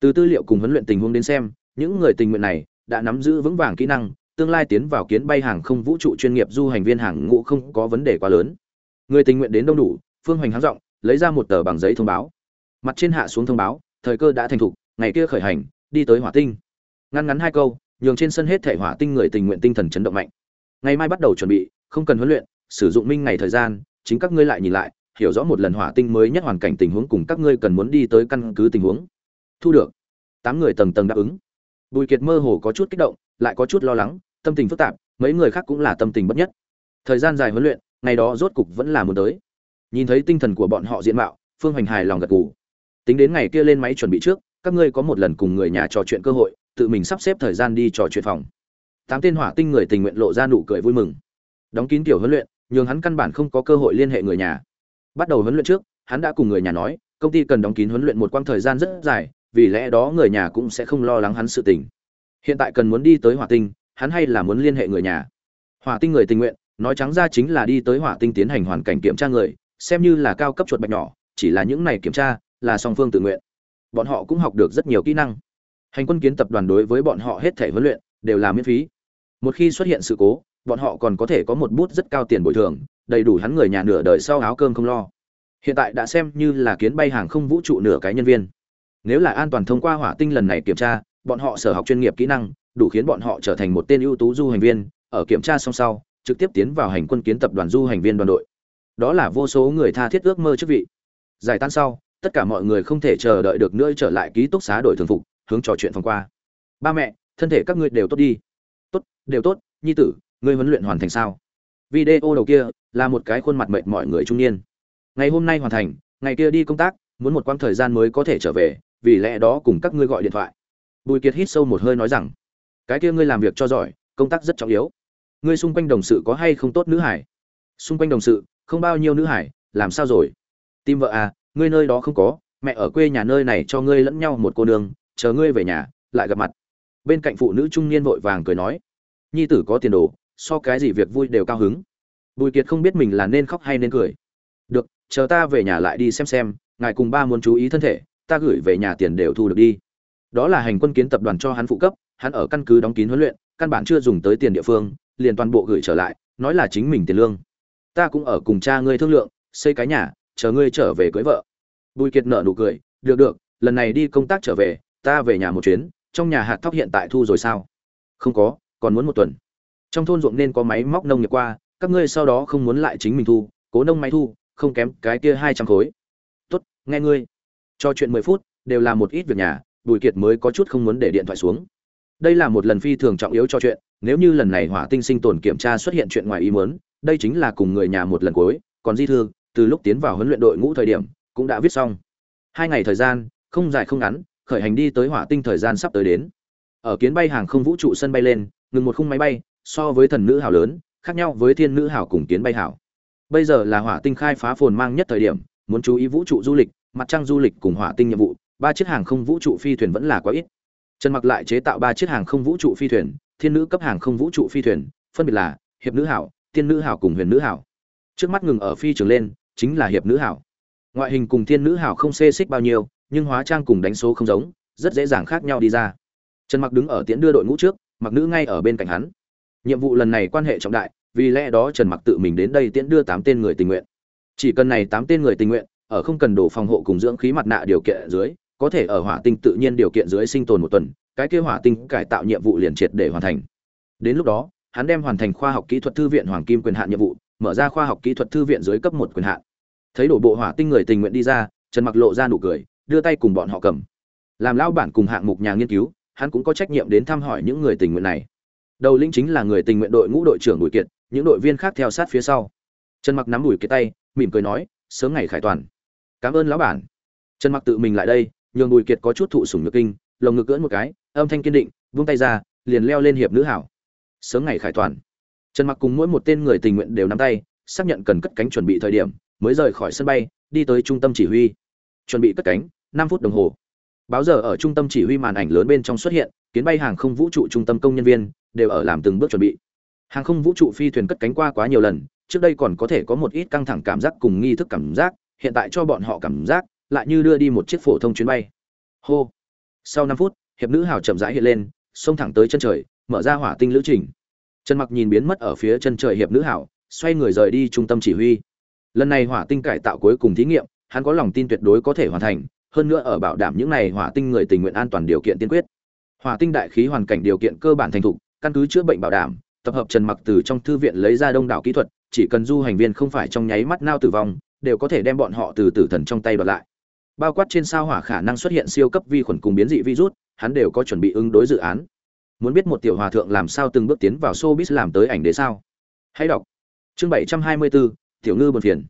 Từ tư liệu cùng huấn luyện tình huống đến xem, những người tình nguyện này đã nắm giữ vững vàng kỹ năng tương lai tiến vào kiến bay hàng không vũ trụ chuyên nghiệp du hành viên hàng ngũ không có vấn đề quá lớn. Người tình nguyện đến đông đủ, phương hoành háng rộng lấy ra một tờ bằng giấy thông báo. Mặt trên hạ xuống thông báo, thời cơ đã thành thục, ngày kia khởi hành, đi tới hỏa tinh. Ngắn ngắn hai câu, nhường trên sân hết thể hỏa tinh người tình nguyện tinh thần chấn động mạnh. Ngày mai bắt đầu chuẩn bị, không cần huấn luyện, sử dụng minh ngày thời gian, chính các ngươi lại nhìn lại, hiểu rõ một lần hỏa tinh mới nhất hoàn cảnh tình huống cùng các ngươi cần muốn đi tới căn cứ tình huống. Thu được. Tám người tầng tầng đáp ứng bùi kiệt mơ hồ có chút kích động, lại có chút lo lắng, tâm tình phức tạp, mấy người khác cũng là tâm tình bất nhất. Thời gian dài huấn luyện, ngày đó rốt cục vẫn là muốn tới. Nhìn thấy tinh thần của bọn họ diện mạo, phương hoành hài lòng gật gù. Tính đến ngày kia lên máy chuẩn bị trước, các ngươi có một lần cùng người nhà trò chuyện cơ hội, tự mình sắp xếp thời gian đi trò chuyện phòng. Tám tên hỏa tinh người tình nguyện lộ ra nụ cười vui mừng. Đóng kín kiểu huấn luyện nhưng hắn căn bản không có cơ hội liên hệ người nhà. Bắt đầu huấn luyện trước, hắn đã cùng người nhà nói, công ty cần đóng kín huấn luyện một quãng thời gian rất dài vì lẽ đó người nhà cũng sẽ không lo lắng hắn sự tình. Hiện tại cần muốn đi tới hỏa tinh, hắn hay là muốn liên hệ người nhà. Hỏa tinh người tình nguyện, nói trắng ra chính là đi tới hỏa tinh tiến hành hoàn cảnh kiểm tra người, xem như là cao cấp chuột bạch nhỏ, chỉ là những này kiểm tra là song phương tự nguyện. Bọn họ cũng học được rất nhiều kỹ năng. Hành quân kiến tập đoàn đối với bọn họ hết thể huấn luyện đều là miễn phí. Một khi xuất hiện sự cố, bọn họ còn có thể có một bút rất cao tiền bồi thường, đầy đủ hắn người nhà nửa đời sau áo cơm không lo. Hiện tại đã xem như là kiến bay hàng không vũ trụ nửa cái nhân viên nếu là an toàn thông qua hỏa tinh lần này kiểm tra, bọn họ sở học chuyên nghiệp kỹ năng, đủ khiến bọn họ trở thành một tên ưu tú du hành viên. Ở kiểm tra xong sau, trực tiếp tiến vào hành quân kiến tập đoàn du hành viên đoàn đội. Đó là vô số người tha thiết ước mơ chức vị. Giải tan sau, tất cả mọi người không thể chờ đợi được nữa trở lại ký túc xá đổi thường phục, hướng trò chuyện phòng qua. Ba mẹ, thân thể các ngươi đều tốt đi. Tốt, đều tốt, nhi tử, ngươi huấn luyện hoàn thành sao? Video đầu kia là một cái khuôn mặt mệt mọi người trung niên. Ngày hôm nay hoàn thành, ngày kia đi công tác, muốn một quãng thời gian mới có thể trở về vì lẽ đó cùng các ngươi gọi điện thoại. Bùi kiệt hít sâu một hơi nói rằng cái kia ngươi làm việc cho giỏi công tác rất trọng yếu. Ngươi xung quanh đồng sự có hay không tốt nữ hải? Xung quanh đồng sự không bao nhiêu nữ hải làm sao rồi? Tìm vợ à ngươi nơi đó không có mẹ ở quê nhà nơi này cho ngươi lẫn nhau một cô đường, chờ ngươi về nhà lại gặp mặt. Bên cạnh phụ nữ trung niên vội vàng cười nói nhi tử có tiền đồ so cái gì việc vui đều cao hứng. Bùi kiệt không biết mình là nên khóc hay nên cười. Được chờ ta về nhà lại đi xem xem ngài cùng ba muốn chú ý thân thể ta gửi về nhà tiền đều thu được đi. Đó là hành quân kiến tập đoàn cho hắn phụ cấp, hắn ở căn cứ đóng kín huấn luyện, căn bản chưa dùng tới tiền địa phương, liền toàn bộ gửi trở lại, nói là chính mình tiền lương. Ta cũng ở cùng cha ngươi thương lượng, xây cái nhà, chờ ngươi trở về cưới vợ. Bùi kiệt nở nụ cười, được được, lần này đi công tác trở về, ta về nhà một chuyến, trong nhà hạt thóc hiện tại thu rồi sao? Không có, còn muốn một tuần. Trong thôn ruộng nên có máy móc nông nghiệp qua, các ngươi sau đó không muốn lại chính mình thu, cố nông máy thu, không kém cái kia hai trăm khối. Tốt, nghe ngươi cho chuyện mười phút, đều là một ít việc nhà, bùi kiệt mới có chút không muốn để điện thoại xuống. Đây là một lần phi thường trọng yếu cho chuyện, nếu như lần này hỏa tinh sinh tồn kiểm tra xuất hiện chuyện ngoài ý muốn, đây chính là cùng người nhà một lần cuối, còn di thư, từ lúc tiến vào huấn luyện đội ngũ thời điểm, cũng đã viết xong. Hai ngày thời gian, không dài không ngắn, khởi hành đi tới hỏa tinh thời gian sắp tới đến. Ở kiến bay hàng không vũ trụ sân bay lên, ngừng một khung máy bay, so với thần nữ hảo lớn, khác nhau với thiên nữ hảo cùng kiến bay hảo bây giờ là hỏa tinh khai phá phồn mang nhất thời điểm, muốn chú ý vũ trụ du lịch mặt trăng du lịch cùng hỏa tinh nhiệm vụ, ba chiếc hàng không vũ trụ phi thuyền vẫn là quá ít. Trần mặc lại chế tạo ba chiếc hàng không vũ trụ phi thuyền, thiên nữ cấp hàng không vũ trụ phi thuyền, phân biệt là hiệp nữ hảo thiên nữ hảo cùng huyền nữ hảo. Trước mắt ngừng ở phi trường lên, chính là hiệp nữ hảo. Ngoại hình cùng thiên nữ hảo không xê xích bao nhiêu, nhưng hóa trang cùng đánh số không giống, rất dễ dàng khác nhau đi ra. Trần mặc đứng ở tiễn đưa đội ngũ trước, mặc nữ ngay ở bên cạnh hắn. Nhiệm vụ lần này quan hệ trọng đại, vì lẽ đó trần mặc tự mình đến đây tiễn đưa tám tên người tình nguyện. Chỉ cần này tám tên người tình nguyện ở không cần đổ phòng hộ cùng dưỡng khí mặt nạ điều kiện dưới, có thể ở hỏa tinh tự nhiên điều kiện dưới sinh tồn một tuần, cái kia hỏa tinh cải tạo nhiệm vụ liền triệt để hoàn thành. Đến lúc đó, hắn đem hoàn thành khoa học kỹ thuật thư viện hoàng kim quyền hạn nhiệm vụ, mở ra khoa học kỹ thuật thư viện dưới cấp một quyền hạn. Thấy đổ bộ hỏa tinh người tình nguyện đi ra, trần mặc lộ ra nụ cười, đưa tay cùng bọn họ cầm. Làm lao bản cùng hạng mục nhà nghiên cứu, hắn cũng có trách nhiệm đến thăm hỏi những người tình nguyện này. Đầu lĩnh chính là người tình nguyện đội ngũ đội trưởng bùi kiệt, những đội viên khác theo sát phía sau. Trần mặc nắm bùi kiệt tay, mỉm cười nói, sớm ngày khải toàn cảm ơn lão bản. Trần mặc tự mình lại đây, nhường bùi kiệt có chút thụ sủng nhược kinh, lồng ngực cưỡn một cái, âm thanh kiên định, vung tay ra, liền leo lên hiệp nữ hảo. Sớm ngày khải toàn. Trần mặc cùng mỗi một tên người tình nguyện đều nắm tay, xác nhận cần cất cánh chuẩn bị thời điểm, mới rời khỏi sân bay, đi tới trung tâm chỉ huy. Chuẩn bị cất cánh, năm phút đồng hồ. Báo giờ ở trung tâm chỉ huy màn ảnh lớn bên trong xuất hiện, kiến bay hàng không vũ trụ trung tâm công nhân viên, đều ở làm từng bước chuẩn bị. Hàng không vũ trụ phi thuyền cất cánh qua quá nhiều lần, trước đây còn có thể có một ít căng thẳng cảm giác cùng nghi thức cảm giác hiện tại cho bọn họ cảm giác lại như đưa đi một chiếc phổ thông chuyến bay. Hô. Sau năm phút, hiệp nữ hào chậm rãi hiện lên, xông thẳng tới chân trời, mở ra hỏa tinh lữ trình. Trần mặc nhìn biến mất ở phía chân trời hiệp nữ hảo xoay người rời đi trung tâm chỉ huy. Lần này hỏa tinh cải tạo cuối cùng thí nghiệm, hắn có lòng tin tuyệt đối có thể hoàn thành, hơn nữa ở bảo đảm những này hỏa tinh người tình nguyện an toàn điều kiện tiên quyết. Hỏa tinh đại khí hoàn cảnh điều kiện cơ bản thành thục, căn cứ chữa bệnh bảo đảm, tập hợp trần mặc từ trong thư viện lấy ra đông đảo kỹ thuật, chỉ cần du hành viên không phải trong nháy mắt nao tử vong đều có thể đem bọn họ từ tử thần trong tay đoạt lại. Bao quát trên sao hỏa khả năng xuất hiện siêu cấp vi khuẩn cùng biến dị virus, hắn đều có chuẩn bị ứng đối dự án. Muốn biết một tiểu hòa thượng làm sao từng bước tiến vào showbiz làm tới ảnh đế sao? Hãy đọc. Chương bảy trăm hai mươi bốn tiểu ngư buồn phiền.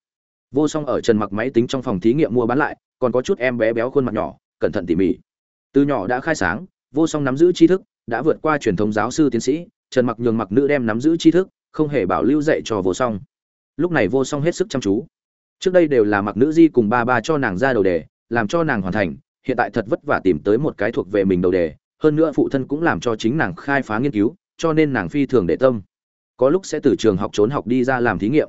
Vô song ở trần mặc máy tính trong phòng thí nghiệm mua bán lại, còn có chút em bé béo khuôn mặt nhỏ, cẩn thận tỉ mỉ. Từ nhỏ đã khai sáng, vô song nắm giữ tri thức, đã vượt qua truyền thống giáo sư tiến sĩ, trần mặc nhường mặc nữ đem nắm giữ tri thức, không hề bảo lưu dạy cho vô song. Lúc này vô song hết sức chăm chú trước đây đều là mặc nữ di cùng ba ba cho nàng ra đầu đề, làm cho nàng hoàn thành, hiện tại thật vất vả tìm tới một cái thuộc về mình đầu đề, hơn nữa phụ thân cũng làm cho chính nàng khai phá nghiên cứu, cho nên nàng phi thường để tâm. Có lúc sẽ từ trường học trốn học đi ra làm thí nghiệm.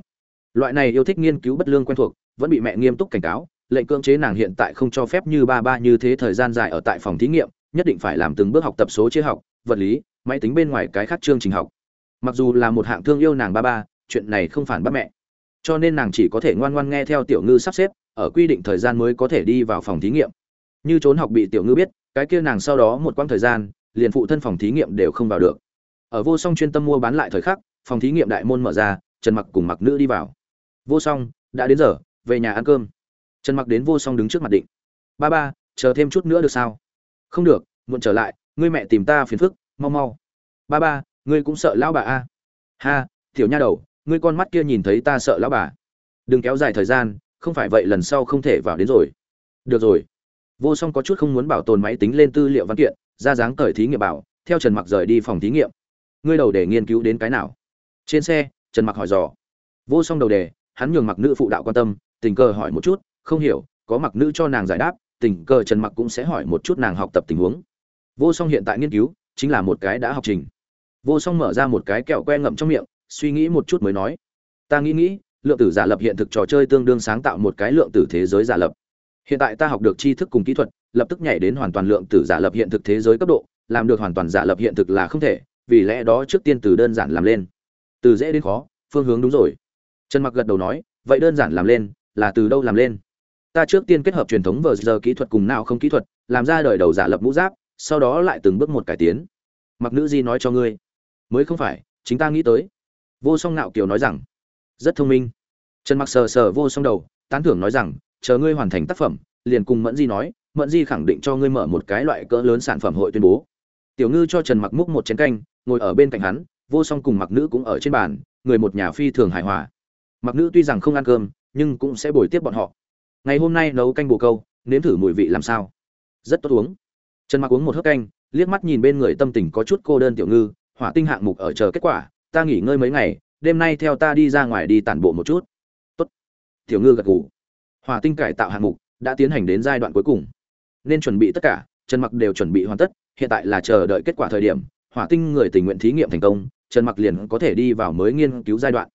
Loại này yêu thích nghiên cứu bất lương quen thuộc, vẫn bị mẹ nghiêm túc cảnh cáo, lệnh cưỡng chế nàng hiện tại không cho phép như ba ba như thế thời gian dài ở tại phòng thí nghiệm, nhất định phải làm từng bước học tập số chế học, vật lý, máy tính bên ngoài cái khác chương trình học. Mặc dù là một hạng thương yêu nàng ba ba, chuyện này không phản bác mẹ cho nên nàng chỉ có thể ngoan ngoan nghe theo tiểu ngư sắp xếp, ở quy định thời gian mới có thể đi vào phòng thí nghiệm. Như trốn học bị tiểu ngư biết, cái kia nàng sau đó một quãng thời gian, liền phụ thân phòng thí nghiệm đều không vào được. Ở vô song chuyên tâm mua bán lại thời khắc, phòng thí nghiệm đại môn mở ra, trần mặc cùng mặc nữ đi vào. Vô song, đã đến giờ, về nhà ăn cơm. Trần mặc đến vô song đứng trước mặt định. Ba ba, chờ thêm chút nữa được sao? Không được, muộn trở lại, ngươi mẹ tìm ta phiền phức, mau mau. Ba ba, ngươi cũng sợ lão bà a. Ha, tiểu nha đầu ngươi con mắt kia nhìn thấy ta sợ lão bà. Đừng kéo dài thời gian, không phải vậy lần sau không thể vào đến rồi. Được rồi. Vô song có chút không muốn bảo tồn máy tính lên tư liệu văn kiện, ra dáng cởi thí nghiệm bảo, theo trần mặc rời đi phòng thí nghiệm. Ngươi đầu để nghiên cứu đến cái nào? Trên xe, trần mặc hỏi dò. Vô song đầu đề, hắn nhường mặc nữ phụ đạo quan tâm, tình cờ hỏi một chút, không hiểu, có mặc nữ cho nàng giải đáp, tình cờ trần mặc cũng sẽ hỏi một chút nàng học tập tình huống. Vô song hiện tại nghiên cứu, chính là một cái đã học trình. Vô song mở ra một cái kẹo que ngậm trong miệng suy nghĩ một chút mới nói. Ta nghĩ nghĩ, lượng tử giả lập hiện thực trò chơi tương đương sáng tạo một cái lượng tử thế giới giả lập. Hiện tại ta học được tri thức cùng kỹ thuật, lập tức nhảy đến hoàn toàn lượng tử giả lập hiện thực thế giới cấp độ, làm được hoàn toàn giả lập hiện thực là không thể, vì lẽ đó trước tiên từ đơn giản làm lên. Từ dễ đến khó, phương hướng đúng rồi. Trần mặc gật đầu nói, vậy đơn giản làm lên, là từ đâu làm lên? Ta trước tiên kết hợp truyền thống vờ giờ kỹ thuật cùng nào không kỹ thuật, làm ra đời đầu giả lập mũ giáp, sau đó lại từng bước một cải tiến. Mặc nữ di nói cho ngươi, mới không phải, chính ta nghĩ tới vô song ngạo kiều nói rằng, rất thông minh. Trần mặc sờ sờ vô song đầu, tán thưởng nói rằng, chờ ngươi hoàn thành tác phẩm, liền cùng mẫn di nói, mẫn di khẳng định cho ngươi mở một cái loại cỡ lớn sản phẩm hội tuyên bố. Tiểu ngư cho trần mặc múc một chén canh, ngồi ở bên cạnh hắn, vô song cùng mặc nữ cũng ở trên bàn, người một nhà phi thường hài hòa. Mặc nữ tuy rằng không ăn cơm, nhưng cũng sẽ bồi tiếp bọn họ. Ngày hôm nay nấu canh bồ câu, nếm thử mùi vị làm sao? Rất tốt uống. Trần mặc uống một hớp canh, liếc mắt nhìn bên người tâm tình có chút cô đơn tiểu ngư, hỏa tinh hạng mục ở chờ kết quả ta nghỉ ngơi mấy ngày, đêm nay theo ta đi ra ngoài đi tản bộ một chút. Tốt. Tiểu ngư gật gù. Hỏa tinh cải tạo hạng mục đã tiến hành đến giai đoạn cuối cùng. Nên chuẩn bị tất cả, trần mặc đều chuẩn bị hoàn tất, hiện tại là chờ đợi kết quả thời điểm, hỏa tinh người tình nguyện thí nghiệm thành công, trần mặc liền có thể đi vào mới nghiên cứu giai đoạn.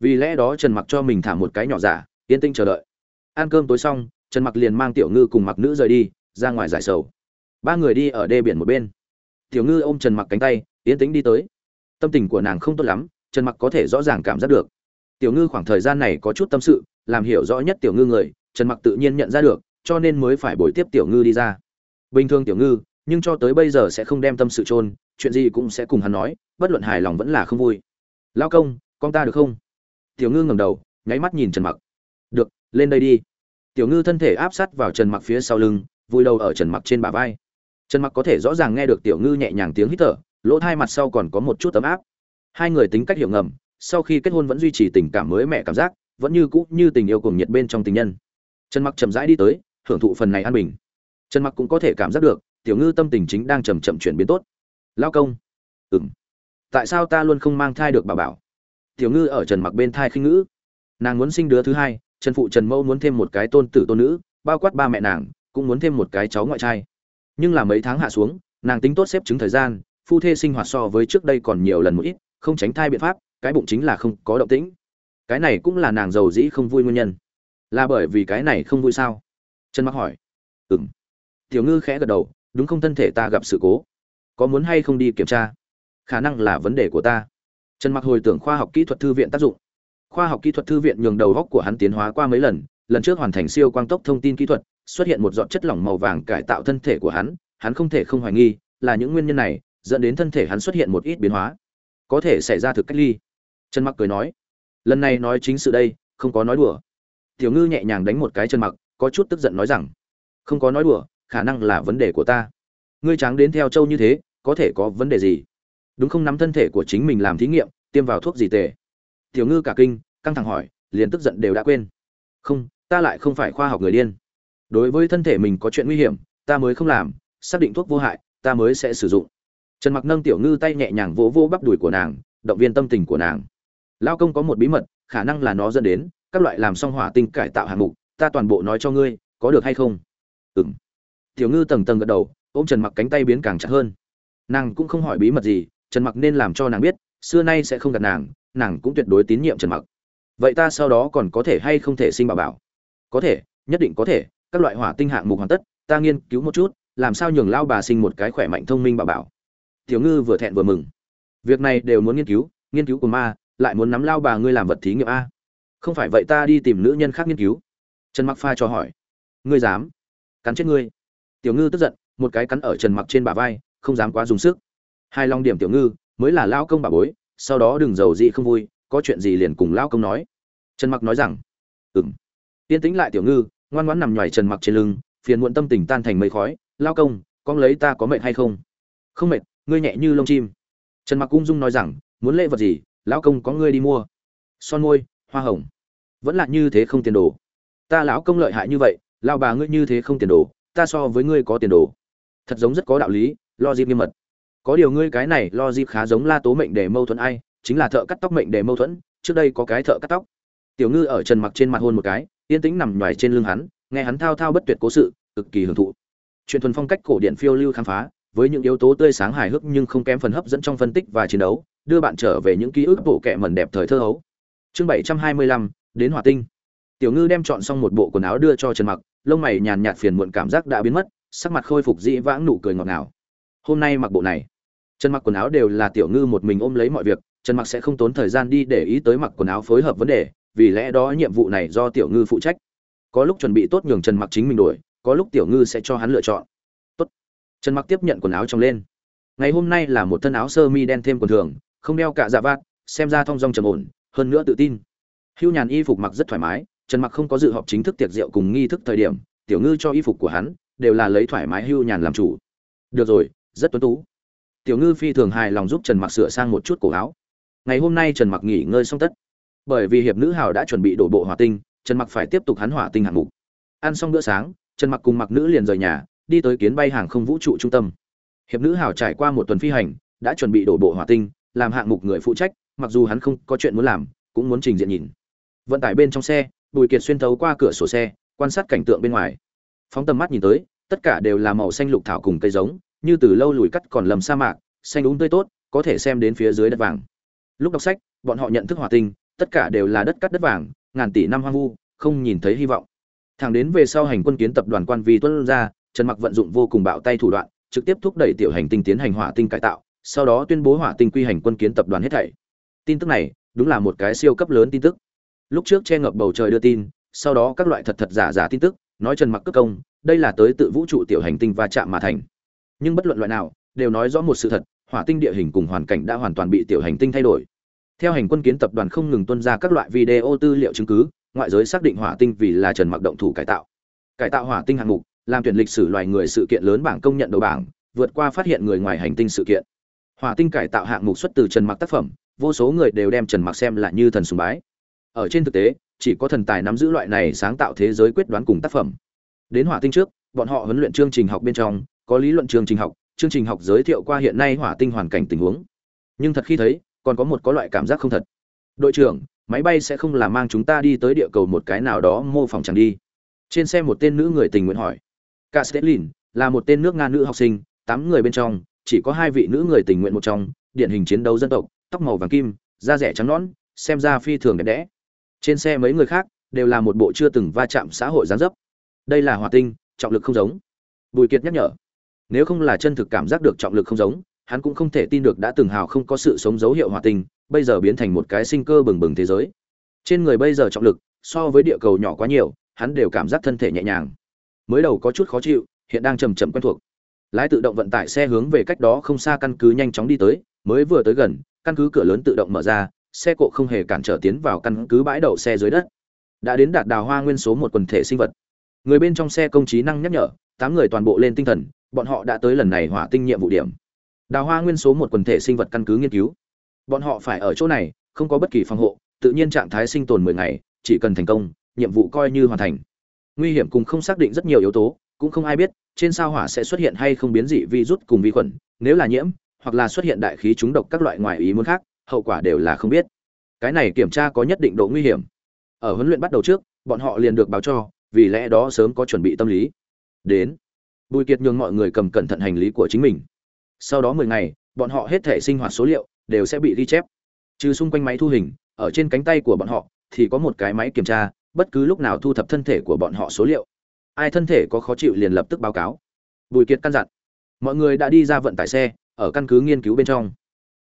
Vì lẽ đó trần mặc cho mình thả một cái nhỏ giả, yên tinh chờ đợi. Ăn cơm tối xong, trần mặc liền mang tiểu ngư cùng mặc nữ rời đi, ra ngoài giải sầu. Ba người đi ở đê biển một bên. Tiểu ngư ôm trần mặc cánh tay, yên tĩnh đi tới tâm tình của nàng không tốt lắm, trần mặc có thể rõ ràng cảm giác được. Tiểu ngư khoảng thời gian này có chút tâm sự, làm hiểu rõ nhất tiểu ngư người, trần mặc tự nhiên nhận ra được, cho nên mới phải bồi tiếp tiểu ngư đi ra. Bình thường tiểu ngư, nhưng cho tới bây giờ sẽ không đem tâm sự chôn, chuyện gì cũng sẽ cùng hắn nói, bất luận hài lòng vẫn là không vui. Lao công, con ta được không? Tiểu ngư ngẩng đầu, nháy mắt nhìn trần mặc. Được, lên đây đi. Tiểu ngư thân thể áp sát vào trần mặc phía sau lưng, vùi đầu ở trần mặc trên bả vai. Trần mặc có thể rõ ràng nghe được tiểu ngư nhẹ nhàng tiếng hít thở lỗ thai mặt sau còn có một chút ấm áp. Hai người tính cách hiểu ngầm, sau khi kết hôn vẫn duy trì tình cảm mới mẹ cảm giác, vẫn như cũ như tình yêu cùng nhiệt bên trong tình nhân. Trần mặc chậm rãi đi tới, hưởng thụ phần này an bình. Trần mặc cũng có thể cảm giác được, tiểu ngư tâm tình chính đang chậm chậm chuyển biến tốt. Lao công. Ừm. Tại sao ta luôn không mang thai được bà bảo? Tiểu ngư ở trần mặc bên thai khinh ngữ. Nàng muốn sinh đứa thứ hai, trần phụ trần mẫu muốn thêm một cái tôn tử tôn nữ, bao quát ba mẹ nàng, cũng muốn thêm một cái cháu ngoại trai. Nhưng là mấy tháng hạ xuống, nàng tính tốt xếp chứng thời gian phu thê sinh hoạt so với trước đây còn nhiều lần một ít, không tránh thai biện pháp, cái bụng chính là không có động tĩnh. Cái này cũng là nàng giàu dĩ không vui nguyên nhân. Là bởi vì cái này không vui sao? Trần mặc hỏi. Ừng tiểu ngư khẽ gật đầu, đúng không thân thể ta gặp sự cố? Có muốn hay không đi kiểm tra? Khả năng là vấn đề của ta. Trần mặc hồi tưởng khoa học kỹ thuật thư viện tác dụng. Khoa học kỹ thuật thư viện nhường đầu góc của hắn tiến hóa qua mấy lần lần trước hoàn thành siêu quang tốc thông tin kỹ thuật, xuất hiện một giọt chất lỏng màu vàng cải tạo thân thể của hắn hắn không thể không hoài nghi, là những nguyên nhân này dẫn đến thân thể hắn xuất hiện một ít biến hóa. Có thể xảy ra thực cách ly. Trần mặc cười nói, lần này nói chính sự đây, không có nói đùa. Tiểu ngư nhẹ nhàng đánh một cái chân mặc, có chút tức giận nói rằng, không có nói đùa, khả năng là vấn đề của ta. Ngươi tráng đến theo châu như thế, có thể có vấn đề gì? Đúng không nắm thân thể của chính mình làm thí nghiệm, tiêm vào thuốc gì tệ tiểu ngư cả kinh, căng thẳng hỏi, liền tức giận đều đã quên. Không, ta lại không phải khoa học người điên. Đối với thân thể mình có chuyện nguy hiểm, ta mới không làm, xác định thuốc vô hại, ta mới sẽ sử dụng trần mặc nâng tiểu ngư tay nhẹ nhàng vỗ vỗ bắp đùi của nàng, động viên tâm tình của nàng. Lao công có một bí mật, khả năng là nó dẫn đến, các loại làm xong hỏa tinh cải tạo hạng mục, ta toàn bộ nói cho ngươi, có được hay không? Ừm. Tiểu ngư tầng tầng gật đầu, ôm trần mặc cánh tay biến càng chặt hơn. Nàng cũng không hỏi bí mật gì, trần mặc nên làm cho nàng biết, xưa nay sẽ không gặp nàng nàng cũng tuyệt đối tín nhiệm trần mặc. Vậy ta sau đó còn có thể hay không thể sinh bảo bảo? Có thể, nhất định có thể, các loại hỏa tinh hạng mục hoàn tất, ta nghiên cứu một chút, làm sao nhường lao bà sinh một cái khỏe mạnh thông minh bảo bảo tiểu ngư vừa thẹn vừa mừng. Việc này đều muốn nghiên cứu nghiên cứu của ma, lại muốn nắm lao bà ngươi làm vật thí nghiệm a. Không phải vậy ta đi tìm nữ nhân khác nghiên cứu. Trần mặc pha cho hỏi. Ngươi dám? Cắn chết ngươi. Tiểu ngư tức giận, một cái cắn ở trần mặc trên bả vai, không dám quá dùng sức. Hai long điểm tiểu ngư, mới là lao công bà bối, sau đó đừng giàu dị không vui, có chuyện gì liền cùng lao công nói. Trần mặc nói rằng, ừm. Yên tĩnh lại tiểu ngư, ngoan ngoãn nằm nhoài trần mặc trên lưng, phiền muộn tâm tình tan thành mây khói. Lao công, con lấy ta có mệt hay không? Không mệt ngươi nhẹ như lông chim. Trần mặc cung dung nói rằng, muốn lễ vật gì, lão công có ngươi đi mua. Son môi, hoa hồng. Vẫn là như thế không tiền đồ. Ta lão công lợi hại như vậy lao bà ngươi như thế không tiền đồ, ta so với ngươi có tiền đồ. Thật giống rất có đạo lý, lo dịp nghiêm mật. Có điều ngươi cái này lo dịp khá giống la tố mệnh để mâu thuẫn ai, chính là thợ cắt tóc mệnh để mâu thuẫn, trước đây có cái thợ cắt tóc. Tiểu ngư ở trần mặc trên mặt hôn một cái, yên tĩnh nằm nhoài trên lưng hắn, nghe hắn thao thao bất tuyệt cố sự, cực kỳ hưởng thụ. Chuyện thuần phong cách cổ điển phiêu lưu khám phá với những yếu tố tươi sáng hài hước nhưng không kém phần hấp dẫn trong phân tích và chiến đấu, đưa bạn trở về những ký ức bộ kệ mẩn đẹp thời thơ hấu. Chương bảy trăm hai mươi lăm, đến hỏa tinh. Tiểu ngư đem chọn xong một bộ quần áo đưa cho trần mặc, lông mày nhàn nhạt phiền muộn cảm giác đã biến mất, sắc mặt khôi phục dĩ vãng nụ cười ngọt ngào. Hôm nay mặc bộ này. Trần mặc quần áo đều là tiểu ngư một mình ôm lấy mọi việc, trần mặc sẽ không tốn thời gian đi để ý tới mặc quần áo phối hợp vấn đề, vì lẽ đó nhiệm vụ này do tiểu ngư phụ trách. Có lúc chuẩn bị tốt nhường trần mặc chính mình đổi, có lúc tiểu ngư sẽ cho hắn lựa chọn trần mặc tiếp nhận quần áo trong lên. Ngày hôm nay là một thân áo sơ mi đen thêm quần thường, không đeo cả dạ vạt, xem ra thong dong trầm ổn, hơn nữa tự tin. Hưu nhàn y phục mặc rất thoải mái, trần mặc không có dự họp chính thức tiệc rượu cùng nghi thức thời điểm, tiểu ngư cho y phục của hắn, đều là lấy thoải mái hưu nhàn làm chủ. Được rồi, rất tuấn tú. Tiểu ngư phi thường hài lòng giúp trần mặc sửa sang một chút cổ áo. Ngày hôm nay trần mặc nghỉ ngơi xong tất. Bởi vì hiệp nữ hào đã chuẩn bị đổ bộ hỏa tinh, trần mặc phải tiếp tục hắn hỏa tinh hạng mục. Ăn xong bữa sáng, trần mặc cùng mặc nữ liền rời nhà đi tới kiến bay hàng không vũ trụ trung tâm. Hiệp nữ hào trải qua một tuần phi hành, đã chuẩn bị đổ bộ hỏa tinh, làm hạng mục người phụ trách, mặc dù hắn không có chuyện muốn làm, cũng muốn trình diện nhìn. Vận tải bên trong xe, bùi kiệt xuyên thấu qua cửa sổ xe, quan sát cảnh tượng bên ngoài. Phóng tầm mắt nhìn tới, tất cả đều là màu xanh lục thảo cùng cây giống, như từ lâu lùi cắt còn lầm sa mạc, xanh úng tươi tốt, có thể xem đến phía dưới đất vàng. Lúc đọc sách, bọn họ nhận thức hỏa tinh, tất cả đều là đất cắt đất vàng, ngàn tỷ năm hoang vu, không nhìn thấy hy vọng. Thẳng đến về sau hành quân kiến tập đoàn quan vi tuân ra trần mặc vận dụng vô cùng bạo tay thủ đoạn, trực tiếp thúc đẩy tiểu hành tinh tiến hành hỏa tinh cải tạo, sau đó tuyên bố hỏa tinh quy hành quân kiến tập đoàn hết thảy. Tin tức này, đúng là một cái siêu cấp lớn tin tức. Lúc trước che ngập bầu trời đưa tin, sau đó các loại thật thật giả giả tin tức, nói trần mặc cất công, đây là tới tự vũ trụ tiểu hành tinh va chạm mà thành. Nhưng bất luận loại nào, đều nói rõ một sự thật, hỏa tinh địa hình cùng hoàn cảnh đã hoàn toàn bị tiểu hành tinh thay đổi. Theo hành quân kiến tập đoàn không ngừng tuân ra các loại video tư liệu chứng cứ, ngoại giới xác định hỏa tinh vì là trần mặc động thủ cải tạo. Cải tạo hỏa tinh hạng mục làm tuyển lịch sử loài người sự kiện lớn bảng công nhận đầu bảng, vượt qua phát hiện người ngoài hành tinh sự kiện. Hỏa tinh cải tạo hạng mục xuất từ trần mặc tác phẩm, vô số người đều đem trần mặc xem là như thần sùng bái. Ở trên thực tế, chỉ có thần tài nắm giữ loại này sáng tạo thế giới quyết đoán cùng tác phẩm. Đến hỏa tinh trước, bọn họ huấn luyện chương trình học bên trong, có lý luận chương trình học, chương trình học giới thiệu qua hiện nay hỏa tinh hoàn cảnh tình huống. Nhưng thật khi thấy, còn có một có loại cảm giác không thật. Đội trưởng, máy bay sẽ không là mang chúng ta đi tới địa cầu một cái nào đó mô phỏng chẳng đi. Trên xe một tên nữ người tình nguyện hỏi cả stelin là một tên nước nga nữ học sinh, tám người bên trong, chỉ có hai vị nữ người tình nguyện một trong, điển hình chiến đấu dân tộc, tóc màu vàng kim, da rẻ trắng nõn, xem ra phi thường đẹp đẽ. Trên xe mấy người khác đều là một bộ chưa từng va chạm xã hội gián dấp. Đây là hòa tinh, trọng lực không giống. Bùi kiệt nhắc nhở, nếu không là chân thực cảm giác được trọng lực không giống, hắn cũng không thể tin được đã từng hào không có sự sống dấu hiệu hòa tinh, bây giờ biến thành một cái sinh cơ bừng bừng thế giới. Trên người bây giờ trọng lực, so với địa cầu nhỏ quá nhiều, hắn đều cảm giác thân thể nhẹ nhàng mới đầu có chút khó chịu, hiện đang chầm chậm quen thuộc. Lái tự động vận tải xe hướng về cách đó không xa căn cứ nhanh chóng đi tới, mới vừa tới gần, căn cứ cửa lớn tự động mở ra, xe cộ không hề cản trở tiến vào căn cứ bãi đậu xe dưới đất. Đã đến đạt đào hoa nguyên số một quần thể sinh vật. Người bên trong xe công trí năng nhắc nhở, tám người toàn bộ lên tinh thần, bọn họ đã tới lần này hỏa tinh nhiệm vụ điểm. Đào hoa nguyên số một quần thể sinh vật căn cứ nghiên cứu. Bọn họ phải ở chỗ này, không có bất kỳ phòng hộ, tự nhiên trạng thái sinh tồn mười ngày, chỉ cần thành công, nhiệm vụ coi như hoàn thành nguy hiểm cùng không xác định rất nhiều yếu tố, cũng không ai biết trên sao hỏa sẽ xuất hiện hay không biến dị virus cùng vi khuẩn, nếu là nhiễm, hoặc là xuất hiện đại khí trúng độc các loại ngoài ý muốn khác, hậu quả đều là không biết. Cái này kiểm tra có nhất định độ nguy hiểm. Ở huấn luyện bắt đầu trước, bọn họ liền được báo cho, vì lẽ đó sớm có chuẩn bị tâm lý. Đến, bùi kiệt nhường mọi người cầm cẩn thận hành lý của chính mình. Sau đó mười ngày, bọn họ hết thể sinh hoạt số liệu đều sẽ bị ghi chép. Trừ xung quanh máy thu hình, ở trên cánh tay của bọn họ thì có một cái máy kiểm tra bất cứ lúc nào thu thập thân thể của bọn họ số liệu, ai thân thể có khó chịu liền lập tức báo cáo. Bùi kiệt căn dặn, mọi người đã đi ra vận tải xe, ở căn cứ nghiên cứu bên trong.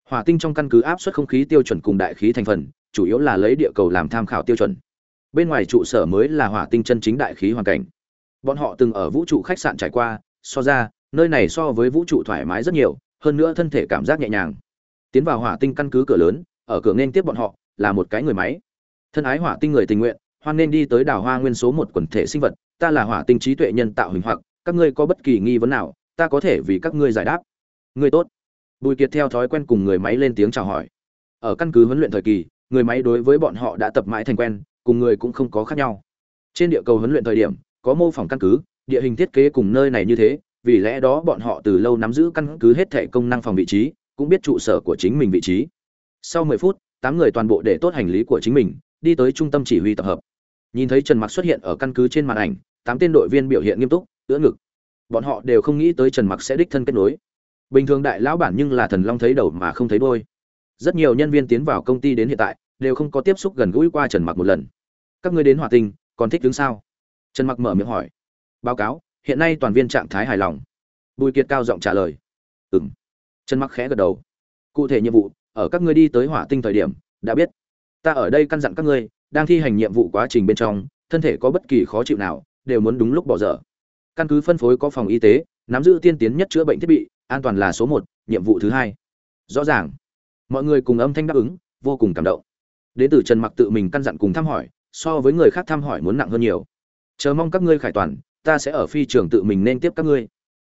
Hỏa tinh trong căn cứ áp suất không khí tiêu chuẩn cùng đại khí thành phần, chủ yếu là lấy địa cầu làm tham khảo tiêu chuẩn. Bên ngoài trụ sở mới là hỏa tinh chân chính đại khí hoàn cảnh. Bọn họ từng ở vũ trụ khách sạn trải qua, so ra, nơi này so với vũ trụ thoải mái rất nhiều, hơn nữa thân thể cảm giác nhẹ nhàng. Tiến vào hỏa tinh căn cứ cửa lớn, ở cửa nên tiếp bọn họ, là một cái người máy. Thân ái hỏa tinh người tình nguyện hoan nên đi tới đảo hoa nguyên số một quần thể sinh vật, ta là hỏa tinh trí tuệ nhân tạo hình hoặc, các ngươi có bất kỳ nghi vấn nào, ta có thể vì các ngươi giải đáp. Ngươi tốt. Bùi kiệt theo thói quen cùng người máy lên tiếng chào hỏi. Ở căn cứ huấn luyện thời kỳ, người máy đối với bọn họ đã tập mãi thành quen, cùng người cũng không có khác nhau. Trên địa cầu huấn luyện thời điểm, có mô phỏng căn cứ, địa hình thiết kế cùng nơi này như thế, vì lẽ đó bọn họ từ lâu nắm giữ căn cứ hết thể công năng phòng vị trí, cũng biết trụ sở của chính mình vị trí. Sau 10 phút, tám người toàn bộ để tốt hành lý của chính mình, đi tới trung tâm chỉ huy tập hợp nhìn thấy trần mặc xuất hiện ở căn cứ trên màn ảnh, tám tên đội viên biểu hiện nghiêm túc, ưỡn ngực. Bọn họ đều không nghĩ tới trần mặc sẽ đích thân kết nối. Bình thường đại lão bản nhưng là thần long thấy đầu mà không thấy đôi rất nhiều nhân viên tiến vào công ty đến hiện tại, đều không có tiếp xúc gần gũi qua trần mặc một lần. Các ngươi đến hòa tinh, còn thích đứng sao? Trần mặc mở miệng hỏi. Báo cáo, hiện nay toàn viên trạng thái hài lòng. Bùi kiệt cao giọng trả lời. Ừm. Trần mặc khẽ gật đầu. Cụ thể nhiệm vụ, ở các ngươi đi tới hỏa tinh thời điểm, đã biết. Ta ở đây căn dặn các ngươi đang thi hành nhiệm vụ quá trình bên trong, thân thể có bất kỳ khó chịu nào, đều muốn đúng lúc bỏ dở. Căn cứ phân phối có phòng y tế, nắm giữ tiên tiến nhất chữa bệnh thiết bị, an toàn là số một, nhiệm vụ thứ hai. Rõ ràng. Mọi người cùng âm thanh đáp ứng, vô cùng cảm động. Đến từ trần mặc tự mình căn dặn cùng thăm hỏi, so với người khác thăm hỏi muốn nặng hơn nhiều. Chờ mong các ngươi khải toàn, ta sẽ ở phi trường tự mình nên tiếp các ngươi.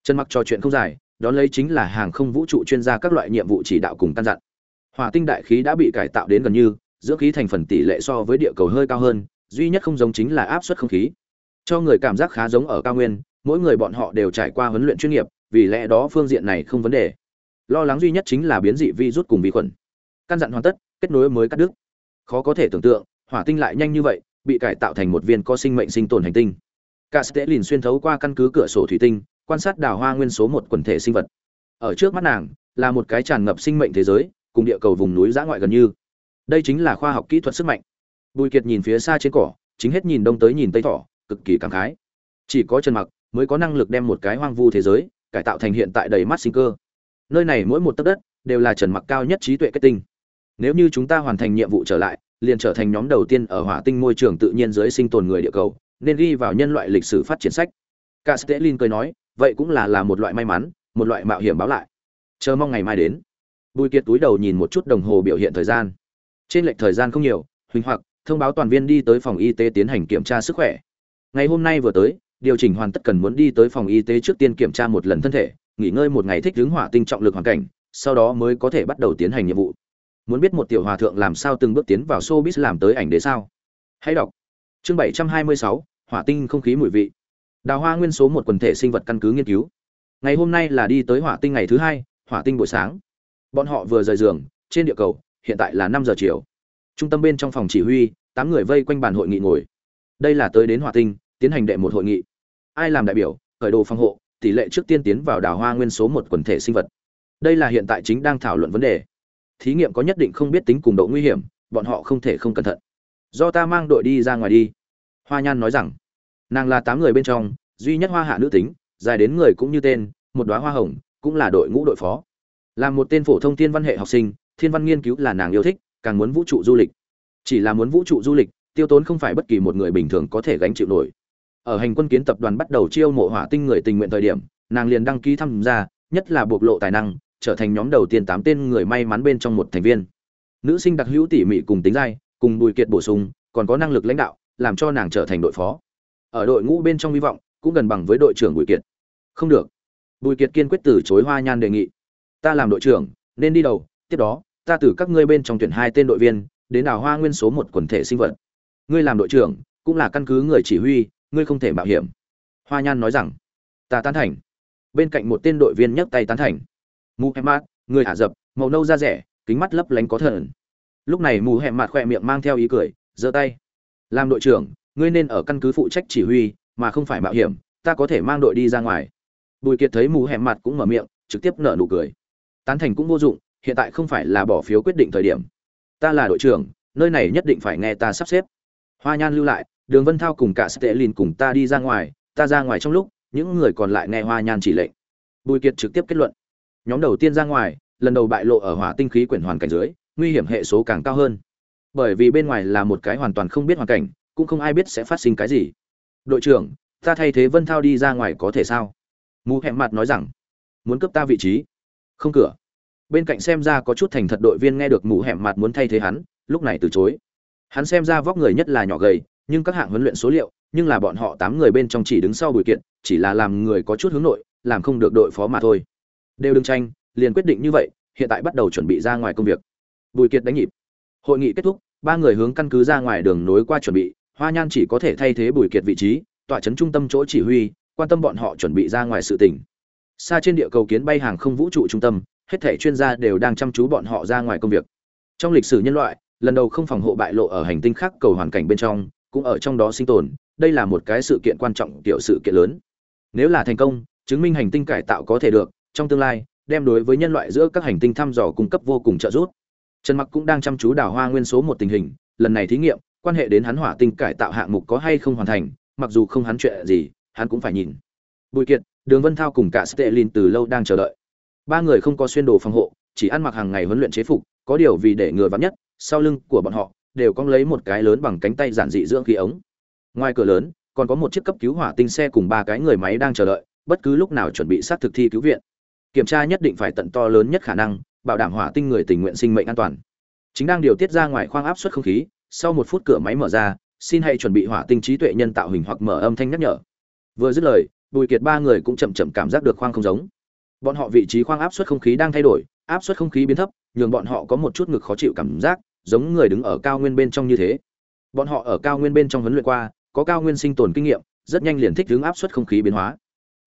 Trần mặc trò chuyện không dài, đón lấy chính là hàng không vũ trụ chuyên gia các loại nhiệm vụ chỉ đạo cùng căn dặn. Hỏa tinh đại khí đã bị cải tạo đến gần như dưỡng khí thành phần tỷ lệ so với địa cầu hơi cao hơn, duy nhất không giống chính là áp suất không khí. Cho người cảm giác khá giống ở cao nguyên, mỗi người bọn họ đều trải qua huấn luyện chuyên nghiệp, vì lẽ đó phương diện này không vấn đề. Lo lắng duy nhất chính là biến dị vi rút cùng vi khuẩn. Căn dặn hoàn tất, kết nối mới cắt đứt. Khó có thể tưởng tượng, hỏa tinh lại nhanh như vậy, bị cải tạo thành một viên có sinh mệnh sinh tồn hành tinh. Cả sẽ lìn xuyên thấu qua căn cứ cửa sổ thủy tinh, quan sát đào hoa nguyên số một quần thể sinh vật. Ở trước mắt nàng, là một cái tràn ngập sinh mệnh thế giới, cùng địa cầu vùng núi giã ngoại gần như đây chính là khoa học kỹ thuật sức mạnh. Bùi kiệt nhìn phía xa trên cỏ, chính hết nhìn đông tới nhìn tây thỏ, cực kỳ cảm khái. Chỉ có trần mặc mới có năng lực đem một cái hoang vu thế giới cải tạo thành hiện tại đầy mắt sinh cơ. Nơi này mỗi một tấc đất đều là trần mặc cao nhất trí tuệ kết tinh. Nếu như chúng ta hoàn thành nhiệm vụ trở lại, liền trở thành nhóm đầu tiên ở hỏa tinh môi trường tự nhiên dưới sinh tồn người địa cầu, nên ghi vào nhân loại lịch sử phát triển sách. Cả stelin cười nói, vậy cũng là là một loại may mắn, một loại mạo hiểm báo lại. Chờ mong ngày mai đến. Bùi kiệt túi đầu nhìn một chút đồng hồ biểu hiện thời gian trên lệch thời gian không nhiều, huỳnh hoặc thông báo toàn viên đi tới phòng y tế tiến hành kiểm tra sức khỏe. Ngày hôm nay vừa tới, điều chỉnh hoàn tất cần muốn đi tới phòng y tế trước tiên kiểm tra một lần thân thể, nghỉ ngơi một ngày thích hướng hỏa tinh trọng lực hoàn cảnh, sau đó mới có thể bắt đầu tiến hành nhiệm vụ. Muốn biết một tiểu hòa thượng làm sao từng bước tiến vào showbiz làm tới ảnh đế sao? Hãy đọc. Chương bảy trăm hai mươi sáu, hỏa tinh không khí mùi vị. Đào hoa nguyên số một quần thể sinh vật căn cứ nghiên cứu. Ngày hôm nay là đi tới hỏa tinh ngày thứ hai, hỏa tinh buổi sáng. Bọn họ vừa rời giường, trên địa cầu hiện tại là năm giờ chiều. Trung tâm bên trong phòng chỉ huy, tám người vây quanh bàn hội nghị ngồi. Đây là tới đến hỏa tinh, tiến hành đệ một hội nghị. Ai làm đại biểu, khởi đồ phòng hộ, tỷ lệ trước tiên tiến vào đào hoa nguyên số một quần thể sinh vật. Đây là hiện tại chính đang thảo luận vấn đề. Thí nghiệm có nhất định không biết tính cùng độ nguy hiểm, bọn họ không thể không cẩn thận. Do ta mang đội đi ra ngoài đi. Hoa nhan nói rằng. Nàng là tám người bên trong, duy nhất hoa hạ nữ tính, dài đến người cũng như tên, một đoá hoa hồng, cũng là đội ngũ đội phó. Là một tên phổ thông tiên văn hệ học sinh thiên văn nghiên cứu là nàng yêu thích, càng muốn vũ trụ du lịch. Chỉ là muốn vũ trụ du lịch, tiêu tốn không phải bất kỳ một người bình thường có thể gánh chịu nổi. Ở hành quân kiến tập đoàn bắt đầu chiêu mộ hỏa tinh người tình nguyện thời điểm, nàng liền đăng ký tham gia, nhất là bộc lộ tài năng, trở thành nhóm đầu tiên tám tên người may mắn bên trong một thành viên. Nữ sinh đặc hữu tỉ mỉ cùng tính giai cùng bùi kiệt bổ sung, còn có năng lực lãnh đạo, làm cho nàng trở thành đội phó. Ở đội ngũ bên trong hy vọng, cũng gần bằng với đội trưởng bùi kiệt. Không được. Bùi kiệt kiên quyết từ chối hoa nhan đề nghị. Ta làm đội trưởng, nên đi đầu tiếp đó, ta từ các ngươi bên trong tuyển hai tên đội viên, đến đào hoa nguyên số một quần thể sinh vật. Ngươi làm đội trưởng, cũng là căn cứ người chỉ huy, ngươi không thể mạo hiểm. Hoa nhan nói rằng, ta tán thành. Bên cạnh một tên đội viên nhấc tay tán thành. Mù hẹm mạt người ả rập, màu nâu da rẻ, kính mắt lấp lánh có thần. Lúc này mù hẹm mạt khỏe miệng mang theo ý cười, giơ tay. Làm đội trưởng, ngươi nên ở căn cứ phụ trách chỉ huy, mà không phải mạo hiểm, ta có thể mang đội đi ra ngoài. Bùi kiệt thấy mù hẹm mặt cũng mở miệng, trực tiếp nở nụ cười. Tán thành cũng vô dụng hiện tại không phải là bỏ phiếu quyết định thời điểm. Ta là đội trưởng, nơi này nhất định phải nghe ta sắp xếp. Hoa nhan lưu lại, đường vân thao cùng cả stelin cùng ta đi ra ngoài, ta ra ngoài trong lúc, những người còn lại nghe hoa nhan chỉ lệnh. Bùi kiệt trực tiếp kết luận. Nhóm đầu tiên ra ngoài, lần đầu bại lộ ở hỏa tinh khí quyển hoàn cảnh dưới, nguy hiểm hệ số càng cao hơn. Bởi vì bên ngoài là một cái hoàn toàn không biết hoàn cảnh, cũng không ai biết sẽ phát sinh cái gì. Đội trưởng, ta thay thế vân thao đi ra ngoài có thể sao? Mù Hẹn mặt nói rằng, muốn cướp ta vị trí. Không cửa bên cạnh xem ra có chút thành thật đội viên nghe được mụ hẻm mặt muốn thay thế hắn, lúc này từ chối. Hắn xem ra vóc người nhất là nhỏ gầy, nhưng các hạng huấn luyện số liệu, nhưng là bọn họ tám người bên trong chỉ đứng sau bùi kiện, chỉ là làm người có chút hướng nội, làm không được đội phó mà thôi. Đều đừng tranh, liền quyết định như vậy, hiện tại bắt đầu chuẩn bị ra ngoài công việc. Bùi kiệt đánh nhịp. Hội nghị kết thúc, ba người hướng căn cứ ra ngoài đường nối qua chuẩn bị, hoa nhan chỉ có thể thay thế bùi kiệt vị trí, tọa trấn trung tâm chỗ chỉ huy, quan tâm bọn họ chuẩn bị ra ngoài sự tỉnh xa trên địa cầu kiến bay hàng không vũ trụ trung tâm hết thảy chuyên gia đều đang chăm chú bọn họ ra ngoài công việc. Trong lịch sử nhân loại, lần đầu không phòng hộ bại lộ ở hành tinh khác cầu hoàn cảnh bên trong, cũng ở trong đó sinh tồn, đây là một cái sự kiện quan trọng tiểu sự kiện lớn. Nếu là thành công, chứng minh hành tinh cải tạo có thể được, trong tương lai, đem đối với nhân loại giữa các hành tinh thăm dò cung cấp vô cùng trợ giúp. Trần mặc cũng đang chăm chú đào hoa nguyên số một tình hình, lần này thí nghiệm, quan hệ đến hắn hỏa tinh cải tạo hạng mục có hay không hoàn thành, mặc dù không hắn chuyện gì, hắn cũng phải nhìn. Bùi kiệt, đường vân thao cùng cả stelin từ lâu đang chờ đợi ba người không có xuyên đồ phòng hộ, chỉ ăn mặc hàng ngày huấn luyện chế phục, có điều vì để ngừa vắn nhất, sau lưng của bọn họ đều cong lấy một cái lớn bằng cánh tay giản dị dưỡng khí ống. Ngoài cửa lớn, còn có một chiếc cấp cứu hỏa tinh xe cùng ba cái người máy đang chờ đợi, bất cứ lúc nào chuẩn bị sát thực thi cứu viện. Kiểm tra nhất định phải tận to lớn nhất khả năng, bảo đảm hỏa tinh người tình nguyện sinh mệnh an toàn. Chính đang điều tiết ra ngoài khoang áp suất không khí, sau một phút cửa máy mở ra, xin hãy chuẩn bị hỏa tinh trí tuệ nhân tạo hình hoặc mở âm thanh nhắc nhở. Vừa dứt lời, bùi kiệt ba người cũng chậm chậm cảm giác được khoang không giống bọn họ vị trí khoang áp suất không khí đang thay đổi, áp suất không khí biến thấp, nhường bọn họ có một chút ngực khó chịu cảm giác, giống người đứng ở cao nguyên bên trong như thế. Bọn họ ở cao nguyên bên trong huấn luyện qua, có cao nguyên sinh tồn kinh nghiệm, rất nhanh liền thích ứng áp suất không khí biến hóa.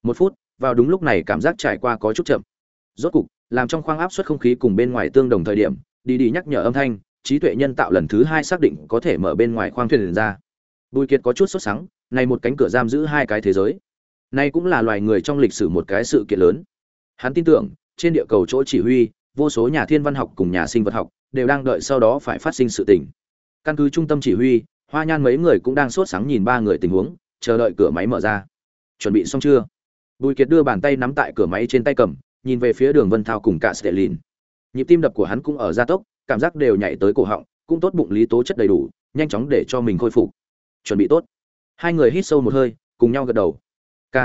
Một phút, vào đúng lúc này cảm giác trải qua có chút chậm. Rốt cục, làm trong khoang áp suất không khí cùng bên ngoài tương đồng thời điểm, đi đi nhắc nhở âm thanh, trí tuệ nhân tạo lần thứ hai xác định có thể mở bên ngoài khoang thuyền ra. Bùi kiệt có chút sốt sắng, này một cánh cửa giam giữ hai cái thế giới. Này cũng là loài người trong lịch sử một cái sự kiện lớn hắn tin tưởng, trên địa cầu chỗ chỉ huy, vô số nhà thiên văn học cùng nhà sinh vật học, đều đang đợi sau đó phải phát sinh sự tình. Căn cứ trung tâm chỉ huy, hoa nhan mấy người cũng đang sốt sáng nhìn ba người tình huống, chờ đợi cửa máy mở ra. Chuẩn bị xong chưa? Bùi kiệt đưa bàn tay nắm tại cửa máy trên tay cầm, nhìn về phía đường vân thao cùng cả stelin. Nhịp tim đập của hắn cũng ở gia tốc, cảm giác đều nhảy tới cổ họng, cũng tốt bụng lý tố chất đầy đủ, nhanh chóng để cho mình khôi phục. Chuẩn bị tốt. Hai người hít sâu một hơi, cùng nhau gật đầu. K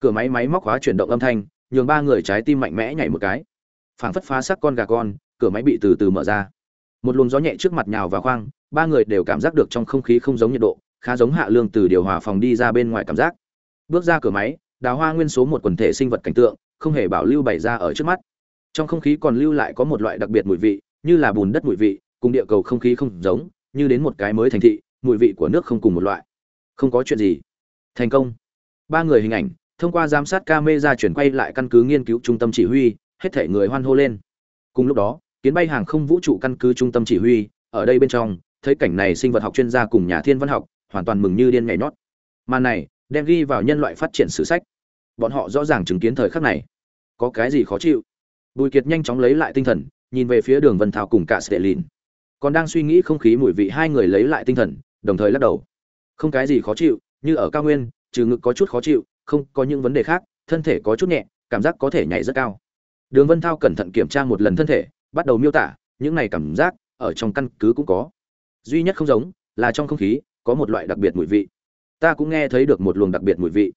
cửa máy máy móc khóa chuyển động âm thanh nhường ba người trái tim mạnh mẽ nhảy một cái. Phảng phất phá xác con gà con, cửa máy bị từ từ mở ra. Một luồng gió nhẹ trước mặt nhào vào khoang, ba người đều cảm giác được trong không khí không giống nhiệt độ, khá giống hạ lương từ điều hòa phòng đi ra bên ngoài cảm giác. Bước ra cửa máy, đào hoa nguyên số một quần thể sinh vật cảnh tượng, không hề bảo lưu bày ra ở trước mắt. Trong không khí còn lưu lại có một loại đặc biệt mùi vị, như là bùn đất mùi vị, cùng địa cầu không khí không giống, như đến một cái mới thành thị, mùi vị của nước không cùng một loại. Không có chuyện gì. Thành công. Ba người hình ảnh thông qua giám sát camera chuyển quay lại căn cứ nghiên cứu trung tâm chỉ huy, hết thảy người hoan hô lên. Cùng lúc đó, kiến bay hàng không vũ trụ căn cứ trung tâm chỉ huy, ở đây bên trong, thấy cảnh này sinh vật học chuyên gia cùng nhà thiên văn học, hoàn toàn mừng như điên nhảy nhót. Màn này, đem ghi vào nhân loại phát triển sử sách. Bọn họ rõ ràng chứng kiến thời khắc này. Có cái gì khó chịu? Bùi kiệt nhanh chóng lấy lại tinh thần, nhìn về phía đường vân thao cùng cả Stelin. còn đang suy nghĩ không khí mùi vị, hai người lấy lại tinh thần, đồng thời lắc đầu. Không cái gì khó chịu, như ở cao nguyên, trừ ngực có chút khó chịu không có những vấn đề khác, thân thể có chút nhẹ, cảm giác có thể nhảy rất cao. Đường vân thao cẩn thận kiểm tra một lần thân thể, bắt đầu miêu tả, những này cảm giác ở trong căn cứ cũng có. Duy nhất không giống là trong không khí có một loại đặc biệt mùi vị. Ta cũng nghe thấy được một luồng đặc biệt mùi vị.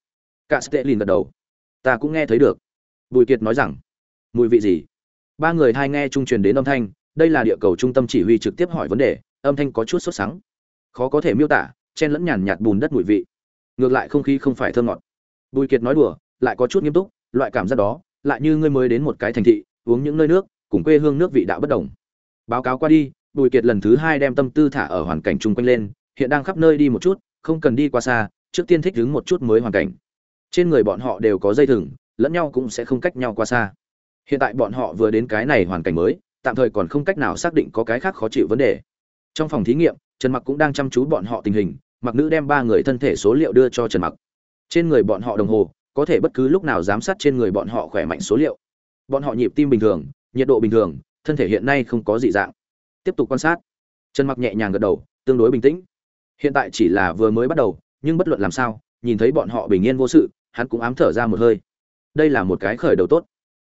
Cả stelin gật đầu. Ta cũng nghe thấy được. Bùi kiệt nói rằng, mùi vị gì? Ba người hai nghe trung truyền đến âm thanh, đây là địa cầu trung tâm chỉ huy trực tiếp hỏi vấn đề, âm thanh có chút sốt sắng. Khó có thể miêu tả, chen lẫn nhàn nhạt bùn đất mùi vị. Ngược lại không khí không phải thơ ngọt bùi kiệt nói đùa, lại có chút nghiêm túc, loại cảm giác đó, lại như ngươi mới đến một cái thành thị, uống những nơi nước, cùng quê hương nước vị đạo bất đồng. Báo cáo qua đi, bùi kiệt lần thứ hai đem tâm tư thả ở hoàn cảnh chung quanh lên, hiện đang khắp nơi đi một chút, không cần đi qua xa, trước tiên thích ứng một chút mới hoàn cảnh. Trên người bọn họ đều có dây thừng, lẫn nhau cũng sẽ không cách nhau qua xa. Hiện tại bọn họ vừa đến cái này hoàn cảnh mới, tạm thời còn không cách nào xác định có cái khác khó chịu vấn đề. Trong phòng thí nghiệm, trần mặc cũng đang chăm chú bọn họ tình hình, mặc nữ đem ba người thân thể số liệu đưa cho trần mặc trên người bọn họ đồng hồ có thể bất cứ lúc nào giám sát trên người bọn họ khỏe mạnh số liệu. Bọn họ nhịp tim bình thường nhiệt độ bình thường thân thể hiện nay không có dị dạng. Tiếp tục quan sát. Trần mặc nhẹ nhàng gật đầu tương đối bình tĩnh. Hiện tại chỉ là vừa mới bắt đầu nhưng bất luận làm sao nhìn thấy bọn họ bình yên vô sự hắn cũng ám thở ra một hơi. Đây là một cái khởi đầu tốt.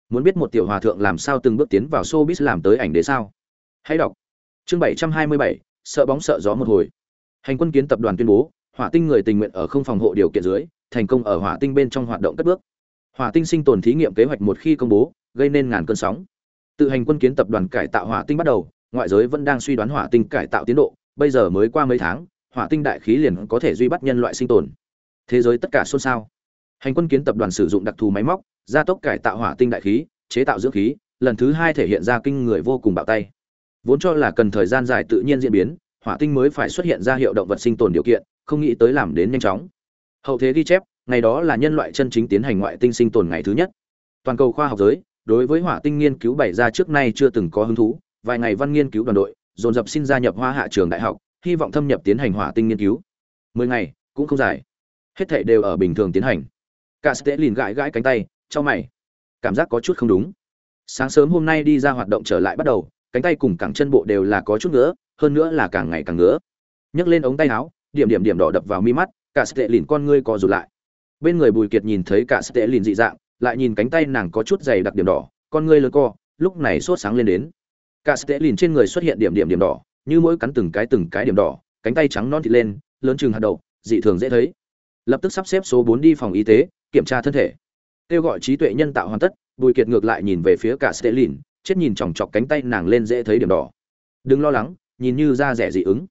Muốn biết một tiểu hòa thượng làm sao từng bước tiến vào showbiz làm tới ảnh đế sao? Hãy đọc. Chương 727, sợ bóng sợ gió một hồi. Hành quân kiến tập đoàn tuyên bố hỏa tinh người tình nguyện ở không phòng hộ điều kiện dưới thành công ở hỏa tinh bên trong hoạt động cất bước. Hỏa tinh sinh tồn thí nghiệm kế hoạch một khi công bố, gây nên ngàn cơn sóng. Tự hành quân kiến tập đoàn cải tạo hỏa tinh bắt đầu, ngoại giới vẫn đang suy đoán hỏa tinh cải tạo tiến độ, bây giờ mới qua mấy tháng, hỏa tinh đại khí liền có thể duy bắt nhân loại sinh tồn. Thế giới tất cả xôn xao. Hành quân kiến tập đoàn sử dụng đặc thù máy móc, gia tốc cải tạo hỏa tinh đại khí, chế tạo dưỡng khí, lần thứ hai thể hiện ra kinh người vô cùng bạo tay. Vốn cho là cần thời gian dài tự nhiên diễn biến, hỏa tinh mới phải xuất hiện ra hiệu động vật sinh tồn điều kiện, không nghĩ tới làm đến nhanh chóng hậu thế ghi chép, ngày đó là nhân loại chân chính tiến hành ngoại tinh sinh tồn ngày thứ nhất. Toàn cầu khoa học giới, đối với hỏa tinh nghiên cứu bày ra trước nay chưa từng có hứng thú, vài ngày văn nghiên cứu đoàn đội, dồn dập xin gia nhập hoa hạ trường đại học, hy vọng thâm nhập tiến hành hỏa tinh nghiên cứu. Mười ngày, cũng không dài. Hết thảy đều ở bình thường tiến hành. Cả sẽ lìn gãi gãi cánh tay, cho mày. Cảm giác có chút không đúng. Sáng sớm hôm nay đi ra hoạt động trở lại bắt đầu, cánh tay cùng cẳng chân bộ đều là có chút nữa hơn nữa là càng ngày càng ngứa. Nhấc lên ống tay áo, điểm điểm điểm đỏ đập vào mi mắt cả sệ lìn con ngươi co rụt lại. Bên người bùi kiệt nhìn thấy cả sệ lìn dị dạng, lại nhìn cánh tay nàng có chút dày đặc điểm đỏ, con ngươi lớn co, lúc này sốt sáng lên đến. Cả sệ lìn trên người xuất hiện điểm điểm điểm đỏ, như mỗi cắn từng cái từng cái điểm đỏ, cánh tay trắng non thịt lên, lớn chừng hạt đậu, dị thường dễ thấy. Lập tức sắp xếp số bốn đi phòng y tế, kiểm tra thân thể. Kêu gọi trí tuệ nhân tạo hoàn tất, bùi kiệt ngược lại nhìn về phía cả stelin chết nhìn chòng chọc cánh tay nàng lên dễ thấy điểm đỏ. Đừng lo lắng, nhìn như da rẻ dị ứng.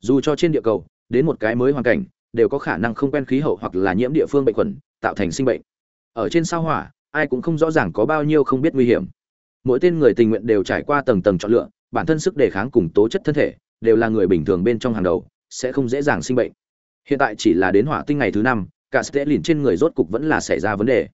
Dù cho trên địa cầu, đến một cái mới hoàn cảnh đều có khả năng không quen khí hậu hoặc là nhiễm địa phương bệnh khuẩn, tạo thành sinh bệnh. Ở trên sao hỏa, ai cũng không rõ ràng có bao nhiêu không biết nguy hiểm. Mỗi tên người tình nguyện đều trải qua tầng tầng chọn lựa, bản thân sức đề kháng cùng tố chất thân thể đều là người bình thường bên trong hàng đầu, sẽ không dễ dàng sinh bệnh. Hiện tại chỉ là đến hỏa tinh ngày thứ năm, cả stelin trên người rốt cục vẫn là xảy ra vấn đề.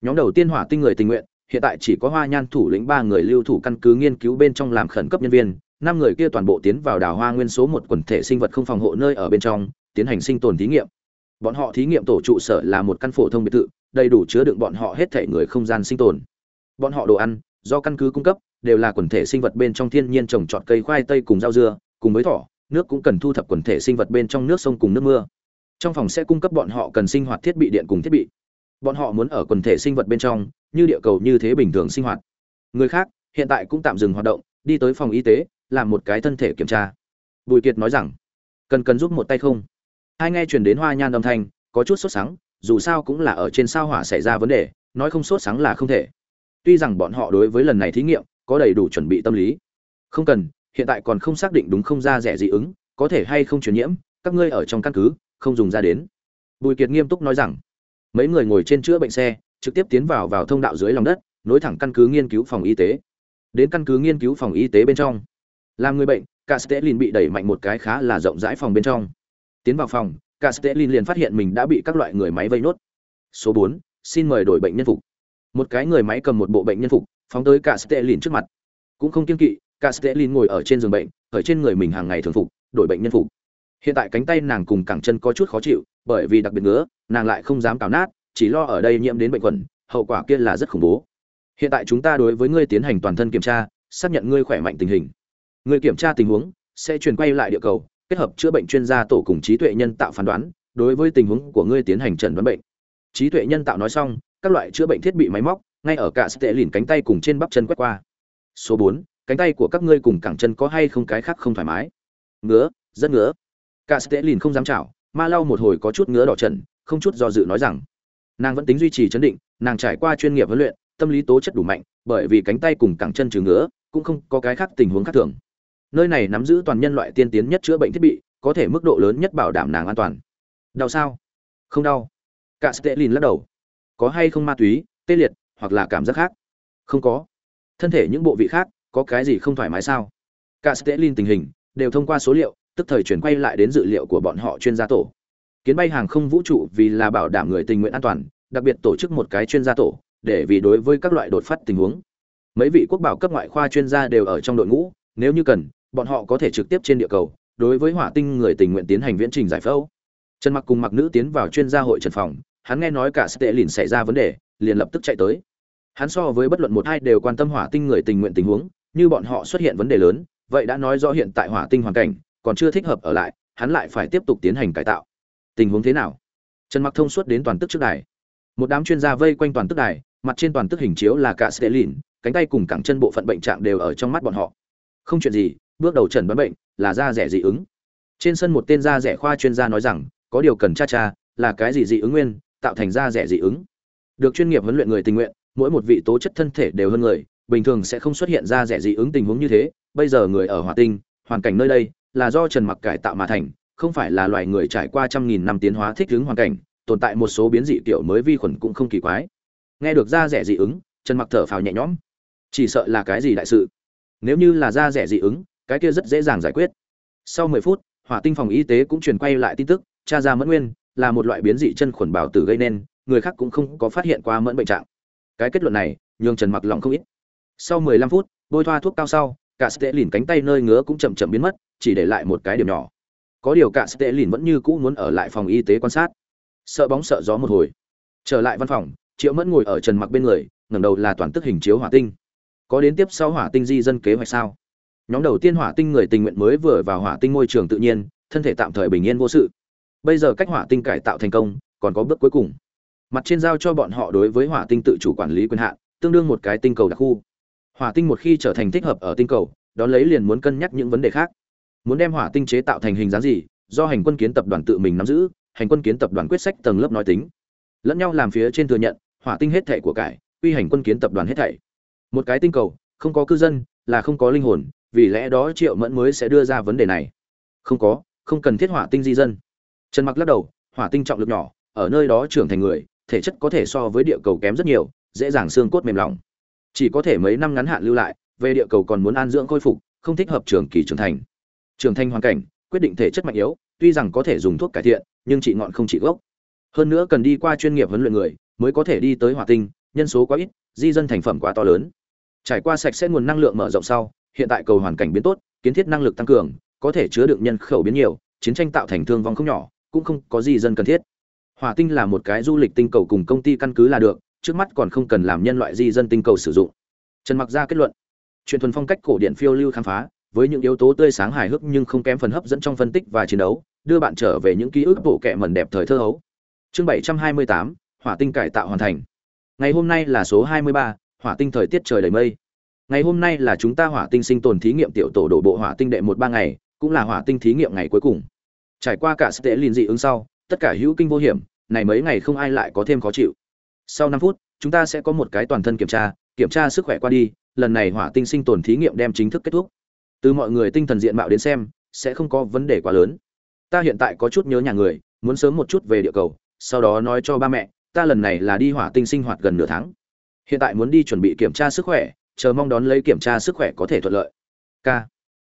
Nhóm đầu tiên hỏa tinh người tình nguyện, hiện tại chỉ có hoa nhan thủ lĩnh ba người lưu thủ căn cứ nghiên cứu bên trong làm khẩn cấp nhân viên, năm người kia toàn bộ tiến vào đào hoa nguyên số một quần thể sinh vật không phòng hộ nơi ở bên trong tiến hành sinh tồn thí nghiệm. Bọn họ thí nghiệm tổ trụ sở là một căn phổ thông biệt thự, đầy đủ chứa đựng bọn họ hết thể người không gian sinh tồn. Bọn họ đồ ăn, do căn cứ cung cấp, đều là quần thể sinh vật bên trong thiên nhiên trồng trọt cây khoai tây cùng rau dưa, cùng với thỏ, nước cũng cần thu thập quần thể sinh vật bên trong nước sông cùng nước mưa. Trong phòng sẽ cung cấp bọn họ cần sinh hoạt thiết bị điện cùng thiết bị. Bọn họ muốn ở quần thể sinh vật bên trong, như địa cầu như thế bình thường sinh hoạt. Người khác, hiện tại cũng tạm dừng hoạt động, đi tới phòng y tế, làm một cái thân thể kiểm tra. Bùi kiệt nói rằng, cần cần giúp một tay không? Hai nghe truyền đến hoa nhan âm thanh, có chút sốt sáng dù sao cũng là ở trên sao hỏa xảy ra vấn đề, nói không sốt sáng là không thể. Tuy rằng bọn họ đối với lần này thí nghiệm, có đầy đủ chuẩn bị tâm lý. Không cần, hiện tại còn không xác định đúng không ra rẻ dị ứng, có thể hay không truyền nhiễm, các ngươi ở trong căn cứ, không dùng ra đến. Bùi kiệt nghiêm túc nói rằng, mấy người ngồi trên chữa bệnh xe, trực tiếp tiến vào vào thông đạo dưới lòng đất, nối thẳng căn cứ nghiên cứu phòng y tế. Đến căn cứ nghiên cứu phòng y tế bên trong, làm người bệnh, cả stelin bị đẩy mạnh một cái khá là rộng rãi phòng bên trong tiến vào phòng cả stelin liền phát hiện mình đã bị các loại người máy vây nốt. Số bốn, xin mời đổi bệnh nhân phục. Một cái người máy cầm một bộ bệnh nhân phục, phóng tới cả stelin trước mặt. Cũng không kiên kỵ cả stelin ngồi ở trên giường bệnh, ở trên người mình hàng ngày thường phục, đổi bệnh nhân phục. Hiện tại cánh tay nàng cùng cẳng chân có chút khó chịu, bởi vì đặc biệt ngứa, nàng lại không dám cào nát, chỉ lo ở đây nhiễm đến bệnh khuẩn, hậu quả kia là rất khủng bố. Hiện tại chúng ta đối với ngươi tiến hành toàn thân kiểm tra, xác nhận ngươi khỏe mạnh tình hình. Ngươi kiểm tra tình huống, sẽ truyền quay lại địa cầu kết hợp chữa bệnh chuyên gia tổ cùng trí tuệ nhân tạo phán đoán, đối với tình huống của ngươi tiến hành trần đoán bệnh. Trí tuệ nhân tạo nói xong, các loại chữa bệnh thiết bị máy móc, ngay ở cả tệ lìn cánh tay cùng trên bắp chân quét qua. Số bốn, cánh tay của các ngươi cùng cẳng chân có hay không cái khác không thoải mái? Ngứa, rất ngứa. Cả tệ lìn không dám chảo, ma lau một hồi có chút ngứa đỏ trần, không chút do dự nói rằng, nàng vẫn tính duy trì chấn định, nàng trải qua chuyên nghiệp huấn luyện, tâm lý tố chất đủ mạnh, bởi vì cánh tay cùng cẳng chân trừ ngứa, cũng không có cái khác tình huống khác thường nơi này nắm giữ toàn nhân loại tiên tiến nhất chữa bệnh thiết bị, có thể mức độ lớn nhất bảo đảm nàng an toàn. Đau sao? Không đau. Cả stelin lắc đầu. Có hay không ma túy, tê liệt, hoặc là cảm giác khác? Không có. Thân thể những bộ vị khác, có cái gì không thoải mái sao? Cả stelin tình hình, đều thông qua số liệu, tức thời chuyển quay lại đến dự liệu của bọn họ chuyên gia tổ. Kiến bay hàng không vũ trụ vì là bảo đảm người tình nguyện an toàn, đặc biệt tổ chức một cái chuyên gia tổ, để vì đối với các loại đột phát tình huống. Mấy vị quốc bảo cấp ngoại khoa chuyên gia đều ở trong đội ngũ, nếu như cần bọn họ có thể trực tiếp trên địa cầu, đối với hỏa tinh người tình nguyện tiến hành viễn trình giải phẫu. Trần mặc cùng mặc nữ tiến vào chuyên gia hội trần phòng, hắn nghe nói cả tệ lìn xảy ra vấn đề, liền lập tức chạy tới. Hắn so với bất luận một hai đều quan tâm hỏa tinh người tình nguyện tình huống, như bọn họ xuất hiện vấn đề lớn, vậy đã nói rõ hiện tại hỏa tinh hoàn cảnh, còn chưa thích hợp ở lại, hắn lại phải tiếp tục tiến hành cải tạo. Tình huống thế nào? Trần mặc thông suốt đến toàn tức trước đài. Một đám chuyên gia vây quanh toàn tức đài, mặt trên toàn tức hình chiếu là cả stelin cánh tay cùng cẳng chân bộ phận bệnh trạng đều ở trong mắt bọn họ. Không chuyện gì bước đầu trần đoán bệnh, là da rẻ dị ứng. Trên sân một tên da rẻ khoa chuyên gia nói rằng, có điều cần cha cha, là cái gì dị ứng nguyên, tạo thành da rẻ dị ứng. Được chuyên nghiệp huấn luyện người tình nguyện, mỗi một vị tố chất thân thể đều hơn người, bình thường sẽ không xuất hiện da rẻ dị ứng tình huống như thế. Bây giờ người ở hỏa tinh, hoàn cảnh nơi đây, là do trần mặc cải tạo mà thành, không phải là loài người trải qua trăm nghìn năm tiến hóa thích ứng hoàn cảnh, tồn tại một số biến dị kiểu mới vi khuẩn cũng không kỳ quái. Nghe được da rẻ dị ứng, trần mặc thở phào nhẹ nhõm. Chỉ sợ là cái gì đại sự? Nếu như là da rẻ dị ứng cái kia rất dễ dàng giải quyết. Sau 10 phút, hỏa tinh phòng y tế cũng truyền quay lại tin tức, cha ra mẫn nguyên là một loại biến dị chân khuẩn bào tử gây nên, người khác cũng không có phát hiện qua mẫn bệnh trạng. Cái kết luận này, nhường trần mặc lòng không ít. Sau 15 phút, bôi thoa thuốc cao sau, cả stệ lìn cánh tay nơi ngứa cũng chậm chậm biến mất, chỉ để lại một cái điểm nhỏ. Có điều cả stệ lìn vẫn như cũ muốn ở lại phòng y tế quan sát. Sợ bóng sợ gió một hồi. Trở lại văn phòng, triệu mẫn ngồi ở trần mặc bên người, ngẩng đầu là toàn tức hình chiếu hỏa tinh. Có đến tiếp sau hỏa tinh di dân kế hoạch sao? Nhóm đầu tiên hỏa tinh người tình nguyện mới vừa vào hỏa tinh môi trường tự nhiên, thân thể tạm thời bình yên vô sự. Bây giờ cách hỏa tinh cải tạo thành công, còn có bước cuối cùng. Mặt trên giao cho bọn họ đối với hỏa tinh tự chủ quản lý quyền hạn, tương đương một cái tinh cầu đặc khu. Hỏa tinh một khi trở thành thích hợp ở tinh cầu đón lấy liền muốn cân nhắc những vấn đề khác. Muốn đem hỏa tinh chế tạo thành hình dáng gì, do hành quân kiến tập đoàn tự mình nắm giữ, hành quân kiến tập đoàn quyết sách tầng lớp nói tính. Lẫn nhau làm phía trên thừa nhận, hỏa tinh hết thảy của cải, quy hành quân kiến tập đoàn hết thảy. Một cái tinh cầu, không có cư dân, là không có linh hồn vì lẽ đó triệu mẫn mới sẽ đưa ra vấn đề này. Không có, không cần thiết hỏa tinh di dân. Trần mặc lắc đầu, hỏa tinh trọng lực nhỏ, ở nơi đó trưởng thành người, thể chất có thể so với địa cầu kém rất nhiều, dễ dàng xương cốt mềm lòng. Chỉ có thể mấy năm ngắn hạn lưu lại, về địa cầu còn muốn an dưỡng khôi phục, không thích hợp trường kỳ trưởng thành. Trưởng thành hoàn cảnh, quyết định thể chất mạnh yếu, tuy rằng có thể dùng thuốc cải thiện, nhưng trị ngọn không trị gốc. Hơn nữa cần đi qua chuyên nghiệp huấn luyện người, mới có thể đi tới hỏa tinh, nhân số quá ít, di dân thành phẩm quá to lớn. Trải qua sạch sẽ nguồn năng lượng mở rộng sau hiện tại cầu hoàn cảnh biến tốt kiến thiết năng lực tăng cường có thể chứa đựng nhân khẩu biến nhiều chiến tranh tạo thành thương vong không nhỏ cũng không có gì dân cần thiết. Hỏa tinh là một cái du lịch tinh cầu cùng công ty căn cứ là được trước mắt còn không cần làm nhân loại di dân tinh cầu sử dụng. Trần mặc ra kết luận Truyền thuần phong cách cổ điển phiêu lưu khám phá với những yếu tố tươi sáng hài hước nhưng không kém phần hấp dẫn trong phân tích và chiến đấu đưa bạn trở về những ký ức bộ kệ mẩn đẹp thời thơ hấu. Chương 728, hỏa tinh cải tạo hoàn thành. Ngày hôm nay là số 23, hỏa tinh thời tiết trời đầy mây ngày hôm nay là chúng ta hỏa tinh sinh tồn thí nghiệm tiểu tổ đổ bộ hỏa tinh đệ một ba ngày, cũng là hỏa tinh thí nghiệm ngày cuối cùng. Trải qua cả sự tệ liền dị ứng sau, tất cả hữu kinh vô hiểm, này mấy ngày không ai lại có thêm khó chịu. Sau năm phút, chúng ta sẽ có một cái toàn thân kiểm tra kiểm tra sức khỏe qua đi, lần này hỏa tinh sinh tồn thí nghiệm đem chính thức kết thúc. Từ mọi người tinh thần diện mạo đến xem, sẽ không có vấn đề quá lớn. Ta hiện tại có chút nhớ nhà người, muốn sớm một chút về địa cầu, sau đó nói cho ba mẹ, ta lần này là đi hỏa tinh sinh hoạt gần nửa tháng. Hiện tại muốn đi chuẩn bị kiểm tra sức khỏe chờ mong đón lấy kiểm tra sức khỏe có thể thuận lợi. K.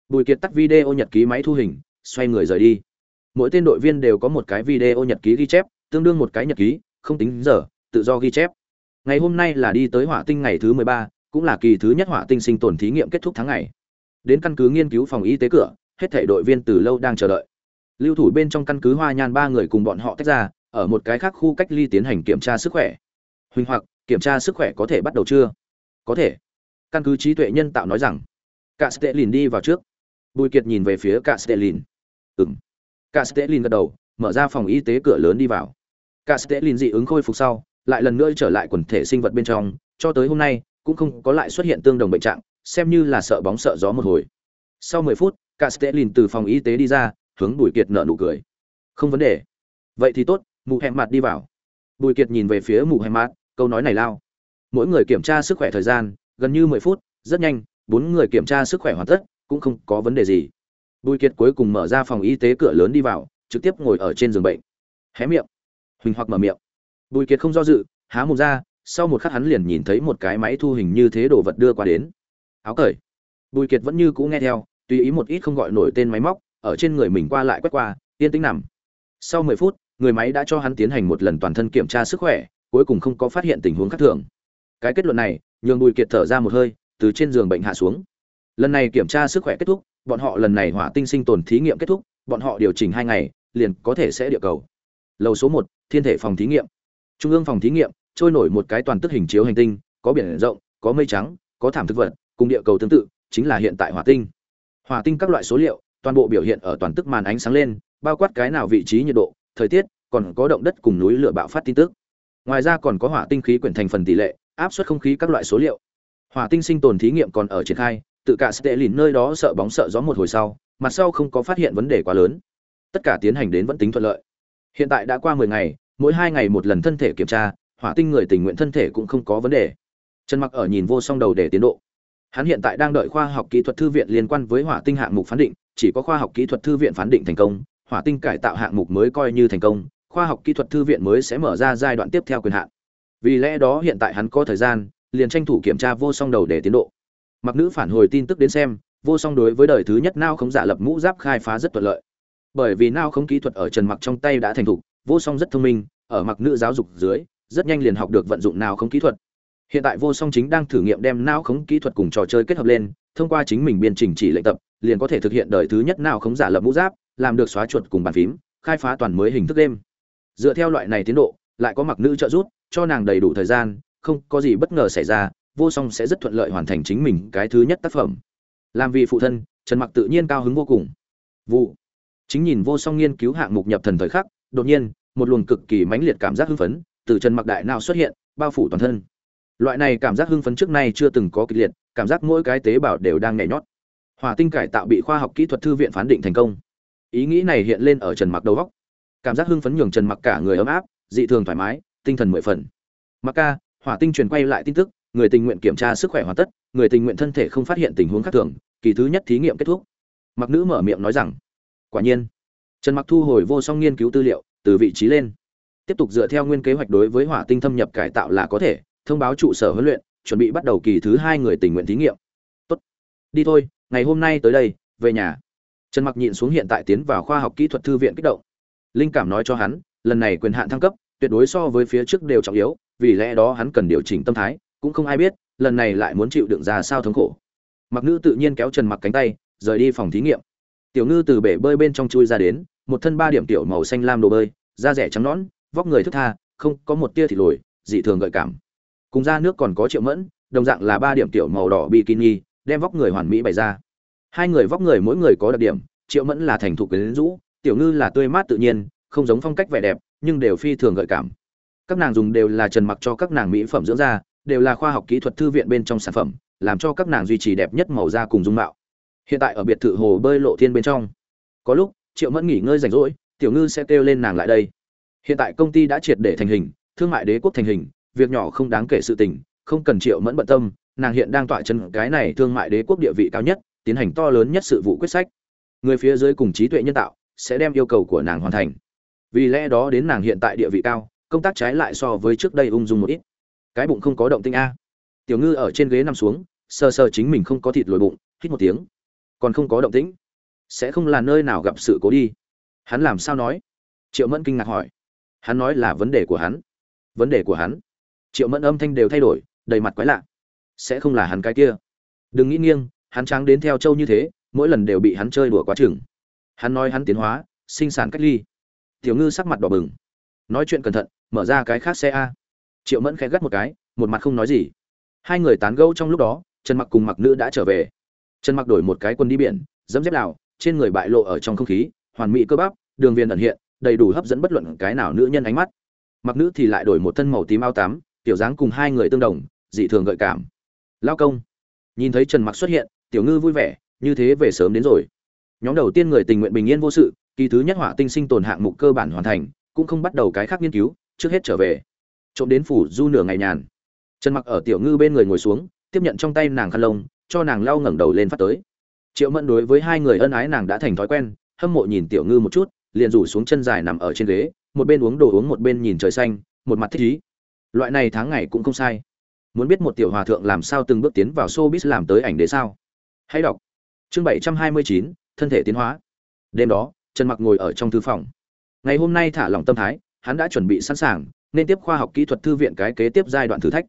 Bùi kiệt tắt video nhật ký máy thu hình, xoay người rời đi. Mỗi tên đội viên đều có một cái video nhật ký ghi chép, tương đương một cái nhật ký, không tính giờ, tự do ghi chép. Ngày hôm nay là đi tới hỏa tinh ngày thứ mười ba, cũng là kỳ thứ nhất hỏa tinh sinh tồn thí nghiệm kết thúc tháng ngày. Đến căn cứ nghiên cứu phòng y tế cửa, hết thảy đội viên từ lâu đang chờ đợi. Lưu thủ bên trong căn cứ hoa nhan ba người cùng bọn họ tách ra, ở một cái khác khu cách ly tiến hành kiểm tra sức khỏe. Huỳnh hoặc, kiểm tra sức khỏe có thể bắt đầu chưa? Có thể căn cứ trí tuệ nhân tạo nói rằng cả stelin đi vào trước. Bùi kiệt nhìn về phía cả stelin ừng cả stelin gật đầu, mở ra phòng y tế cửa lớn đi vào. Cả stelin dị ứng khôi phục sau, lại lần nữa trở lại quần thể sinh vật bên trong, cho tới hôm nay, cũng không có lại xuất hiện tương đồng bệnh trạng, xem như là sợ bóng sợ gió một hồi. Sau mười phút cả stelin từ phòng y tế đi ra, hướng bùi kiệt nợ nụ cười. Không vấn đề. Vậy thì tốt, mụ hẹn mặt đi vào. Bùi kiệt nhìn về phía mụ hẹn mặt, câu nói này lao. Mỗi người kiểm tra sức khỏe thời gian gần như mười phút, rất nhanh, bốn người kiểm tra sức khỏe hoàn tất, cũng không có vấn đề gì. Bùi kiệt cuối cùng mở ra phòng y tế cửa lớn đi vào, trực tiếp ngồi ở trên giường bệnh. Hé miệng. Huỳnh hoặc mở miệng. Bùi kiệt không do dự, há mồm ra, sau một khắc hắn liền nhìn thấy một cái máy thu hình như thế đồ vật đưa qua đến. Áo cởi. Bùi kiệt vẫn như cũ nghe theo, tùy ý một ít không gọi nổi tên máy móc, ở trên người mình qua lại quét qua, yên tĩnh nằm. Sau mười phút, người máy đã cho hắn tiến hành một lần toàn thân kiểm tra sức khỏe, cuối cùng không có phát hiện tình huống khác thường cái kết luận này, nhường bùi kiệt thở ra một hơi, từ trên giường bệnh hạ xuống. Lần này kiểm tra sức khỏe kết thúc, bọn họ lần này hỏa tinh sinh tồn thí nghiệm kết thúc, bọn họ điều chỉnh hai ngày, liền có thể sẽ địa cầu. Lầu số một, thiên thể phòng thí nghiệm. Trung ương phòng thí nghiệm, trôi nổi một cái toàn tức hình chiếu hành tinh, có biển rộng, có mây trắng, có thảm thực vật, cùng địa cầu tương tự, chính là hiện tại hỏa tinh. Hỏa tinh các loại số liệu, toàn bộ biểu hiện ở toàn tức màn ánh sáng lên, bao quát cái nào vị trí nhiệt độ, thời tiết, còn có động đất cùng núi lửa bạo phát tin tức. Ngoài ra còn có hỏa tinh khí quyển thành phần tỷ lệ áp suất không khí các loại số liệu. Hỏa tinh sinh tồn thí nghiệm còn ở triển khai, tự cả sẽ lìn nơi đó sợ bóng sợ gió một hồi sau, mặt sau không có phát hiện vấn đề quá lớn. Tất cả tiến hành đến vẫn tính thuận lợi. Hiện tại đã qua mười ngày, mỗi hai ngày một lần thân thể kiểm tra, hỏa tinh người tình nguyện thân thể cũng không có vấn đề. Trần mặc ở nhìn vô song đầu để tiến độ. Hắn hiện tại đang đợi khoa học kỹ thuật thư viện liên quan với hỏa tinh hạng mục phán định, chỉ có khoa học kỹ thuật thư viện phán định thành công, hỏa tinh cải tạo hạng mục mới coi như thành công, khoa học kỹ thuật thư viện mới sẽ mở ra giai đoạn tiếp theo quyền hạn vì lẽ đó hiện tại hắn có thời gian, liền tranh thủ kiểm tra vô song đầu để tiến độ. Mặc nữ phản hồi tin tức đến xem, vô song đối với đời thứ nhất nao không giả lập mũ giáp khai phá rất thuận lợi. Bởi vì nao không kỹ thuật ở trần mặc trong tay đã thành thục, vô song rất thông minh, ở mặc nữ giáo dục dưới, rất nhanh liền học được vận dụng nào không kỹ thuật. Hiện tại vô song chính đang thử nghiệm đem não khống kỹ thuật cùng trò chơi kết hợp lên, thông qua chính mình biên trình chỉ lệnh tập, liền có thể thực hiện đời thứ nhất nào khống giả lập mũ giáp, làm được xóa chuột cùng bàn phím, khai phá toàn mới hình thức đêm dựa theo loại này tiến độ, lại có mặc nữ trợ giúp cho nàng đầy đủ thời gian, không có gì bất ngờ xảy ra, vô song sẽ rất thuận lợi hoàn thành chính mình cái thứ nhất tác phẩm. Làm vì phụ thân, trần mặc tự nhiên cao hứng vô cùng. Vụ. Chính nhìn vô song nghiên cứu hạng mục nhập thần thời khắc, đột nhiên, một luồng cực kỳ mãnh liệt cảm giác hưng phấn từ trần mặc đại nào xuất hiện, bao phủ toàn thân. Loại này cảm giác hưng phấn trước nay chưa từng có kịch liệt, cảm giác mỗi cái tế bào đều đang nhảy nhót. Hỏa tinh cải tạo bị khoa học kỹ thuật thư viện phán định thành công. Ý nghĩ này hiện lên ở trần mặc đầu góc cảm giác hưng phấn nhường trần mặc cả người ấm áp, dị thường thoải mái tinh thần mười phần. Mặc ca, hỏa tinh truyền quay lại tin tức, người tình nguyện kiểm tra sức khỏe hoàn tất, người tình nguyện thân thể không phát hiện tình huống khác thường, kỳ thứ nhất thí nghiệm kết thúc. Mặc nữ mở miệng nói rằng, quả nhiên. Trần mặc thu hồi vô song nghiên cứu tư liệu, từ vị trí lên. Tiếp tục dựa theo nguyên kế hoạch đối với hỏa tinh thâm nhập cải tạo là có thể, thông báo trụ sở huấn luyện, chuẩn bị bắt đầu kỳ thứ hai người tình nguyện thí nghiệm. Tốt. Đi thôi, ngày hôm nay tới đây, về nhà. Trần mặc nhịn xuống hiện tại tiến vào khoa học kỹ thuật thư viện kích động. Linh cảm nói cho hắn, lần này quyền hạn thăng cấp tuyệt đối so với phía trước đều trọng yếu, vì lẽ đó hắn cần điều chỉnh tâm thái, cũng không ai biết, lần này lại muốn chịu đựng ra sao thống khổ. Mặc nữ tự nhiên kéo trần mặc cánh tay, rời đi phòng thí nghiệm. Tiểu ngư từ bể bơi bên trong chui ra đến, một thân ba điểm tiểu màu xanh lam đồ bơi, da rẻ trắng nõn, vóc người thức tha, không có một tia thịt lồi, dị thường gợi cảm. Cùng ra nước còn có triệu mẫn, đồng dạng là ba điểm tiểu màu đỏ bikini, đem vóc người hoàn mỹ bày ra. Hai người vóc người mỗi người có đặc điểm, triệu mẫn là thành thục quyến rũ, tiểu ngư là tươi mát tự nhiên, không giống phong cách vẻ đẹp nhưng đều phi thường gợi cảm. Các nàng dùng đều là trần mặc cho các nàng mỹ phẩm dưỡng da, đều là khoa học kỹ thuật thư viện bên trong sản phẩm, làm cho các nàng duy trì đẹp nhất màu da cùng dung mạo. Hiện tại ở biệt thự hồ bơi lộ thiên bên trong, có lúc, triệu mẫn nghỉ ngơi rảnh rỗi, tiểu ngư sẽ kêu lên nàng lại đây. Hiện tại công ty đã triệt để thành hình, thương mại đế quốc thành hình, việc nhỏ không đáng kể sự tình, không cần triệu mẫn bận tâm, nàng hiện đang tọa chân cái này thương mại đế quốc địa vị cao nhất, tiến hành to lớn nhất sự vụ quyết sách. Người phía dưới cùng trí tuệ nhân tạo sẽ đem yêu cầu của nàng hoàn thành vì lẽ đó đến nàng hiện tại địa vị cao, công tác trái lại so với trước đây ung dung một ít. Cái bụng không có động tinh a. Tiểu ngư ở trên ghế nằm xuống, sờ sờ chính mình không có thịt lồi bụng, hít một tiếng. Còn không có động tĩnh. Sẽ không là nơi nào gặp sự cố đi. Hắn làm sao nói? Triệu mẫn kinh ngạc hỏi. Hắn nói là vấn đề của hắn. Vấn đề của hắn. Triệu mẫn âm thanh đều thay đổi, đầy mặt quái lạ. Sẽ không là hắn cái kia. Đừng nghĩ nghiêng, hắn tráng đến theo châu như thế, mỗi lần đều bị hắn chơi đùa quá chừng. Hắn nói hắn tiến hóa, sinh sản cách ly tiểu ngư sắc mặt đỏ bừng. Nói chuyện cẩn thận mở ra cái khác xe a. Triệu mẫn khẽ gắt một cái một mặt không nói gì. Hai người tán gẫu trong lúc đó trần mặc cùng mặc nữ đã trở về. Trần mặc đổi một cái quần đi biển dẫm dép nào, trên người bại lộ ở trong không khí hoàn mỹ cơ bắp đường viền ẩn hiện đầy đủ hấp dẫn bất luận cái nào nữ nhân ánh mắt. Mặc nữ thì lại đổi một thân màu tím ao tám, tiểu dáng cùng hai người tương đồng dị thường gợi cảm. Lao công. Nhìn thấy trần mặc xuất hiện tiểu ngư vui vẻ như thế về sớm đến rồi. Nhóm đầu tiên người tình nguyện bình yên vô sự kỳ thứ nhất hỏa tinh sinh tồn hạng mục cơ bản hoàn thành, cũng không bắt đầu cái khác nghiên cứu, trước hết trở về. Trộm đến phủ du nửa ngày nhàn. Trần mặc ở tiểu ngư bên người ngồi xuống, tiếp nhận trong tay nàng khăn lông, cho nàng lau ngẩng đầu lên phát tới. Triệu mẫn đối với hai người ân ái nàng đã thành thói quen, hâm mộ nhìn tiểu ngư một chút, liền rủ xuống chân dài nằm ở trên ghế, một bên uống đồ uống một bên nhìn trời xanh, một mặt thích ý. Loại này tháng ngày cũng không sai. Muốn biết một tiểu hòa thượng làm sao từng bước tiến vào showbiz làm tới ảnh đế sao? Hãy đọc. Chương bảy trăm hai mươi chín, thân thể tiến hóa. Đêm đó trần mặc ngồi ở trong thư phòng. Ngày hôm nay thả lỏng tâm thái, hắn đã chuẩn bị sẵn sàng, nên tiếp khoa học kỹ thuật thư viện cái kế tiếp giai đoạn thử thách.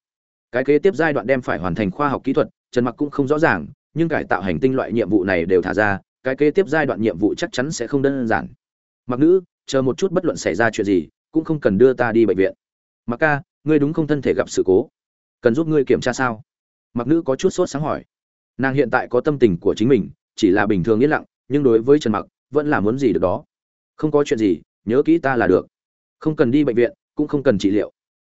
Cái kế tiếp giai đoạn đem phải hoàn thành khoa học kỹ thuật, trần mặc cũng không rõ ràng, nhưng cải tạo hành tinh loại nhiệm vụ này đều thả ra, cái kế tiếp giai đoạn nhiệm vụ chắc chắn sẽ không đơn giản. Mặc nữ, chờ một chút bất luận xảy ra chuyện gì, cũng không cần đưa ta đi bệnh viện. Mặc ca, ngươi đúng không thân thể gặp sự cố? Cần giúp ngươi kiểm tra sao? Mặc nữ có chút sốt sáng hỏi. Nàng hiện tại có tâm tình của chính mình, chỉ là bình thường yên lặng, nhưng đối với trần mặc vẫn là muốn gì được đó. Không có chuyện gì, nhớ kỹ ta là được. Không cần đi bệnh viện, cũng không cần trị liệu.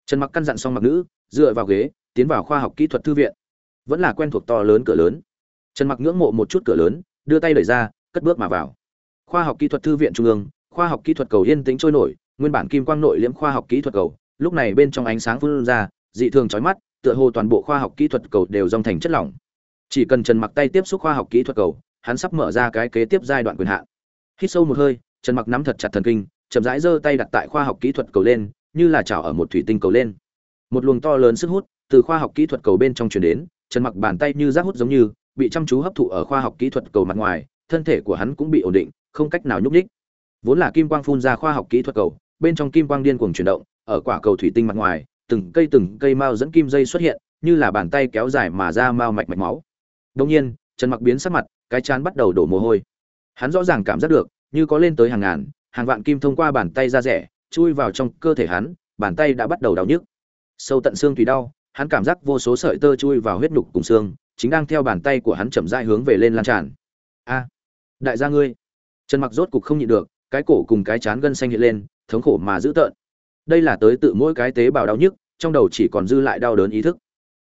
Trần mặc căn dặn xong mặc nữ, dựa vào ghế, tiến vào khoa học kỹ thuật thư viện. Vẫn là quen thuộc to lớn cửa lớn. Trần mặc ngưỡng mộ một chút cửa lớn, đưa tay đẩy ra, cất bước mà vào. Khoa học kỹ thuật thư viện trung ương, khoa học kỹ thuật cầu yên tĩnh trôi nổi, nguyên bản kim quang nội liễm khoa học kỹ thuật cầu, lúc này bên trong ánh sáng phun ra, dị thường chói mắt, tựa hồ toàn bộ khoa học kỹ thuật cầu đều dòng thành chất lỏng. Chỉ cần trần mặc tay tiếp xúc khoa học kỹ thuật cầu, hắn sắp mở ra cái kế tiếp giai đoạn quyền hạn hít sâu một hơi, trần mặc nắm thật chặt thần kinh, chậm rãi giơ tay đặt tại khoa học kỹ thuật cầu lên, như là chảo ở một thủy tinh cầu lên. Một luồng to lớn sức hút từ khoa học kỹ thuật cầu bên trong truyền đến, trần mặc bàn tay như rác hút giống như, bị chăm chú hấp thụ ở khoa học kỹ thuật cầu mặt ngoài, thân thể của hắn cũng bị ổn định, không cách nào nhúc nhích. Vốn là kim quang phun ra khoa học kỹ thuật cầu, bên trong kim quang điên cuồng chuyển động, ở quả cầu thủy tinh mặt ngoài, từng cây từng cây mao dẫn kim dây xuất hiện, như là bàn tay kéo dài mà ra mao mạch mạch máu. Đông nhiên, trần mặc biến sắc mặt, cái chán bắt đầu đổ mồ hôi hắn rõ ràng cảm giác được, như có lên tới hàng ngàn, hàng vạn kim thông qua bàn tay ra rẻ, chui vào trong cơ thể hắn, bàn tay đã bắt đầu đau nhức. Sâu tận xương tùy đau, hắn cảm giác vô số sợi tơ chui vào huyết nhục cùng xương, chính đang theo bàn tay của hắn chậm rãi hướng về lên lan tràn. A, đại gia ngươi. Trần mặc rốt cục không nhịn được, cái cổ cùng cái chán gân xanh hiện lên, thống khổ mà dữ tợn. Đây là tới tự mỗi cái tế bào đau nhức, trong đầu chỉ còn dư lại đau đớn ý thức.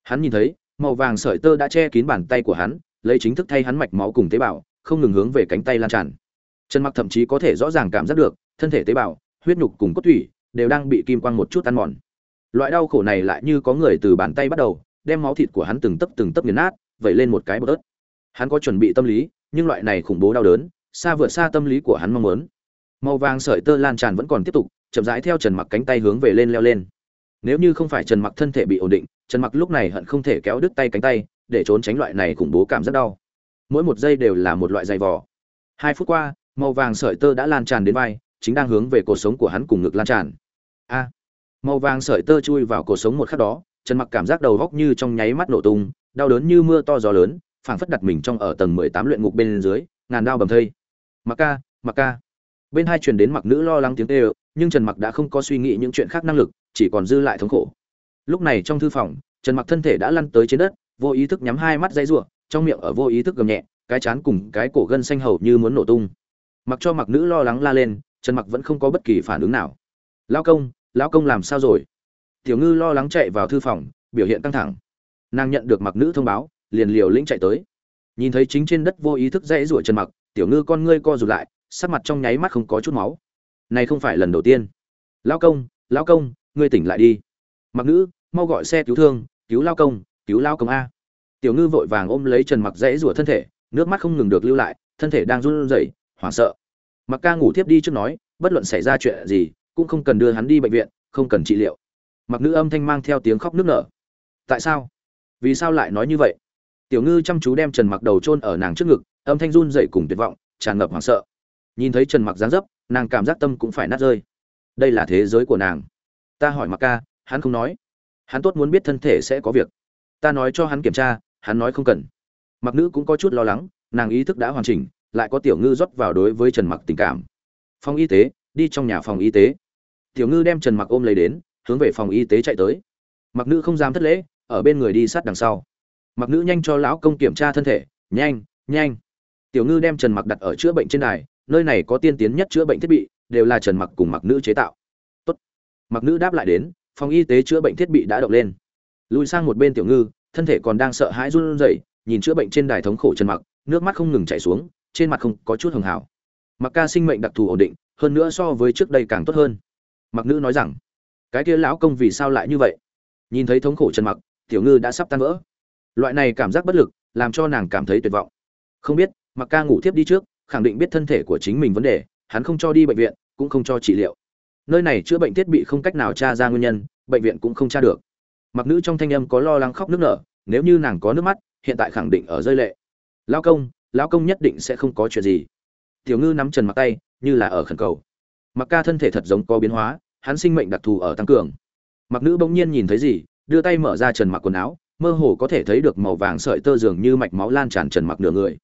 Hắn nhìn thấy, màu vàng sợi tơ đã che kín bàn tay của hắn, lấy chính thức thay hắn mạch máu cùng tế bào không ngừng hướng về cánh tay lan tràn. Trần mặc thậm chí có thể rõ ràng cảm giác được, thân thể tế bào, huyết nhục cùng cốt thủy đều đang bị kim quang một chút ăn mòn. Loại đau khổ này lại như có người từ bàn tay bắt đầu, đem máu thịt của hắn từng tấc từng tấc nghiền nát, vẩy lên một cái bớt ớt hắn có chuẩn bị tâm lý, nhưng loại này khủng bố đau đớn, xa vượt xa tâm lý của hắn mong muốn. Màu vàng sợi tơ lan tràn vẫn còn tiếp tục, chậm rãi theo trần mặc cánh tay hướng về lên leo lên. Nếu như không phải trần mặc thân thể bị ổn định, trần mặc lúc này hận không thể kéo đứt tay cánh tay, để trốn tránh loại này khủng bố cảm giác đau mỗi một giây đều là một loại dày vò. Hai phút qua, màu vàng sợi tơ đã lan tràn đến vai, chính đang hướng về cuộc sống của hắn cùng ngực lan tràn. A! Màu vàng sợi tơ chui vào cuộc sống một khắc đó, trần mặc cảm giác đầu góc như trong nháy mắt nổ tung, đau đớn như mưa to gió lớn, phảng phất đặt mình trong ở tầng 18 luyện ngục bên dưới, ngàn đao bầm thây. Mặc ca mặc ca. Bên hai truyền đến mặc nữ lo lắng tiếng kêu, nhưng trần mặc đã không có suy nghĩ những chuyện khác năng lực, chỉ còn dư lại thống khổ. Lúc này trong thư phòng, trần mặc thân thể đã lăn tới trên đất, vô ý thức nhắm hai mắt dây rủa trong miệng ở vô ý thức gầm nhẹ, cái chán cùng cái cổ gân xanh hầu như muốn nổ tung. Mặc cho mặc nữ lo lắng la lên, trần mặc vẫn không có bất kỳ phản ứng nào. Lao công lao công làm sao rồi? Tiểu ngư lo lắng chạy vào thư phòng, biểu hiện căng thẳng. Nàng nhận được mặc nữ thông báo, liền liều lĩnh chạy tới. Nhìn thấy chính trên đất vô ý thức dãy rủa trần mặc, tiểu ngư con ngươi co rụt lại, sắc mặt trong nháy mắt không có chút máu. Này không phải lần đầu tiên. Lao công lao công, ngươi tỉnh lại đi. Mặc nữ, mau gọi xe cứu thương, cứu lao công, cứu lao công a tiểu ngư vội vàng ôm lấy trần mặc dãy rủa thân thể, nước mắt không ngừng được lưu lại, thân thể đang run rẩy, hoảng sợ. Mặc ca ngủ tiếp đi trước nói, bất luận xảy ra chuyện gì, cũng không cần đưa hắn đi bệnh viện, không cần trị liệu. Mặc nữ âm thanh mang theo tiếng khóc nức nở. Tại sao? Vì sao lại nói như vậy? Tiểu ngư chăm chú đem trần mặc đầu chôn ở nàng trước ngực, âm thanh run dậy cùng tuyệt vọng, tràn ngập hoảng sợ. Nhìn thấy trần mặc dáng dấp, nàng cảm giác tâm cũng phải nát rơi. Đây là thế giới của nàng. Ta hỏi mặc ca, hắn không nói. Hắn tốt muốn biết thân thể sẽ có việc. Ta nói cho hắn kiểm tra hắn nói không cần. Mặc nữ cũng có chút lo lắng, nàng ý thức đã hoàn chỉnh, lại có tiểu ngư rót vào đối với trần mặc tình cảm. Phòng y tế, đi trong nhà phòng y tế. Tiểu ngư đem trần mặc ôm lấy đến, hướng về phòng y tế chạy tới. Mặc nữ không dám thất lễ, ở bên người đi sát đằng sau. Mặc nữ nhanh cho lão công kiểm tra thân thể, nhanh nhanh. Tiểu ngư đem trần mặc đặt ở chữa bệnh trên đài, nơi này có tiên tiến nhất chữa bệnh thiết bị, đều là trần mặc cùng mặc nữ chế tạo. Tốt. mặc nữ đáp lại đến, phòng y tế chữa bệnh thiết bị đã động lên. Lùi sang một bên tiểu ngư thân thể còn đang sợ hãi run rẩy, nhìn chữa bệnh trên đài thống khổ trần mặc, nước mắt không ngừng chảy xuống, trên mặt không có chút hường hào mặc ca sinh mệnh đặc thù ổn định, hơn nữa so với trước đây càng tốt hơn. Mặc nữ nói rằng, cái kia lão công vì sao lại như vậy? Nhìn thấy thống khổ trần mặc, tiểu ngư đã sắp tan vỡ. Loại này cảm giác bất lực, làm cho nàng cảm thấy tuyệt vọng. Không biết, mặc ca ngủ thiếp đi trước, khẳng định biết thân thể của chính mình vấn đề, hắn không cho đi bệnh viện, cũng không cho trị liệu. Nơi này chữa bệnh thiết bị không cách nào tra ra nguyên nhân, bệnh viện cũng không tra được mặc nữ trong thanh âm có lo lắng khóc nước nở, nếu như nàng có nước mắt, hiện tại khẳng định ở rơi lệ. Lao công lao công nhất định sẽ không có chuyện gì. Tiểu ngư nắm trần mặc tay, như là ở khẩn cầu. Mặc ca thân thể thật giống có biến hóa, hắn sinh mệnh đặc thù ở tăng cường. Mặc nữ bỗng nhiên nhìn thấy gì, đưa tay mở ra trần mặc quần áo, mơ hồ có thể thấy được màu vàng sợi tơ dường như mạch máu lan tràn trần mặc nửa người.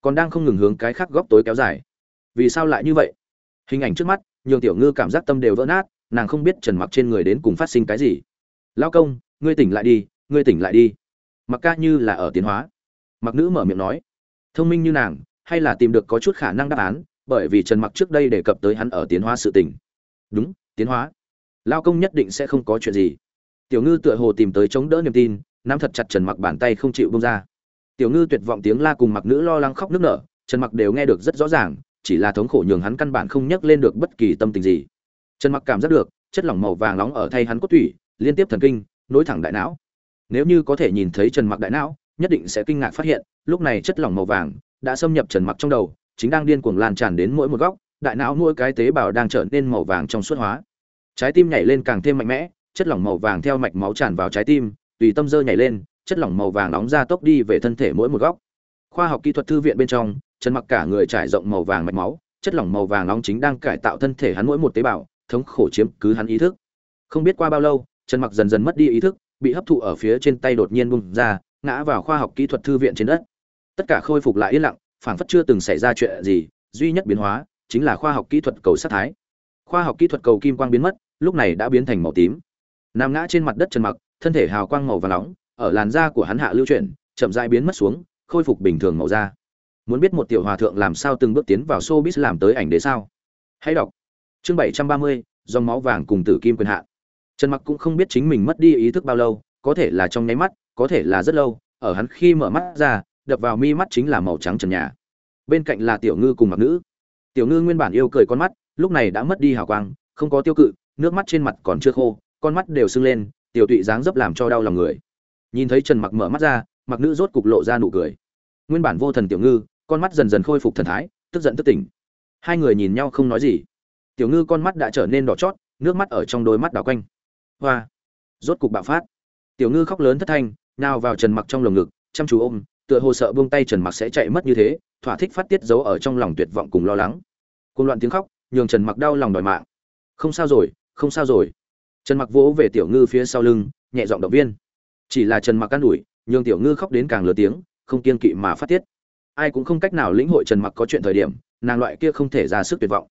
Còn đang không ngừng hướng cái khác góc tối kéo dài. Vì sao lại như vậy? Hình ảnh trước mắt, nhường tiểu ngư cảm giác tâm đều vỡ nát, nàng không biết trần mặc trên người đến cùng phát sinh cái gì. Lao công ngươi tỉnh lại đi, ngươi tỉnh lại đi. Mặc ca như là ở tiến hóa. Mặc nữ mở miệng nói. Thông minh như nàng, hay là tìm được có chút khả năng đáp án, bởi vì trần mặc trước đây đề cập tới hắn ở tiến hóa sự tình. Đúng, tiến hóa. Lao công nhất định sẽ không có chuyện gì. Tiểu ngư tựa hồ tìm tới chống đỡ niềm tin, nắm thật chặt trần mặc bàn tay không chịu bông ra. Tiểu ngư tuyệt vọng tiếng la cùng mặc nữ lo lắng khóc nức nở, trần mặc đều nghe được rất rõ ràng, chỉ là thống khổ nhường hắn căn bản không nhắc lên được bất kỳ tâm tình gì. Trần mặc cảm giác được, chất lỏng màu vàng nóng ở thay hắn cốt thủy liên tiếp thần kinh nối thẳng đại não. Nếu như có thể nhìn thấy trần mặc đại não, nhất định sẽ kinh ngạc phát hiện, lúc này chất lỏng màu vàng đã xâm nhập trần mặc trong đầu, chính đang điên cuồng lan tràn đến mỗi một góc, đại não nuôi cái tế bào đang trở nên màu vàng trong suốt hóa. Trái tim nhảy lên càng thêm mạnh mẽ, chất lỏng màu vàng theo mạch máu tràn vào trái tim, tùy tâm dơ nhảy lên, chất lỏng màu vàng nóng ra tốc đi về thân thể mỗi một góc. Khoa học kỹ thuật thư viện bên trong, trần mặc cả người trải rộng màu vàng mạch máu, chất lỏng màu vàng nóng chính đang cải tạo thân thể hắn mỗi một tế bào, thống khổ chiếm cứ hắn ý thức. Không biết qua bao lâu trần mặc dần dần mất đi ý thức bị hấp thụ ở phía trên tay đột nhiên bung ra ngã vào khoa học kỹ thuật thư viện trên đất. Tất cả khôi phục lại yên lặng phảng phất chưa từng xảy ra chuyện gì duy nhất biến hóa chính là khoa học kỹ thuật cầu sát thái. Khoa học kỹ thuật cầu kim quang biến mất lúc này đã biến thành màu tím. Nằm ngã trên mặt đất trần mặc thân thể hào quang màu vàng nóng ở làn da của hắn hạ lưu chuyển chậm rãi biến mất xuống khôi phục bình thường màu da. Muốn biết một tiểu hòa thượng làm sao từng bước tiến vào showbiz làm tới ảnh đế sao? Hãy đọc. Chương 730, dòng máu vàng cùng tử kim quyền hạn trần mặc cũng không biết chính mình mất đi ý thức bao lâu, có thể là trong nháy mắt, có thể là rất lâu, ở hắn khi mở mắt ra, đập vào mi mắt chính là màu trắng trần nhà. Bên cạnh là tiểu ngư cùng mặc nữ. Tiểu ngư nguyên bản yêu cười con mắt, lúc này đã mất đi hào quang, không có tiêu cự, nước mắt trên mặt còn chưa khô, con mắt đều sưng lên, tiểu tụy dáng dấp làm cho đau lòng người. Nhìn thấy trần mặc mở mắt ra, mặc nữ rốt cục lộ ra nụ cười. Nguyên bản vô thần tiểu ngư, con mắt dần dần khôi phục thần thái, tức giận tức tỉnh. Hai người nhìn nhau không nói gì. Tiểu ngư con mắt đã trở nên đỏ chót, nước mắt ở trong đôi mắt đảo quanh hoa. Rốt cục bạo phát. Tiểu ngư khóc lớn thất thanh, nào vào trần mặc trong lồng ngực, chăm chú ôm, tựa hồ sợ buông tay trần mặc sẽ chạy mất như thế, thỏa thích phát tiết giấu ở trong lòng tuyệt vọng cùng lo lắng. Côn loạn tiếng khóc, nhường trần mặc đau lòng đòi mạng. Không sao rồi, không sao rồi. Trần mặc vỗ về tiểu ngư phía sau lưng, nhẹ giọng động viên. Chỉ là trần mặc can đuổi nhường tiểu ngư khóc đến càng lớn tiếng, không kiên kỵ mà phát tiết. Ai cũng không cách nào lĩnh hội trần mặc có chuyện thời điểm, nàng loại kia không thể ra sức tuyệt vọng.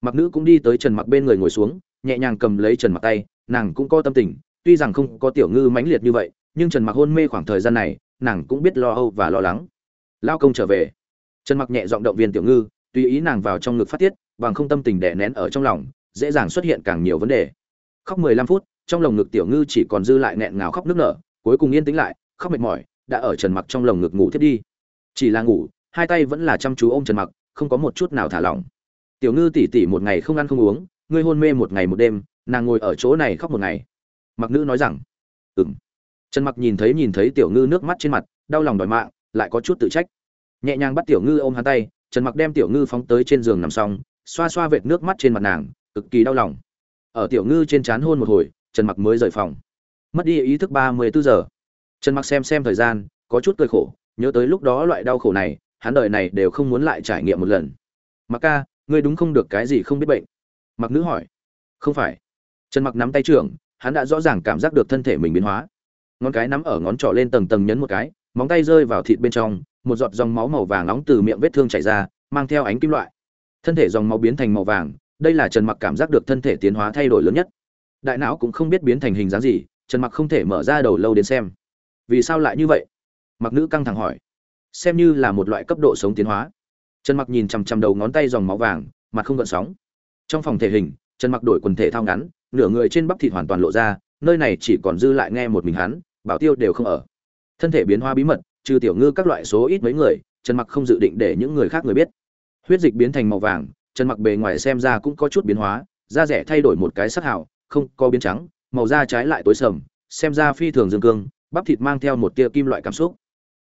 Mặc nữ cũng đi tới trần mặc bên người ngồi xuống, nhẹ nhàng cầm lấy trần mặc tay nàng cũng có tâm tình, tuy rằng không có tiểu ngư mãnh liệt như vậy, nhưng trần mặc hôn mê khoảng thời gian này, nàng cũng biết lo âu và lo lắng. Lao công trở về. Trần mặc nhẹ giọng động viên tiểu ngư, tùy ý nàng vào trong ngực phát tiết, bằng không tâm tình đè nén ở trong lòng, dễ dàng xuất hiện càng nhiều vấn đề. Khóc 15 phút, trong lồng ngực tiểu ngư chỉ còn dư lại nghẹn ngào khóc nước nở, cuối cùng yên tĩnh lại, khóc mệt mỏi, đã ở trần mặc trong lồng ngực ngủ thiết đi. Chỉ là ngủ, hai tay vẫn là chăm chú ôm trần mặc, không có một chút nào thả lỏng. Tiểu ngư tỉ tỉ một ngày không ăn không uống, ngươi hôn mê một ngày một đêm nàng ngồi ở chỗ này khóc một ngày. Mặc nữ nói rằng, ừm. Trần mặc nhìn thấy nhìn thấy tiểu ngư nước mắt trên mặt, đau lòng đòi mạng, lại có chút tự trách. Nhẹ nhàng bắt tiểu ngư ôm hắn tay, trần mặc đem tiểu ngư phóng tới trên giường nằm xong, xoa xoa vệt nước mắt trên mặt nàng, cực kỳ đau lòng. Ở tiểu ngư trên trán hôn một hồi, trần mặc mới rời phòng. Mất đi ý thức ba mươi bốn giờ. Trần mặc xem xem thời gian, có chút cười khổ, nhớ tới lúc đó loại đau khổ này, hắn đời này đều không muốn lại trải nghiệm một lần. Mặc ca, ngươi đúng không được cái gì không biết bệnh? Mặc nữ hỏi. Không phải trần mặc nắm tay trưởng, hắn đã rõ ràng cảm giác được thân thể mình biến hóa. Ngón cái nắm ở ngón trỏ lên tầng tầng nhấn một cái, móng tay rơi vào thịt bên trong, một giọt dòng máu màu vàng nóng từ miệng vết thương chảy ra, mang theo ánh kim loại. Thân thể dòng máu biến thành màu vàng, đây là trần mặc cảm giác được thân thể tiến hóa thay đổi lớn nhất. Đại não cũng không biết biến thành hình dáng gì, trần mặc không thể mở ra đầu lâu đến xem. Vì sao lại như vậy? Mặc nữ căng thẳng hỏi. Xem như là một loại cấp độ sống tiến hóa. Trần mặc nhìn chằm chằm đầu ngón tay dòng máu vàng, mặt không gợn sóng. Trong phòng thể hình, trần mặc đổi quần thể thao ngắn nửa người trên bắp thịt hoàn toàn lộ ra, nơi này chỉ còn dư lại nghe một mình hắn, bảo tiêu đều không ở. Thân thể biến hóa bí mật, trừ tiểu ngư các loại số ít mấy người, trần mặc không dự định để những người khác người biết. Huyết dịch biến thành màu vàng, trần mặc bề ngoài xem ra cũng có chút biến hóa, da rẻ thay đổi một cái sắc hảo không có biến trắng, màu da trái lại tối sầm, xem ra phi thường dương cương, bắp thịt mang theo một tia kim loại cảm xúc.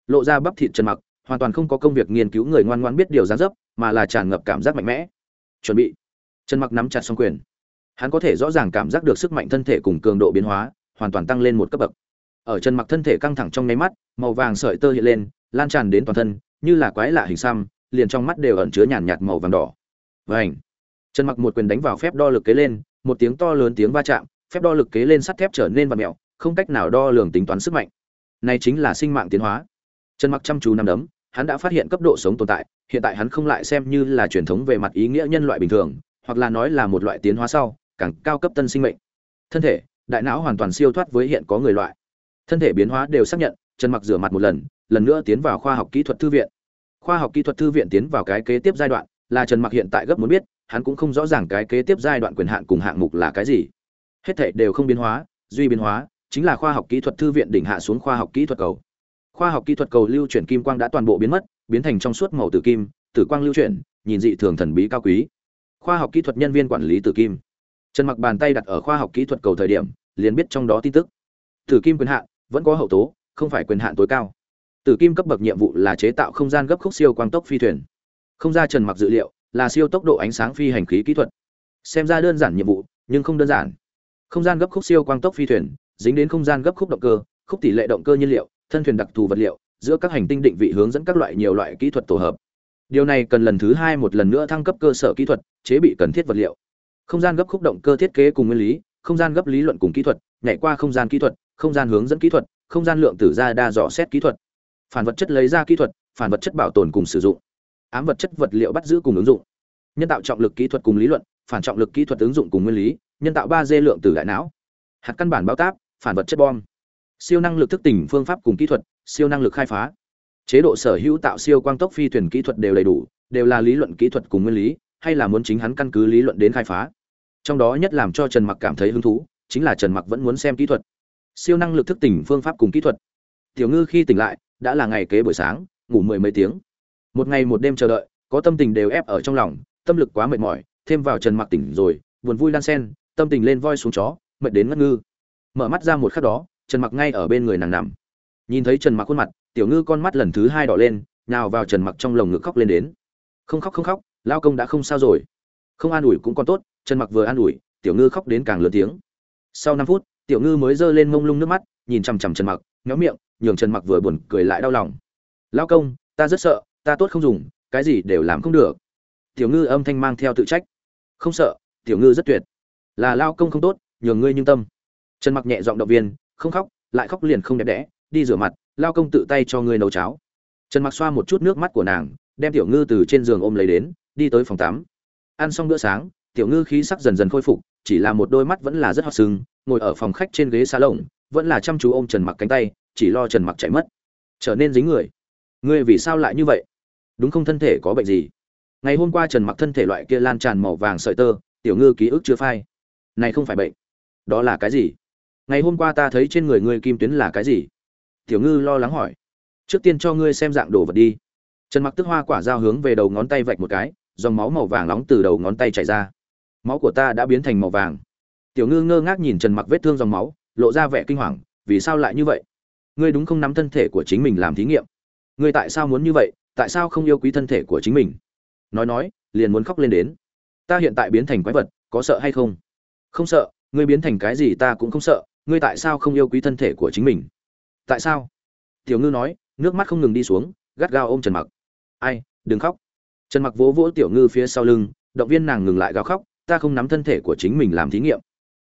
Lộ ra bắp thịt trần mặc, hoàn toàn không có công việc nghiên cứu người ngoan ngoan biết điều dáng dấp, mà là tràn ngập cảm giác mạnh mẽ. Chuẩn bị. Trần mặc nắm chặt song quyền hắn có thể rõ ràng cảm giác được sức mạnh thân thể cùng cường độ biến hóa, hoàn toàn tăng lên một cấp bậc. Ở chân mặc thân thể căng thẳng trong nháy mắt, màu vàng sợi tơ hiện lên, lan tràn đến toàn thân, như là quái lạ hình xăm, liền trong mắt đều ẩn chứa nhàn nhạt màu vàng đỏ. Vảnh chân mặc một quyền đánh vào phép đo lực kế lên, một tiếng to lớn tiếng va chạm, phép đo lực kế lên sắt thép trở nên và mẹo không cách nào đo lường tính toán sức mạnh. Này chính là sinh mạng tiến hóa. Chân mặc chăm chú nằm đấm, hắn đã phát hiện cấp độ sống tồn tại, hiện tại hắn không lại xem như là truyền thống về mặt ý nghĩa nhân loại bình thường, hoặc là nói là một loại tiến hóa sau càng cao cấp tân sinh mệnh. Thân thể, đại não hoàn toàn siêu thoát với hiện có người loại. Thân thể biến hóa đều xác nhận, trần mặc rửa mặt một lần lần nữa tiến vào khoa học kỹ thuật thư viện. Khoa học kỹ thuật thư viện tiến vào cái kế tiếp giai đoạn, là trần mặc hiện tại gấp muốn biết, hắn cũng không rõ ràng cái kế tiếp giai đoạn quyền hạn cùng hạng mục là cái gì. Hết thể đều không biến hóa, duy biến hóa, chính là khoa học kỹ thuật thư viện đỉnh hạ xuống khoa học kỹ thuật cầu. Khoa học kỹ thuật cầu lưu chuyển kim quang đã toàn bộ biến mất, biến thành trong suốt màu tử kim, tử quang lưu chuyển, nhìn dị thường thần bí cao quý. Khoa học kỹ thuật nhân viên quản lý tử kim trần mặc bàn tay đặt ở khoa học kỹ thuật cầu thời điểm, liền biết trong đó tin tức. Tử kim quyền hạn, vẫn có hậu tố, không phải quyền hạn tối cao. Tử kim cấp bậc nhiệm vụ là chế tạo không gian gấp khúc siêu quang tốc phi thuyền. Không ra trần mặc dự liệu, là siêu tốc độ ánh sáng phi hành khí kỹ thuật. Xem ra đơn giản nhiệm vụ, nhưng không đơn giản. Không gian gấp khúc siêu quang tốc phi thuyền, dính đến không gian gấp khúc động cơ, khúc tỷ lệ động cơ nhiên liệu, thân thuyền đặc thù vật liệu, giữa các hành tinh định vị hướng dẫn các loại nhiều loại kỹ thuật tổ hợp. Điều này cần lần thứ hai một lần nữa thăng cấp cơ sở kỹ thuật, chế bị cần thiết vật liệu không gian gấp khúc động cơ thiết kế cùng nguyên lý, không gian gấp lý luận cùng kỹ thuật, nhảy qua không gian kỹ thuật, không gian hướng dẫn kỹ thuật, không gian lượng tử ra đa dò xét kỹ thuật. Phản vật chất lấy ra kỹ thuật, phản vật chất bảo tồn cùng sử dụng. Ám vật chất vật liệu bắt giữ cùng ứng dụng. Nhân tạo trọng lực kỹ thuật cùng lý luận, phản trọng lực kỹ thuật ứng dụng cùng nguyên lý, nhân tạo ba d lượng tử đại não. Hạt căn bản bao táp, phản vật chất bom. Siêu năng lực thức tỉnh phương pháp cùng kỹ thuật, siêu năng lực khai phá. Chế độ sở hữu tạo siêu quang tốc phi thuyền kỹ thuật đều đầy đủ, đều là lý luận kỹ thuật cùng nguyên lý, hay là muốn chính hắn căn cứ lý luận đến khai phá trong đó nhất làm cho trần mặc cảm thấy hứng thú, chính là trần mặc vẫn muốn xem kỹ thuật. Siêu năng lực thức tỉnh phương pháp cùng kỹ thuật. Tiểu ngư khi tỉnh lại, đã là ngày kế buổi sáng, ngủ mười mấy tiếng. Một ngày một đêm chờ đợi, có tâm tình đều ép ở trong lòng, tâm lực quá mệt mỏi, thêm vào trần mặc tỉnh rồi, buồn vui lan sen tâm tình lên voi xuống chó, mệt đến ngất ngư. Mở mắt ra một khắc đó, trần mặc ngay ở bên người nàng nằm. Nhìn thấy trần mặc khuôn mặt, tiểu ngư con mắt lần thứ hai đỏ lên nào vào trần mặc trong lồng ngực khóc lên đến. Không khóc không khóc, lao công đã không sao rồi. Không an ủi cũng còn tốt trần mặc vừa an ủi, tiểu ngư khóc đến càng lớn tiếng. Sau năm phút, tiểu ngư mới giơ lên mông lung nước mắt, nhìn chằm chằm trần mặc, méo miệng, nhường trần mặc vừa buồn cười lại đau lòng. Lao công, ta rất sợ, ta tốt không dùng, cái gì đều làm không được. Tiểu ngư âm thanh mang theo tự trách. Không sợ, tiểu ngư rất tuyệt. Là lao công không tốt, nhường ngươi nhưng tâm. Trần mặc nhẹ giọng động viên, không khóc, lại khóc liền không đẹp đẽ, đi rửa mặt lao công tự tay cho ngươi nấu cháo. Trần mặc xoa một chút nước mắt của nàng, đem tiểu ngư từ trên giường ôm lấy đến, đi tới phòng tắm. Ăn xong bữa sáng tiểu ngư khí sắc dần dần khôi phục, chỉ là một đôi mắt vẫn là rất hot sưng ngồi ở phòng khách trên ghế xa lồng vẫn là chăm chú ôm trần mặc cánh tay, chỉ lo trần mặc chạy mất. Trở nên dính người. Ngươi vì sao lại như vậy? Đúng không thân thể có bệnh gì? Ngày hôm qua trần mặc thân thể loại kia lan tràn màu vàng sợi tơ, tiểu ngư ký ức chưa phai. Này không phải bệnh. Đó là cái gì? Ngày hôm qua ta thấy trên người ngươi kim tuyến là cái gì? Tiểu ngư lo lắng hỏi. Trước tiên cho ngươi xem dạng đồ vật đi. Trần mặc tức hoa quả dao hướng về đầu ngón tay vạch một cái, dòng máu màu vàng nóng từ đầu ngón tay chảy ra máu của ta đã biến thành màu vàng. Tiểu ngư ngơ ngác nhìn trần mặc vết thương dòng máu, lộ ra vẻ kinh hoàng, vì sao lại như vậy? Ngươi đúng không nắm thân thể của chính mình làm thí nghiệm? Ngươi tại sao muốn như vậy? Tại sao không yêu quý thân thể của chính mình? Nói nói, liền muốn khóc lên đến. Ta hiện tại biến thành quái vật, có sợ hay không? Không sợ, ngươi biến thành cái gì ta cũng không sợ, ngươi tại sao không yêu quý thân thể của chính mình? Tại sao? Tiểu ngư nói, nước mắt không ngừng đi xuống, gắt gao ôm trần mặc. Ai, đừng khóc. Trần mặc vỗ vỗ tiểu ngư phía sau lưng, động viên nàng ngừng lại gào khóc ta không nắm thân thể của chính mình làm thí nghiệm.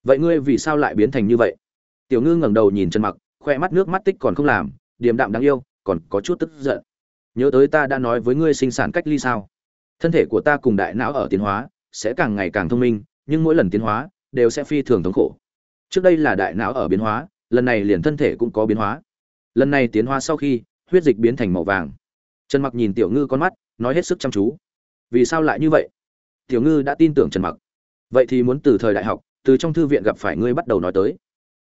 Vậy ngươi vì sao lại biến thành như vậy? Tiểu ngư ngẩng đầu nhìn trần mặc, khoe mắt nước mắt tích còn không làm, điềm đạm đáng yêu, còn có chút tức giận. Nhớ tới ta đã nói với ngươi sinh sản cách ly sao? Thân thể của ta cùng đại não ở tiến hóa, sẽ càng ngày càng thông minh, nhưng mỗi lần tiến hóa, đều sẽ phi thường thống khổ. Trước đây là đại não ở biến hóa, lần này liền thân thể cũng có biến hóa. Lần này tiến hóa sau khi, huyết dịch biến thành màu vàng. Trần mặc nhìn tiểu ngư con mắt, nói hết sức chăm chú. Vì sao lại như vậy? Tiểu ngư đã tin tưởng trần mặc vậy thì muốn từ thời đại học, từ trong thư viện gặp phải ngươi bắt đầu nói tới.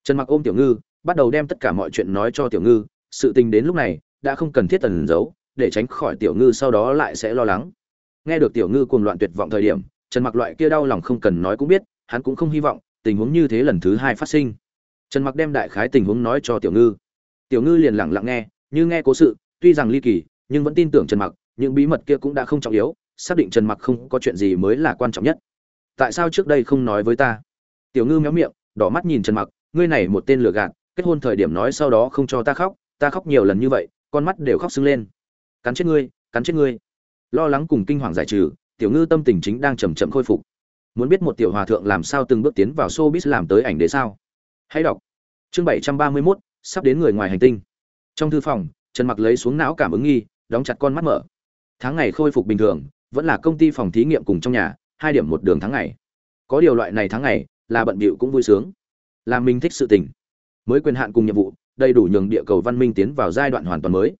Trần mặc ôm tiểu ngư, bắt đầu đem tất cả mọi chuyện nói cho tiểu ngư. Sự tình đến lúc này, đã không cần thiết tần giấu, để tránh khỏi tiểu ngư sau đó lại sẽ lo lắng. Nghe được tiểu ngư cuồng loạn tuyệt vọng thời điểm, trần mặc loại kia đau lòng không cần nói cũng biết, hắn cũng không hy vọng tình huống như thế lần thứ hai phát sinh. Trần mặc đem đại khái tình huống nói cho tiểu ngư. Tiểu ngư liền lặng lặng nghe, như nghe cố sự, tuy rằng ly kỳ, nhưng vẫn tin tưởng trần mặc, những bí mật kia cũng đã không trọng yếu, xác định trần mặc không có chuyện gì mới là quan trọng nhất tại sao trước đây không nói với ta? Tiểu ngư méo miệng đỏ mắt nhìn trần mặc ngươi này một tên lừa gạt kết hôn thời điểm nói sau đó không cho ta khóc ta khóc nhiều lần như vậy con mắt đều khóc sưng lên. Cắn chết ngươi cắn chết ngươi. Lo lắng cùng kinh hoàng giải trừ tiểu ngư tâm tình chính đang chậm chậm khôi phục. Muốn biết một tiểu hòa thượng làm sao từng bước tiến vào showbiz làm tới ảnh đế sao? Hãy đọc. Chương bảy trăm ba mươi 731, sắp đến người ngoài hành tinh. Trong thư phòng trần mặc lấy xuống não cảm ứng nghi đóng chặt con mắt mở. Tháng ngày khôi phục bình thường vẫn là công ty phòng thí nghiệm cùng trong nhà hai điểm một đường tháng ngày. Có điều loại này tháng ngày, là bận bịu cũng vui sướng. Là mình thích sự tình. Mới quyền hạn cùng nhiệm vụ, đầy đủ nhường địa cầu văn minh tiến vào giai đoạn hoàn toàn mới.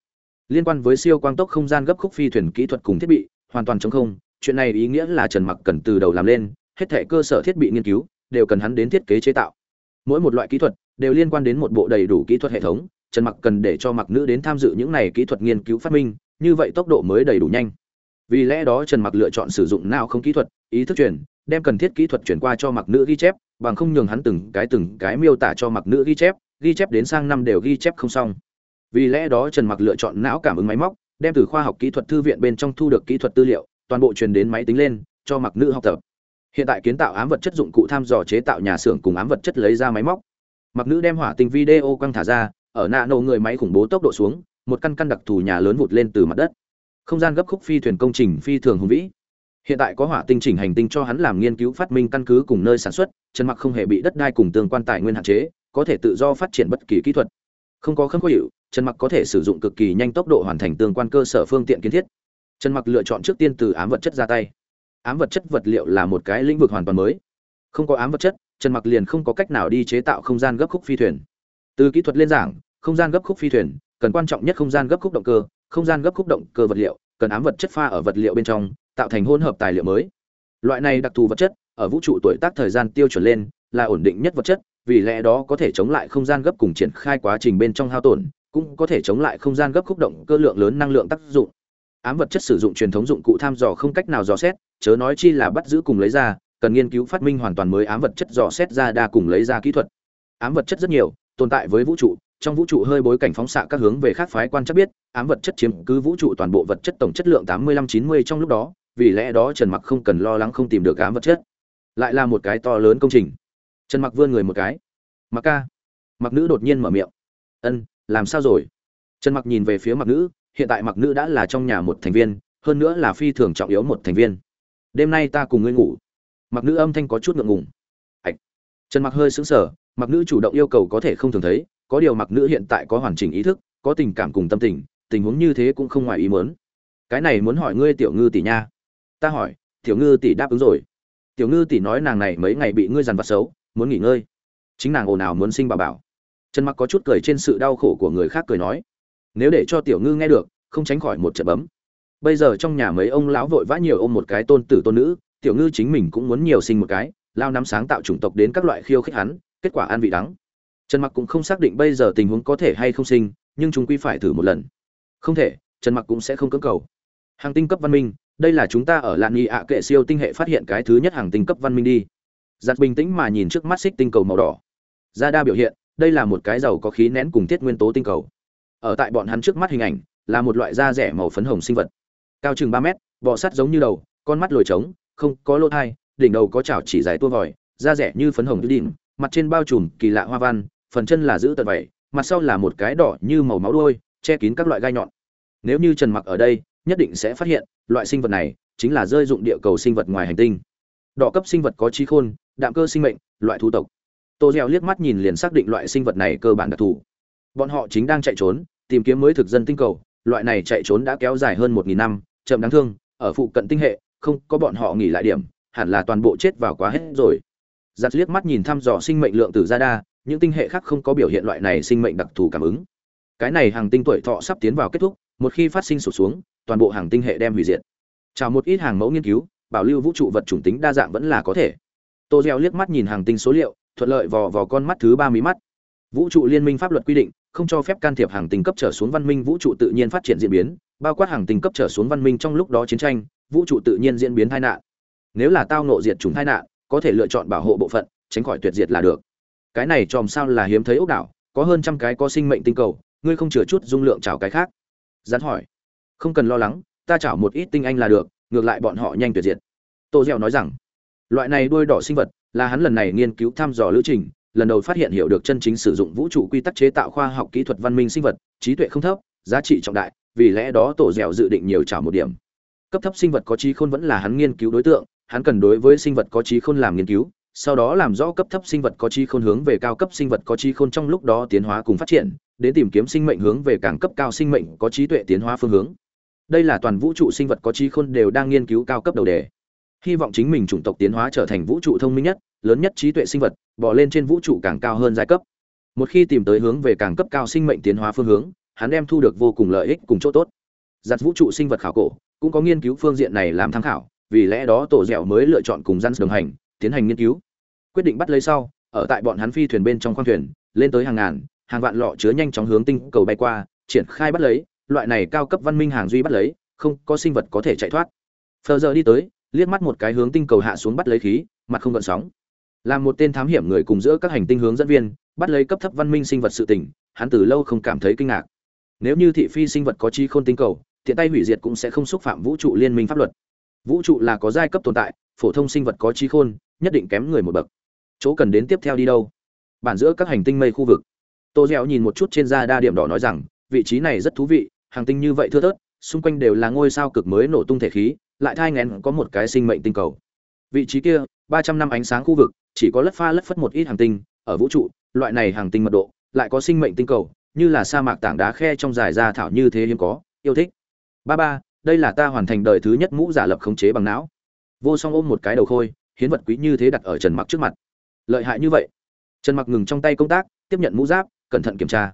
Liên quan với siêu quang tốc không gian gấp khúc phi thuyền kỹ thuật cùng thiết bị, hoàn toàn chống không, chuyện này ý nghĩa là trần mặc cần từ đầu làm lên, hết thể cơ sở thiết bị nghiên cứu, đều cần hắn đến thiết kế chế tạo. Mỗi một loại kỹ thuật, đều liên quan đến một bộ đầy đủ kỹ thuật hệ thống, trần mặc cần để cho mặc nữ đến tham dự những này kỹ thuật nghiên cứu phát minh, như vậy tốc độ mới đầy đủ nhanh vì lẽ đó trần mặc lựa chọn sử dụng não không kỹ thuật, ý thức truyền, đem cần thiết kỹ thuật chuyển qua cho mặc nữ ghi chép, bằng không nhường hắn từng cái từng cái miêu tả cho mặc nữ ghi chép ghi chép đến sang năm đều ghi chép không xong. Vì lẽ đó trần mặc lựa chọn não cảm ứng máy móc, đem từ khoa học kỹ thuật thư viện bên trong thu được kỹ thuật tư liệu, toàn bộ truyền đến máy tính lên, cho mặc nữ học tập. Hiện tại kiến tạo ám vật chất dụng cụ tham dò chế tạo nhà xưởng cùng ám vật chất lấy ra máy móc. Mặc nữ đem hỏa tinh video quăng thả ra, ở nạ nổ người máy khủng bố tốc độ xuống, một căn căn đặc thù nhà lớn vụt lên từ mặt đất không gian gấp khúc phi thuyền công trình phi thường hùng vĩ. Hiện tại có hỏa tinh chỉnh hành tinh cho hắn làm nghiên cứu phát minh căn cứ cùng nơi sản xuất trần mặc không hề bị đất đai cùng tương quan tài nguyên hạn chế, có thể tự do phát triển bất kỳ kỹ thuật. Không có khâm khó hiệu trần mặc có thể sử dụng cực kỳ nhanh tốc độ hoàn thành tương quan cơ sở phương tiện kiến thiết. Trần mặc lựa chọn trước tiên từ ám vật chất ra tay. Ám vật chất vật liệu là một cái lĩnh vực hoàn toàn mới. Không có ám vật chất trần mặc liền không có cách nào đi chế tạo không gian gấp khúc phi thuyền. Từ kỹ thuật lên giảng, không gian gấp khúc phi thuyền, cần quan trọng nhất không gian gấp khúc động cơ không gian gấp khúc động cơ vật liệu, cần ám vật chất pha ở vật liệu bên trong, tạo thành hỗn hợp tài liệu mới. Loại này đặc thù vật chất, ở vũ trụ tuổi tác thời gian tiêu chuẩn lên, là ổn định nhất vật chất, vì lẽ đó có thể chống lại không gian gấp cùng triển khai quá trình bên trong hao tổn, cũng có thể chống lại không gian gấp khúc động cơ lượng lớn năng lượng tác dụng. Ám vật chất sử dụng truyền thống dụng cụ tham dò không cách nào dò xét, chớ nói chi là bắt giữ cùng lấy ra, cần nghiên cứu phát minh hoàn toàn mới ám vật chất dò xét ra đa cùng lấy ra kỹ thuật. Ám vật chất rất nhiều, tồn tại với vũ trụ trong vũ trụ hơi bối cảnh phóng xạ các hướng về khác phái quan chắc biết, ám vật chất chiếm cứ vũ trụ toàn bộ vật chất tổng chất lượng tám mươi lăm chín mươi trong lúc đó, vì lẽ đó trần mặc không cần lo lắng không tìm được ám vật chất. Lại là một cái to lớn công trình. Trần mặc vươn người một cái. Mặc ca. Mặc nữ đột nhiên mở miệng. Ân, làm sao rồi? Trần mặc nhìn về phía mặc nữ, hiện tại mặc nữ đã là trong nhà một thành viên, hơn nữa là phi thường trọng yếu một thành viên. Đêm nay ta cùng ngươi ngủ. Mặc nữ âm thanh có chút ngượng ngùng. Ạch trần mặc hơi sững sờ, mặc nữ chủ động yêu cầu có thể không thường thấy có điều mặc nữ hiện tại có hoàn chỉnh ý thức, có tình cảm cùng tâm tình tình huống như thế cũng không ngoài ý muốn. Cái này muốn hỏi ngươi tiểu ngư tỷ nha. Ta hỏi, tiểu ngư tỷ đáp ứng rồi. Tiểu ngư tỷ nói nàng này mấy ngày bị ngươi dằn vặt xấu, muốn nghỉ ngơi. Chính nàng ồn ào muốn sinh bà bảo. Trần mặc có chút cười trên sự đau khổ của người khác cười nói, nếu để cho tiểu ngư nghe được, không tránh khỏi một trận bấm. Bây giờ trong nhà mấy ông lão vội vã nhiều ôm một cái tôn tử tôn nữ, tiểu ngư chính mình cũng muốn nhiều sinh một cái, lao nắm sáng tạo chủng tộc đến các loại khiêu khích hắn, kết quả ăn vị đắng trần mặc cũng không xác định bây giờ tình huống có thể hay không sinh, nhưng chúng quy phải thử một lần. Không thể, trần mặc cũng sẽ không cưỡng cầu. Hàng tinh cấp văn minh, đây là chúng ta ở lạn nghị ạ kệ siêu tinh hệ phát hiện cái thứ nhất hàng tinh cấp văn minh đi. Giặt bình tĩnh mà nhìn trước mắt xích tinh cầu màu đỏ. Ra đa biểu hiện, đây là một cái giàu có khí nén cùng tiết nguyên tố tinh cầu. Ở tại bọn hắn trước mắt hình ảnh, là một loại da rẻ màu phấn hồng sinh vật. Cao chừng ba mét, bọ sắt giống như đầu, con mắt lồi trống, không có lỗ thai, đỉnh đầu có chảo chỉ dài tua vòi, da rẻ như phấn hồng như đỉnh mặt trên bao trùm kỳ lạ hoa văn, phần chân là giữ tận vẩy mặt sau là một cái đỏ như màu máu đuôi, che kín các loại gai nhọn. Nếu như trần mặc ở đây, nhất định sẽ phát hiện, loại sinh vật này chính là rơi dụng địa cầu sinh vật ngoài hành tinh. Đỏ cấp sinh vật có trí khôn, đạm cơ sinh mệnh, loại thú tộc. Tô dẻo liếc mắt nhìn liền xác định loại sinh vật này cơ bản đặc thù. Bọn họ chính đang chạy trốn, tìm kiếm mới thực dân tinh cầu, loại này chạy trốn đã kéo dài hơn một nghìn năm, chậm đáng thương, ở phụ cận tinh hệ, không có bọn họ nghỉ lại điểm, hẳn là toàn bộ chết vào quá hết rồi giặt liếc mắt nhìn thăm dò sinh mệnh lượng tử ra đa, những tinh hệ khác không có biểu hiện loại này sinh mệnh đặc thù cảm ứng. Cái này hàng tinh tuổi thọ sắp tiến vào kết thúc, một khi phát sinh sụt xuống, toàn bộ hàng tinh hệ đem hủy diệt. Chào một ít hàng mẫu nghiên cứu, bảo lưu vũ trụ vật chủng tính đa dạng vẫn là có thể. Tô gieo liếc mắt nhìn hàng tinh số liệu, thuận lợi vò vò con mắt thứ ba mí mắt. Vũ trụ liên minh pháp luật quy định, không cho phép can thiệp hàng tinh cấp trở xuống văn minh vũ trụ tự nhiên phát triển diễn biến, bao quát hàng tinh cấp trở xuống văn minh trong lúc đó chiến tranh, vũ trụ tự nhiên diễn biến tai nạn. Nếu là tao nộ diệt chủng tai nạn có thể lựa chọn bảo hộ bộ phận, tránh khỏi tuyệt diệt là được. Cái này chòm sao là hiếm thấy ốc đảo, có hơn trăm cái có sinh mệnh tinh cầu, ngươi không chừa chút dung lượng chảo cái khác. Gián hỏi, không cần lo lắng, ta chảo một ít tinh anh là được, ngược lại bọn họ nhanh tuyệt diệt. Tô dẻo nói rằng, loại này đuôi đỏ sinh vật là hắn lần này nghiên cứu thăm dò lữ trình, lần đầu phát hiện hiểu được chân chính sử dụng vũ trụ quy tắc chế tạo khoa học kỹ thuật văn minh sinh vật, trí tuệ không thấp, giá trị trọng đại, vì lẽ đó tổ dẻo dự định nhiều chảo một điểm. Cấp thấp sinh vật có trí khôn vẫn là hắn nghiên cứu đối tượng hắn cần đối với sinh vật có trí khôn làm nghiên cứu, sau đó làm rõ cấp thấp sinh vật có trí khôn hướng về cao cấp sinh vật có trí khôn trong lúc đó tiến hóa cùng phát triển, đến tìm kiếm sinh mệnh hướng về càng cấp cao sinh mệnh có trí tuệ tiến hóa phương hướng. Đây là toàn vũ trụ sinh vật có trí khôn đều đang nghiên cứu cao cấp đầu đề. Hy vọng chính mình chủng tộc tiến hóa trở thành vũ trụ thông minh nhất, lớn nhất trí tuệ sinh vật bỏ lên trên vũ trụ càng cao hơn giai cấp. Một khi tìm tới hướng về càng cấp cao sinh mệnh tiến hóa phương hướng, hắn đem thu được vô cùng lợi ích cùng chỗ tốt. Giặt vũ trụ sinh vật khảo cổ, cũng có nghiên cứu phương diện này làm tham khảo vì lẽ đó tổ dẻo mới lựa chọn cùng gian đồng hành, tiến hành nghiên cứu. Quyết định bắt lấy sau, ở tại bọn hắn phi thuyền bên trong khoang thuyền, lên tới hàng ngàn, hàng vạn lọ chứa nhanh chóng hướng tinh cầu bay qua, triển khai bắt lấy, loại này cao cấp văn minh hàng duy bắt lấy, không có sinh vật có thể chạy thoát. Phờ giờ đi tới, liếc mắt một cái hướng tinh cầu hạ xuống bắt lấy khí, mặt không gợn sóng. Làm một tên thám hiểm người cùng giữa các hành tinh hướng dẫn viên, bắt lấy cấp thấp văn minh sinh vật sự tình, hắn từ lâu không cảm thấy kinh ngạc. Nếu như thị phi sinh vật có chi khôn tinh cầu tiện tay hủy diệt cũng sẽ không xúc phạm vũ trụ liên minh pháp luật vũ trụ là có giai cấp tồn tại, phổ thông sinh vật có trí khôn, nhất định kém người một bậc. Chỗ cần đến tiếp theo đi đâu? Bản giữa các hành tinh mây khu vực. Tô dẻo nhìn một chút trên da đa điểm đỏ nói rằng, vị trí này rất thú vị, hàng tinh như vậy thưa thớt, xung quanh đều là ngôi sao cực mới nổ tung thể khí, lại thai ngén có một cái sinh mệnh tinh cầu. Vị trí kia, ba trăm năm ánh sáng khu vực, chỉ có lất pha lất phất một ít hàng tinh, ở vũ trụ, loại này hàng tinh mật độ, lại có sinh mệnh tinh cầu, như là sa mạc tảng đá khe trong dài da thảo như thế hiếm có, yêu thích. Ba ba đây là ta hoàn thành đời thứ nhất mũ giả lập khống chế bằng não. Vô song ôm một cái đầu khôi, hiến vật quý như thế đặt ở trần mặc trước mặt. Lợi hại như vậy. Trần mặc ngừng trong tay công tác, tiếp nhận mũ giáp, cẩn thận kiểm tra.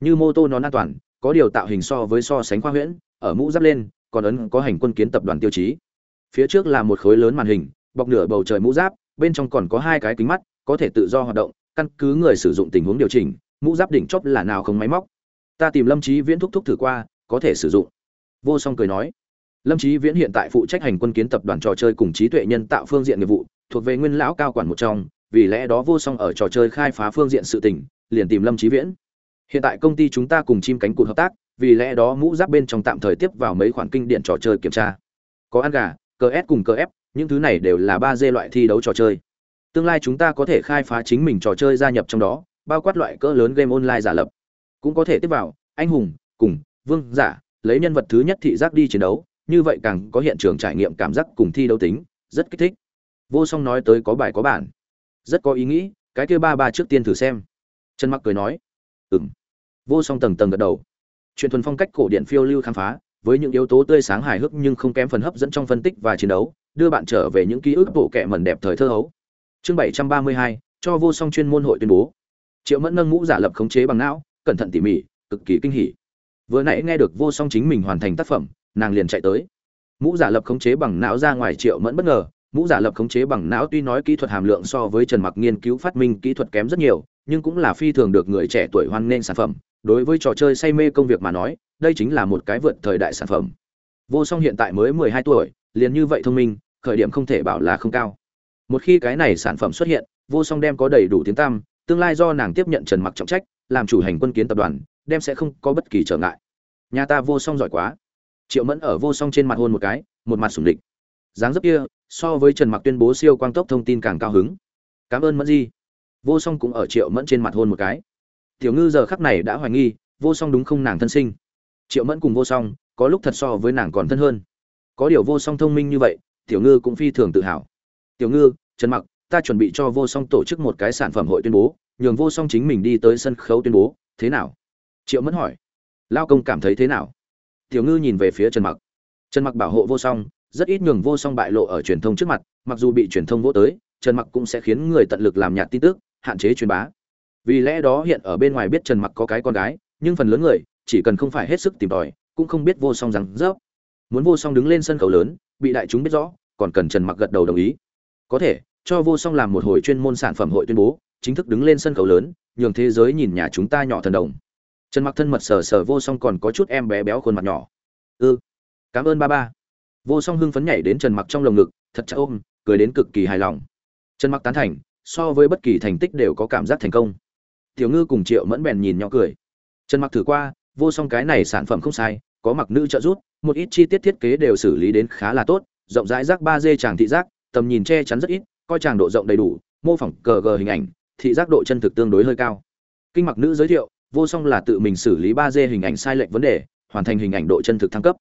Như mô tô nón an toàn, có điều tạo hình so với so sánh khoa huyễn, ở mũ giáp lên, còn ấn có hành quân kiến tập đoàn tiêu chí. Phía trước là một khối lớn màn hình, bọc nửa bầu trời mũ giáp, bên trong còn có hai cái kính mắt, có thể tự do hoạt động, căn cứ người sử dụng tình huống điều chỉnh, mũ giáp đỉnh chóp là nào không máy móc. Ta tìm lâm trí viễn thúc thúc thử qua, có thể sử dụng vô song cười nói, lâm trí viễn hiện tại phụ trách hành quân kiến tập đoàn trò chơi cùng trí tuệ nhân tạo phương diện nghiệp vụ, thuộc về nguyên lão cao quản một trong, vì lẽ đó vô song ở trò chơi khai phá phương diện sự tình, liền tìm lâm trí viễn. Hiện tại công ty chúng ta cùng chim cánh cụt hợp tác, vì lẽ đó mũ giáp bên trong tạm thời tiếp vào mấy khoản kinh điển trò chơi kiểm tra. Có ăn gà, cờ s cùng cờ f, những thứ này đều là ba d loại thi đấu trò chơi. Tương lai chúng ta có thể khai phá chính mình trò chơi gia nhập trong đó, bao quát loại cỡ lớn game online giả lập. Cũng có thể tiếp vào, anh hùng, cùng, vương, giả lấy nhân vật thứ nhất thị giác đi chiến đấu như vậy càng có hiện trường trải nghiệm cảm giác cùng thi đấu tính rất kích thích. Vô song nói tới có bài có bản. Rất có ý nghĩ cái kia ba ba trước tiên thử xem. Trần mặc cười nói ừm. Vô song tầng tầng gật đầu. Chuyện thuần phong cách cổ điển phiêu lưu khám phá với những yếu tố tươi sáng hài hước nhưng không kém phần hấp dẫn trong phân tích và chiến đấu đưa bạn trở về những ký ức bộ kệ mẩn đẹp thời thơ hấu. Chương 732, cho vô song chuyên môn hội tuyên bố. Triệu mẫn nâng mũ giả lập khống chế bằng não cẩn thận tỉ mỉ cực kỳ kinh hỉ vừa nãy nghe được vô song chính mình hoàn thành tác phẩm, nàng liền chạy tới. Mũ giả lập khống chế bằng não ra ngoài triệu mẫn bất ngờ. Mũ giả lập khống chế bằng não tuy nói kỹ thuật hàm lượng so với trần mặc nghiên cứu phát minh kỹ thuật kém rất nhiều, nhưng cũng là phi thường được người trẻ tuổi hoan nghênh sản phẩm. Đối với trò chơi say mê công việc mà nói, đây chính là một cái vượt thời đại sản phẩm. Vô song hiện tại mới 12 tuổi, liền như vậy thông minh, khởi điểm không thể bảo là không cao. Một khi cái này sản phẩm xuất hiện, vô song đem có đầy đủ tiếng tăm tương lai do nàng tiếp nhận trần mặc trọng trách, làm chủ hành quân kiến tập đoàn, đem sẽ không có bất kỳ trở ngại. Nhà ta vô song giỏi quá. Triệu mẫn ở vô song trên mặt hôn một cái, một mặt sủng địch. Dáng dấp kia, so với trần mặc tuyên bố siêu quang tốc thông tin càng cao hứng. Cảm ơn mẫn di. Vô song cũng ở triệu mẫn trên mặt hôn một cái. Tiểu ngư giờ khắc này đã hoài nghi, vô song đúng không nàng thân sinh? Triệu mẫn cùng vô song, có lúc thật so với nàng còn thân hơn. Có điều vô song thông minh như vậy, tiểu ngư cũng phi thường tự hào. Tiểu ngư, trần mặc ta chuẩn bị cho vô song tổ chức một cái sản phẩm hội tuyên bố, nhường vô song chính mình đi tới sân khấu tuyên bố. Thế nào? Triệu mẫn hỏi. Lao công cảm thấy thế nào? Tiểu ngư nhìn về phía trần mặc. Trần mặc bảo hộ vô song, rất ít nhường vô song bại lộ ở truyền thông trước mặt, mặc dù bị truyền thông vỗ tới, trần mặc cũng sẽ khiến người tận lực làm nhạt tin tức, hạn chế truyền bá. Vì lẽ đó hiện ở bên ngoài biết trần mặc có cái con gái, nhưng phần lớn người chỉ cần không phải hết sức tìm tòi, cũng không biết vô song rằng rớp. Muốn vô song đứng lên sân khấu lớn, bị đại chúng biết rõ, còn cần trần mặc gật đầu đồng ý. Có thể cho vô song làm một hồi chuyên môn sản phẩm hội tuyên bố chính thức đứng lên sân khấu lớn nhường thế giới nhìn nhà chúng ta nhỏ thần đồng. Trần mặc thân mật sờ sờ vô song còn có chút em bé béo khuôn mặt nhỏ. Ư ừ, cảm ơn ba ba. Vô song hưng phấn nhảy đến trần mặc trong lồng ngực thật chặt ôm cười đến cực kỳ hài lòng. Trần mặc tán thành so với bất kỳ thành tích đều có cảm giác thành công. Tiểu ngư cùng triệu mẫn bèn nhìn nhỏ cười. Trần mặc thử qua vô song cái này sản phẩm không sai có mặc nữ trợ giúp một ít chi tiết thiết kế đều xử lý đến khá là tốt rộng rãi rác ba d tràng thị giác tầm nhìn che chắn rất ít coi chàng độ rộng đầy đủ, mô phỏng cờ gờ hình ảnh, thị giác độ chân thực tương đối hơi cao. Kinh mặc nữ giới thiệu, vô song là tự mình xử lý ba d hình ảnh sai lệch vấn đề, hoàn thành hình ảnh độ chân thực thăng cấp.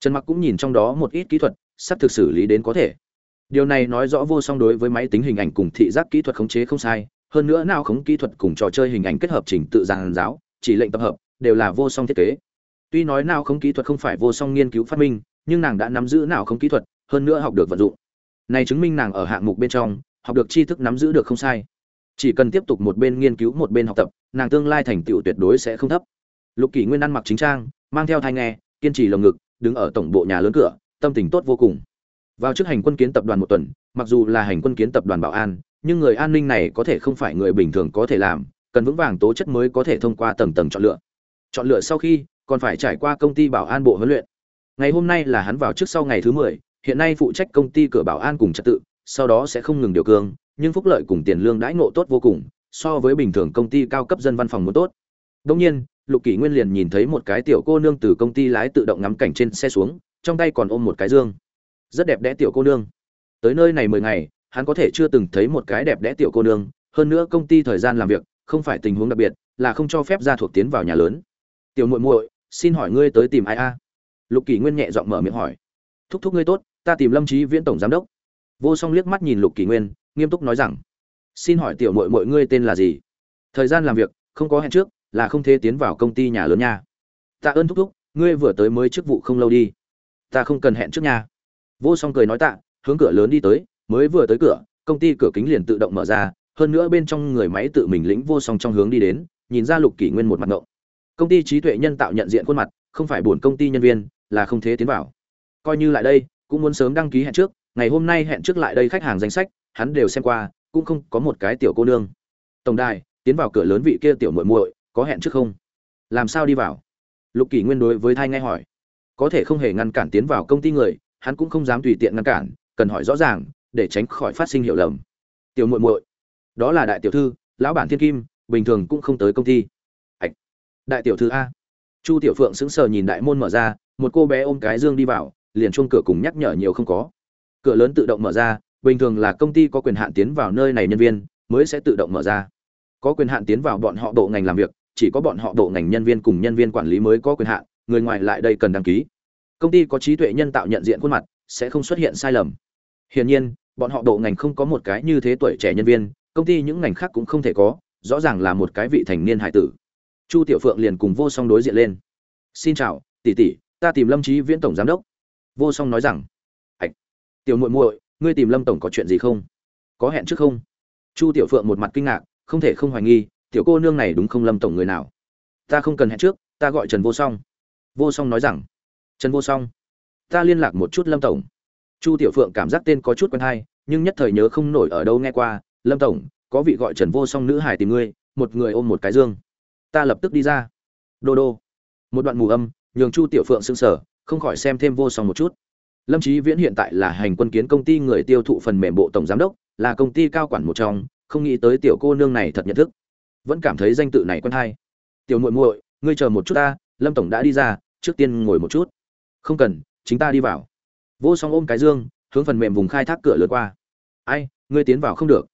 Trần mặc cũng nhìn trong đó một ít kỹ thuật, sắp thực xử lý đến có thể. Điều này nói rõ vô song đối với máy tính hình ảnh cùng thị giác kỹ thuật khống chế không sai, hơn nữa nào khống kỹ thuật cùng trò chơi hình ảnh kết hợp trình tự giàn giáo, chỉ lệnh tập hợp, đều là vô song thiết kế. Tuy nói nào khống kỹ thuật không phải vô song nghiên cứu phát minh, nhưng nàng đã nắm giữ nào khống kỹ thuật, hơn nữa học được vận dụng này chứng minh nàng ở hạng mục bên trong, học được tri thức nắm giữ được không sai. Chỉ cần tiếp tục một bên nghiên cứu một bên học tập, nàng tương lai thành tựu tuyệt đối sẽ không thấp. Lục kỷ nguyên ăn mặc chính trang, mang theo thai nghe, kiên trì lồng ngực, đứng ở tổng bộ nhà lớn cửa, tâm tình tốt vô cùng. Vào trước hành quân kiến tập đoàn một tuần, mặc dù là hành quân kiến tập đoàn bảo an, nhưng người an ninh này có thể không phải người bình thường có thể làm, cần vững vàng tố chất mới có thể thông qua tầng tầng chọn lựa. Chọn lựa sau khi, còn phải trải qua công ty bảo an bộ huấn luyện. Ngày hôm nay là hắn vào trước sau ngày thứ mười hiện nay phụ trách công ty cửa bảo an cùng trật tự, sau đó sẽ không ngừng điều cương nhưng phúc lợi cùng tiền lương đãi ngộ tốt vô cùng, so với bình thường công ty cao cấp dân văn phòng muốn tốt. Đương nhiên, lục kỷ nguyên liền nhìn thấy một cái tiểu cô nương từ công ty lái tự động ngắm cảnh trên xe xuống, trong tay còn ôm một cái dương. Rất đẹp đẽ tiểu cô nương. Tới nơi này mười ngày, hắn có thể chưa từng thấy một cái đẹp đẽ tiểu cô nương, hơn nữa công ty thời gian làm việc, không phải tình huống đặc biệt, là không cho phép gia thuộc tiến vào nhà lớn. Tiểu muội muội, xin hỏi ngươi tới tìm ai a? Lục kỷ nguyên nhẹ giọng mở miệng hỏi thúc thúc ngươi tốt, ta tìm lâm trí viễn tổng giám đốc. Vô song liếc mắt nhìn lục kỷ nguyên, nghiêm túc nói rằng, xin hỏi tiểu mội muội ngươi tên là gì? Thời gian làm việc, không có hẹn trước, là không thể tiến vào công ty nhà lớn nha. Tạ ơn thúc thúc, ngươi vừa tới mới chức vụ không lâu đi. Ta không cần hẹn trước nha. Vô song cười nói tạ, hướng cửa lớn đi tới, mới vừa tới cửa, công ty cửa kính liền tự động mở ra, hơn nữa bên trong người máy tự mình lĩnh vô song trong hướng đi đến, nhìn ra lục kỷ nguyên một mặt ngộng. Công ty trí tuệ nhân tạo nhận diện khuôn mặt, không phải buồn công ty nhân viên, là không thế tiến vào coi như lại đây, cũng muốn sớm đăng ký hẹn trước, ngày hôm nay hẹn trước lại đây khách hàng danh sách, hắn đều xem qua, cũng không có một cái tiểu cô nương. Tổng đài, tiến vào cửa lớn vị kia tiểu muội muội, có hẹn trước không? Làm sao đi vào? Lục kỷ nguyên đối với thai nghe hỏi. Có thể không hề ngăn cản tiến vào công ty người, hắn cũng không dám tùy tiện ngăn cản, cần hỏi rõ ràng, để tránh khỏi phát sinh hiểu lầm. Tiểu muội muội, đó là đại tiểu thư, lão bản thiên kim, bình thường cũng không tới công ty. Ạch, đại tiểu thư a. Chu tiểu phượng sững sờ nhìn đại môn mở ra, một cô bé ôm cái dương đi vào liền chuông cửa cùng nhắc nhở nhiều không có. Cửa lớn tự động mở ra, bình thường là công ty có quyền hạn tiến vào nơi này nhân viên, mới sẽ tự động mở ra. Có quyền hạn tiến vào bọn họ bộ ngành làm việc, chỉ có bọn họ bộ ngành nhân viên cùng nhân viên quản lý mới có quyền hạn, người ngoài lại đây cần đăng ký. Công ty có trí tuệ nhân tạo nhận diện khuôn mặt, sẽ không xuất hiện sai lầm. Hiển nhiên, bọn họ bộ ngành không có một cái như thế tuổi trẻ nhân viên, công ty những ngành khác cũng không thể có, rõ ràng là một cái vị thành niên hải tử. Chu tiểu phượng liền cùng vô song đối diện lên. Xin chào, tỷ tỷ, ta tìm lâm trí viễn tổng giám đốc vô song nói rằng, ạch, tiểu muội muội, ngươi tìm lâm tổng có chuyện gì không? Có hẹn trước không? Chu tiểu phượng một mặt kinh ngạc, không thể không hoài nghi, tiểu cô nương này đúng không lâm tổng người nào? Ta không cần hẹn trước, ta gọi trần vô song. Vô song nói rằng, trần vô song, ta liên lạc một chút lâm tổng. Chu tiểu phượng cảm giác tên có chút quen hay, nhưng nhất thời nhớ không nổi ở đâu nghe qua, lâm tổng, có vị gọi trần vô song nữ hải tìm ngươi, một người ôm một cái dương. Ta lập tức đi ra. Đô đô. Một đoạn mù âm, nhường chu tiểu phượng sững sờ không khỏi xem thêm vô song một chút. Lâm trí viễn hiện tại là hành quân kiến công ty người tiêu thụ phần mềm bộ tổng giám đốc, là công ty cao quản một trong, không nghĩ tới tiểu cô nương này thật nhận thức. Vẫn cảm thấy danh tự này quen hay. Tiểu muội muội, ngươi chờ một chút ta, lâm tổng đã đi ra, trước tiên ngồi một chút. Không cần, chính ta đi vào. Vô song ôm cái dương, hướng phần mềm vùng khai thác cửa lớn qua. Ai, ngươi tiến vào không được.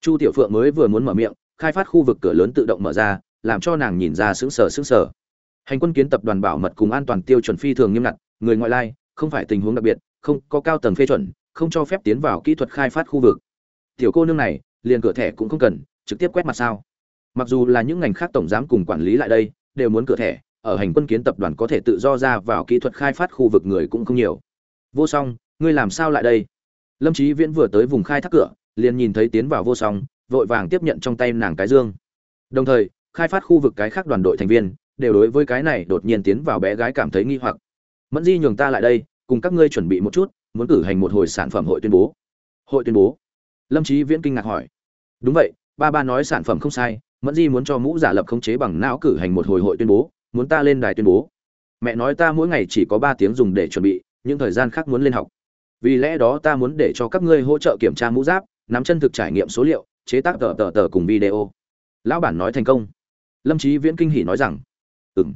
Chu tiểu phượng mới vừa muốn mở miệng, khai phát khu vực cửa lớn tự động mở ra, làm cho nàng nhìn ra sững sờ sững sờ hành quân kiến tập đoàn bảo mật cùng an toàn tiêu chuẩn phi thường nghiêm ngặt, người ngoại lai, không phải tình huống đặc biệt, không có cao tầng phê chuẩn, không cho phép tiến vào kỹ thuật khai phát khu vực. Tiểu cô nương này, liền cửa thẻ cũng không cần, trực tiếp quét mặt sao. Mặc dù là những ngành khác tổng giám cùng quản lý lại đây, đều muốn cửa thẻ, ở hành quân kiến tập đoàn có thể tự do ra vào kỹ thuật khai phát khu vực người cũng không nhiều. Vô song, ngươi làm sao lại đây? Lâm trí viễn vừa tới vùng khai thác cửa, liền nhìn thấy tiến vào vô song, vội vàng tiếp nhận trong tay nàng cái dương. Đồng thời, khai phát khu vực cái khác đoàn đội thành viên đều đối với cái này đột nhiên tiến vào bé gái cảm thấy nghi hoặc. Mẫn di nhường ta lại đây, cùng các ngươi chuẩn bị một chút, muốn cử hành một hồi sản phẩm hội tuyên bố. Hội tuyên bố? Lâm trí viễn kinh ngạc hỏi. Đúng vậy, ba ba nói sản phẩm không sai, mẫn di muốn cho mũ giả lập khống chế bằng não cử hành một hồi hội tuyên bố, muốn ta lên đài tuyên bố. Mẹ nói ta mỗi ngày chỉ có ba tiếng dùng để chuẩn bị, những thời gian khác muốn lên học. Vì lẽ đó ta muốn để cho các ngươi hỗ trợ kiểm tra mũ giáp, nắm chân thực trải nghiệm số liệu, chế tác tờ tờ tờ cùng video. Lão bản nói thành công. Lâm trí viễn kinh hỉ nói rằng ừng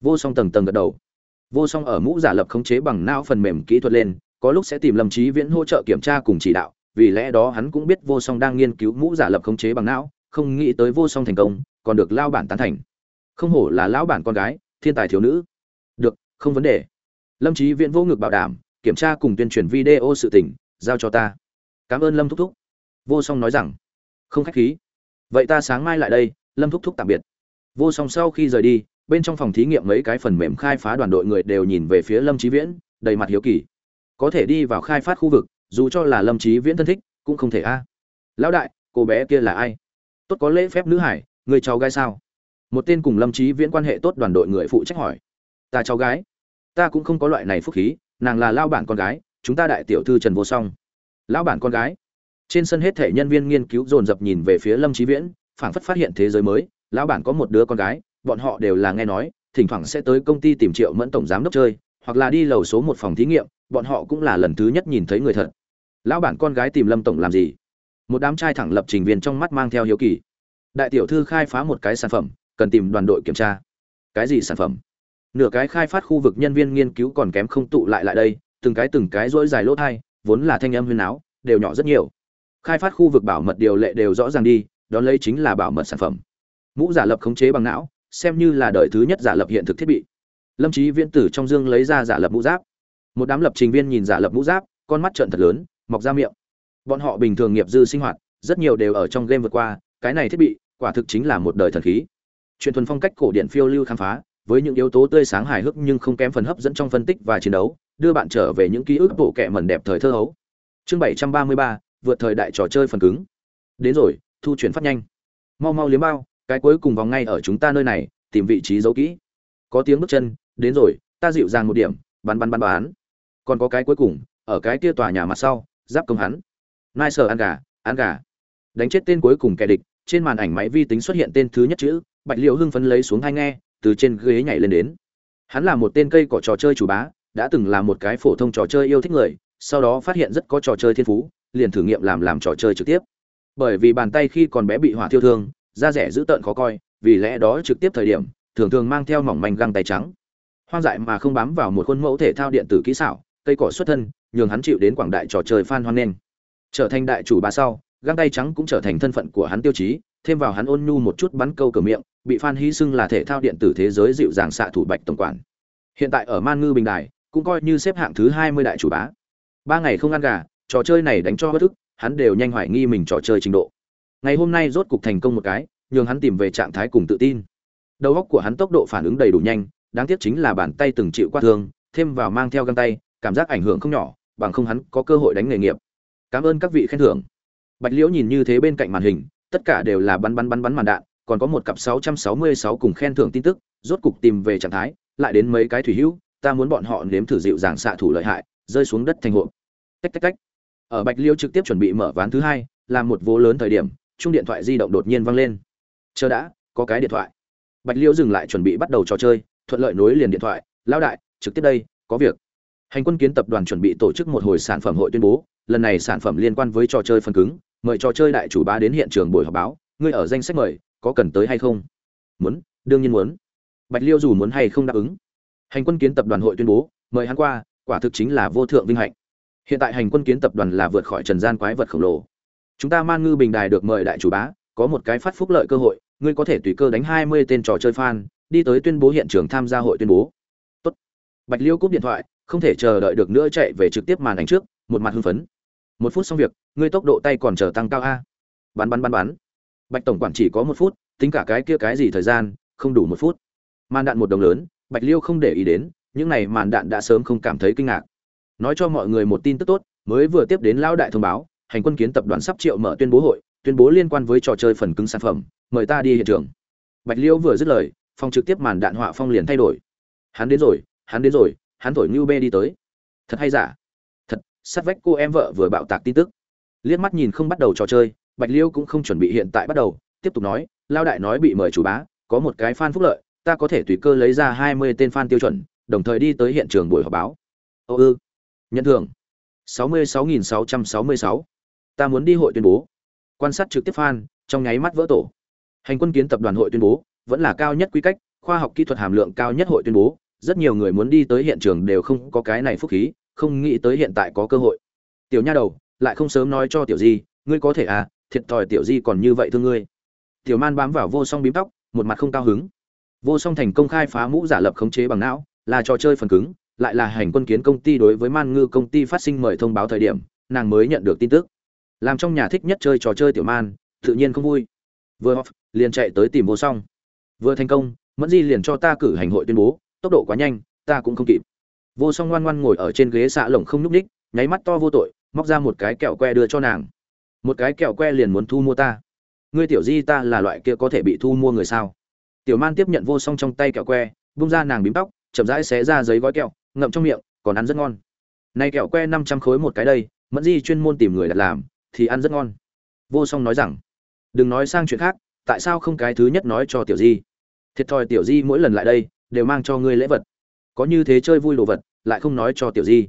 vô song tầng tầng gật đầu. Vô song ở mũ giả lập khống chế bằng não phần mềm kỹ thuật lên, có lúc sẽ tìm lâm trí viễn hỗ trợ kiểm tra cùng chỉ đạo, vì lẽ đó hắn cũng biết vô song đang nghiên cứu mũ giả lập khống chế bằng não, không nghĩ tới vô song thành công, còn được lao bản tán thành. Không hổ là lão bản con gái, thiên tài thiếu nữ. Được, không vấn đề. Lâm trí viễn vô ngực bảo đảm, kiểm tra cùng tuyên truyền video sự tình, giao cho ta. Cảm ơn lâm thúc thúc. Vô song nói rằng, không khách khí. Vậy ta sáng mai lại đây, lâm thúc thúc tạm biệt. Vô song sau khi rời đi bên trong phòng thí nghiệm mấy cái phần mềm khai phá đoàn đội người đều nhìn về phía lâm trí viễn, đầy mặt hiếu kỳ. Có thể đi vào khai phát khu vực, dù cho là lâm trí viễn thân thích, cũng không thể a. Lão đại, cô bé kia là ai? Tốt có lễ phép nữ hải, người cháu gái sao? Một tên cùng lâm trí viễn quan hệ tốt đoàn đội người phụ trách hỏi. Ta cháu gái. Ta cũng không có loại này phúc khí, nàng là lao bản con gái, chúng ta đại tiểu thư trần vô song. Lão bản con gái. Trên sân hết thể nhân viên nghiên cứu dồn dập nhìn về phía lâm trí viễn, phảng phất phát hiện thế giới mới, lão bản có một đứa con gái bọn họ đều là nghe nói, thỉnh thoảng sẽ tới công ty tìm triệu mẫn tổng giám đốc chơi, hoặc là đi lầu số một phòng thí nghiệm, bọn họ cũng là lần thứ nhất nhìn thấy người thật. Lão bản con gái tìm lâm tổng làm gì? Một đám trai thẳng lập trình viên trong mắt mang theo hiếu kỳ. Đại tiểu thư khai phá một cái sản phẩm, cần tìm đoàn đội kiểm tra. Cái gì sản phẩm? Nửa cái khai phát khu vực nhân viên nghiên cứu còn kém không tụ lại lại đây, từng cái từng cái rỗi dài lỗ thai, vốn là thanh âm huyên áo đều nhỏ rất nhiều. Khai phát khu vực bảo mật điều lệ đều rõ ràng đi, đón lấy chính là bảo mật sản phẩm. Mũ giả lập khống chế bằng não xem như là đời thứ nhất giả lập hiện thực thiết bị. Lâm trí viễn tử trong dương lấy ra giả lập mũ giáp. Một đám lập trình viên nhìn giả lập mũ giáp, con mắt trợn thật lớn, mọc ra miệng. Bọn họ bình thường nghiệp dư sinh hoạt, rất nhiều đều ở trong game vượt qua, cái này thiết bị, quả thực chính là một đời thần khí. Truyền thuần phong cách cổ điển phiêu lưu khám phá, với những yếu tố tươi sáng hài hước nhưng không kém phần hấp dẫn trong phân tích và chiến đấu, đưa bạn trở về những ký ức bộ kệ mẩn đẹp thời thơ hấu. Chương bảy trăm ba mươi ba, vượt thời đại trò chơi phần cứng. Đến rồi, thu chuyển phát nhanh. Mau mau liếm bao cái cuối cùng vòng ngay ở chúng ta nơi này, tìm vị trí giấu kỹ. Có tiếng bước chân, đến rồi, ta dịu dàng một điểm, bắn bắn bắn bán còn có cái cuối cùng, ở cái kia tòa nhà mặt sau, giáp công hắn. Nai sờ ăn gà ăn gà. Đánh chết tên cuối cùng kẻ địch, trên màn ảnh máy vi tính xuất hiện tên thứ nhất chữ, bạch liệu hưng phấn lấy xuống hai nghe, từ trên ghế nhảy lên đến. Hắn là một tên cây cỏ trò chơi chủ bá, đã từng là một cái phổ thông trò chơi yêu thích người, sau đó phát hiện rất có trò chơi thiên phú, liền thử nghiệm làm làm trò chơi trực tiếp. Bởi vì bàn tay khi còn bé bị hỏa thiêu thương da rẻ dữ tợn khó coi, vì lẽ đó trực tiếp thời điểm, thường thường mang theo mỏng manh găng tay trắng. Hoang dại mà không bám vào một khuôn mẫu thể thao điện tử kỹ xảo, cây cỏ xuất thân, nhường hắn chịu đến quảng đại trò chơi fan hoan nghênh. Trở thành đại chủ bà sau, găng tay trắng cũng trở thành thân phận của hắn tiêu chí, thêm vào hắn ôn nhu một chút bắn câu cửa miệng, bị fan hy xưng là thể thao điện tử thế giới dịu dàng xạ thủ bạch tổng quản. Hiện tại ở man ngư bình đài, cũng coi như xếp hạng thứ hai mươi đại chủ bá. Ba ngày không ăn gà, trò chơi này đánh cho bất thức hắn đều nhanh hoài nghi mình trò chơi trình độ ngày hôm nay rốt cục thành công một cái, nhường hắn tìm về trạng thái cùng tự tin. Đầu óc của hắn tốc độ phản ứng đầy đủ nhanh, đáng tiếc chính là bàn tay từng chịu qua thương, thêm vào mang theo găng tay, cảm giác ảnh hưởng không nhỏ, bằng không hắn có cơ hội đánh nghề nghiệp. Cảm ơn các vị khen thưởng. Bạch liễu nhìn như thế bên cạnh màn hình, tất cả đều là bắn bắn bắn bắn màn đạn, còn có một cặp 666 cùng khen thưởng tin tức, rốt cục tìm về trạng thái, lại đến mấy cái thủy hữu, ta muốn bọn họ nếm thử dịu dàng xạ thủ lợi hại, rơi xuống đất thành hộp. Tách tách tách. Ở bạch liêu trực tiếp chuẩn bị mở ván thứ hai, làm một vố lớn thời điểm chung điện thoại di động đột nhiên vang lên. Chờ đã, có cái điện thoại. Bạch liêu dừng lại chuẩn bị bắt đầu trò chơi, thuận lợi nối liền điện thoại. Lao đại, trực tiếp đây, có việc. Hành quân kiến tập đoàn chuẩn bị tổ chức một hồi sản phẩm hội tuyên bố, lần này sản phẩm liên quan với trò chơi phần cứng, mời trò chơi đại chủ bá đến hiện trường buổi họp báo, ngươi ở danh sách mời, có cần tới hay không? Muốn, đương nhiên muốn. Bạch liêu dù muốn hay không đáp ứng. Hành quân kiến tập đoàn hội tuyên bố, mời hắn qua, quả thực chính là vô thượng vinh hạnh. Hiện tại hành quân kiến tập đoàn là vượt khỏi trần gian quái vật khổng lồ chúng ta man ngư bình đài được mời đại chủ bá, có một cái phát phúc lợi cơ hội, ngươi có thể tùy cơ đánh hai mươi tên trò chơi fan, đi tới tuyên bố hiện trường tham gia hội tuyên bố. Tốt. bạch liêu cúp điện thoại, không thể chờ đợi được nữa chạy về trực tiếp màn ảnh trước, một mặt hưng phấn. Một phút xong việc, ngươi tốc độ tay còn chờ tăng cao a. Bắn bắn bắn bắn. Bạch tổng quản chỉ có một phút, tính cả cái kia cái gì thời gian, không đủ một phút. Màn đạn một đồng lớn, bạch liêu không để ý đến, những này màn đạn đã sớm không cảm thấy kinh ngạc. Nói cho mọi người một tin tức tốt, mới vừa tiếp đến lão đại thông báo hành quân kiến tập đoàn sắp triệu mở tuyên bố hội, tuyên bố liên quan với trò chơi phần cứng sản phẩm. Mời ta đi hiện trường. Bạch liêu vừa dứt lời phong trực tiếp màn đạn họa phong liền thay đổi. Hắn đến rồi, hắn đến rồi, hắn thổi ngưu bê đi tới. Thật hay giả? Thật, sát vách cô em vợ vừa bạo tạc tin tức. Liếc mắt nhìn không bắt đầu trò chơi, bạch liêu cũng không chuẩn bị hiện tại bắt đầu, tiếp tục nói, lao đại nói bị mời chủ bá, có một cái fan phúc lợi, ta có thể tùy cơ lấy ra hai mươi tên fan tiêu chuẩn, đồng thời đi tới hiện trường buổi họp báo. Ô ư, nhận thưởng. Sáu mươi sáu nghìn sáu trăm sáu mươi sáu ta muốn đi hội tuyên bố. Quan sát trực tiếp fan, trong nháy mắt vỡ tổ. Hành quân kiến tập đoàn hội tuyên bố, vẫn là cao nhất quy cách, khoa học kỹ thuật hàm lượng cao nhất hội tuyên bố. Rất nhiều người muốn đi tới hiện trường đều không có cái này phúc khí, không nghĩ tới hiện tại có cơ hội. Tiểu nha đầu, lại không sớm nói cho tiểu di, ngươi có thể à thiệt thòi tiểu di còn như vậy thương ngươi. Tiểu man bám vào vô song bím tóc, một mặt không cao hứng. Vô song thành công khai phá mũ giả lập khống chế bằng não, là trò chơi phần cứng, lại là hành quân kiến công ty đối với man ngư công ty phát sinh mời thông báo thời điểm, nàng mới nhận được tin tức làm trong nhà thích nhất chơi trò chơi tiểu man, tự nhiên không vui. Vừa off, liền chạy tới tìm vô song. Vừa thành công, mẫn di liền cho ta cử hành hội tuyên bố, tốc độ quá nhanh, ta cũng không kịp. Vô song ngoan ngoan ngồi ở trên ghế xạ lồng không nhúc ních nháy mắt to vô tội, móc ra một cái kẹo que đưa cho nàng. Một cái kẹo que liền muốn thu mua ta. Ngươi tiểu di ta là loại kia có thể bị thu mua người sao? Tiểu man tiếp nhận vô song trong tay kẹo que, bung ra nàng bím tóc, chậm rãi xé ra giấy gói kẹo, ngậm trong miệng, còn ăn rất ngon. Nay kẹo que năm trăm khối một cái đây, mẫn di chuyên môn tìm người đặt làm thì ăn rất ngon. Vô song nói rằng, đừng nói sang chuyện khác, tại sao không cái thứ nhất nói cho tiểu di? Thiệt thòi tiểu di mỗi lần lại đây, đều mang cho ngươi lễ vật. Có như thế chơi vui đồ vật, lại không nói cho tiểu di.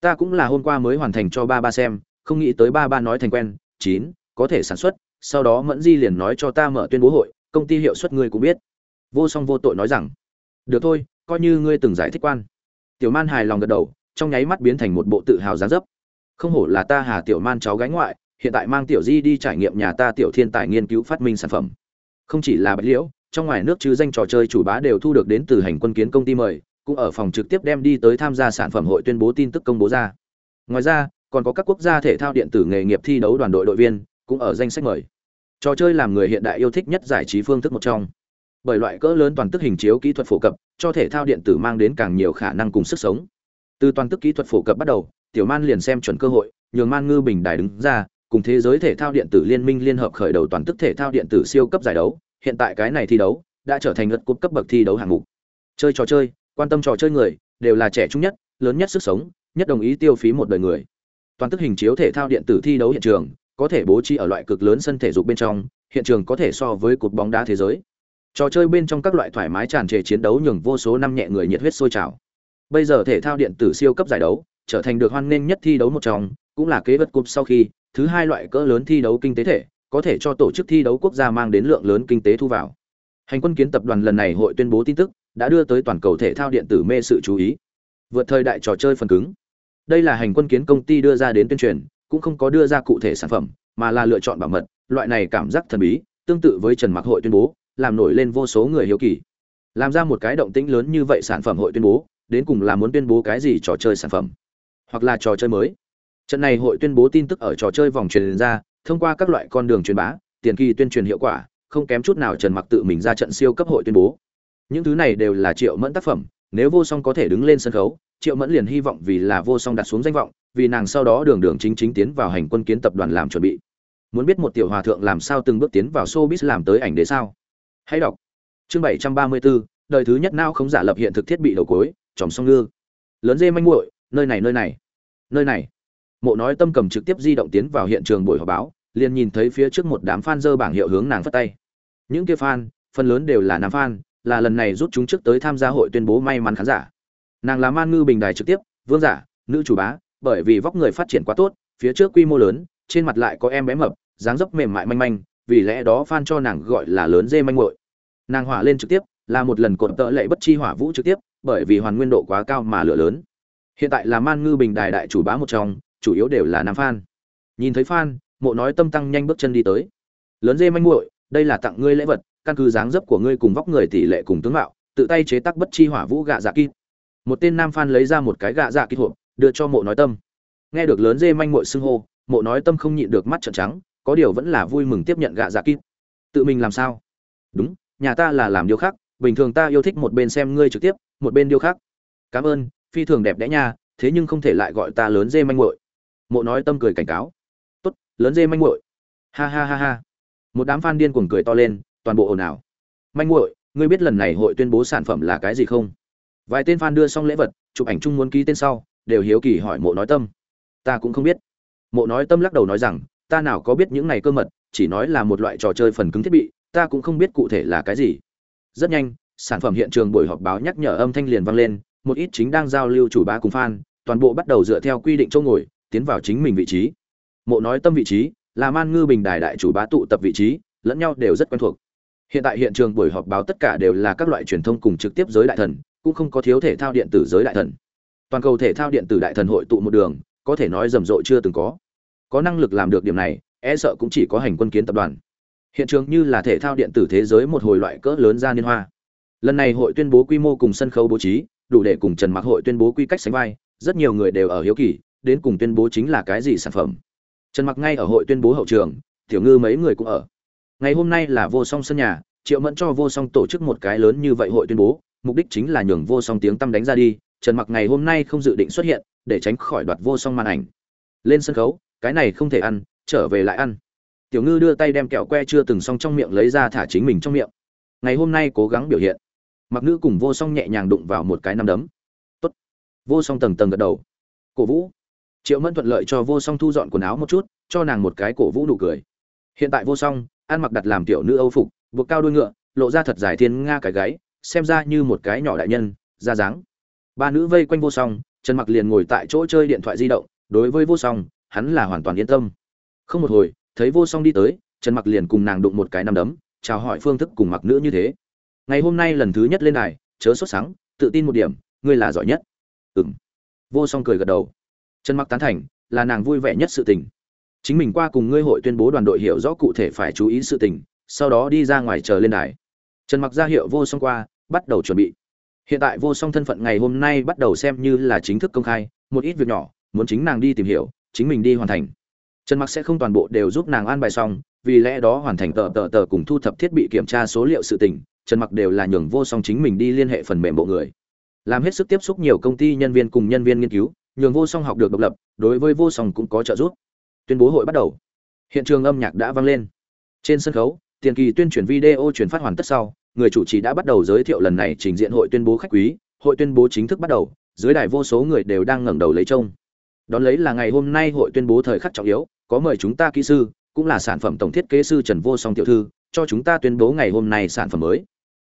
Ta cũng là hôm qua mới hoàn thành cho ba ba xem, không nghĩ tới ba ba nói thành quen, chín, có thể sản xuất, sau đó mẫn di liền nói cho ta mở tuyên bố hội, công ty hiệu suất ngươi cũng biết. Vô song vô tội nói rằng, được thôi, coi như ngươi từng giải thích quan. Tiểu man hài lòng gật đầu, trong nháy mắt biến thành một bộ tự hào giá dấp không hổ là ta hà tiểu man cháu gái ngoại, hiện tại mang tiểu di đi trải nghiệm nhà ta tiểu thiên tài nghiên cứu phát minh sản phẩm. Không chỉ là bạch liễu, trong ngoài nước chứ danh trò chơi chủ bá đều thu được đến từ hành quân kiến công ty mời, cũng ở phòng trực tiếp đem đi tới tham gia sản phẩm hội tuyên bố tin tức công bố ra. Ngoài ra, còn có các quốc gia thể thao điện tử nghề nghiệp thi đấu đoàn đội đội viên, cũng ở danh sách mời. Trò chơi làm người hiện đại yêu thích nhất giải trí phương thức một trong. Bởi loại cỡ lớn toàn tức hình chiếu kỹ thuật phổ cập, cho thể thao điện tử mang đến càng nhiều khả năng cùng sức sống. Từ toàn tức kỹ thuật phổ cập bắt đầu tiểu man liền xem chuẩn cơ hội, nhường man ngư bình đài đứng ra, cùng thế giới thể thao điện tử liên minh liên hợp khởi đầu toàn tức thể thao điện tử siêu cấp giải đấu, hiện tại cái này thi đấu đã trở thành lượt cúp cấp bậc thi đấu hạng mục. Chơi trò chơi, quan tâm trò chơi người, đều là trẻ trung nhất, lớn nhất sức sống, nhất đồng ý tiêu phí một đời người. Toàn tức hình chiếu thể thao điện tử thi đấu hiện trường, có thể bố trí ở loại cực lớn sân thể dục bên trong, hiện trường có thể so với cột bóng đá thế giới. Trò chơi bên trong các loại thoải mái tràn trề chiến đấu nhường vô số năm nhẹ người nhiệt huyết sôi trào. Bây giờ thể thao điện tử siêu cấp giải đấu trở thành được hoan nghênh nhất thi đấu một trong, cũng là kế vật cúp sau khi, thứ hai loại cỡ lớn thi đấu kinh tế thể, có thể cho tổ chức thi đấu quốc gia mang đến lượng lớn kinh tế thu vào. Hành quân kiến tập đoàn lần này hội tuyên bố tin tức, đã đưa tới toàn cầu thể thao điện tử mê sự chú ý. Vượt thời đại trò chơi phần cứng. Đây là hành quân kiến công ty đưa ra đến tuyên truyền, cũng không có đưa ra cụ thể sản phẩm, mà là lựa chọn bảo mật. Loại này cảm giác thần bí, tương tự với trần mặc hội tuyên bố, làm nổi lên vô số người hiếu kỳ. Làm ra một cái động tĩnh lớn như vậy sản phẩm hội tuyên bố, đến cùng là muốn tuyên bố cái gì trò chơi sản phẩm? Hoặc là trò chơi mới. Trận này hội tuyên bố tin tức ở trò chơi vòng truyền ra thông qua các loại con đường truyền bá tiền kỳ tuyên truyền hiệu quả không kém chút nào trần mặc tự mình ra trận siêu cấp hội tuyên bố. Những thứ này đều là triệu mẫn tác phẩm nếu vô song có thể đứng lên sân khấu triệu mẫn liền hy vọng vì là vô song đặt xuống danh vọng vì nàng sau đó đường đường chính chính tiến vào hành quân kiến tập đoàn làm chuẩn bị. Muốn biết một tiểu hòa thượng làm sao từng bước tiến vào showbiz làm tới ảnh đế sao? Hãy đọc. Chương bảy trăm ba mươi 734, đời thứ nhất nào không giả lập hiện thực thiết bị đầu cuối tròm song ngư. Lớn dê manh muội nơi này nơi này nơi này. Mộ nói tâm cầm trực tiếp di động tiến vào hiện trường buổi họp báo, liền nhìn thấy phía trước một đám fan dơ bảng hiệu hướng nàng phất tay. Những kia fan, phần lớn đều là nam fan, là lần này rút chúng trước tới tham gia hội tuyên bố may mắn khán giả. Nàng là man ngư bình đài trực tiếp, vương giả, nữ chủ bá, bởi vì vóc người phát triển quá tốt, phía trước quy mô lớn, trên mặt lại có em bé mập, dáng dấp mềm mại manh manh, vì lẽ đó fan cho nàng gọi là lớn dê manh muội. Nàng hỏa lên trực tiếp, là một lần cột tợ lệ bất chi hỏa vũ trực tiếp, bởi vì hoàn nguyên độ quá cao mà lửa lớn hiện tại là man ngư bình đài đại chủ bá một trong, chủ yếu đều là nam phan nhìn thấy phan mộ nói tâm tăng nhanh bước chân đi tới. Lớn dê manh muội, đây là tặng ngươi lễ vật, căn cứ dáng dấp của ngươi cùng vóc người tỷ lệ cùng tướng mạo, tự tay chế tác bất chi hỏa vũ gạ dạ kít. Một tên nam phan lấy ra một cái gạ dạ kít hộp, đưa cho mộ nói tâm. Nghe được lớn dê manh muội xưng hô, mộ nói tâm không nhịn được mắt trợn trắng, có điều vẫn là vui mừng tiếp nhận gạ dạ kít. Tự mình làm sao? Đúng, nhà ta là làm điều khác, bình thường ta yêu thích một bên xem ngươi trực tiếp, một bên điêu khắc cảm ơn phi thường đẹp đẽ nha, thế nhưng không thể lại gọi ta lớn dê manh muội. Mộ nói tâm cười cảnh cáo. Tốt, lớn dê manh muội. Ha ha ha ha. Một đám fan điên cuồng cười to lên, toàn bộ ồn ào. Manh muội, ngươi biết lần này hội tuyên bố sản phẩm là cái gì không? Vài tên fan đưa xong lễ vật, chụp ảnh chung muốn ký tên sau, đều hiếu kỳ hỏi mộ nói tâm. Ta cũng không biết. Mộ nói tâm lắc đầu nói rằng, ta nào có biết những này cơ mật, chỉ nói là một loại trò chơi phần cứng thiết bị, ta cũng không biết cụ thể là cái gì. Rất nhanh, sản phẩm hiện trường buổi họp báo nhắc nhở âm thanh liền vang lên một ít chính đang giao lưu chủ bá cùng fan, toàn bộ bắt đầu dựa theo quy định chỗ ngồi, tiến vào chính mình vị trí. Mộ nói tâm vị trí, là man ngư bình đài đại chủ bá tụ tập vị trí, lẫn nhau đều rất quen thuộc. Hiện tại hiện trường buổi họp báo tất cả đều là các loại truyền thông cùng trực tiếp giới đại thần, cũng không có thiếu thể thao điện tử giới đại thần. Toàn cầu thể thao điện tử đại thần hội tụ một đường, có thể nói rầm rộ chưa từng có. Có năng lực làm được điểm này e sợ cũng chỉ có hành quân kiến tập đoàn. Hiện trường như là thể thao điện tử thế giới một hồi loại cỡ lớn ra liên hoa. Lần này hội tuyên bố quy mô cùng sân khấu bố trí đủ để cùng trần mặc hội tuyên bố quy cách sánh vai, rất nhiều người đều ở hiếu kỳ, đến cùng tuyên bố chính là cái gì sản phẩm. Trần mặc ngay ở hội tuyên bố hậu trường, tiểu ngư mấy người cũng ở. Ngày hôm nay là vô song sân nhà, triệu mẫn cho vô song tổ chức một cái lớn như vậy hội tuyên bố, mục đích chính là nhường vô song tiếng tăm đánh ra đi, trần mặc ngày hôm nay không dự định xuất hiện, để tránh khỏi đoạt vô song màn ảnh. Lên sân khấu, cái này không thể ăn, trở về lại ăn. Tiểu ngư đưa tay đem kẹo que chưa từng xong trong miệng lấy ra thả chính mình trong miệng. Ngày hôm nay cố gắng biểu hiện mặc nữ cùng vô song nhẹ nhàng đụng vào một cái nắm đấm. Tốt. Vô song tầng tầng gật đầu. Cổ vũ. Triệu mẫn thuận lợi cho vô song thu dọn quần áo một chút, cho nàng một cái cổ vũ nụ cười. Hiện tại vô song, ăn mặc đặt làm tiểu nữ âu phục, buộc cao đuôi ngựa, lộ ra thật dài thiên nga cái gáy, xem ra như một cái nhỏ đại nhân, ra dáng. Ba nữ vây quanh vô song, trần mặc liền ngồi tại chỗ chơi điện thoại di động, đối với vô song, hắn là hoàn toàn yên tâm. Không một hồi, thấy vô song đi tới, trần mặc liền cùng nàng đụng một cái nằm đấm, chào hỏi phương thức cùng mặc nữ như thế ngày hôm nay lần thứ nhất lên đài, chớ sốt sáng tự tin một điểm, ngươi là giỏi nhất. Ừng vô song cười gật đầu. Trần mặc tán thành, là nàng vui vẻ nhất sự tình. Chính mình qua cùng ngươi hội tuyên bố đoàn đội hiểu rõ cụ thể phải chú ý sự tình, sau đó đi ra ngoài chờ lên đài. Trần mặc ra hiệu vô song qua, bắt đầu chuẩn bị. Hiện tại vô song thân phận ngày hôm nay bắt đầu xem như là chính thức công khai, một ít việc nhỏ, muốn chính nàng đi tìm hiểu, chính mình đi hoàn thành. Trần mặc sẽ không toàn bộ đều giúp nàng an bài xong, vì lẽ đó hoàn thành tờ tờ tờ cùng thu thập thiết bị kiểm tra số liệu sự tình trần mặc đều là nhường vô song chính mình đi liên hệ phần mềm bộ người. Làm hết sức tiếp xúc nhiều công ty nhân viên cùng nhân viên nghiên cứu, nhường vô song học được độc lập, đối với vô song cũng có trợ giúp. Tuyên bố hội bắt đầu. Hiện trường âm nhạc đã vang lên. Trên sân khấu, tiền kỳ tuyên truyền video truyền phát hoàn tất sau, người chủ trì đã bắt đầu giới thiệu lần này trình diện hội tuyên bố khách quý, hội tuyên bố chính thức bắt đầu, dưới đài vô số người đều đang ngẩng đầu lấy trông. Đón lấy là ngày hôm nay hội tuyên bố thời khắc trọng yếu, có mời chúng ta kỹ sư, cũng là sản phẩm tổng thiết kế sư trần vô song tiểu thư, cho chúng ta tuyên bố ngày hôm nay sản phẩm mới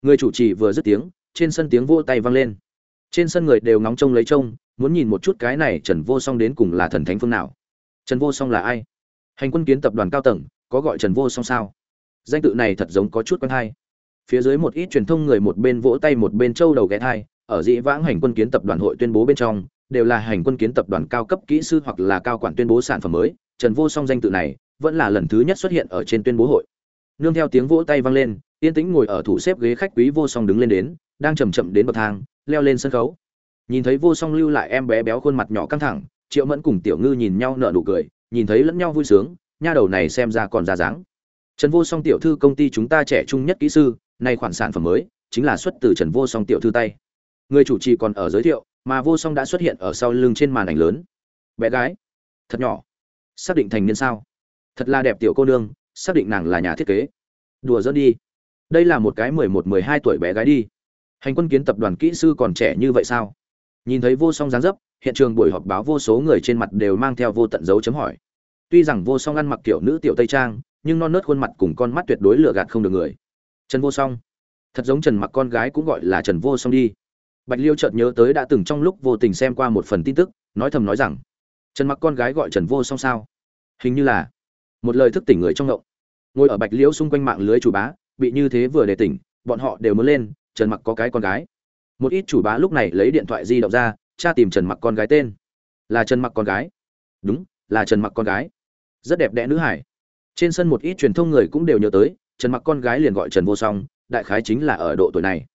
người chủ trì vừa dứt tiếng, trên sân tiếng vô tay vang lên. Trên sân người đều ngóng trông lấy trông, muốn nhìn một chút cái này trần vô song đến cùng là thần thánh phương nào. Trần vô song là ai? Hành quân kiến tập đoàn cao tầng, có gọi trần vô song sao? Danh tự này thật giống có chút quen hay. Phía dưới một ít truyền thông người một bên vỗ tay một bên trâu đầu ghé thai, ở dĩ vãng hành quân kiến tập đoàn hội tuyên bố bên trong, đều là hành quân kiến tập đoàn cao cấp kỹ sư hoặc là cao quản tuyên bố sản phẩm mới. Trần vô song danh tự này, vẫn là lần thứ nhất xuất hiện ở trên tuyên bố hội. Nương theo tiếng vỗ tay vang lên yên tĩnh ngồi ở thủ xếp ghế khách quý vô song đứng lên đến, đang chầm chậm đến bậc thang, leo lên sân khấu. Nhìn thấy vô song lưu lại em bé béo khuôn mặt nhỏ căng thẳng, triệu mẫn cùng tiểu ngư nhìn nhau nở nụ cười, nhìn thấy lẫn nhau vui sướng, nha đầu này xem ra còn ra dáng. Trần vô song tiểu thư công ty chúng ta trẻ trung nhất kỹ sư, nay khoản sản phẩm mới, chính là xuất từ trần vô song tiểu thư tay. Người chủ trì còn ở giới thiệu, mà vô song đã xuất hiện ở sau lưng trên màn ảnh lớn. Bé gái, thật nhỏ. Xác định thành niên sao? Thật là đẹp tiểu cô nương, xác định nàng là nhà thiết kế. Đùa dẫn đi đây là một cái mười một, mười hai tuổi bé gái đi. Hành quân kiến tập đoàn kỹ sư còn trẻ như vậy sao? Nhìn thấy vô song dáng dấp, hiện trường buổi họp báo vô số người trên mặt đều mang theo vô tận dấu chấm hỏi. Tuy rằng vô song ăn mặc kiểu nữ tiểu tây trang, nhưng non nớt khuôn mặt cùng con mắt tuyệt đối lừa gạt không được người. Trần vô song. Thật giống trần mặc con gái cũng gọi là trần vô song đi. Bạch liêu chợt nhớ tới đã từng trong lúc vô tình xem qua một phần tin tức, nói thầm nói rằng, trần mặc con gái gọi trần vô song sao? Hình như là một lời thức tỉnh người trong ngộng. Ngồi ở bạch liễu xung quanh mạng lưới chủ bá bị như thế vừa để tỉnh, bọn họ đều muốn lên, trần mặc có cái con gái. Một ít chủ bá lúc này lấy điện thoại di động ra, tra tìm trần mặc con gái tên. Là trần mặc con gái. Đúng, là trần mặc con gái. Rất đẹp đẽ nữ hải. Trên sân một ít truyền thông người cũng đều nhớ tới, trần mặc con gái liền gọi trần vô song, đại khái chính là ở độ tuổi này.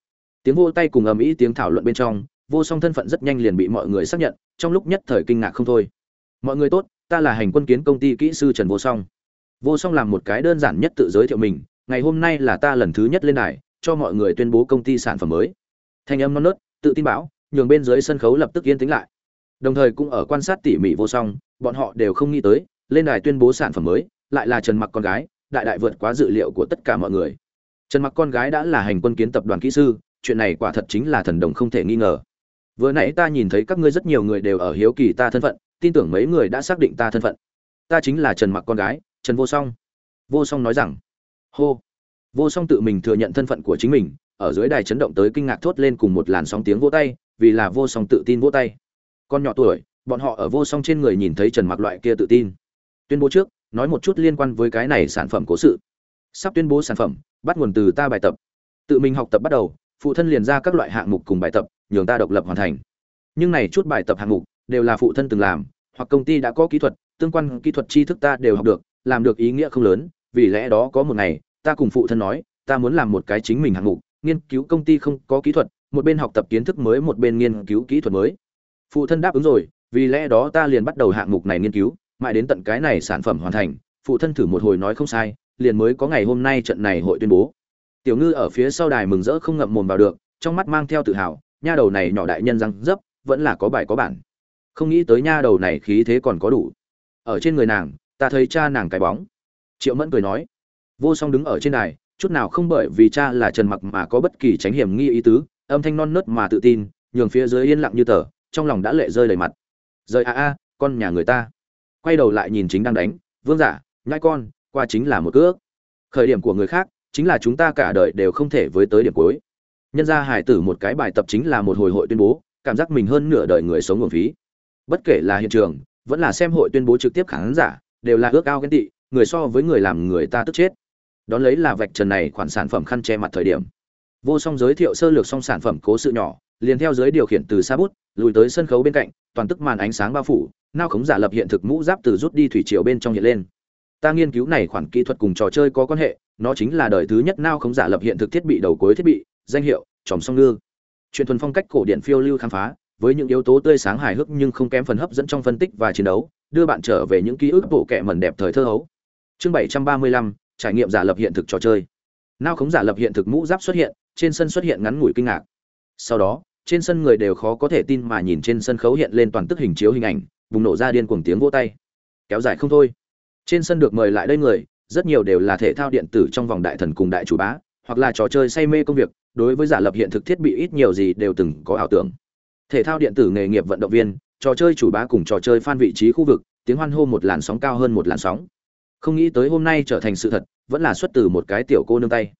Tiếng vô tay cùng ầm ĩ tiếng thảo luận bên trong, vô song thân phận rất nhanh liền bị mọi người xác nhận, trong lúc nhất thời kinh ngạc không thôi. Mọi người tốt, ta là hành quân kiến công ty kỹ sư trần vô song. Vô song làm một cái đơn giản nhất tự giới thiệu mình ngày hôm nay là ta lần thứ nhất lên đài, cho mọi người tuyên bố công ty sản phẩm mới. Thanh âm non nớt, tự tin bão, nhường bên dưới sân khấu lập tức yên tĩnh lại. Đồng thời cũng ở quan sát tỉ mỉ vô song, bọn họ đều không nghĩ tới, lên đài tuyên bố sản phẩm mới, lại là trần mặc con gái, đại đại vượt quá dự liệu của tất cả mọi người. Trần mặc con gái đã là hành quân kiến tập đoàn kỹ sư, chuyện này quả thật chính là thần đồng không thể nghi ngờ. Vừa nãy ta nhìn thấy các ngươi rất nhiều người đều ở hiếu kỳ ta thân phận, tin tưởng mấy người đã xác định ta thân phận. Ta chính là trần mặc con gái, trần vô song. Vô song nói rằng hô. Vô song tự mình thừa nhận thân phận của chính mình, ở dưới đài chấn động tới kinh ngạc thốt lên cùng một làn sóng tiếng vỗ tay, vì là vô song tự tin vỗ tay. Con nhỏ tuổi, bọn họ ở vô song trên người nhìn thấy trần mặc loại kia tự tin. Tuyên bố trước, nói một chút liên quan với cái này sản phẩm cố sự. Sắp tuyên bố sản phẩm, bắt nguồn từ ta bài tập. Tự mình học tập bắt đầu, phụ thân liền ra các loại hạng mục cùng bài tập, nhường ta độc lập hoàn thành. Nhưng này chút bài tập hạng mục, đều là phụ thân từng làm, hoặc công ty đã có kỹ thuật, tương quan kỹ thuật tri thức ta đều học được, làm được ý nghĩa không lớn vì lẽ đó có một ngày, ta cùng phụ thân nói, ta muốn làm một cái chính mình hạng mục, nghiên cứu công ty không có kỹ thuật, một bên học tập kiến thức mới, một bên nghiên cứu kỹ thuật mới. Phụ thân đáp ứng rồi, vì lẽ đó ta liền bắt đầu hạng mục này nghiên cứu, mãi đến tận cái này sản phẩm hoàn thành, phụ thân thử một hồi nói không sai, liền mới có ngày hôm nay trận này hội tuyên bố. Tiểu ngư ở phía sau đài mừng rỡ không ngậm mồm vào được, trong mắt mang theo tự hào, nha đầu này nhỏ đại nhân răng dấp, vẫn là có bài có bản. Không nghĩ tới nha đầu này khí thế còn có đủ. Ở trên người nàng, ta thấy cha nàng cái bóng triệu mẫn cười nói, vô song đứng ở trên đài, chút nào không bởi vì cha là trần mặc mà có bất kỳ tránh hiểm nghi ý tứ, âm thanh non nớt mà tự tin, nhường phía dưới yên lặng như tờ, trong lòng đã lệ rơi đầy mặt. Rời a a, con nhà người ta. Quay đầu lại nhìn chính đang đánh, vương giả nhai con, qua chính là một cước. Khởi điểm của người khác, chính là chúng ta cả đời đều không thể với tới điểm cuối. Nhân ra hải tử một cái bài tập chính là một hồi hội tuyên bố, cảm giác mình hơn nửa đời người sống nguồn phí. Bất kể là hiện trường, vẫn là xem hội tuyên bố trực tiếp khán giả, đều là ước ao ghen tị người so với người làm người ta tức chết. Đón lấy là vạch trần này khoản sản phẩm khăn che mặt thời điểm. Vô song giới thiệu sơ lược xong sản phẩm cố sự nhỏ, liền theo giới điều khiển từ xa bút, lùi tới sân khấu bên cạnh, toàn tức màn ánh sáng bao phủ, nao khống giả lập hiện thực mũ giáp từ rút đi thủy triều bên trong hiện lên. Ta nghiên cứu này khoản kỹ thuật cùng trò chơi có quan hệ, nó chính là đời thứ nhất nao khống giả lập hiện thực thiết bị đầu cuối thiết bị, danh hiệu tròm song ngư. Truyền thuần phong cách cổ điển phiêu lưu khám phá, với những yếu tố tươi sáng hài hước nhưng không kém phần hấp dẫn trong phân tích và chiến đấu, đưa bạn trở về những ký ức bộ kệ mẩn đẹp thời thơ hấu chương bảy trăm ba mươi lăm, trải nghiệm giả lập hiện thực trò chơi. Nao khống giả lập hiện thực mũ giáp xuất hiện, trên sân xuất hiện ngắn ngủi kinh ngạc. Sau đó, trên sân người đều khó có thể tin mà nhìn trên sân khấu hiện lên toàn tức hình chiếu hình ảnh, bùng nổ ra điên cuồng tiếng vỗ tay. Kéo dài không thôi. Trên sân được mời lại đây người, rất nhiều đều là thể thao điện tử trong vòng đại thần cùng đại chủ bá, hoặc là trò chơi say mê công việc, đối với giả lập hiện thực thiết bị ít nhiều gì đều từng có ảo tưởng. Thể thao điện tử nghề nghiệp vận động viên, trò chơi chủ bá cùng trò chơi fan vị trí khu vực, tiếng hoan hô một làn sóng cao hơn một làn sóng không nghĩ tới hôm nay trở thành sự thật, vẫn là xuất từ một cái tiểu cô nương tay.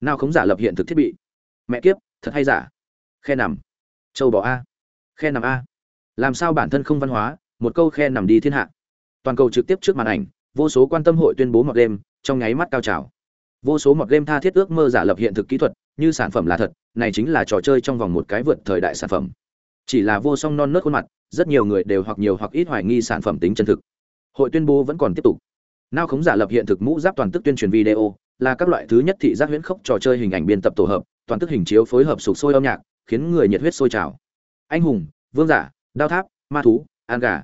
Nào không giả lập hiện thực thiết bị. Mẹ kiếp, thật hay giả? Khe nằm. Châu bò a. Khe nằm a. Làm sao bản thân không văn hóa, một câu khe nằm đi thiên hạ. Toàn cầu trực tiếp trước màn ảnh, vô số quan tâm hội tuyên bố mọt game trong nháy mắt cao trào. Vô số mọt game tha thiết ước mơ giả lập hiện thực kỹ thuật, như sản phẩm là thật, này chính là trò chơi trong vòng một cái vượt thời đại sản phẩm. Chỉ là vô song non nớt khuôn mặt, rất nhiều người đều hoặc nhiều hoặc ít hoài nghi sản phẩm tính chân thực. Hội tuyên bố vẫn còn tiếp tục nao khống giả lập hiện thực mũ giáp toàn tức tuyên truyền video, là các loại thứ nhất thị giác huyễn khốc trò chơi hình ảnh biên tập tổ hợp, toàn tức hình chiếu phối hợp sục sôi âm nhạc, khiến người nhiệt huyết sôi trào. Anh hùng, vương giả, đao tháp, ma thú, an gà.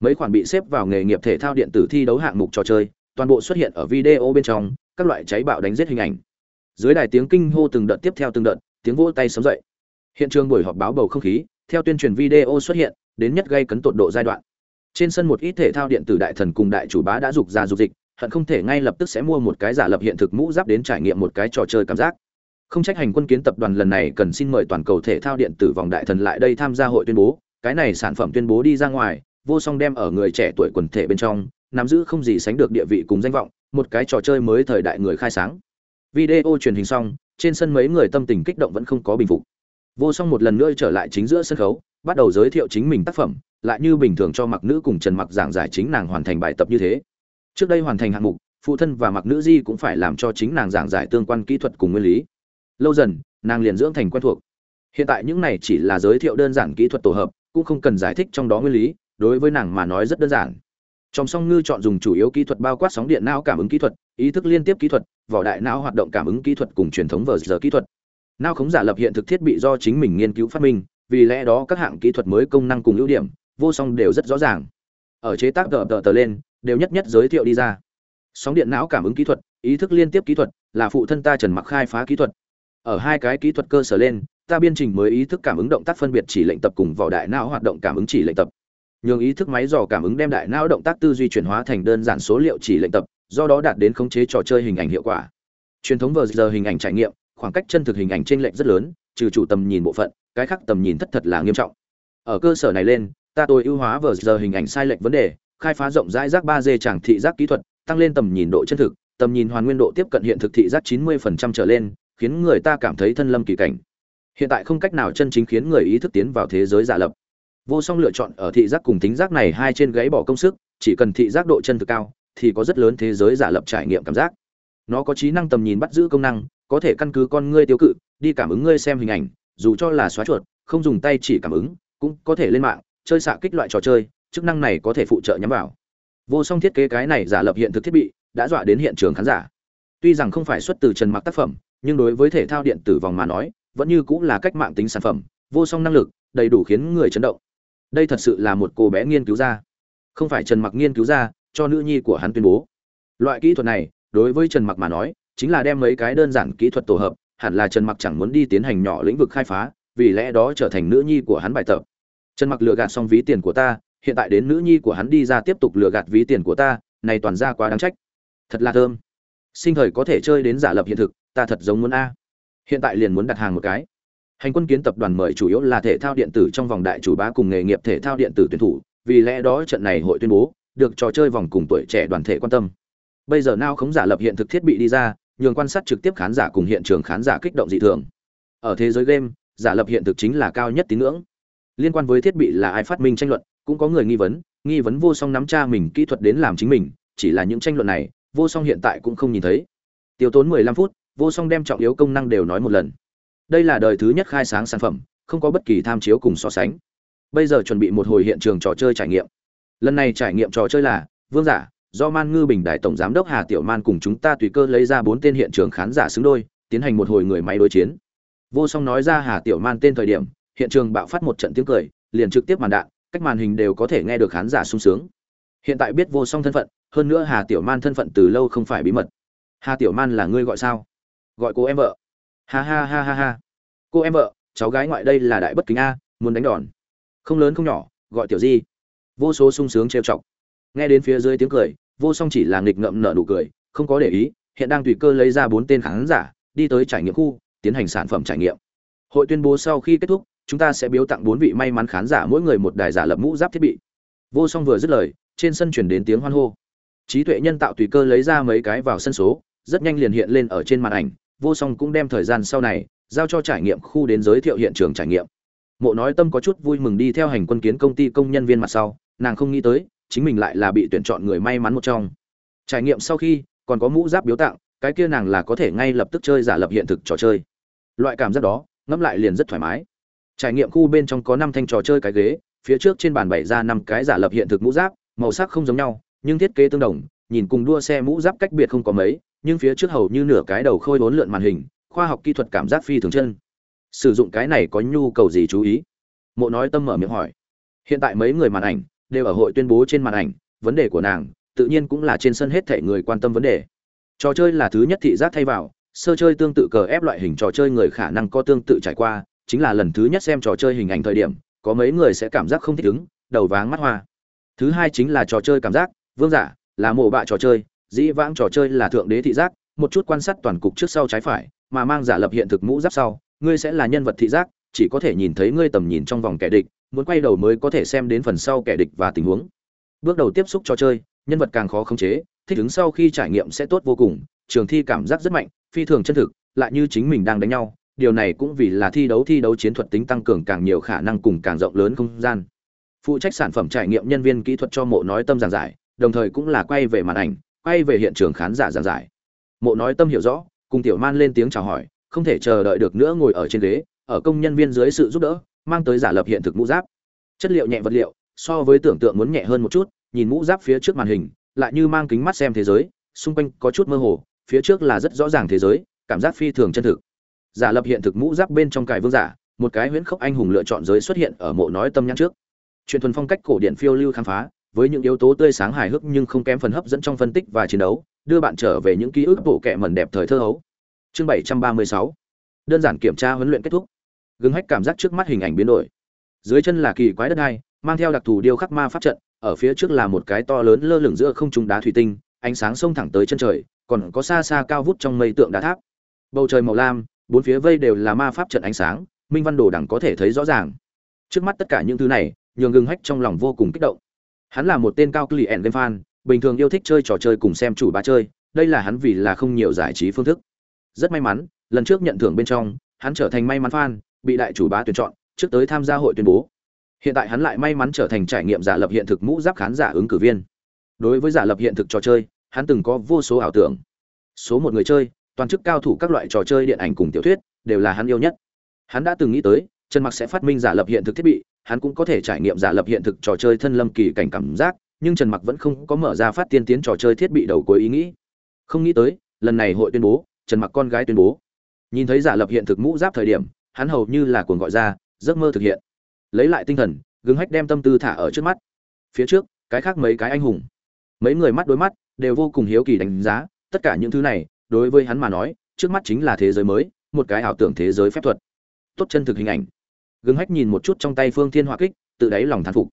Mấy khoản bị xếp vào nghề nghiệp thể thao điện tử thi đấu hạng mục trò chơi, toàn bộ xuất hiện ở video bên trong, các loại cháy bạo đánh giết hình ảnh. Dưới đài tiếng kinh hô từng đợt tiếp theo từng đợt, tiếng vỗ tay sấm dậy. Hiện trường buổi họp báo bầu không khí, theo tuyên truyền video xuất hiện, đến nhất gây cấn tột độ giai đoạn trên sân một ít thể thao điện tử đại thần cùng đại chủ bá đã dục ra dục dịch, hận không thể ngay lập tức sẽ mua một cái giả lập hiện thực mũ giáp đến trải nghiệm một cái trò chơi cảm giác. Không trách hành quân kiến tập đoàn lần này cần xin mời toàn cầu thể thao điện tử vòng đại thần lại đây tham gia hội tuyên bố, cái này sản phẩm tuyên bố đi ra ngoài, vô song đem ở người trẻ tuổi quần thể bên trong, nắm giữ không gì sánh được địa vị cùng danh vọng, một cái trò chơi mới thời đại người khai sáng. Video truyền hình xong, trên sân mấy người tâm tình kích động vẫn không có bình phục. Vô song một lần nữa trở lại chính giữa sân khấu, bắt đầu giới thiệu chính mình tác phẩm lại như bình thường cho mặc nữ cùng trần mặc giảng giải chính nàng hoàn thành bài tập như thế. Trước đây hoàn thành hạng mục, phụ thân và mặc nữ di cũng phải làm cho chính nàng giảng giải tương quan kỹ thuật cùng nguyên lý. Lâu dần, nàng liền dưỡng thành quen thuộc. Hiện tại những này chỉ là giới thiệu đơn giản kỹ thuật tổ hợp, cũng không cần giải thích trong đó nguyên lý, đối với nàng mà nói rất đơn giản. Trong song ngư chọn dùng chủ yếu kỹ thuật bao quát sóng điện não cảm ứng kỹ thuật, ý thức liên tiếp kỹ thuật, vỏ đại não hoạt động cảm ứng kỹ thuật cùng truyền thống vờ giờ kỹ thuật. Não khống giả lập hiện thực thiết bị do chính mình nghiên cứu phát minh, vì lẽ đó các hạng kỹ thuật mới công năng cùng ưu điểm vô song đều rất rõ ràng. Ở chế tác tờ tờ tờ lên, đều nhất nhất giới thiệu đi ra. Sóng điện não cảm ứng kỹ thuật, ý thức liên tiếp kỹ thuật, là phụ thân ta trần mặc khai phá kỹ thuật. Ở hai cái kỹ thuật cơ sở lên, ta biên trình mới ý thức cảm ứng động tác phân biệt chỉ lệnh tập cùng vỏ đại não hoạt động cảm ứng chỉ lệnh tập. Nhường ý thức máy dò cảm ứng đem đại não động tác tư duy chuyển hóa thành đơn giản số liệu chỉ lệnh tập, do đó đạt đến khống chế trò chơi hình ảnh hiệu quả. Truyền thống vờ giờ hình ảnh trải nghiệm, khoảng cách chân thực hình ảnh trên lệnh rất lớn, trừ chủ tầm nhìn bộ phận, cái khác tầm nhìn thất thật là nghiêm trọng. Ở cơ sở này lên ta tôi ưu hóa vờ giờ hình ảnh sai lệch vấn đề, khai phá rộng rãi rác ba d chẳng thị giác kỹ thuật, tăng lên tầm nhìn độ chân thực, tầm nhìn hoàn nguyên độ tiếp cận hiện thực thị giác 90% trở lên, khiến người ta cảm thấy thân lâm kỳ cảnh. Hiện tại không cách nào chân chính khiến người ý thức tiến vào thế giới giả lập. Vô song lựa chọn ở thị giác cùng tính giác này hai trên gáy bỏ công sức, chỉ cần thị giác độ chân thực cao, thì có rất lớn thế giới giả lập trải nghiệm cảm giác. Nó có trí năng tầm nhìn bắt giữ công năng, có thể căn cứ con ngươi tiêu cự, đi cảm ứng ngươi xem hình ảnh, dù cho là xóa chuột, không dùng tay chỉ cảm ứng, cũng có thể lên mạng chơi xạ kích loại trò chơi, chức năng này có thể phụ trợ nhắm vào. Vô song thiết kế cái này giả lập hiện thực thiết bị, đã dọa đến hiện trường khán giả. Tuy rằng không phải xuất từ trần mặc tác phẩm, nhưng đối với thể thao điện tử vòng mà nói, vẫn như cũng là cách mạng tính sản phẩm, vô song năng lực, đầy đủ khiến người chấn động. Đây thật sự là một cô bé nghiên cứu ra. Không phải trần mặc nghiên cứu ra, cho nữ nhi của hắn tuyên bố. Loại kỹ thuật này, đối với trần mặc mà nói, chính là đem mấy cái đơn giản kỹ thuật tổ hợp, hẳn là trần mặc chẳng muốn đi tiến hành nhỏ lĩnh vực khai phá, vì lẽ đó trở thành nữ nhi của hắn bài tập trần mặc lừa gạt xong ví tiền của ta, hiện tại đến nữ nhi của hắn đi ra tiếp tục lừa gạt ví tiền của ta, này toàn ra quá đáng trách. Thật là thơm. Sinh thời có thể chơi đến giả lập hiện thực, ta thật giống muốn a. Hiện tại liền muốn đặt hàng một cái. Hành quân kiến tập đoàn mời chủ yếu là thể thao điện tử trong vòng đại chủ bá cùng nghề nghiệp thể thao điện tử tuyển thủ, vì lẽ đó trận này hội tuyên bố, được trò chơi vòng cùng tuổi trẻ đoàn thể quan tâm. Bây giờ nào khống giả lập hiện thực thiết bị đi ra, nhường quan sát trực tiếp khán giả cùng hiện trường khán giả kích động dị thường. Ở thế giới game, giả lập hiện thực chính là cao nhất tín ngưỡng liên quan với thiết bị là ai phát minh tranh luận, cũng có người nghi vấn nghi vấn vô song nắm cha mình kỹ thuật đến làm chính mình, chỉ là những tranh luận này, vô song hiện tại cũng không nhìn thấy. Tiêu tốn 15 phút, vô song đem trọng yếu công năng đều nói một lần. Đây là đời thứ nhất khai sáng sản phẩm, không có bất kỳ tham chiếu cùng so sánh. Bây giờ chuẩn bị một hồi hiện trường trò chơi trải nghiệm. Lần này trải nghiệm trò chơi là, vương giả, do man ngư bình đại tổng giám đốc hà tiểu man cùng chúng ta tùy cơ lấy ra bốn tên hiện trường khán giả xứng đôi, tiến hành một hồi người máy đối chiến. Vô song nói ra hà tiểu man tên thời điểm hiện trường bạo phát một trận tiếng cười, liền trực tiếp màn đạn, cách màn hình đều có thể nghe được khán giả sung sướng. Hiện tại biết vô song thân phận, hơn nữa hà tiểu man thân phận từ lâu không phải bí mật. Hà tiểu man là ngươi gọi sao? Gọi cô em vợ. Ha ha ha ha ha. Cô em vợ, cháu gái ngoại đây là đại bất kính a, muốn đánh đòn. Không lớn không nhỏ, gọi tiểu gì? vô số sung sướng trêu chọc. Nghe đến phía dưới tiếng cười, vô song chỉ là nghịch ngậm nở nụ cười, không có để ý, hiện đang tùy cơ lấy ra bốn tên khán giả, đi tới trải nghiệm khu, tiến hành sản phẩm trải nghiệm. Hội tuyên bố sau khi kết thúc chúng ta sẽ biếu tặng bốn vị may mắn khán giả mỗi người một đài giả lập mũ giáp thiết bị. Vô song vừa dứt lời, trên sân chuyển đến tiếng hoan hô. Trí tuệ nhân tạo tùy cơ lấy ra mấy cái vào sân số, rất nhanh liền hiện lên ở trên màn ảnh, vô song cũng đem thời gian sau này, giao cho trải nghiệm khu đến giới thiệu hiện trường trải nghiệm. Mộ nói tâm có chút vui mừng đi theo hành quân kiến công ty công nhân viên mặt sau, nàng không nghĩ tới, chính mình lại là bị tuyển chọn người may mắn một trong. Trải nghiệm sau khi, còn có mũ giáp biếu tặng, cái kia nàng là có thể ngay lập tức chơi giả lập hiện thực trò chơi. Loại cảm giác đó, ngẫm lại liền rất thoải mái trải nghiệm khu bên trong có năm thanh trò chơi cái ghế, phía trước trên bàn bày ra năm cái giả lập hiện thực mũ giáp, màu sắc không giống nhau, nhưng thiết kế tương đồng, nhìn cùng đua xe mũ giáp cách biệt không có mấy, nhưng phía trước hầu như nửa cái đầu khôi bốn lượn màn hình, khoa học kỹ thuật cảm giác phi thường chân. Sử dụng cái này có nhu cầu gì chú ý? Mộ nói tâm mở miệng hỏi. Hiện tại mấy người màn ảnh đều ở hội tuyên bố trên màn ảnh, vấn đề của nàng tự nhiên cũng là trên sân hết thể người quan tâm vấn đề. Trò chơi là thứ nhất thị giác thay vào, sơ chơi tương tự cờ ép loại hình trò chơi người khả năng có tương tự trải qua chính là lần thứ nhất xem trò chơi hình ảnh thời điểm, có mấy người sẽ cảm giác không thích ứng, đầu váng mắt hoa. Thứ hai chính là trò chơi cảm giác, vương giả, là mộ bạ trò chơi, dĩ vãng trò chơi là thượng đế thị giác, một chút quan sát toàn cục trước sau trái phải, mà mang giả lập hiện thực mũ giáp sau, ngươi sẽ là nhân vật thị giác, chỉ có thể nhìn thấy ngươi tầm nhìn trong vòng kẻ địch, muốn quay đầu mới có thể xem đến phần sau kẻ địch và tình huống. Bước đầu tiếp xúc trò chơi, nhân vật càng khó khống chế, thích ứng sau khi trải nghiệm sẽ tốt vô cùng, trường thi cảm giác rất mạnh, phi thường chân thực, lại như chính mình đang đánh nhau điều này cũng vì là thi đấu thi đấu chiến thuật tính tăng cường càng nhiều khả năng cùng càng rộng lớn không gian. Phụ trách sản phẩm trải nghiệm nhân viên kỹ thuật cho mộ nói tâm giảng giải, đồng thời cũng là quay về màn ảnh, quay về hiện trường khán giả giảng giải. Mộ nói tâm hiểu rõ, cùng tiểu man lên tiếng chào hỏi, không thể chờ đợi được nữa ngồi ở trên ghế, ở công nhân viên dưới sự giúp đỡ, mang tới giả lập hiện thực mũ giáp. Chất liệu nhẹ vật liệu, so với tưởng tượng muốn nhẹ hơn một chút, nhìn mũ giáp phía trước màn hình, lại như mang kính mắt xem thế giới, xung quanh có chút mơ hồ, phía trước là rất rõ ràng thế giới, cảm giác phi thường chân thực giả lập hiện thực mũ giáp bên trong cài vương giả, một cái huyễn khốc anh hùng lựa chọn giới xuất hiện ở mộ nói tâm nhãn trước. Truyền thuần phong cách cổ điển phiêu lưu khám phá, với những yếu tố tươi sáng hài hước nhưng không kém phần hấp dẫn trong phân tích và chiến đấu, đưa bạn trở về những ký ức bộ kệ mẩn đẹp thời thơ hấu. Chương 736 đơn giản kiểm tra huấn luyện kết thúc. Gừng hách cảm giác trước mắt hình ảnh biến đổi. Dưới chân là kỳ quái đất hai, mang theo đặc thù điêu khắc ma pháp trận, ở phía trước là một cái to lớn lơ lửng giữa không trung đá thủy tinh, ánh sáng sông thẳng tới chân trời, còn có xa xa cao vút trong mây tượng đá tháp. Bầu trời màu lam bốn phía vây đều là ma pháp trận ánh sáng, minh văn đồ đẳng có thể thấy rõ ràng. Trước mắt tất cả những thứ này, nhường gừng hách trong lòng vô cùng kích động. Hắn là một tên cao cli ẻn game fan, bình thường yêu thích chơi trò chơi cùng xem chủ bá chơi, đây là hắn vì là không nhiều giải trí phương thức. Rất may mắn, lần trước nhận thưởng bên trong, hắn trở thành may mắn fan, bị đại chủ bá tuyển chọn, trước tới tham gia hội tuyên bố. Hiện tại hắn lại may mắn trở thành trải nghiệm giả lập hiện thực mũ giáp khán giả ứng cử viên. Đối với giả lập hiện thực trò chơi, hắn từng có vô số ảo tưởng. Số một người chơi toàn chức cao thủ các loại trò chơi điện ảnh cùng tiểu thuyết, đều là hắn yêu nhất. Hắn đã từng nghĩ tới, trần mặc sẽ phát minh giả lập hiện thực thiết bị, hắn cũng có thể trải nghiệm giả lập hiện thực trò chơi thân lâm kỳ cảnh cảm giác, nhưng trần mặc vẫn không có mở ra phát tiên tiến trò chơi thiết bị đầu cuối ý nghĩ. Không nghĩ tới, lần này hội tuyên bố, trần mặc con gái tuyên bố. Nhìn thấy giả lập hiện thực mũ giáp thời điểm, hắn hầu như là cuồng gọi ra, giấc mơ thực hiện. Lấy lại tinh thần, gừng hách đem tâm tư thả ở trước mắt. Phía trước, cái khác mấy cái anh hùng, mấy người mắt đối mắt, đều vô cùng hiếu kỳ đánh giá, tất cả những thứ này đối với hắn mà nói, trước mắt chính là thế giới mới, một cái ảo tưởng thế giới phép thuật. Tốt chân thực hình ảnh. Gương hách nhìn một chút trong tay phương thiên hỏa kích, tự đáy lòng thán phục.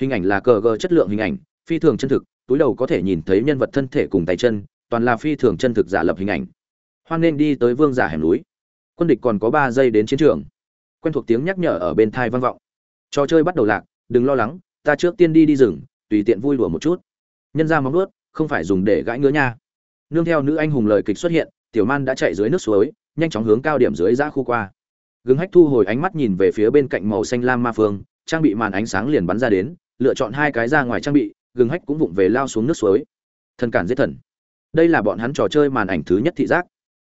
Hình ảnh là cờ gờ chất lượng hình ảnh, phi thường chân thực, túi đầu có thể nhìn thấy nhân vật thân thể cùng tay chân, toàn là phi thường chân thực giả lập hình ảnh. Hoan nên đi tới vương giả hẻm núi. Quân địch còn có ba giây đến chiến trường. Quen thuộc tiếng nhắc nhở ở bên thai vang vọng. Trò chơi bắt đầu lạc, đừng lo lắng, ta trước tiên đi đi rừng, tùy tiện vui đùa một chút. Nhân ra móng nuốt không phải dùng để gãi ngứa nha nương theo nữ anh hùng lời kịch xuất hiện, tiểu man đã chạy dưới nước suối, nhanh chóng hướng cao điểm dưới giã khu qua. Gừng hách thu hồi ánh mắt nhìn về phía bên cạnh màu xanh lam ma phương, trang bị màn ánh sáng liền bắn ra đến, lựa chọn hai cái ra ngoài trang bị, gừng hách cũng vụng về lao xuống nước suối. Thần cản giết thần. Đây là bọn hắn trò chơi màn ảnh thứ nhất thị giác.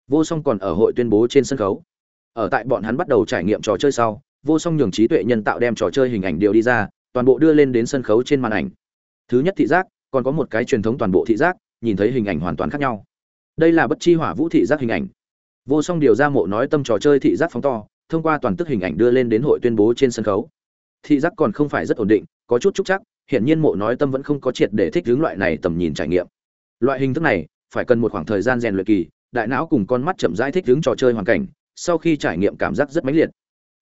Vô song còn ở hội tuyên bố trên sân khấu. Ở tại bọn hắn bắt đầu trải nghiệm trò chơi sau, vô song nhường trí tuệ nhân tạo đem trò chơi hình ảnh điều đi ra, toàn bộ đưa lên đến sân khấu trên màn ảnh. Thứ nhất thị giác, còn có một cái truyền thống toàn bộ thị giác nhìn thấy hình ảnh hoàn toàn khác nhau. Đây là bất chi hỏa vũ thị giác hình ảnh. Vô song điều ra mộ nói tâm trò chơi thị giác phóng to, thông qua toàn tức hình ảnh đưa lên đến hội tuyên bố trên sân khấu. Thị giác còn không phải rất ổn định, có chút trúc chắc hiện nhiên mộ nói tâm vẫn không có triệt để thích hướng loại này tầm nhìn trải nghiệm. Loại hình thức này, phải cần một khoảng thời gian rèn luyện kỳ, đại não cùng con mắt chậm rãi thích hướng trò chơi hoàn cảnh, sau khi trải nghiệm cảm giác rất mãnh liệt.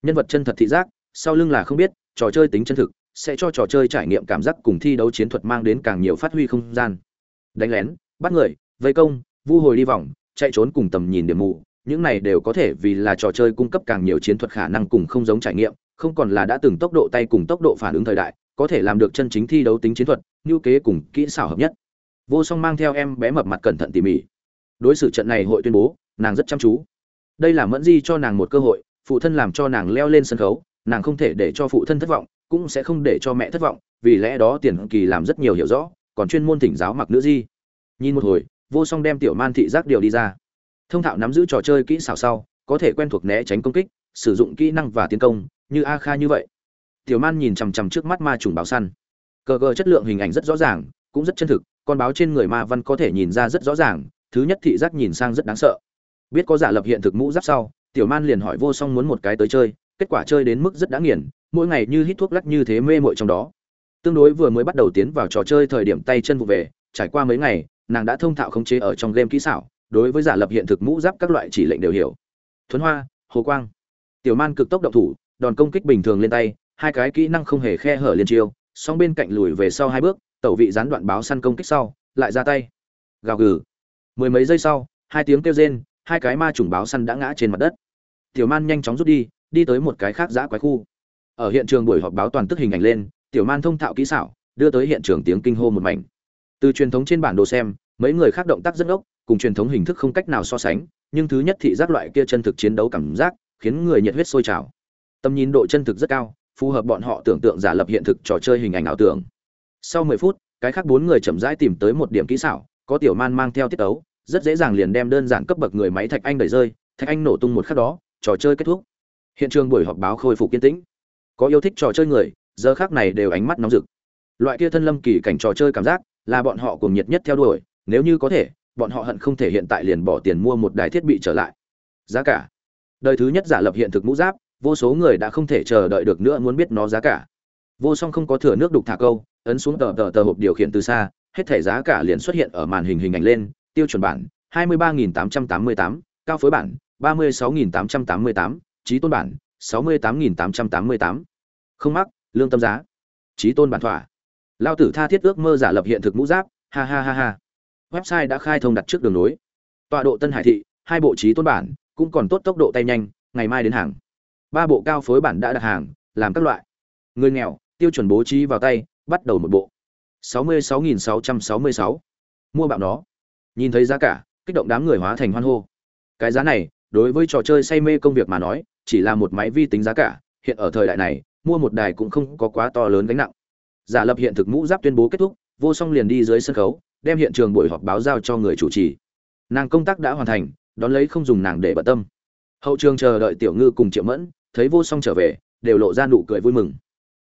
Nhân vật chân thật thị giác, sau lưng là không biết, trò chơi tính chân thực, sẽ cho trò chơi trải nghiệm cảm giác cùng thi đấu chiến thuật mang đến càng nhiều phát huy không gian đánh lén, bắt người, vây công, vu hồi đi vòng, chạy trốn cùng tầm nhìn điểm mù. Những này đều có thể vì là trò chơi cung cấp càng nhiều chiến thuật khả năng cùng không giống trải nghiệm, không còn là đã từng tốc độ tay cùng tốc độ phản ứng thời đại, có thể làm được chân chính thi đấu tính chiến thuật như kế cùng kỹ xảo hợp nhất. Vô song mang theo em bé mập mặt cẩn thận tỉ mỉ. Đối xử trận này hội tuyên bố, nàng rất chăm chú. Đây là mẫn di cho nàng một cơ hội, phụ thân làm cho nàng leo lên sân khấu, nàng không thể để cho phụ thân thất vọng, cũng sẽ không để cho mẹ thất vọng, vì lẽ đó tiền kỳ làm rất nhiều hiểu rõ còn chuyên môn thỉnh giáo mặc nữ di. Nhìn một hồi, vô song đem tiểu man thị giác điều đi ra. Thông thạo nắm giữ trò chơi kỹ xảo sau, có thể quen thuộc né tránh công kích, sử dụng kỹ năng và tiến công, như a kha như vậy. Tiểu man nhìn chằm chằm trước mắt ma trùng báo săn. Cờ cờ chất lượng hình ảnh rất rõ ràng, cũng rất chân thực, con báo trên người ma văn có thể nhìn ra rất rõ ràng, thứ nhất thị giác nhìn sang rất đáng sợ. Biết có giả lập hiện thực mũ giáp sau, tiểu man liền hỏi vô song muốn một cái tới chơi, kết quả chơi đến mức rất đã nghiền, mỗi ngày như hít thuốc lắc như thế mê mội trong đó tương đối vừa mới bắt đầu tiến vào trò chơi thời điểm tay chân vụ về, trải qua mấy ngày, nàng đã thông thạo khống chế ở trong game kỹ xảo, đối với giả lập hiện thực mũ giáp các loại chỉ lệnh đều hiểu. Thuấn hoa, hồ quang. Tiểu man cực tốc động thủ, đòn công kích bình thường lên tay, hai cái kỹ năng không hề khe hở liên chiêu, song bên cạnh lùi về sau hai bước, tẩu vị gián đoạn báo săn công kích sau, lại ra tay. Gào gừ. Mười mấy giây sau, hai tiếng kêu rên, hai cái ma trùng báo săn đã ngã trên mặt đất. Tiểu man nhanh chóng rút đi đi tới một cái khác giã quái khu. Ở hiện trường buổi họp báo toàn tức hình ảnh lên tiểu man thông thạo kỹ xảo, đưa tới hiện trường tiếng kinh hô một mảnh. Từ truyền thống trên bản đồ xem, mấy người khác động tác rất ốc cùng truyền thống hình thức không cách nào so sánh, nhưng thứ nhất thị giác loại kia chân thực chiến đấu cảm giác, khiến người nhiệt huyết sôi trào. Tầm nhìn độ chân thực rất cao, phù hợp bọn họ tưởng tượng giả lập hiện thực trò chơi hình ảnh ảo tưởng. Sau mười phút, cái khác bốn người chậm rãi tìm tới một điểm kỹ xảo, có tiểu man mang theo tiết tấu, rất dễ dàng liền đem đơn giản cấp bậc người máy thạch anh đẩy rơi, thạch anh nổ tung một khắc đó, trò chơi kết thúc. Hiện trường buổi họp báo khôi phục kiên tĩnh. Có yêu thích trò chơi người giờ khác này đều ánh mắt nóng rực. Loại kia thân lâm kỳ cảnh trò chơi cảm giác là bọn họ cùng nhiệt nhất theo đuổi nếu như có thể bọn họ hận không thể hiện tại liền bỏ tiền mua một đài thiết bị trở lại. Giá cả. Đời thứ nhất giả lập hiện thực mũ giáp vô số người đã không thể chờ đợi được nữa muốn biết nó giá cả. Vô song không có thừa nước đục thả câu ấn xuống tờ tờ tờ hộp điều khiển từ xa hết thể giá cả liền xuất hiện ở màn hình hình ảnh lên tiêu chuẩn bản 23.888, cao phối bản 36.888, trí tôn bản 68.888. không mắc lương tâm giá. Trí tôn bản thỏa. Lao tử tha thiết ước mơ giả lập hiện thực mũ giáp. Ha ha ha ha. Website đã khai thông đặt trước đường nối. Tọa độ tân hải thị, hai bộ trí tôn bản, cũng còn tốt tốc độ tay nhanh, ngày mai đến hàng. Ba bộ cao phối bản đã đặt hàng, làm các loại. Người nghèo, tiêu chuẩn bố trí vào tay, bắt đầu một bộ. sáu mươi sáu nghìn sáu trăm sáu mươi sáu. Mua bạo nó. Nhìn thấy giá cả, kích động đám người hóa thành hoan hô. Cái giá này, đối với trò chơi say mê công việc mà nói, chỉ là một máy vi tính giá cả, hiện ở thời đại này mua một đài cũng không có quá to lớn gánh nặng. Giả lập hiện thực mũ giáp tuyên bố kết thúc, vô song liền đi dưới sân khấu, đem hiện trường buổi họp báo giao cho người chủ trì. Nàng công tác đã hoàn thành, đón lấy không dùng nàng để bận tâm. Hậu trường chờ đợi tiểu ngư cùng triệu mẫn, thấy vô song trở về, đều lộ ra nụ cười vui mừng.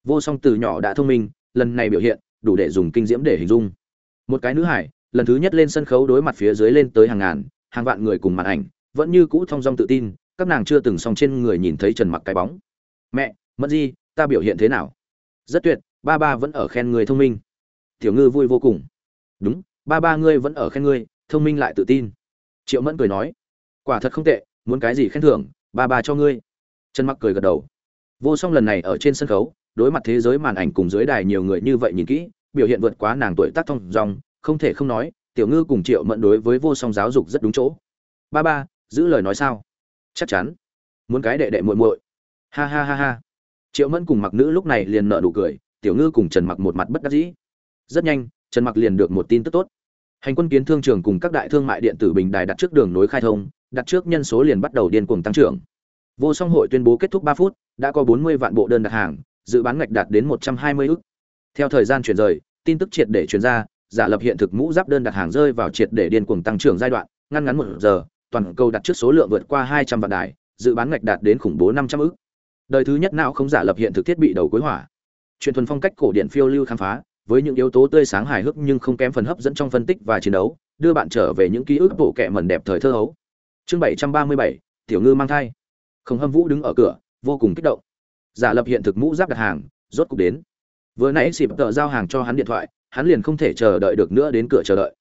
Vô song từ nhỏ đã thông minh, lần này biểu hiện, đủ để dùng kinh diễm để hình dung. Một cái nữ hải, lần thứ nhất lên sân khấu đối mặt phía dưới lên tới hàng ngàn, hàng vạn người cùng màn ảnh, vẫn như cũ thong dong tự tin, các nàng chưa từng song trên người nhìn thấy trần mặc cái bóng. Mẹ, mẫn di ta biểu hiện thế nào? Rất tuyệt, ba ba vẫn ở khen người thông minh. Tiểu ngư vui vô cùng. Đúng, ba ba ngươi vẫn ở khen ngươi thông minh lại tự tin. Triệu mẫn cười nói. Quả thật không tệ, muốn cái gì khen thưởng, ba ba cho ngươi. Trần mặc cười gật đầu. Vô song lần này ở trên sân khấu, đối mặt thế giới màn ảnh cùng dưới đài nhiều người như vậy nhìn kỹ, biểu hiện vượt quá nàng tuổi tác thông dòng không thể không nói, tiểu ngư cùng triệu mẫn đối với vô song giáo dục rất đúng chỗ. Ba ba, giữ lời nói sao? Chắc chắn. Muốn cái đệ đệ muội muội. Ha ha ha ha triệu mẫn cùng mặc nữ lúc này liền nợ nụ cười, tiểu ngư cùng trần mặc một mặt bất đắc dĩ. Rất nhanh, trần mặc liền được một tin tức tốt. Hành quân kiến thương trường cùng các đại thương mại điện tử bình đài đặt trước đường nối khai thông, đặt trước nhân số liền bắt đầu điên cuồng tăng trưởng. Vô song hội tuyên bố kết thúc ba phút, đã có bốn mươi vạn bộ đơn đặt hàng, dự bán ngạch đạt đến một trăm hai mươi ức. Theo thời gian chuyển rời, tin tức triệt để chuyển ra, giả lập hiện thực mũ giáp đơn đặt hàng rơi vào triệt để điên cuồng tăng trưởng giai đoạn, ngăn ngắn một giờ, toàn cầu đặt trước số lượng vượt qua hai trăm vạn đài, dự bán ngạch đạt đến khủng bố năm trăm ức đời thứ nhất não không giả lập hiện thực thiết bị đầu cuối hỏa. Truyền thuần phong cách cổ điển phiêu lưu khám phá, với những yếu tố tươi sáng hài hước nhưng không kém phần hấp dẫn trong phân tích và chiến đấu, đưa bạn trở về những ký ức bộ kệ mẩn đẹp thời thơ hấu. Chương bảy trăm ba mươi bảy, tiểu ngư mang thai. Không hâm vũ đứng ở cửa, vô cùng kích động. Giả lập hiện thực mũ giáp đặt hàng, rốt cục đến. Vừa nãy xịp tợ giao hàng cho hắn điện thoại, hắn liền không thể chờ đợi được nữa đến cửa chờ đợi.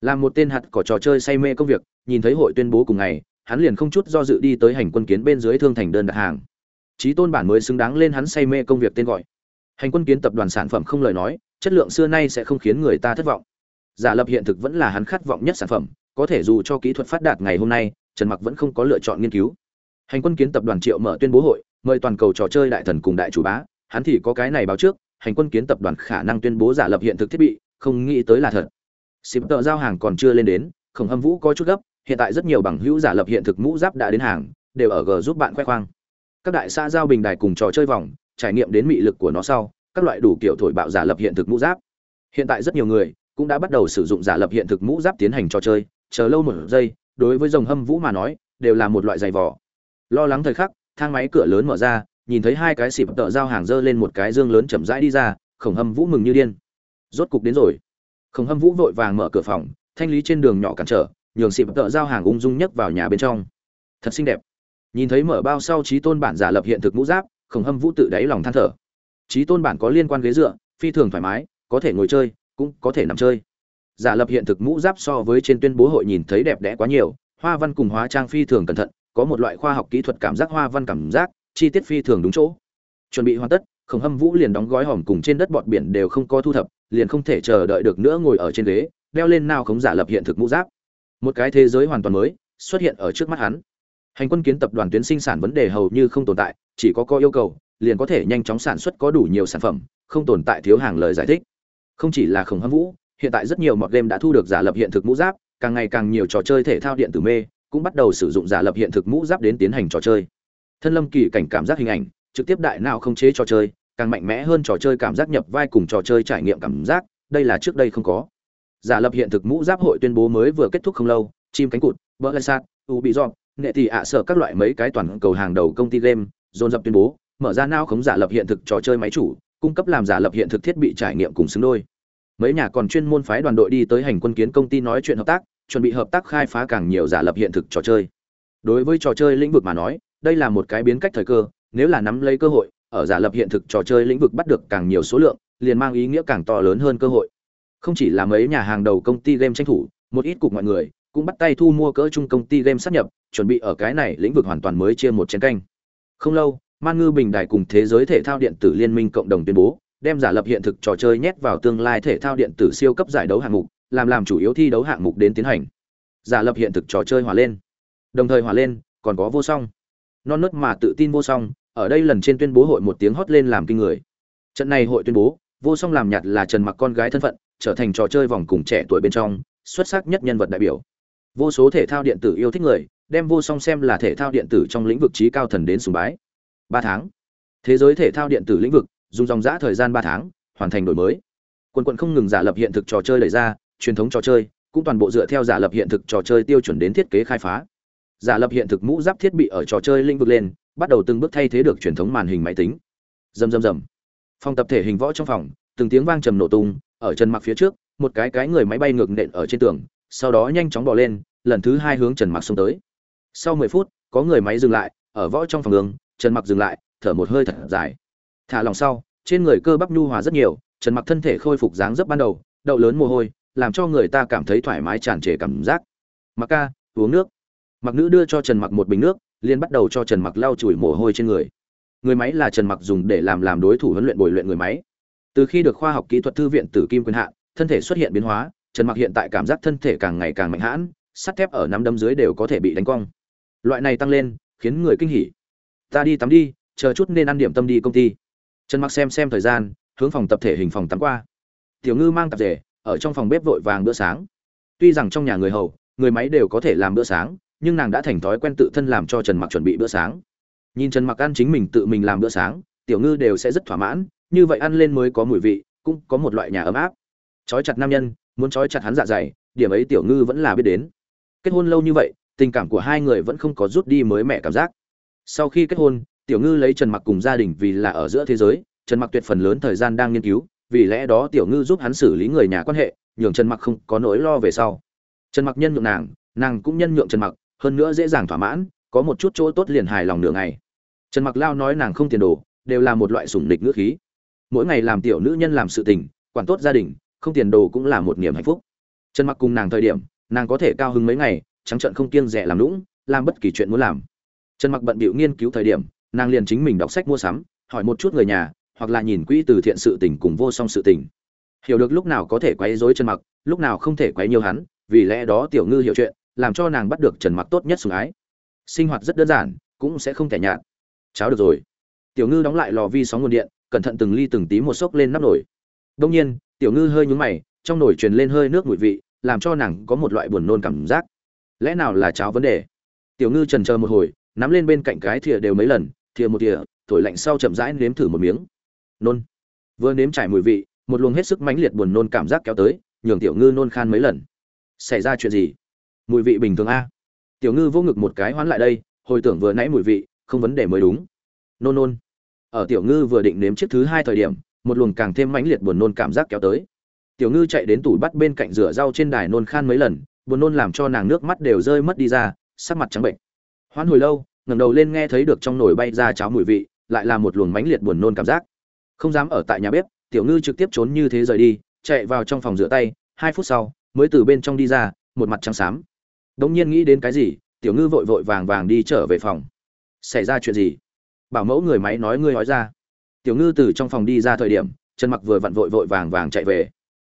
Làm một tên hạt có trò chơi say mê công việc, nhìn thấy hội tuyên bố cùng ngày, hắn liền không chút do dự đi tới hành quân kiến bên dưới thương thành đơn đặt hàng trí tôn bản mới xứng đáng lên hắn say mê công việc tên gọi. Hành quân kiến tập đoàn sản phẩm không lời nói, chất lượng xưa nay sẽ không khiến người ta thất vọng. Giả lập hiện thực vẫn là hắn khát vọng nhất sản phẩm, có thể dù cho kỹ thuật phát đạt ngày hôm nay, trần mặc vẫn không có lựa chọn nghiên cứu. Hành quân kiến tập đoàn triệu mở tuyên bố hội, mời toàn cầu trò chơi đại thần cùng đại chủ bá, hắn thì có cái này báo trước, hành quân kiến tập đoàn khả năng tuyên bố giả lập hiện thực thiết bị, không nghĩ tới là thật. Xịp tợ giao hàng còn chưa lên đến, khổng hâm vũ có chút gấp, hiện tại rất nhiều bằng hữu giả lập hiện thực mũ giáp đã đến hàng, đều ở g giúp bạn khoe khoang các đại xã giao bình đài cùng trò chơi vòng, trải nghiệm đến mị lực của nó sau, các loại đủ kiểu thổi bạo giả lập hiện thực mũ giáp. Hiện tại rất nhiều người cũng đã bắt đầu sử dụng giả lập hiện thực mũ giáp tiến hành trò chơi, chờ lâu một giây, đối với dòng hâm vũ mà nói, đều là một loại giày vỏ lo lắng thời khắc, thang máy cửa lớn mở ra, nhìn thấy hai cái xịp tợ giao hàng dơ lên một cái dương lớn chậm rãi đi ra, khổng hâm vũ mừng như điên. Rốt cục đến rồi. Khổng hâm vũ vội vàng mở cửa phòng, thanh lý trên đường nhỏ cản trở, nhường xịp tợ giao hàng ung dung nhất vào nhà bên trong. Thật xinh đẹp nhìn thấy mở bao sau trí tôn bản giả lập hiện thực mũ giáp, khổng hâm vũ tự đáy lòng than thở. Trí tôn bản có liên quan ghế dựa, phi thường thoải mái, có thể ngồi chơi, cũng có thể nằm chơi. Giả lập hiện thực mũ giáp so với trên tuyên bố hội nhìn thấy đẹp đẽ quá nhiều, hoa văn cùng hóa trang phi thường cẩn thận, có một loại khoa học kỹ thuật cảm giác hoa văn cảm giác, chi tiết phi thường đúng chỗ. Chuẩn bị hoàn tất, khổng hâm vũ liền đóng gói hòm cùng trên đất bọt biển đều không có thu thập, liền không thể chờ đợi được nữa ngồi ở trên ghế, đeo lên nào khống giả lập hiện thực mũ giáp. Một cái thế giới hoàn toàn mới, xuất hiện ở trước mắt hắn hành quân kiến tập đoàn tuyến sinh sản vấn đề hầu như không tồn tại, chỉ có có yêu cầu, liền có thể nhanh chóng sản xuất có đủ nhiều sản phẩm, không tồn tại thiếu hàng lời giải thích. Không chỉ là khổng hâm vũ, hiện tại rất nhiều mọt game đã thu được giả lập hiện thực mũ giáp, càng ngày càng nhiều trò chơi thể thao điện tử mê, cũng bắt đầu sử dụng giả lập hiện thực mũ giáp đến tiến hành trò chơi. Thân lâm kỳ cảnh cảm giác hình ảnh, trực tiếp đại nào không chế trò chơi, càng mạnh mẽ hơn trò chơi cảm giác nhập vai cùng trò chơi trải nghiệm cảm giác, đây là trước đây không có. Giả lập hiện thực mũ giáp hội tuyên bố mới vừa kết thúc không lâu chim cánh cụt vỡ lê sát ubisoft nghệ thị ạ sợ các loại mấy cái toàn cầu hàng đầu công ty game, dồn dập tuyên bố, mở ra nao khống giả lập hiện thực trò chơi máy chủ, cung cấp làm giả lập hiện thực thiết bị trải nghiệm cùng xứng đôi. Mấy nhà còn chuyên môn phái đoàn đội đi tới hành quân kiến công ty nói chuyện hợp tác, chuẩn bị hợp tác khai phá càng nhiều giả lập hiện thực trò chơi. Đối với trò chơi lĩnh vực mà nói, đây là một cái biến cách thời cơ, nếu là nắm lấy cơ hội, ở giả lập hiện thực trò chơi lĩnh vực bắt được càng nhiều số lượng, liền mang ý nghĩa càng to lớn hơn cơ hội. Không chỉ là mấy nhà hàng đầu công ty game tranh thủ, một ít cục mọi người cũng bắt tay thu mua cỡ chung công ty game sát nhập, chuẩn bị ở cái này lĩnh vực hoàn toàn mới chia một chén canh. Không lâu, man ngư bình đài cùng thế giới thể thao điện tử liên minh cộng đồng tuyên bố, đem giả lập hiện thực trò chơi nhét vào tương lai thể thao điện tử siêu cấp giải đấu hạng mục, làm làm chủ yếu thi đấu hạng mục đến tiến hành. Giả lập hiện thực trò chơi hòa lên. Đồng thời hòa lên, còn có vô song. Non nớt mà tự tin vô song, ở đây lần trên tuyên bố hội một tiếng hót lên làm kinh người. Trận này hội tuyên bố, vô song làm nhạt là trần mặc con gái thân phận, trở thành trò chơi vòng cùng trẻ tuổi bên trong, xuất sắc nhất nhân vật đại biểu vô số thể thao điện tử yêu thích người, đem vô song xem là thể thao điện tử trong lĩnh vực trí cao thần đến sùng bái. Ba tháng. Thế giới thể thao điện tử lĩnh vực, dùng dòng giã thời gian ba tháng, hoàn thành đổi mới. Quân quận không ngừng giả lập hiện thực trò chơi đẩy ra, truyền thống trò chơi, cũng toàn bộ dựa theo giả lập hiện thực trò chơi tiêu chuẩn đến thiết kế khai phá. Giả lập hiện thực mũ giáp thiết bị ở trò chơi lĩnh vực lên, bắt đầu từng bước thay thế được truyền thống màn hình máy tính. Rầm rầm rầm. Phòng tập thể hình võ trong phòng, từng tiếng vang trầm nổ tung, ở chân mặc phía trước, một cái cái người máy bay ngược nện ở trên tường sau đó nhanh chóng bỏ lên, lần thứ hai hướng trần mặc xông tới. Sau mười phút, có người máy dừng lại, ở võ trong phòng đường, trần mặc dừng lại, thở một hơi thật dài. Thả lòng sau, trên người cơ bắp nhu hòa rất nhiều, trần mặc thân thể khôi phục dáng dấp ban đầu, đậu lớn mồ hôi, làm cho người ta cảm thấy thoải mái tràn trề cảm giác. Mặc ca, uống nước. Mặc nữ đưa cho trần mặc một bình nước, liền bắt đầu cho trần mặc lau chùi mồ hôi trên người. Người máy là trần mặc dùng để làm làm đối thủ huấn luyện bồi luyện người máy. Từ khi được khoa học kỹ thuật thư viện tử kim quyền hạn thân thể xuất hiện biến hóa trần mặc hiện tại cảm giác thân thể càng ngày càng mạnh hãn, sắt thép ở nắm đấm dưới đều có thể bị đánh cong. Loại này tăng lên, khiến người kinh hỉ. Ta đi tắm đi, chờ chút nên ăn điểm tâm đi công ty. Trần mặc xem xem thời gian, hướng phòng tập thể hình phòng tắm qua. Tiểu ngư mang tạp rể ở trong phòng bếp vội vàng bữa sáng. Tuy rằng trong nhà người hầu, người máy đều có thể làm bữa sáng, nhưng nàng đã thành thói quen tự thân làm cho trần mặc chuẩn bị bữa sáng. Nhìn trần mặc ăn chính mình tự mình làm bữa sáng, tiểu ngư đều sẽ rất thỏa mãn, như vậy ăn lên mới có mùi vị, cũng có một loại nhà ấm áp. Trói chặt nam nhân muốn trói chặt hắn dạ dày, điểm ấy tiểu ngư vẫn là biết đến. Kết hôn lâu như vậy, tình cảm của hai người vẫn không có rút đi mới mẻ cảm giác. Sau khi kết hôn, tiểu ngư lấy trần mặc cùng gia đình vì là ở giữa thế giới, trần mặc tuyệt phần lớn thời gian đang nghiên cứu, vì lẽ đó tiểu ngư giúp hắn xử lý người nhà quan hệ, nhường trần mặc không có nỗi lo về sau. Trần mặc nhân nhượng nàng nàng cũng nhân nhượng trần mặc, hơn nữa dễ dàng thỏa mãn, có một chút chỗ tốt liền hài lòng nửa ngày. Trần mặc lao nói nàng không tiền đồ, đều là một loại sủng địch ngữ khí. Mỗi ngày làm tiểu nữ nhân làm sự tình, quản tốt gia đình không tiền đồ cũng là một niềm hạnh phúc. Trần mặc cùng nàng thời điểm, nàng có thể cao hứng mấy ngày, trắng trợn không kiêng rẻ làm lũng làm bất kỳ chuyện muốn làm. Trần mặc bận bịu nghiên cứu thời điểm, nàng liền chính mình đọc sách mua sắm, hỏi một chút người nhà, hoặc là nhìn quỹ từ thiện sự tình cùng vô song sự tình. Hiểu được lúc nào có thể quấy rối trần mặc, lúc nào không thể quấy nhiều hắn, vì lẽ đó tiểu ngư hiểu chuyện, làm cho nàng bắt được trần mặc tốt nhất sủng ái. Sinh hoạt rất đơn giản, cũng sẽ không thể nhạt. Cháo được rồi. Tiểu ngư đóng lại lò vi sóng nguồn điện, cẩn thận từng ly từng tí một sốc lên nắp nồi. Đông nhiên tiểu ngư hơi nhúng mày, trong nồi truyền lên hơi nước mùi vị, làm cho nàng có một loại buồn nôn cảm giác. Lẽ nào là cháo vấn đề? Tiểu ngư trần chờ một hồi, nắm lên bên cạnh cái thìa đều mấy lần, thìa một thìa, thổi lạnh sau chậm rãi nếm thử một miếng. Nôn. Vừa nếm trải mùi vị, một luồng hết sức mãnh liệt buồn nôn cảm giác kéo tới, nhường tiểu ngư nôn khan mấy lần. Xảy ra chuyện gì? Mùi vị bình thường a. Tiểu ngư vô ngực một cái hoán lại đây, hồi tưởng vừa nãy mùi vị, không vấn đề mới đúng. Nôn nôn. Ở tiểu ngư vừa định nếm chiếc thứ hai thời điểm một luồng càng thêm mãnh liệt buồn nôn cảm giác kéo tới. Tiểu ngư chạy đến tủ bắt bên cạnh rửa rau trên đài nôn khan mấy lần, buồn nôn làm cho nàng nước mắt đều rơi mất đi ra, sắc mặt trắng bệnh. Hoan hồi lâu, ngẩng đầu lên nghe thấy được trong nồi bay ra cháo mùi vị, lại là một luồng mãnh liệt buồn nôn cảm giác. Không dám ở tại nhà bếp, tiểu ngư trực tiếp trốn như thế rời đi, chạy vào trong phòng rửa tay, hai phút sau, mới từ bên trong đi ra, một mặt trắng xám. Đống nhiên nghĩ đến cái gì, tiểu ngư vội vội vàng vàng đi trở về phòng. Xảy ra chuyện gì? Bảo mẫu người máy nói, ngươi nói ra tiểu ngư từ trong phòng đi ra thời điểm, trần mặc vừa vặn vội vội vàng vàng chạy về.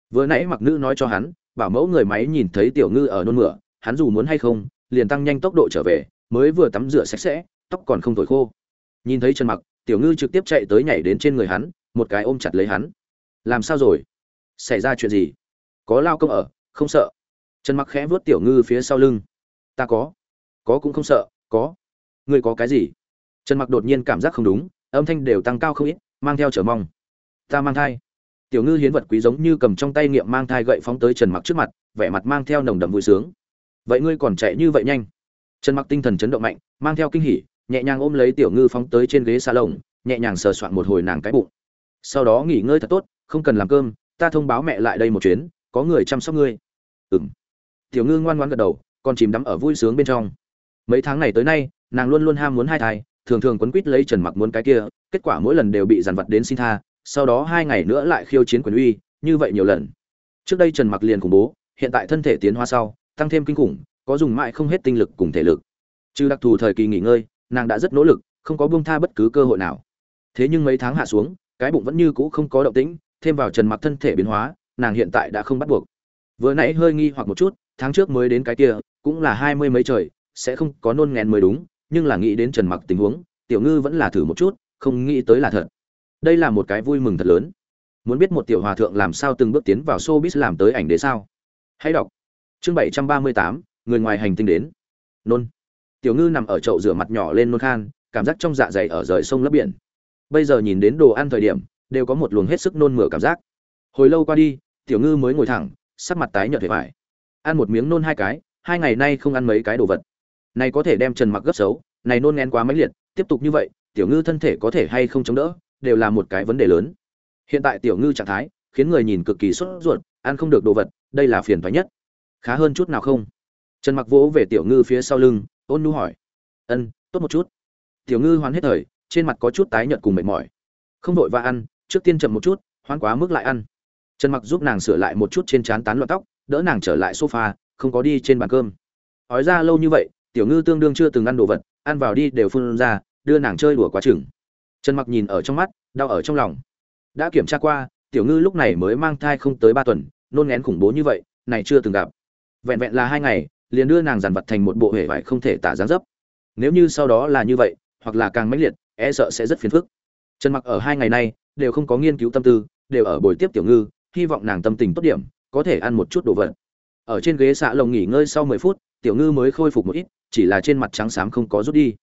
Vừa nãy mặc nữ nói cho hắn, bảo mẫu người máy nhìn thấy tiểu ngư ở nôn mửa, hắn dù muốn hay không, liền tăng nhanh tốc độ trở về, mới vừa tắm rửa sạch sẽ, tóc còn không thổi khô. Nhìn thấy trần mặc, tiểu ngư trực tiếp chạy tới nhảy đến trên người hắn, một cái ôm chặt lấy hắn. Làm sao rồi? Xảy ra chuyện gì? Có lao công ở, không sợ. Trần mặc khẽ vuốt tiểu ngư phía sau lưng. Ta có. Có cũng không sợ, có. Ngươi có cái gì? Trần mặc đột nhiên cảm giác không đúng âm thanh đều tăng cao không ít, mang theo trở mong. Ta mang thai. Tiểu ngư hiến vật quý giống như cầm trong tay nghiệm mang thai gậy phóng tới trần mặc trước mặt, vẻ mặt mang theo nồng đậm vui sướng. Vậy ngươi còn chạy như vậy nhanh? Trần mặc tinh thần chấn động mạnh, mang theo kinh hỉ, nhẹ nhàng ôm lấy tiểu ngư phóng tới trên ghế salon, nhẹ nhàng sờ soạn một hồi nàng cái bụng. Sau đó nghỉ ngơi thật tốt, không cần làm cơm, ta thông báo mẹ lại đây một chuyến, có người chăm sóc ngươi. Ừm. Tiểu ngư ngoan ngoãn gật đầu còn chìm đắm ở vui sướng bên trong. Mấy tháng này tới nay, nàng luôn luôn ham muốn hai thai thường thường quấn quýt lấy trần mặc muốn cái kia, kết quả mỗi lần đều bị dằn vặt đến xin tha, sau đó hai ngày nữa lại khiêu chiến quyền uy, như vậy nhiều lần. Trước đây trần mặc liền khủng bố, hiện tại thân thể tiến hóa sau, tăng thêm kinh khủng, có dùng mãi không hết tinh lực cùng thể lực. Trừ đặc thù thời kỳ nghỉ ngơi, nàng đã rất nỗ lực, không có buông tha bất cứ cơ hội nào. Thế nhưng mấy tháng hạ xuống, cái bụng vẫn như cũ không có động tĩnh, thêm vào trần mặc thân thể biến hóa, nàng hiện tại đã không bắt buộc. Vừa nãy hơi nghi hoặc một chút, tháng trước mới đến cái kia, cũng là hai mươi mấy trời, sẽ không có nôn nghẹn mới đúng nhưng là nghĩ đến trần mặc tình huống, tiểu ngư vẫn là thử một chút, không nghĩ tới là thật. Đây là một cái vui mừng thật lớn. Muốn biết một tiểu hòa thượng làm sao từng bước tiến vào showbiz làm tới ảnh đế sao? Hãy đọc. Chương bảy trăm ba mươi tám, người ngoài hành tinh đến. Nôn. Tiểu ngư nằm ở chậu rửa mặt nhỏ lên nôn khan, cảm giác trong dạ dày ở rời sông lấp biển. Bây giờ nhìn đến đồ ăn thời điểm, đều có một luồng hết sức nôn mửa cảm giác. Hồi lâu qua đi, tiểu ngư mới ngồi thẳng, sắc mặt tái nhợt vẻ vải ăn một miếng nôn hai cái, hai ngày nay không ăn mấy cái đồ vật này có thể đem trần mặc gấp xấu, này nôn ngén quá mãnh liệt, tiếp tục như vậy, tiểu ngư thân thể có thể hay không chống đỡ, đều là một cái vấn đề lớn. Hiện tại tiểu ngư trạng thái, khiến người nhìn cực kỳ sốt ruột, ăn không được đồ vật, đây là phiền toái nhất. Khá hơn chút nào không? Trần mặc vỗ về tiểu ngư phía sau lưng, ôn nu hỏi. Ân, tốt một chút. Tiểu ngư hoán hết thời, trên mặt có chút tái nhợt cùng mệt mỏi. Không vội và ăn, trước tiên chậm một chút, hoán quá mức lại ăn. Trần mặc giúp nàng sửa lại một chút trên trán tán loạn tóc, đỡ nàng trở lại sofa, không có đi trên bàn cơm. Ói ra lâu như vậy tiểu ngư tương đương chưa từng ăn đồ vật, ăn vào đi đều phun ra, đưa nàng chơi đùa quá chừng. Trần mặc nhìn ở trong mắt, đau ở trong lòng. Đã kiểm tra qua, tiểu ngư lúc này mới mang thai không tới ba tuần, nôn ngén khủng bố như vậy, này chưa từng gặp. Vẹn vẹn là hai ngày, liền đưa nàng dàn vật thành một bộ hể vải không thể tả dáng dấp. Nếu như sau đó là như vậy, hoặc là càng mãnh liệt e sợ sẽ rất phiền phức. Trần mặc ở hai ngày nay đều không có nghiên cứu tâm tư, đều ở buổi tiếp tiểu ngư, hy vọng nàng tâm tình tốt điểm, có thể ăn một chút đồ vật. Ở trên ghế xạ lồng nghỉ ngơi sau 10 phút, tiểu ngư mới khôi phục một ít chỉ là trên mặt trắng xám không có rút đi.